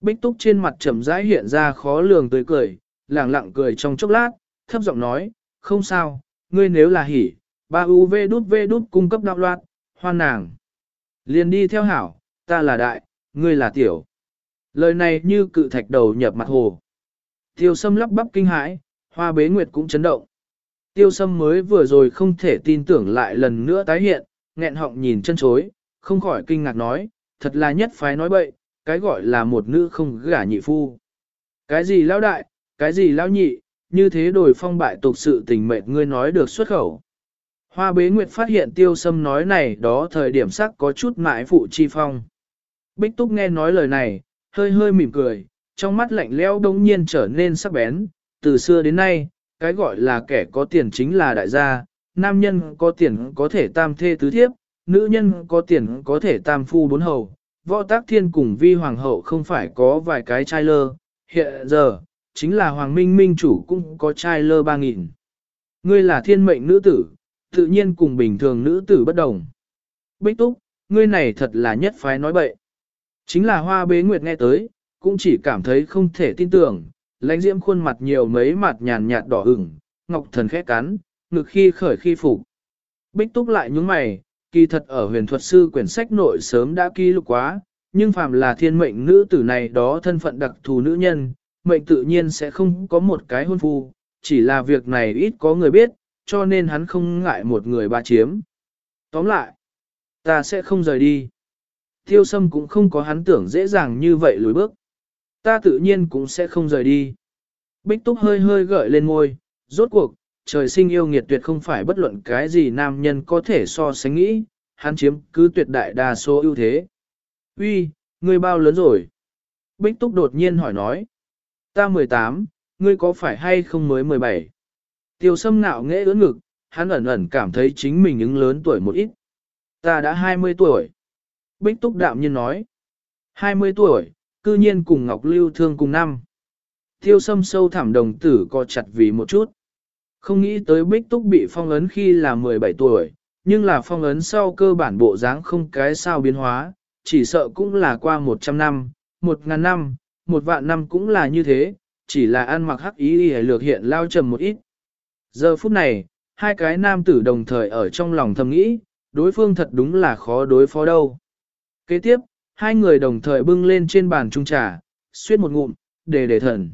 Bích túc trên mặt trầm rãi hiện ra khó lường tươi cười, lẳng lặng cười trong chốc lát, thấp giọng nói, không sao, ngươi nếu là hỉ, ba UV đút V đút cung cấp đạo loạt, hoan nàng. Liền đi theo hảo, ta là đại, ngươi là tiểu. Lời này như cự thạch đầu nhập mặt hồ. Tiêu sâm lắp bắp kinh hãi, hoa bế nguyệt cũng chấn động. Tiêu sâm mới vừa rồi không thể tin tưởng lại lần nữa tái hiện, nghẹn họng nhìn chân chối, không khỏi kinh ngạc nói, thật là nhất phái nói bậy, cái gọi là một nữ không gả nhị phu. Cái gì lão đại, cái gì lão nhị, như thế đổi phong bại tục sự tình mệnh ngươi nói được xuất khẩu. Hoa bế nguyệt phát hiện tiêu sâm nói này đó thời điểm sắc có chút mãi phụ chi phong. Bích túc nghe nói lời này, hơi hơi mỉm cười, trong mắt lạnh lẽo đông nhiên trở nên sắc bén, từ xưa đến nay, cái gọi là kẻ có tiền chính là đại gia, nam nhân có tiền có thể tam thê tứ thiếp, nữ nhân có tiền có thể tam phu bốn hầu, võ tác thiên cùng vi hoàng hậu không phải có vài cái trai lơ, hiện giờ, chính là hoàng minh minh chủ cũng có trai lơ ba nghìn. Ngươi là thiên mệnh nữ tử, tự nhiên cùng bình thường nữ tử bất đồng. Bích túc, ngươi này thật là nhất phái nói bậy. Chính là hoa bế nguyệt nghe tới, cũng chỉ cảm thấy không thể tin tưởng, lãnh diễm khuôn mặt nhiều mấy mặt nhàn nhạt đỏ ửng, ngọc thần khẽ cắn, ngực khi khởi khi phục. Bích túc lại nhúng mày, kỳ thật ở huyền thuật sư quyển sách nội sớm đã ký lục quá, nhưng phàm là thiên mệnh nữ tử này đó thân phận đặc thù nữ nhân, mệnh tự nhiên sẽ không có một cái hôn phu, chỉ là việc này ít có người biết, cho nên hắn không ngại một người ba chiếm. Tóm lại, ta sẽ không rời đi. Tiêu sâm cũng không có hắn tưởng dễ dàng như vậy lùi bước. Ta tự nhiên cũng sẽ không rời đi. Bích túc hơi hơi gợi lên ngôi, rốt cuộc, trời sinh yêu nghiệt tuyệt không phải bất luận cái gì nam nhân có thể so sánh nghĩ, hắn chiếm cứ tuyệt đại đa số ưu thế. Uy, ngươi bao lớn rồi? Bích Túc đột nhiên hỏi nói. Ta 18, ngươi có phải hay không mới 17? Tiêu sâm nạo nghễ ưỡn ngực, hắn ẩn ẩn cảm thấy chính mình ứng lớn tuổi một ít. Ta đã 20 tuổi. Bích Túc đạm nhiên nói. 20 tuổi, cư nhiên cùng Ngọc Lưu thương cùng năm. Tiêu sâm sâu thẳm đồng tử co chặt vì một chút. Không nghĩ tới Bích Túc bị phong ấn khi là 17 tuổi, nhưng là phong ấn sau cơ bản bộ dáng không cái sao biến hóa, chỉ sợ cũng là qua 100 năm, 1000 năm, một vạn năm cũng là như thế, chỉ là ăn mặc hắc ý y lược hiện lao trầm một ít. Giờ phút này, hai cái nam tử đồng thời ở trong lòng thầm nghĩ, đối phương thật đúng là khó đối phó đâu. Kế tiếp, hai người đồng thời bưng lên trên bàn trung trà, suyết một ngụm, để để thần.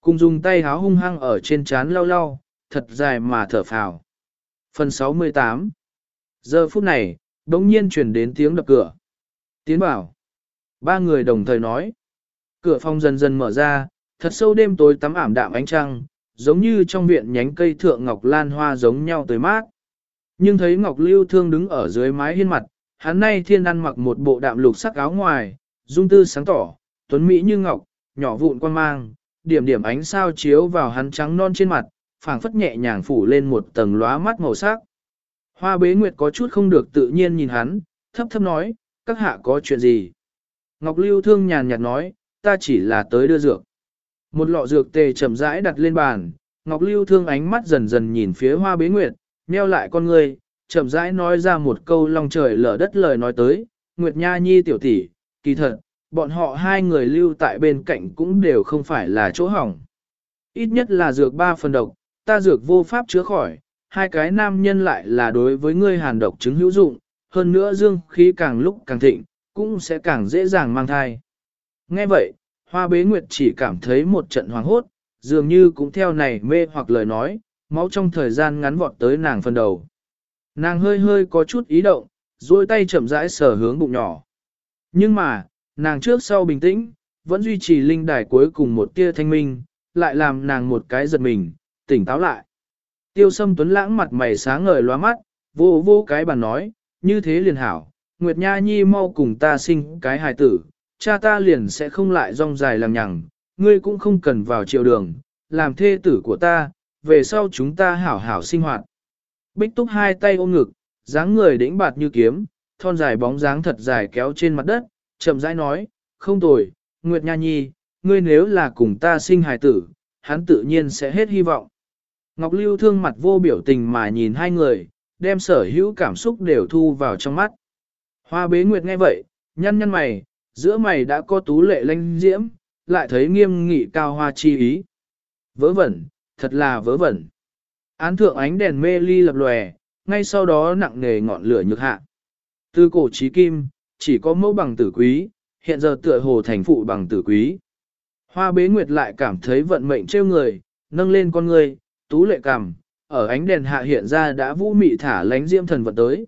Cùng dùng tay háo hung hăng ở trên chán lau lau, thật dài mà thở phào. Phần 68 Giờ phút này, đống nhiên chuyển đến tiếng đập cửa. Tiến bảo. Ba người đồng thời nói. Cửa phòng dần dần mở ra, thật sâu đêm tối tắm ảm đạm ánh trăng, giống như trong viện nhánh cây thượng ngọc lan hoa giống nhau tới mát. Nhưng thấy Ngọc Lưu Thương đứng ở dưới mái hiên mặt, hắn nay thiên ăn mặc một bộ đạm lục sắc áo ngoài, dung tư sáng tỏ, tuấn mỹ như ngọc, nhỏ vụn quan mang, điểm điểm ánh sao chiếu vào hắn trắng non trên mặt, phảng phất nhẹ nhàng phủ lên một tầng lóa mắt màu sắc. Hoa bế nguyệt có chút không được tự nhiên nhìn hắn, thấp thấp nói, các hạ có chuyện gì? Ngọc Lưu Thương nhàn nhạt nói, ta chỉ là tới đưa dược. Một lọ dược tề chậm rãi đặt lên bàn, Ngọc Lưu Thương ánh mắt dần dần nhìn phía hoa bế nguyệt, nheo lại con người, chậm rãi nói ra một câu long trời lở đất lời nói tới, Nguyệt Nha Nhi tiểu tỷ, kỳ thật, bọn họ hai người lưu tại bên cạnh cũng đều không phải là chỗ hỏng. Ít nhất là dược ba phần độc, ta dược vô pháp chữa khỏi, hai cái nam nhân lại là đối với ngươi hàn độc chứng hữu dụng, hơn nữa dương khí càng lúc càng thịnh, cũng sẽ càng dễ dàng mang thai. Nghe vậy, hoa bế nguyệt chỉ cảm thấy một trận hoàng hốt, dường như cũng theo này mê hoặc lời nói, máu trong thời gian ngắn vọt tới nàng phần đầu. Nàng hơi hơi có chút ý động, duỗi tay chậm rãi sở hướng bụng nhỏ. Nhưng mà, nàng trước sau bình tĩnh, vẫn duy trì linh đài cuối cùng một tia thanh minh, lại làm nàng một cái giật mình, tỉnh táo lại. Tiêu sâm tuấn lãng mặt mày sáng ngời loa mắt, vô vô cái bàn nói, như thế liền hảo, Nguyệt Nha Nhi mau cùng ta sinh cái hài tử, cha ta liền sẽ không lại rong dài làm nhằng, ngươi cũng không cần vào triều đường, làm thê tử của ta, về sau chúng ta hảo hảo sinh hoạt. Bích túc hai tay ôm ngực, dáng người đĩnh bạt như kiếm, thon dài bóng dáng thật dài kéo trên mặt đất, chậm rãi nói, không tồi, Nguyệt Nha Nhi, ngươi nếu là cùng ta sinh hài tử, hắn tự nhiên sẽ hết hy vọng. Ngọc Lưu thương mặt vô biểu tình mà nhìn hai người, đem sở hữu cảm xúc đều thu vào trong mắt. Hoa bế nguyệt nghe vậy, nhăn nhăn mày, giữa mày đã có tú lệ lanh diễm, lại thấy nghiêm nghị cao hoa chi ý. Vớ vẩn, thật là vớ vẩn. Án thượng ánh đèn mê ly lập lòe, ngay sau đó nặng nề ngọn lửa nhược hạ. Từ cổ trí kim, chỉ có mẫu bằng tử quý, hiện giờ tựa hồ thành phụ bằng tử quý. Hoa bế nguyệt lại cảm thấy vận mệnh trêu người, nâng lên con người, tú lệ cằm, ở ánh đèn hạ hiện ra đã vũ mị thả lánh diễm thần vật tới.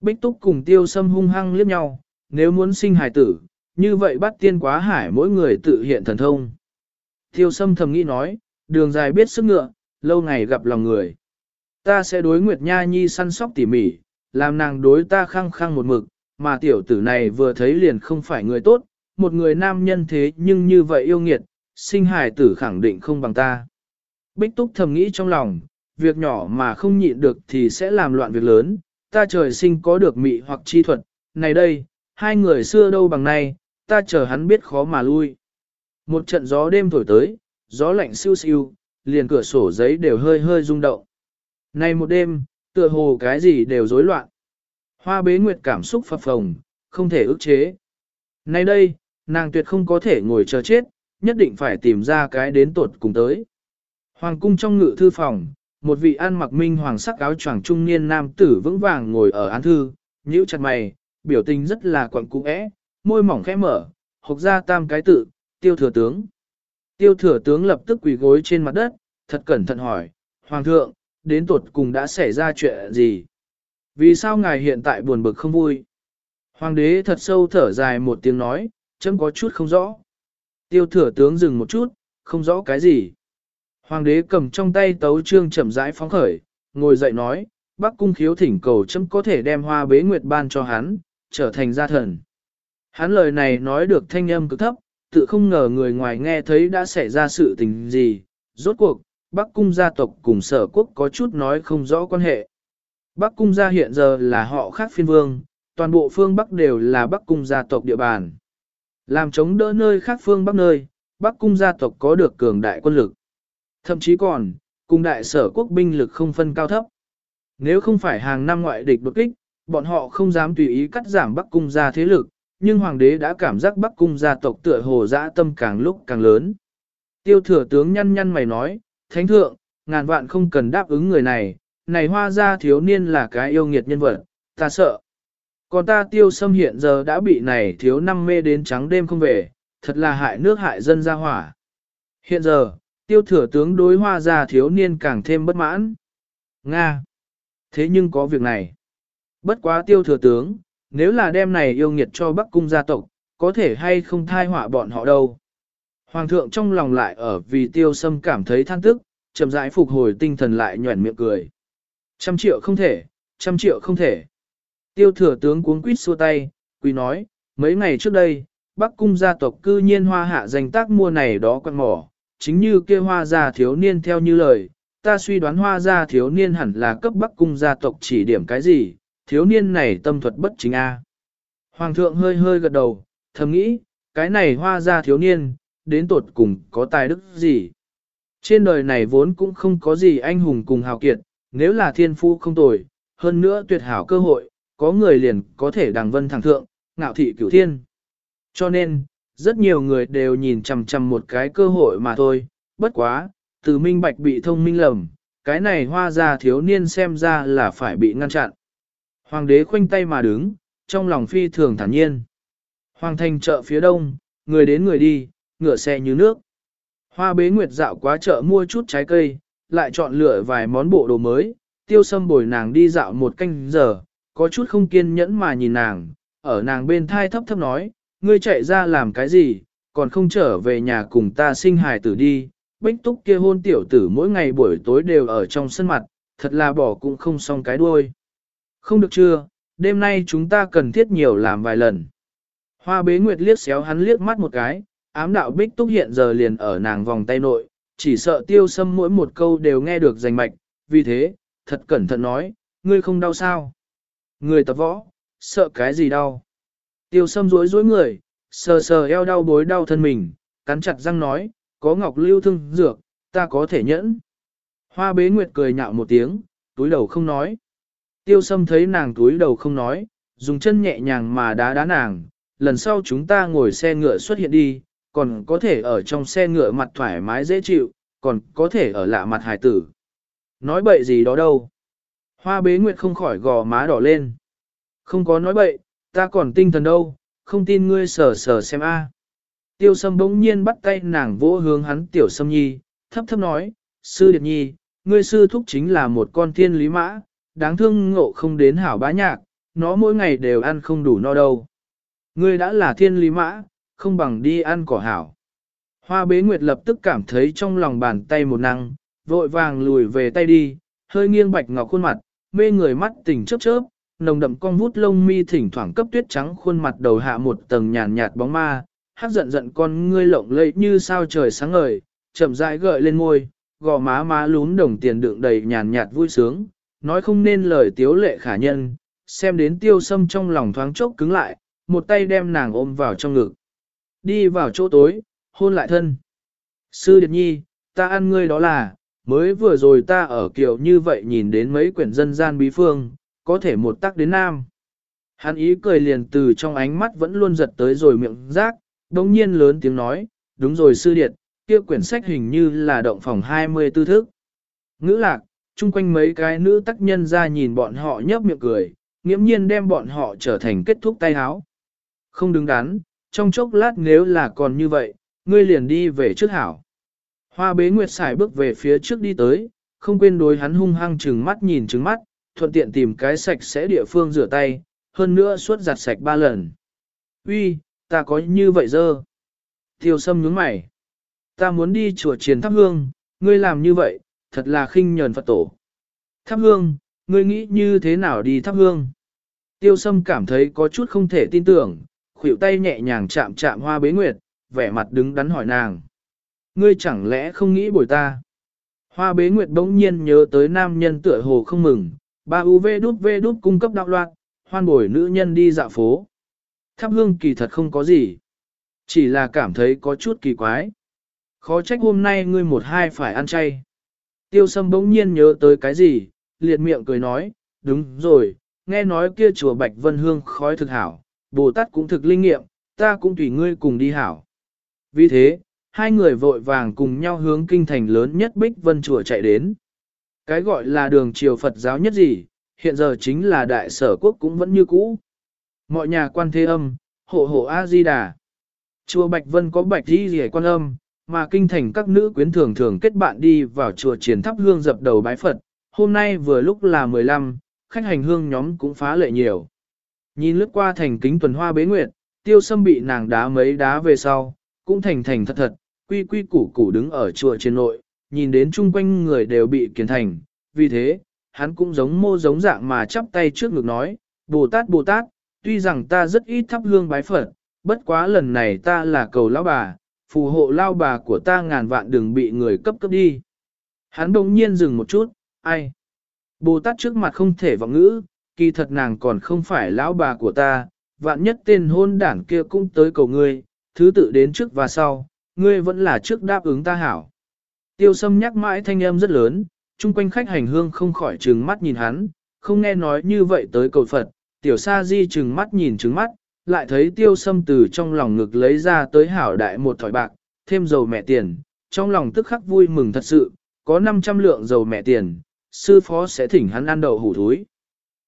Bích túc cùng tiêu sâm hung hăng liếc nhau, nếu muốn sinh hài tử, như vậy bắt tiên quá hải mỗi người tự hiện thần thông. Tiêu sâm thầm nghĩ nói, đường dài biết sức ngựa, lâu ngày gặp lòng người. Ta sẽ đối Nguyệt Nha Nhi săn sóc tỉ mỉ, làm nàng đối ta khăng khăng một mực, mà tiểu tử này vừa thấy liền không phải người tốt, một người nam nhân thế nhưng như vậy yêu nghiệt, sinh hài tử khẳng định không bằng ta. Bích Túc thầm nghĩ trong lòng, việc nhỏ mà không nhịn được thì sẽ làm loạn việc lớn, ta trời sinh có được mị hoặc chi thuật, này đây, hai người xưa đâu bằng nay, ta chờ hắn biết khó mà lui. Một trận gió đêm thổi tới, gió lạnh siêu siêu, liền cửa sổ giấy đều hơi hơi rung động. Nay một đêm, tựa hồ cái gì đều rối loạn. Hoa bế nguyệt cảm xúc phập phồng, không thể ức chế. Nay đây, nàng tuyệt không có thể ngồi chờ chết, nhất định phải tìm ra cái đến tột cùng tới. Hoàng cung trong ngự thư phòng, một vị ăn mặc minh hoàng sắc áo choàng trung niên nam tử vững vàng ngồi ở án thư, nhíu chặt mày, biểu tình rất là quặn cũ é, môi mỏng khẽ mở, hộc ra tam cái tự, tiêu thừa tướng. Tiêu thừa tướng lập tức quỳ gối trên mặt đất, thật cẩn thận hỏi, Hoàng thượng, đến tuột cùng đã xảy ra chuyện gì? Vì sao ngài hiện tại buồn bực không vui? Hoàng đế thật sâu thở dài một tiếng nói, chấm có chút không rõ. Tiêu thừa tướng dừng một chút, không rõ cái gì. Hoàng đế cầm trong tay tấu trương chậm rãi phóng khởi, ngồi dậy nói, Bắc cung khiếu thỉnh cầu chấm có thể đem hoa bế nguyệt ban cho hắn, trở thành gia thần. Hắn lời này nói được thanh âm cực thấp, tự không ngờ người ngoài nghe thấy đã xảy ra sự tình gì. Rốt cuộc, Bắc cung gia tộc cùng sở quốc có chút nói không rõ quan hệ. Bắc cung gia hiện giờ là họ khác phiên vương, toàn bộ phương Bắc đều là Bắc cung gia tộc địa bàn. Làm chống đỡ nơi khác phương Bắc nơi, Bắc cung gia tộc có được cường đại quân lực. Thậm chí còn, cùng đại sở quốc binh lực không phân cao thấp. Nếu không phải hàng năm ngoại địch đột kích, bọn họ không dám tùy ý cắt giảm Bắc cung gia thế lực, nhưng hoàng đế đã cảm giác Bắc cung gia tộc tựa hồ dã tâm càng lúc càng lớn. Tiêu thừa tướng nhăn nhăn mày nói, Thánh thượng, ngàn vạn không cần đáp ứng người này, này hoa gia thiếu niên là cái yêu nghiệt nhân vật, ta sợ. Còn ta tiêu xâm hiện giờ đã bị này thiếu năm mê đến trắng đêm không về, thật là hại nước hại dân ra hỏa. Hiện giờ, tiêu thừa tướng đối hoa gia thiếu niên càng thêm bất mãn. Nga! Thế nhưng có việc này. Bất quá tiêu thừa tướng, nếu là đem này yêu nghiệt cho Bắc cung gia tộc, có thể hay không thai họa bọn họ đâu. Hoàng thượng trong lòng lại ở vì tiêu sâm cảm thấy than tức, chậm rãi phục hồi tinh thần lại nhuẩn miệng cười. Trăm triệu không thể, trăm triệu không thể. Tiêu thừa tướng cuống quýt xua tay, quỳ nói, mấy ngày trước đây, Bắc cung gia tộc cư nhiên hoa hạ danh tác mua này đó quặng mỏ, chính như kia hoa gia thiếu niên theo như lời, ta suy đoán hoa gia thiếu niên hẳn là cấp Bắc cung gia tộc chỉ điểm cái gì, thiếu niên này tâm thuật bất chính a. Hoàng thượng hơi hơi gật đầu, thầm nghĩ, cái này hoa gia thiếu niên, đến tột cùng có tài đức gì. Trên đời này vốn cũng không có gì anh hùng cùng hào kiệt, nếu là thiên phu không tồi, hơn nữa tuyệt hảo cơ hội, có người liền có thể đằng vân thẳng thượng, ngạo thị cửu thiên. Cho nên, rất nhiều người đều nhìn chằm chằm một cái cơ hội mà thôi, bất quá, từ minh bạch bị thông minh lầm, cái này hoa ra thiếu niên xem ra là phải bị ngăn chặn. Hoàng đế khoanh tay mà đứng, trong lòng phi thường thản nhiên. Hoàng thành chợ phía đông, người đến người đi, ngựa xe như nước. Hoa bế nguyệt dạo quá chợ mua chút trái cây, lại chọn lựa vài món bộ đồ mới, tiêu sâm bồi nàng đi dạo một canh giờ, có chút không kiên nhẫn mà nhìn nàng, ở nàng bên thai thấp thấp nói, ngươi chạy ra làm cái gì, còn không trở về nhà cùng ta sinh hài tử đi, bích túc kia hôn tiểu tử mỗi ngày buổi tối đều ở trong sân mặt, thật là bỏ cũng không xong cái đuôi. Không được chưa, đêm nay chúng ta cần thiết nhiều làm vài lần. Hoa bế nguyệt liếc xéo hắn liếc mắt một cái, ám đạo bích túc hiện giờ liền ở nàng vòng tay nội, chỉ sợ tiêu sâm mỗi một câu đều nghe được rành mạch, vì thế, thật cẩn thận nói, ngươi không đau sao? Người tập võ, sợ cái gì đau? Tiêu sâm rối rối người, sờ sờ eo đau bối đau thân mình, cắn chặt răng nói, có ngọc lưu thương dược, ta có thể nhẫn. Hoa bế nguyệt cười nhạo một tiếng, túi đầu không nói. Tiêu sâm thấy nàng túi đầu không nói, dùng chân nhẹ nhàng mà đá đá nàng, lần sau chúng ta ngồi xe ngựa xuất hiện đi, còn có thể ở trong xe ngựa mặt thoải mái dễ chịu, còn có thể ở lạ mặt hài tử. Nói bậy gì đó đâu. Hoa bế nguyệt không khỏi gò má đỏ lên. Không có nói bậy, ta còn tinh thần đâu, không tin ngươi sờ sờ xem a. Tiêu sâm bỗng nhiên bắt tay nàng vỗ hướng hắn tiểu sâm nhi, thấp thấp nói, sư điệp nhi, ngươi sư thúc chính là một con thiên lý mã, đáng thương ngộ không đến hảo bá nhạc, nó mỗi ngày đều ăn không đủ no đâu. Ngươi đã là thiên lý mã, không bằng đi ăn cỏ hảo. Hoa bế nguyệt lập tức cảm thấy trong lòng bàn tay một năng, vội vàng lùi về tay đi, hơi nghiêng bạch ngọc khuôn mặt, mê người mắt tỉnh chớp chớp, nồng đậm con vút lông mi thỉnh thoảng cấp tuyết trắng khuôn mặt đầu hạ một tầng nhàn nhạt bóng ma, hát giận giận con ngươi lộng lẫy như sao trời sáng ngời, chậm rãi gợi lên môi, gò má má lún đồng tiền đựng đầy nhàn nhạt vui sướng, nói không nên lời tiếu lệ khả nhân, xem đến tiêu sâm trong lòng thoáng chốc cứng lại, một tay đem nàng ôm vào trong ngực. Đi vào chỗ tối, hôn lại thân. Sư Điệt Nhi, ta ăn ngươi đó là, mới vừa rồi ta ở kiểu như vậy nhìn đến mấy quyển dân gian bí phương, có thể một tắc đến nam. Hắn ý cười liền từ trong ánh mắt vẫn luôn giật tới rồi miệng rác, đồng nhiên lớn tiếng nói, đúng rồi sư điệt, kia quyển sách hình như là động phòng 24 thức. Ngữ lạc, chung quanh mấy cái nữ tác nhân ra nhìn bọn họ nhấp miệng cười, nghiễm nhiên đem bọn họ trở thành kết thúc tay háo. Không đứng đắn, trong chốc lát nếu là còn như vậy, ngươi liền đi về trước hảo. Hoa bế nguyệt xài bước về phía trước đi tới, không quên đối hắn hung hăng trừng mắt nhìn trừng mắt, thuận tiện tìm cái sạch sẽ địa phương rửa tay, hơn nữa suốt giặt sạch ba lần. Uy, ta có như vậy dơ. Tiêu sâm nhướng mày. Ta muốn đi chùa triền thắp hương, ngươi làm như vậy, thật là khinh nhờn Phật tổ. Thắp hương, ngươi nghĩ như thế nào đi thắp hương? Tiêu sâm cảm thấy có chút không thể tin tưởng, khuỷu tay nhẹ nhàng chạm chạm hoa bế nguyệt, vẻ mặt đứng đắn hỏi nàng. Ngươi chẳng lẽ không nghĩ bồi ta? Hoa bế nguyệt bỗng nhiên nhớ tới nam nhân tựa hồ không mừng, ba UV đút V đút cung cấp đạo loạn, hoan bồi nữ nhân đi dạo phố. Thắp hương kỳ thật không có gì. Chỉ là cảm thấy có chút kỳ quái. Khó trách hôm nay ngươi một hai phải ăn chay. Tiêu sâm bỗng nhiên nhớ tới cái gì, liệt miệng cười nói, đúng rồi, nghe nói kia chùa Bạch Vân Hương khói thực hảo, Bồ Tát cũng thực linh nghiệm, ta cũng tùy ngươi cùng đi hảo. Vì thế, hai người vội vàng cùng nhau hướng kinh thành lớn nhất Bích Vân Chùa chạy đến. Cái gọi là đường triều Phật giáo nhất gì, hiện giờ chính là đại sở quốc cũng vẫn như cũ. Mọi nhà quan thế âm, hộ hộ A-di-đà. Chùa Bạch Vân có bạch di Rẻ quan âm, mà kinh thành các nữ quyến thường thường kết bạn đi vào chùa triển thắp hương dập đầu bái Phật. Hôm nay vừa lúc là 15, khách hành hương nhóm cũng phá lệ nhiều. Nhìn lướt qua thành kính tuần hoa bế nguyệt, tiêu sâm bị nàng đá mấy đá về sau, cũng thành thành thật thật, quy quy củ củ đứng ở chùa trên nội, nhìn đến chung quanh người đều bị kiến thành, vì thế, hắn cũng giống mô giống dạng mà chắp tay trước ngực nói, Bồ Tát Bồ Tát, tuy rằng ta rất ít thắp hương bái Phật, bất quá lần này ta là cầu lão bà, phù hộ lao bà của ta ngàn vạn đừng bị người cấp cấp đi. Hắn đồng nhiên dừng một chút, ai? Bồ Tát trước mặt không thể vọng ngữ, kỳ thật nàng còn không phải lão bà của ta, vạn nhất tên hôn đảng kia cũng tới cầu ngươi, thứ tự đến trước và sau, ngươi vẫn là trước đáp ứng ta hảo. Tiêu sâm nhắc mãi thanh âm rất lớn, chung quanh khách hành hương không khỏi trừng mắt nhìn hắn, không nghe nói như vậy tới cầu Phật, tiểu sa di trừng mắt nhìn trừng mắt, lại thấy tiêu sâm từ trong lòng ngực lấy ra tới hảo đại một thỏi bạc, thêm dầu mẹ tiền, trong lòng tức khắc vui mừng thật sự, có 500 lượng dầu mẹ tiền, sư phó sẽ thỉnh hắn ăn đậu hủ thúi.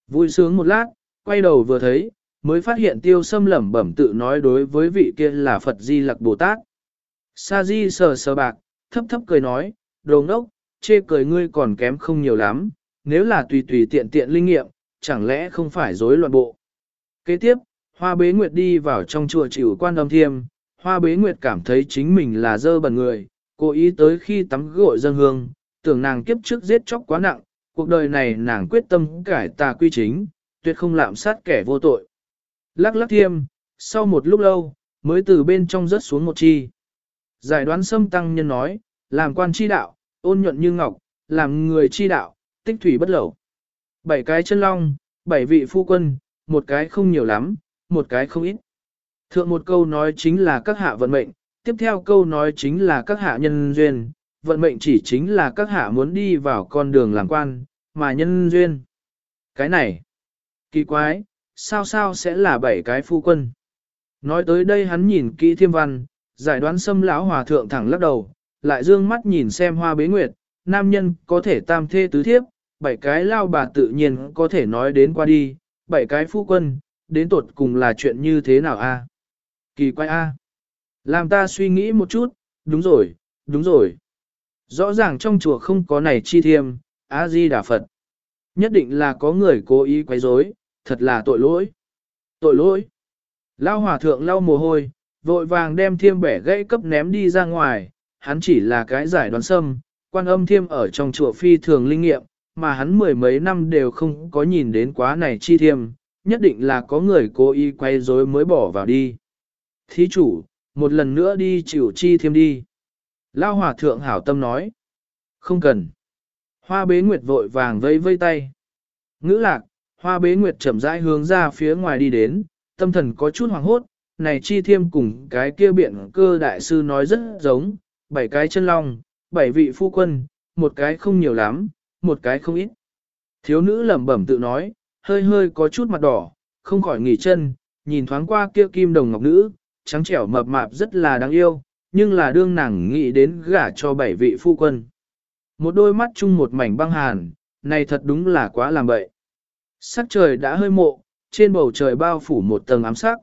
Vui sướng một lát, quay đầu vừa thấy, mới phát hiện tiêu sâm lẩm bẩm tự nói đối với vị kia là Phật Di Lặc Bồ Tát. Sa Di sờ sờ bạc, thấp thấp cười nói, đồ ngốc, chê cười ngươi còn kém không nhiều lắm, nếu là tùy tùy tiện tiện linh nghiệm, chẳng lẽ không phải rối loạn bộ. Kế tiếp, Hoa Bế Nguyệt đi vào trong chùa chịu quan âm thiêm, Hoa Bế Nguyệt cảm thấy chính mình là dơ bẩn người, cố ý tới khi tắm gội dân hương, tưởng nàng kiếp trước giết chóc quá nặng, cuộc đời này nàng quyết tâm cải tà quy chính, tuyệt không lạm sát kẻ vô tội. Lắc lắc thiêm, sau một lúc lâu, mới từ bên trong rớt xuống một chi. Giải đoán xâm tăng nhân nói, làm quan chi đạo, ôn nhuận như ngọc, làm người chi đạo, tích thủy bất lẩu. Bảy cái chân long, bảy vị phu quân, một cái không nhiều lắm, một cái không ít. Thượng một câu nói chính là các hạ vận mệnh, tiếp theo câu nói chính là các hạ nhân duyên, vận mệnh chỉ chính là các hạ muốn đi vào con đường làm quan, mà nhân duyên. Cái này, kỳ quái, sao sao sẽ là bảy cái phu quân. Nói tới đây hắn nhìn kỹ thiêm văn, giải đoán xâm lão hòa thượng thẳng lắc đầu, lại dương mắt nhìn xem hoa bế nguyệt, nam nhân có thể tam thê tứ thiếp, bảy cái lao bà tự nhiên có thể nói đến qua đi, bảy cái phu quân, đến tột cùng là chuyện như thế nào a? Kỳ quái a. Làm ta suy nghĩ một chút, đúng rồi, đúng rồi. Rõ ràng trong chùa không có này chi thiêm, A-di Đà Phật. Nhất định là có người cố ý quấy rối, thật là tội lỗi. Tội lỗi. Lao hòa thượng lau mồ hôi, vội vàng đem thiêm bẻ gãy cấp ném đi ra ngoài, hắn chỉ là cái giải đoán sâm, quan âm thiêm ở trong chùa phi thường linh nghiệm, mà hắn mười mấy năm đều không có nhìn đến quá này chi thiêm, nhất định là có người cố ý quay rối mới bỏ vào đi. Thí chủ, một lần nữa đi chịu chi thêm đi. Lao hòa thượng hảo tâm nói. Không cần. Hoa bế nguyệt vội vàng vây vây tay. Ngữ lạc, hoa bế nguyệt chậm rãi hướng ra phía ngoài đi đến, tâm thần có chút hoàng hốt, này chi thiêm cùng cái kia biện cơ đại sư nói rất giống, bảy cái chân long, bảy vị phu quân, một cái không nhiều lắm, một cái không ít. Thiếu nữ lẩm bẩm tự nói, hơi hơi có chút mặt đỏ, không khỏi nghỉ chân, nhìn thoáng qua kia kim đồng ngọc nữ, trắng trẻo mập mạp rất là đáng yêu, nhưng là đương nàng nghĩ đến gả cho bảy vị phu quân. Một đôi mắt chung một mảnh băng hàn, này thật đúng là quá làm bậy. Sắc trời đã hơi mộ, trên bầu trời bao phủ một tầng ám sắc.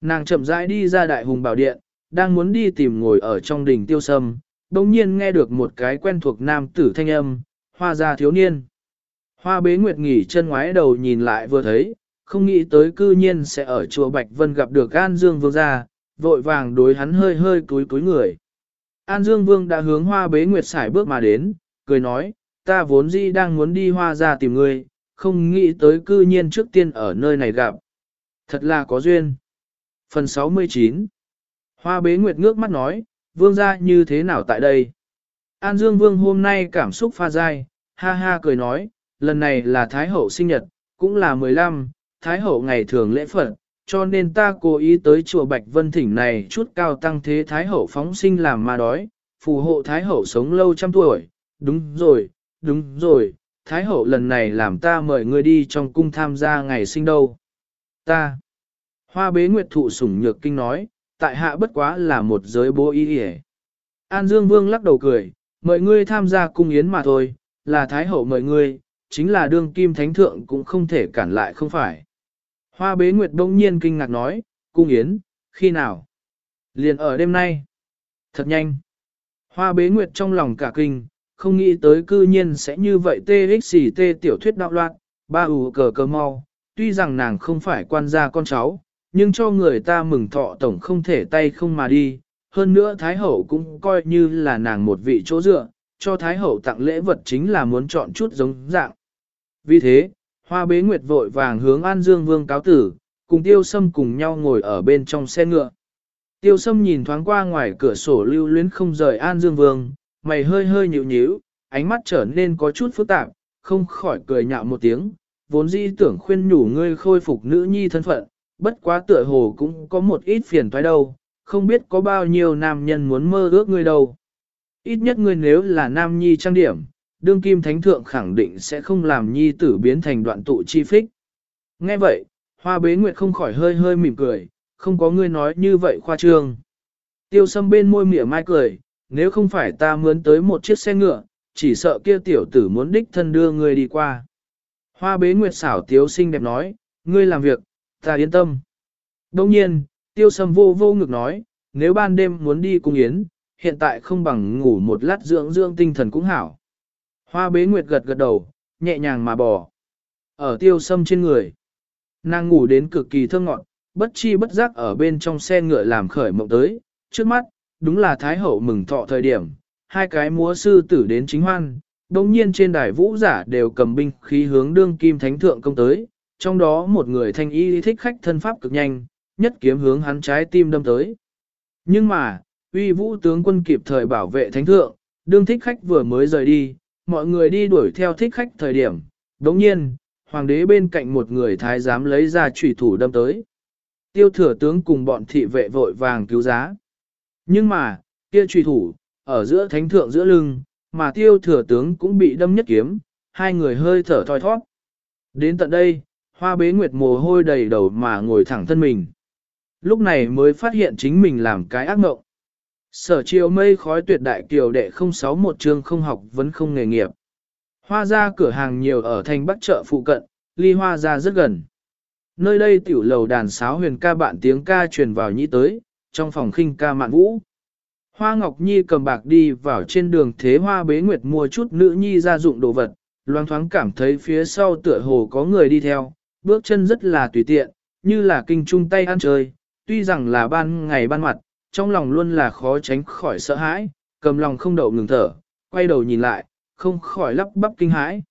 Nàng chậm rãi đi ra đại hùng bảo điện, đang muốn đi tìm ngồi ở trong đỉnh tiêu sâm, đồng nhiên nghe được một cái quen thuộc nam tử thanh âm, hoa gia thiếu niên. Hoa bế nguyệt nghỉ chân ngoái đầu nhìn lại vừa thấy, không nghĩ tới cư nhiên sẽ ở chùa Bạch Vân gặp được An Dương Vương gia, vội vàng đối hắn hơi hơi cúi cúi người. An Dương Vương đã hướng hoa bế nguyệt xài bước mà đến, cười nói, ta vốn dĩ đang muốn đi hoa ra tìm ngươi, không nghĩ tới cư nhiên trước tiên ở nơi này gặp. Thật là có duyên. Phần 69 Hoa bế nguyệt ngước mắt nói, vương gia như thế nào tại đây? An Dương Vương hôm nay cảm xúc pha dai, ha ha cười nói, lần này là Thái Hậu sinh nhật, cũng là 15, Thái Hậu ngày thường lễ Phật, cho nên ta cố ý tới chùa Bạch Vân Thỉnh này chút cao tăng thế Thái Hậu phóng sinh làm ma đói, phù hộ Thái Hậu sống lâu trăm tuổi, đúng rồi, đúng rồi, Thái Hậu lần này làm ta mời ngươi đi trong cung tham gia ngày sinh đâu. Ta, hoa bế nguyệt thụ sủng nhược kinh nói, tại hạ bất quá là một giới bố y hề. An Dương Vương lắc đầu cười, mời ngươi tham gia cung yến mà thôi, là Thái Hậu mời ngươi, chính là đương kim thánh thượng cũng không thể cản lại không phải. Hoa bế nguyệt đông nhiên kinh ngạc nói, cung yến, khi nào? Liền ở đêm nay. Thật nhanh. Hoa bế nguyệt trong lòng cả kinh, không nghĩ tới cư nhiên sẽ như vậy TXT tiểu thuyết đạo loạn, ba ủ cờ cờ mau. Tuy rằng nàng không phải quan gia con cháu, nhưng cho người ta mừng thọ tổng không thể tay không mà đi. Hơn nữa Thái Hậu cũng coi như là nàng một vị chỗ dựa, cho Thái Hậu tặng lễ vật chính là muốn chọn chút giống dạng. Vì thế, Hoa bế nguyệt vội vàng hướng An Dương Vương cáo tử, cùng tiêu sâm cùng nhau ngồi ở bên trong xe ngựa. Tiêu sâm nhìn thoáng qua ngoài cửa sổ lưu luyến không rời An Dương Vương, mày hơi hơi nhịu nhíu, ánh mắt trở nên có chút phức tạp, không khỏi cười nhạo một tiếng, vốn dĩ tưởng khuyên nhủ ngươi khôi phục nữ nhi thân phận, bất quá tựa hồ cũng có một ít phiền toái đâu, không biết có bao nhiêu nam nhân muốn mơ ước ngươi đâu. Ít nhất ngươi nếu là nam nhi trang điểm, đương kim thánh thượng khẳng định sẽ không làm nhi tử biến thành đoạn tụ chi phích. Nghe vậy, hoa bế nguyệt không khỏi hơi hơi mỉm cười, không có ngươi nói như vậy khoa trương. Tiêu sâm bên môi mỉa mai cười, nếu không phải ta mướn tới một chiếc xe ngựa, chỉ sợ kia tiểu tử muốn đích thân đưa ngươi đi qua. Hoa bế nguyệt xảo tiếu xinh đẹp nói, ngươi làm việc, ta yên tâm. Đồng nhiên, tiêu sâm vô vô ngực nói, nếu ban đêm muốn đi cung yến, hiện tại không bằng ngủ một lát dưỡng dưỡng tinh thần cũng hảo. Hoa bế nguyệt gật gật đầu, nhẹ nhàng mà bỏ. Ở tiêu sâm trên người. Nàng ngủ đến cực kỳ thơ ngọn, bất chi bất giác ở bên trong xe ngựa làm khởi mộng tới. Trước mắt, đúng là Thái Hậu mừng thọ thời điểm. Hai cái múa sư tử đến chính hoan, đồng nhiên trên đài vũ giả đều cầm binh khí hướng đương kim thánh thượng công tới. Trong đó một người thanh y thích khách thân pháp cực nhanh, nhất kiếm hướng hắn trái tim đâm tới. Nhưng mà, uy vũ tướng quân kịp thời bảo vệ thánh thượng, đương thích khách vừa mới rời đi, mọi người đi đuổi theo thích khách thời điểm. Đồng nhiên, hoàng đế bên cạnh một người thái giám lấy ra trùy thủ đâm tới. Tiêu thừa tướng cùng bọn thị vệ vội vàng cứu giá. Nhưng mà, kia trùy thủ, ở giữa thánh thượng giữa lưng, mà tiêu thừa tướng cũng bị đâm nhất kiếm, hai người hơi thở thoi thoát. Đến tận đây, hoa bế nguyệt mồ hôi đầy đầu mà ngồi thẳng thân mình. Lúc này mới phát hiện chính mình làm cái ác mộng. Sở chiều mây khói tuyệt đại kiều đệ 061 chương không học vẫn không nghề nghiệp. Hoa ra cửa hàng nhiều ở thành bắc chợ phụ cận, ly hoa ra rất gần. Nơi đây tiểu lầu đàn sáo huyền ca bạn tiếng ca truyền vào nhĩ tới, trong phòng khinh ca mạn vũ. Hoa Ngọc Nhi cầm bạc đi vào trên đường thế hoa bế nguyệt mua chút nữ nhi ra dụng đồ vật, loang thoáng cảm thấy phía sau tựa hồ có người đi theo, bước chân rất là tùy tiện, như là kinh trung tay ăn chơi, tuy rằng là ban ngày ban mặt, trong lòng luôn là khó tránh khỏi sợ hãi, cầm lòng không đậu ngừng thở, quay đầu nhìn lại, không khỏi lắp bắp kinh hãi.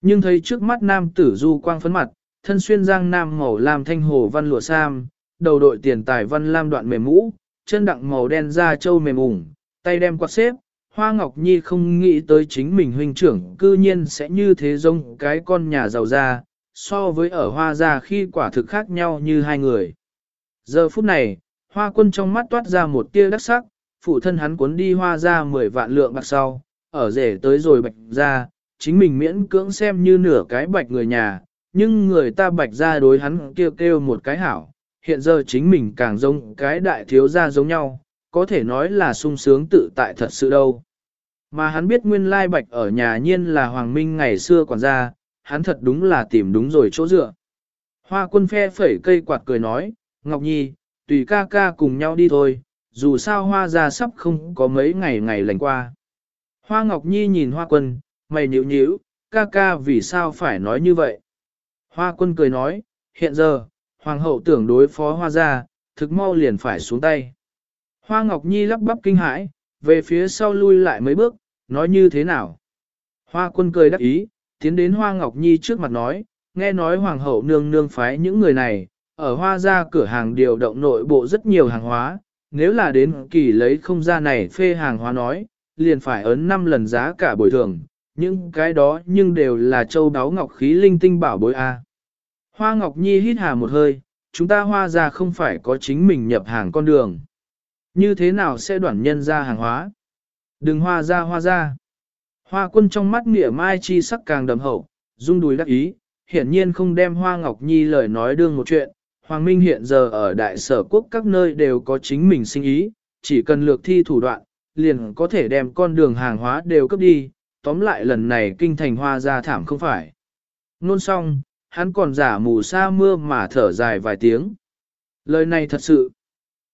Nhưng thấy trước mắt nam tử du quang phấn mặt, thân xuyên giang nam màu lam thanh hồ văn lụa sam, đầu đội tiền tài văn lam đoạn mềm mũ, chân đặng màu đen da trâu mềm ủng, tay đem quạt xếp, Hoa Ngọc Nhi không nghĩ tới chính mình huynh trưởng cư nhiên sẽ như thế giống cái con nhà giàu ra, so với ở hoa gia khi quả thực khác nhau như hai người. Giờ phút này, Hoa quân trong mắt toát ra một tia đắc sắc, phụ thân hắn cuốn đi hoa ra 10 vạn lượng bạc sau, ở rể tới rồi bạch ra, chính mình miễn cưỡng xem như nửa cái bạch người nhà, nhưng người ta bạch ra đối hắn kêu kêu một cái hảo, hiện giờ chính mình càng giống cái đại thiếu gia giống nhau, có thể nói là sung sướng tự tại thật sự đâu. Mà hắn biết nguyên lai bạch ở nhà nhiên là Hoàng Minh ngày xưa còn ra, hắn thật đúng là tìm đúng rồi chỗ dựa. Hoa quân phe phẩy cây quạt cười nói, Ngọc Nhi, tùy ca ca cùng nhau đi thôi, dù sao hoa ra sắp không có mấy ngày ngày lành qua. Hoa Ngọc Nhi nhìn hoa quân, mày nhíu nhíu, ca ca vì sao phải nói như vậy? Hoa quân cười nói, hiện giờ, hoàng hậu tưởng đối phó hoa ra, thực mau liền phải xuống tay. Hoa Ngọc Nhi lắp bắp kinh hãi, về phía sau lui lại mấy bước, nói như thế nào. Hoa quân cười đắc ý, tiến đến Hoa Ngọc Nhi trước mặt nói, nghe nói Hoàng hậu nương nương phái những người này, ở Hoa ra cửa hàng điều động nội bộ rất nhiều hàng hóa, nếu là đến kỳ lấy không ra này phê hàng hóa nói, liền phải ấn 5 lần giá cả bồi thường, những cái đó nhưng đều là châu đáo ngọc khí linh tinh bảo bối A. Hoa Ngọc Nhi hít hà một hơi, chúng ta hoa ra không phải có chính mình nhập hàng con đường. Như thế nào sẽ đoản nhân ra hàng hóa? Đừng hoa ra hoa ra. Hoa quân trong mắt nghĩa mai chi sắc càng đầm hậu, rung đùi đắc ý, hiển nhiên không đem Hoa Ngọc Nhi lời nói đương một chuyện. Hoàng Minh hiện giờ ở đại sở quốc các nơi đều có chính mình sinh ý, chỉ cần lược thi thủ đoạn, liền có thể đem con đường hàng hóa đều cấp đi, tóm lại lần này kinh thành hoa ra thảm không phải. Nôn xong, hắn còn giả mù sa mưa mà thở dài vài tiếng. Lời này thật sự.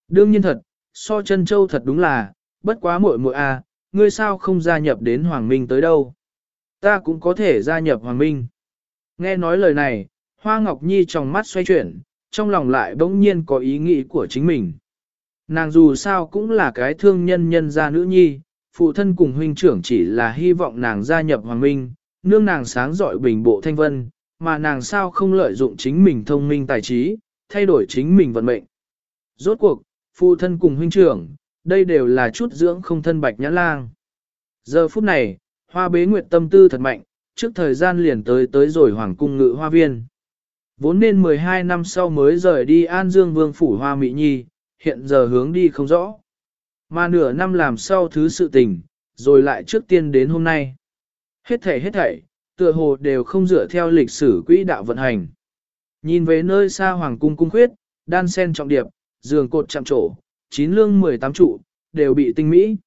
Đương nhiên thật, so chân châu thật đúng là, bất quá muội muội a, ngươi sao không gia nhập đến Hoàng Minh tới đâu. Ta cũng có thể gia nhập Hoàng Minh. Nghe nói lời này, Hoa Ngọc Nhi trong mắt xoay chuyển, trong lòng lại bỗng nhiên có ý nghĩ của chính mình. Nàng dù sao cũng là cái thương nhân nhân gia nữ nhi, phụ thân cùng huynh trưởng chỉ là hy vọng nàng gia nhập Hoàng Minh, nương nàng sáng giỏi bình bộ thanh vân, mà nàng sao không lợi dụng chính mình thông minh tài trí, thay đổi chính mình vận mệnh. Rốt cuộc, phụ thân cùng huynh trưởng, đây đều là chút dưỡng không thân bạch nhã lang. Giờ phút này, hoa bế nguyệt tâm tư thật mạnh, trước thời gian liền tới tới rồi hoàng cung ngự hoa viên. Vốn nên 12 năm sau mới rời đi An Dương Vương phủ hoa Mỹ Nhi, hiện giờ hướng đi không rõ. Mà nửa năm làm sau thứ sự tình, rồi lại trước tiên đến hôm nay. Hết thảy hết thảy, tựa hồ đều không dựa theo lịch sử quỹ đạo vận hành. Nhìn về nơi xa hoàng cung cung khuyết, đan sen trọng điệp, giường cột chạm trổ, chín lương 18 trụ, đều bị tinh mỹ.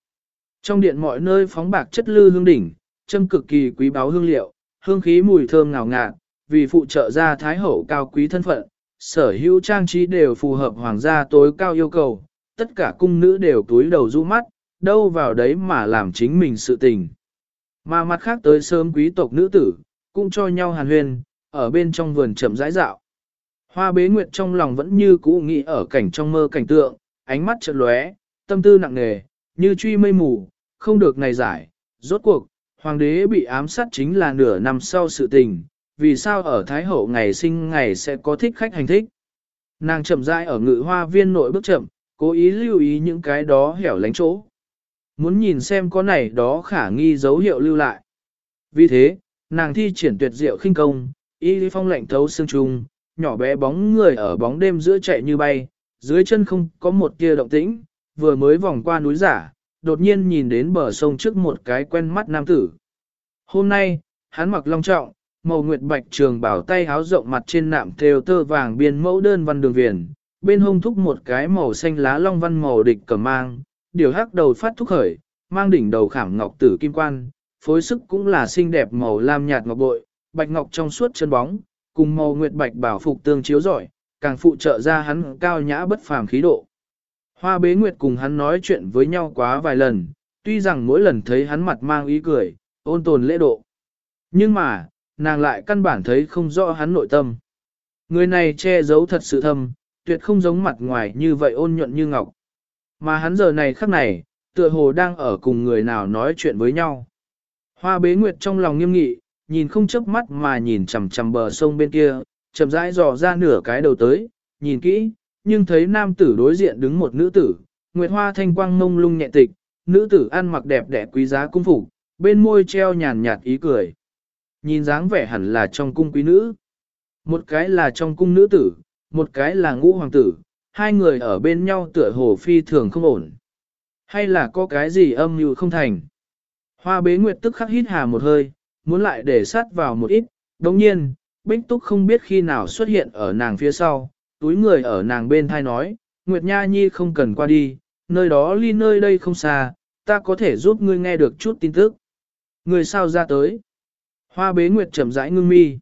Trong điện mọi nơi phóng bạc chất lư hương đỉnh, châm cực kỳ quý báu hương liệu, hương khí mùi thơm ngào ngạt, vì phụ trợ ra thái hậu cao quý thân phận, sở hữu trang trí đều phù hợp hoàng gia tối cao yêu cầu, tất cả cung nữ đều túi đầu rũ mắt, đâu vào đấy mà làm chính mình sự tình. Mà mặt khác tới sớm quý tộc nữ tử, cũng cho nhau hàn huyên, ở bên trong vườn chậm rãi dạo. Hoa bế nguyệt trong lòng vẫn như cũ nghĩ ở cảnh trong mơ cảnh tượng, ánh mắt chợt lóe, tâm tư nặng nề, như truy mây mù, không được này giải. Rốt cuộc, hoàng đế bị ám sát chính là nửa năm sau sự tình, vì sao ở Thái Hậu ngày sinh ngày sẽ có thích khách hành thích. Nàng chậm rãi ở ngự hoa viên nội bước chậm, cố ý lưu ý những cái đó hẻo lánh chỗ. Muốn nhìn xem có này đó khả nghi dấu hiệu lưu lại. Vì thế, nàng thi triển tuyệt diệu khinh công, y lý phong lệnh thấu xương trùng nhỏ bé bóng người ở bóng đêm giữa chạy như bay, dưới chân không có một tia động tĩnh, vừa mới vòng qua núi giả, đột nhiên nhìn đến bờ sông trước một cái quen mắt nam tử. Hôm nay, hắn mặc long trọng, màu nguyệt bạch trường bảo tay háo rộng mặt trên nạm thêu tơ vàng biên mẫu đơn văn đường viền, bên hông thúc một cái màu xanh lá long văn màu địch cầm mang, điều hắc đầu phát thúc khởi, mang đỉnh đầu khảm ngọc tử kim quan, phối sức cũng là xinh đẹp màu lam nhạt ngọc bội, bạch ngọc trong suốt chân bóng, cùng màu nguyệt bạch bảo phục tương chiếu giỏi, càng phụ trợ ra hắn cao nhã bất phàm khí độ. Hoa bế nguyệt cùng hắn nói chuyện với nhau quá vài lần, tuy rằng mỗi lần thấy hắn mặt mang ý cười, ôn tồn lễ độ. Nhưng mà, nàng lại căn bản thấy không rõ hắn nội tâm. Người này che giấu thật sự thâm, tuyệt không giống mặt ngoài như vậy ôn nhuận như ngọc. Mà hắn giờ này khắc này, tựa hồ đang ở cùng người nào nói chuyện với nhau. Hoa bế nguyệt trong lòng nghiêm nghị, nhìn không chớp mắt mà nhìn chằm chằm bờ sông bên kia, chậm rãi dò ra nửa cái đầu tới, nhìn kỹ, nhưng thấy nam tử đối diện đứng một nữ tử, nguyệt hoa thanh quang mông lung nhẹ tịch, nữ tử ăn mặc đẹp đẽ quý giá cung phục, bên môi treo nhàn nhạt ý cười. Nhìn dáng vẻ hẳn là trong cung quý nữ. Một cái là trong cung nữ tử, một cái là ngũ hoàng tử, hai người ở bên nhau tựa hồ phi thường không ổn. Hay là có cái gì âm mưu không thành. Hoa bế nguyệt tức khắc hít hà một hơi, muốn lại để sát vào một ít, đồng nhiên, Bích Túc không biết khi nào xuất hiện ở nàng phía sau, túi người ở nàng bên thai nói, Nguyệt Nha Nhi không cần qua đi, nơi đó ly nơi đây không xa, ta có thể giúp ngươi nghe được chút tin tức. Người sao ra tới? Hoa bế Nguyệt chậm rãi ngưng mi.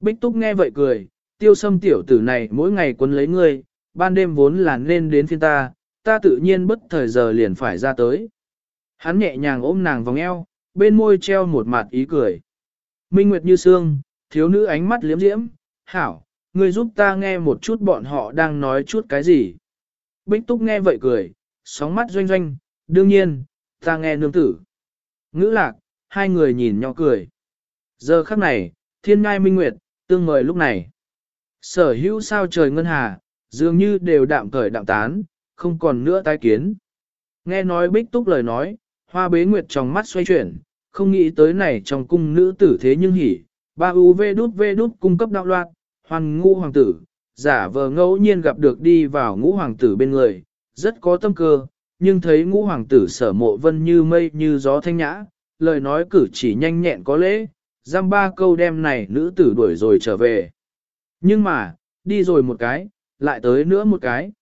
Bích Túc nghe vậy cười, tiêu sâm tiểu tử này mỗi ngày quấn lấy ngươi, ban đêm vốn là nên đến phiên ta, ta tự nhiên bất thời giờ liền phải ra tới. Hắn nhẹ nhàng ôm nàng vòng eo, bên môi treo một mặt ý cười. Minh Nguyệt như sương, thiếu nữ ánh mắt liếm diễm, hảo, ngươi giúp ta nghe một chút bọn họ đang nói chút cái gì. Bích Túc nghe vậy cười, sóng mắt doanh doanh, đương nhiên, Ta nghe nương tử. Ngữ lạc, hai người nhìn nhau cười. Giờ khắc này, thiên ngai minh nguyệt, tương mời lúc này. Sở hữu sao trời ngân hà, dường như đều đạm cởi đạm tán, không còn nữa tái kiến. Nghe nói bích túc lời nói, hoa bế nguyệt trong mắt xoay chuyển, không nghĩ tới này trong cung nữ tử thế nhưng hỉ, ba u vê đút vê đút cung cấp đạo loạn, hoàng ngũ hoàng tử, giả vờ ngẫu nhiên gặp được đi vào ngũ hoàng tử bên người, rất có tâm cơ, nhưng thấy ngũ hoàng tử sở mộ vân như mây như gió thanh nhã, lời nói cử chỉ nhanh nhẹn có lễ, giam ba câu đem này nữ tử đuổi rồi trở về. Nhưng mà, đi rồi một cái, lại tới nữa một cái.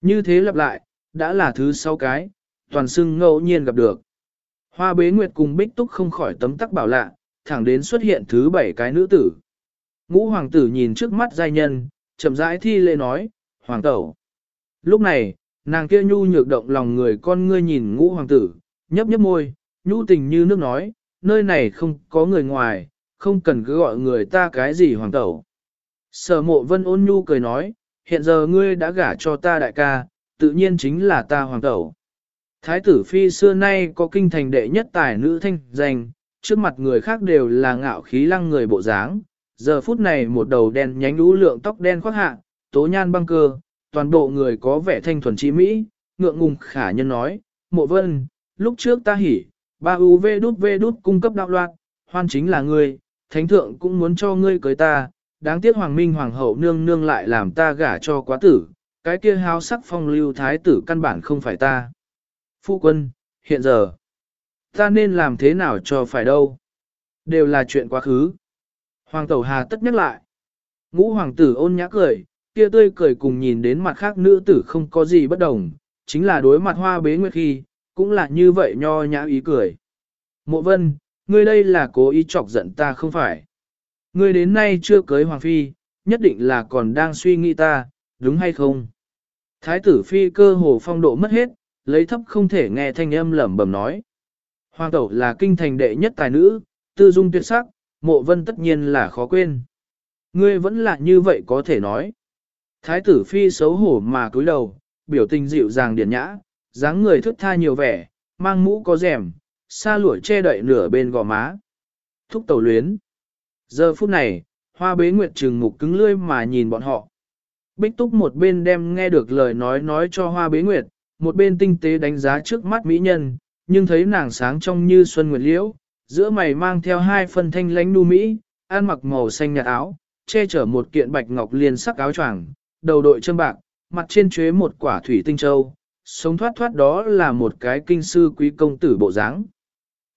Như thế lặp lại, đã là thứ sáu cái, toàn xưng ngẫu nhiên gặp được. Hoa bế nguyệt cùng bích túc không khỏi tấm tắc bảo lạ, thẳng đến xuất hiện thứ bảy cái nữ tử. Ngũ hoàng tử nhìn trước mắt giai nhân, chậm rãi thi lễ nói, hoàng tẩu. Lúc này, nàng kia nhu nhược động lòng người con ngươi nhìn ngũ hoàng tử, nhấp nhấp môi, nhu tình như nước nói, nơi này không có người ngoài, không cần cứ gọi người ta cái gì hoàng tẩu. Sở mộ vân ôn nhu cười nói, hiện giờ ngươi đã gả cho ta đại ca, tự nhiên chính là ta hoàng tẩu. Thái tử phi xưa nay có kinh thành đệ nhất tài nữ thanh danh, trước mặt người khác đều là ngạo khí lăng người bộ dáng. Giờ phút này một đầu đen nhánh lũ lượng tóc đen khoác hạ, tố nhan băng cơ, toàn bộ người có vẻ thanh thuần trí mỹ, ngượng ngùng khả nhân nói, mộ vân, lúc trước ta hỉ, ba u v đút v đút cung cấp đạo loạn, hoan chính là ngươi, thánh thượng cũng muốn cho ngươi cưới ta, đáng tiếc hoàng minh hoàng hậu nương nương lại làm ta gả cho quá tử, cái kia háo sắc phong lưu thái tử căn bản không phải ta. Phu quân, hiện giờ, ta nên làm thế nào cho phải đâu? Đều là chuyện quá khứ. Hoàng tẩu hà tất nhắc lại. Ngũ hoàng tử ôn nhã cười, kia tươi cười cùng nhìn đến mặt khác nữ tử không có gì bất đồng, chính là đối mặt hoa bế nguyệt khi, cũng là như vậy nho nhã ý cười. Mộ vân, ngươi đây là cố ý chọc giận ta không phải. Ngươi đến nay chưa cưới hoàng phi, nhất định là còn đang suy nghĩ ta, đúng hay không? Thái tử phi cơ hồ phong độ mất hết, lấy thấp không thể nghe thanh âm lẩm bẩm nói. Hoàng tẩu là kinh thành đệ nhất tài nữ, tư dung tuyệt sắc, mộ vân tất nhiên là khó quên. Ngươi vẫn là như vậy có thể nói. Thái tử phi xấu hổ mà cúi đầu, biểu tình dịu dàng điển nhã, dáng người thức tha nhiều vẻ, mang mũ có rèm, xa lụa che đậy nửa bên gò má. Thúc tẩu luyến. Giờ phút này, hoa bế nguyệt trừng mục cứng lươi mà nhìn bọn họ. Bích túc một bên đem nghe được lời nói nói cho hoa bế nguyệt, một bên tinh tế đánh giá trước mắt mỹ nhân, nhưng thấy nàng sáng trong như xuân nguyệt liễu, giữa mày mang theo hai phần thanh lánh nu mỹ, ăn mặc màu xanh nhạt áo, che chở một kiện bạch ngọc liên sắc áo choàng, đầu đội châm bạc, mặt trên chuế một quả thủy tinh châu, sống thoát thoát đó là một cái kinh sư quý công tử bộ dáng.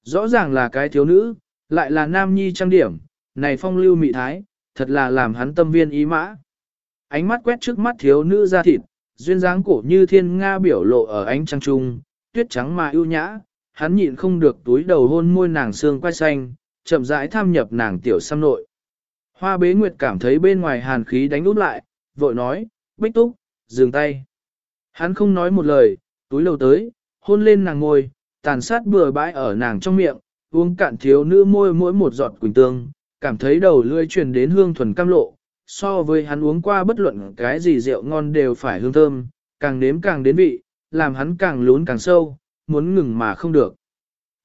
Rõ ràng là cái thiếu nữ, lại là nam nhi trang điểm, này phong lưu mị thái, thật là làm hắn tâm viên ý mã. Ánh mắt quét trước mắt thiếu nữ ra thịt, duyên dáng cổ như thiên nga biểu lộ ở ánh trăng trung, tuyết trắng mà ưu nhã, hắn nhịn không được túi đầu hôn môi nàng xương quai xanh, chậm rãi tham nhập nàng tiểu xăm nội. Hoa bế nguyệt cảm thấy bên ngoài hàn khí đánh út lại, vội nói, bích túc, dừng tay. Hắn không nói một lời, túi lầu tới, hôn lên nàng ngồi, tàn sát bừa bãi ở nàng trong miệng, uống cạn thiếu nữ môi mỗi một giọt quỳnh tương, cảm thấy đầu lưỡi truyền đến hương thuần cam lộ, so với hắn uống qua bất luận cái gì rượu ngon đều phải hương thơm, càng nếm càng đến vị, làm hắn càng lún càng sâu, muốn ngừng mà không được.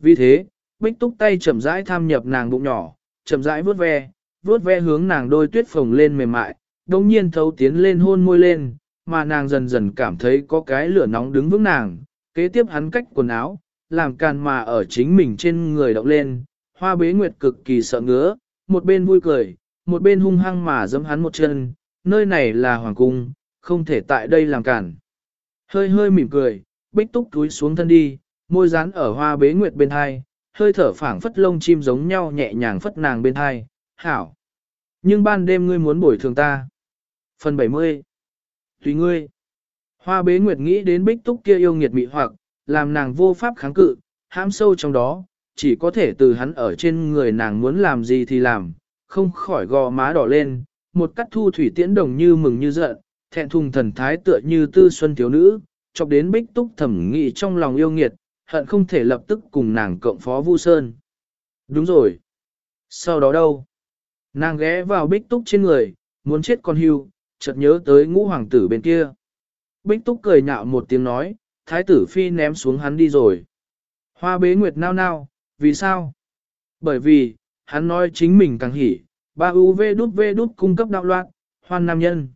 Vì thế, bích túc tay chậm rãi tham nhập nàng bụng nhỏ, chậm rãi vuốt ve, vuốt ve hướng nàng đôi tuyết phồng lên mềm mại, đồng nhiên thấu tiến lên hôn môi lên, mà nàng dần dần cảm thấy có cái lửa nóng đứng vững nàng, kế tiếp hắn cách quần áo, làm càn mà ở chính mình trên người động lên, hoa bế nguyệt cực kỳ sợ ngứa, một bên vui cười, một bên hung hăng mà giẫm hắn một chân, nơi này là hoàng cung, không thể tại đây làm cản. Hơi hơi mỉm cười, bích túc túi xuống thân đi, môi dán ở hoa bế nguyệt bên hai, hơi thở phảng phất lông chim giống nhau nhẹ nhàng phất nàng bên hai, hảo. Nhưng ban đêm ngươi muốn bồi thường ta. Phần 70 Tùy ngươi. Hoa bế nguyệt nghĩ đến bích túc kia yêu nghiệt mị hoặc, làm nàng vô pháp kháng cự, hãm sâu trong đó, chỉ có thể từ hắn ở trên người nàng muốn làm gì thì làm, không khỏi gò má đỏ lên, một cắt thu thủy tiễn đồng như mừng như giận, thẹn thùng thần thái tựa như tư xuân thiếu nữ, chọc đến bích túc thẩm nghị trong lòng yêu nghiệt, hận không thể lập tức cùng nàng cộng phó Vu Sơn. Đúng rồi. Sau đó đâu? Nàng ghé vào bích túc trên người, muốn chết con hưu, chợt nhớ tới ngũ hoàng tử bên kia. Bích túc cười nhạo một tiếng nói, thái tử phi ném xuống hắn đi rồi. Hoa bế nguyệt nao nao, vì sao? Bởi vì, hắn nói chính mình càng hỉ, ba UV đút V đút cung cấp đạo loạn, hoan nam nhân.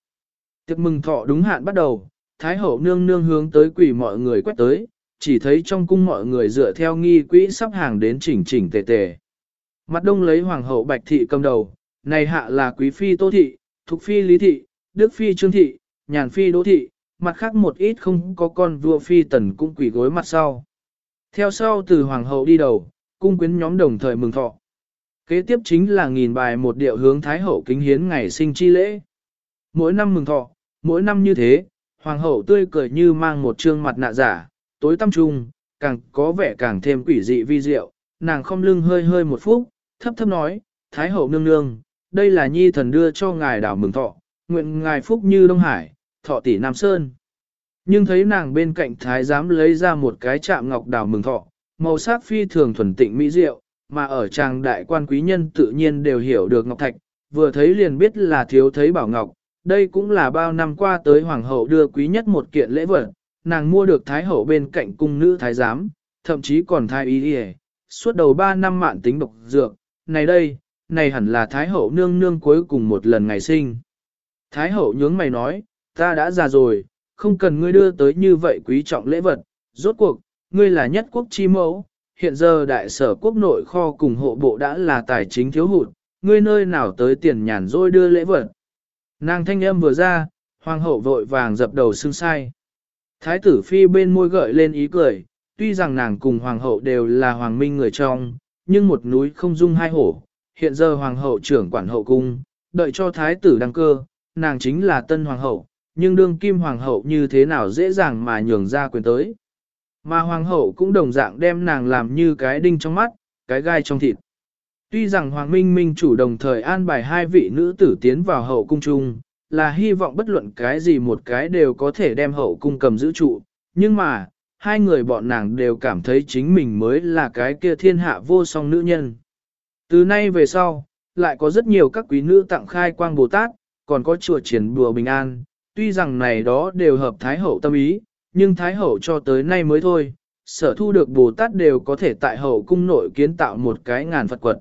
Tiệc mừng thọ đúng hạn bắt đầu, Thái hậu nương nương hướng tới quỷ mọi người quét tới, chỉ thấy trong cung mọi người dựa theo nghi quỹ sắp hàng đến chỉnh chỉnh tề tề. Mặt đông lấy hoàng hậu bạch thị cầm đầu, này hạ là quý phi tô thị, thục phi lý thị, đức phi trương thị, nhàn phi đỗ thị, mặt khác một ít không có con vua phi tần cũng quỷ gối mặt sau. Theo sau từ hoàng hậu đi đầu, cung quyến nhóm đồng thời mừng thọ. Kế tiếp chính là nghìn bài một điệu hướng thái hậu kính hiến ngày sinh chi lễ. Mỗi năm mừng thọ, mỗi năm như thế, hoàng hậu tươi cười như mang một trương mặt nạ giả, tối tâm trung, càng có vẻ càng thêm quỷ dị vi diệu, nàng không lưng hơi hơi một phút, thấp thấp nói, thái hậu nương nương, đây là nhi thần đưa cho ngài đảo mừng thọ, nguyện ngài phúc như Đông Hải, thọ tỷ Nam Sơn. Nhưng thấy nàng bên cạnh thái giám lấy ra một cái chạm ngọc đào mừng thọ, màu sắc phi thường thuần tịnh mỹ diệu, mà ở tràng đại quan quý nhân tự nhiên đều hiểu được ngọc thạch, vừa thấy liền biết là thiếu thấy bảo ngọc, đây cũng là bao năm qua tới hoàng hậu đưa quý nhất một kiện lễ vật, nàng mua được thái hậu bên cạnh cung nữ thái giám, thậm chí còn thái y y, suốt đầu ba năm mạn tính độc dược, này đây, này hẳn là thái hậu nương nương cuối cùng một lần ngày sinh. Thái hậu nhướng mày nói, ta đã già rồi, không cần ngươi đưa tới như vậy quý trọng lễ vật, rốt cuộc, ngươi là nhất quốc chi mẫu, hiện giờ đại sở quốc nội kho cùng hộ bộ đã là tài chính thiếu hụt, ngươi nơi nào tới tiền nhàn rồi đưa lễ vật. Nàng thanh âm vừa ra, hoàng hậu vội vàng dập đầu xưng sai. Thái tử phi bên môi gợi lên ý cười, tuy rằng nàng cùng hoàng hậu đều là hoàng minh người trong, nhưng một núi không dung hai hổ. Hiện giờ hoàng hậu trưởng quản hậu cung, đợi cho thái tử đăng cơ, nàng chính là tân hoàng hậu, nhưng đương kim hoàng hậu như thế nào dễ dàng mà nhường ra quyền tới. Mà hoàng hậu cũng đồng dạng đem nàng làm như cái đinh trong mắt, cái gai trong thịt. Tuy rằng hoàng minh minh chủ đồng thời an bài hai vị nữ tử tiến vào hậu cung chung, là hy vọng bất luận cái gì một cái đều có thể đem hậu cung cầm giữ trụ, nhưng mà, hai người bọn nàng đều cảm thấy chính mình mới là cái kia thiên hạ vô song nữ nhân. Từ nay về sau, lại có rất nhiều các quý nữ tặng khai quang Bồ Tát, còn có chùa triển bùa bình an, tuy rằng này đó đều hợp Thái Hậu tâm ý, nhưng Thái Hậu cho tới nay mới thôi, sở thu được Bồ Tát đều có thể tại hậu cung nội kiến tạo một cái ngàn Phật quật.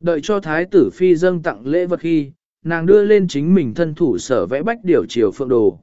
Đợi cho Thái tử Phi dâng tặng lễ vật khi, nàng đưa lên chính mình thân thủ sở vẽ bách điều chiều phượng đồ.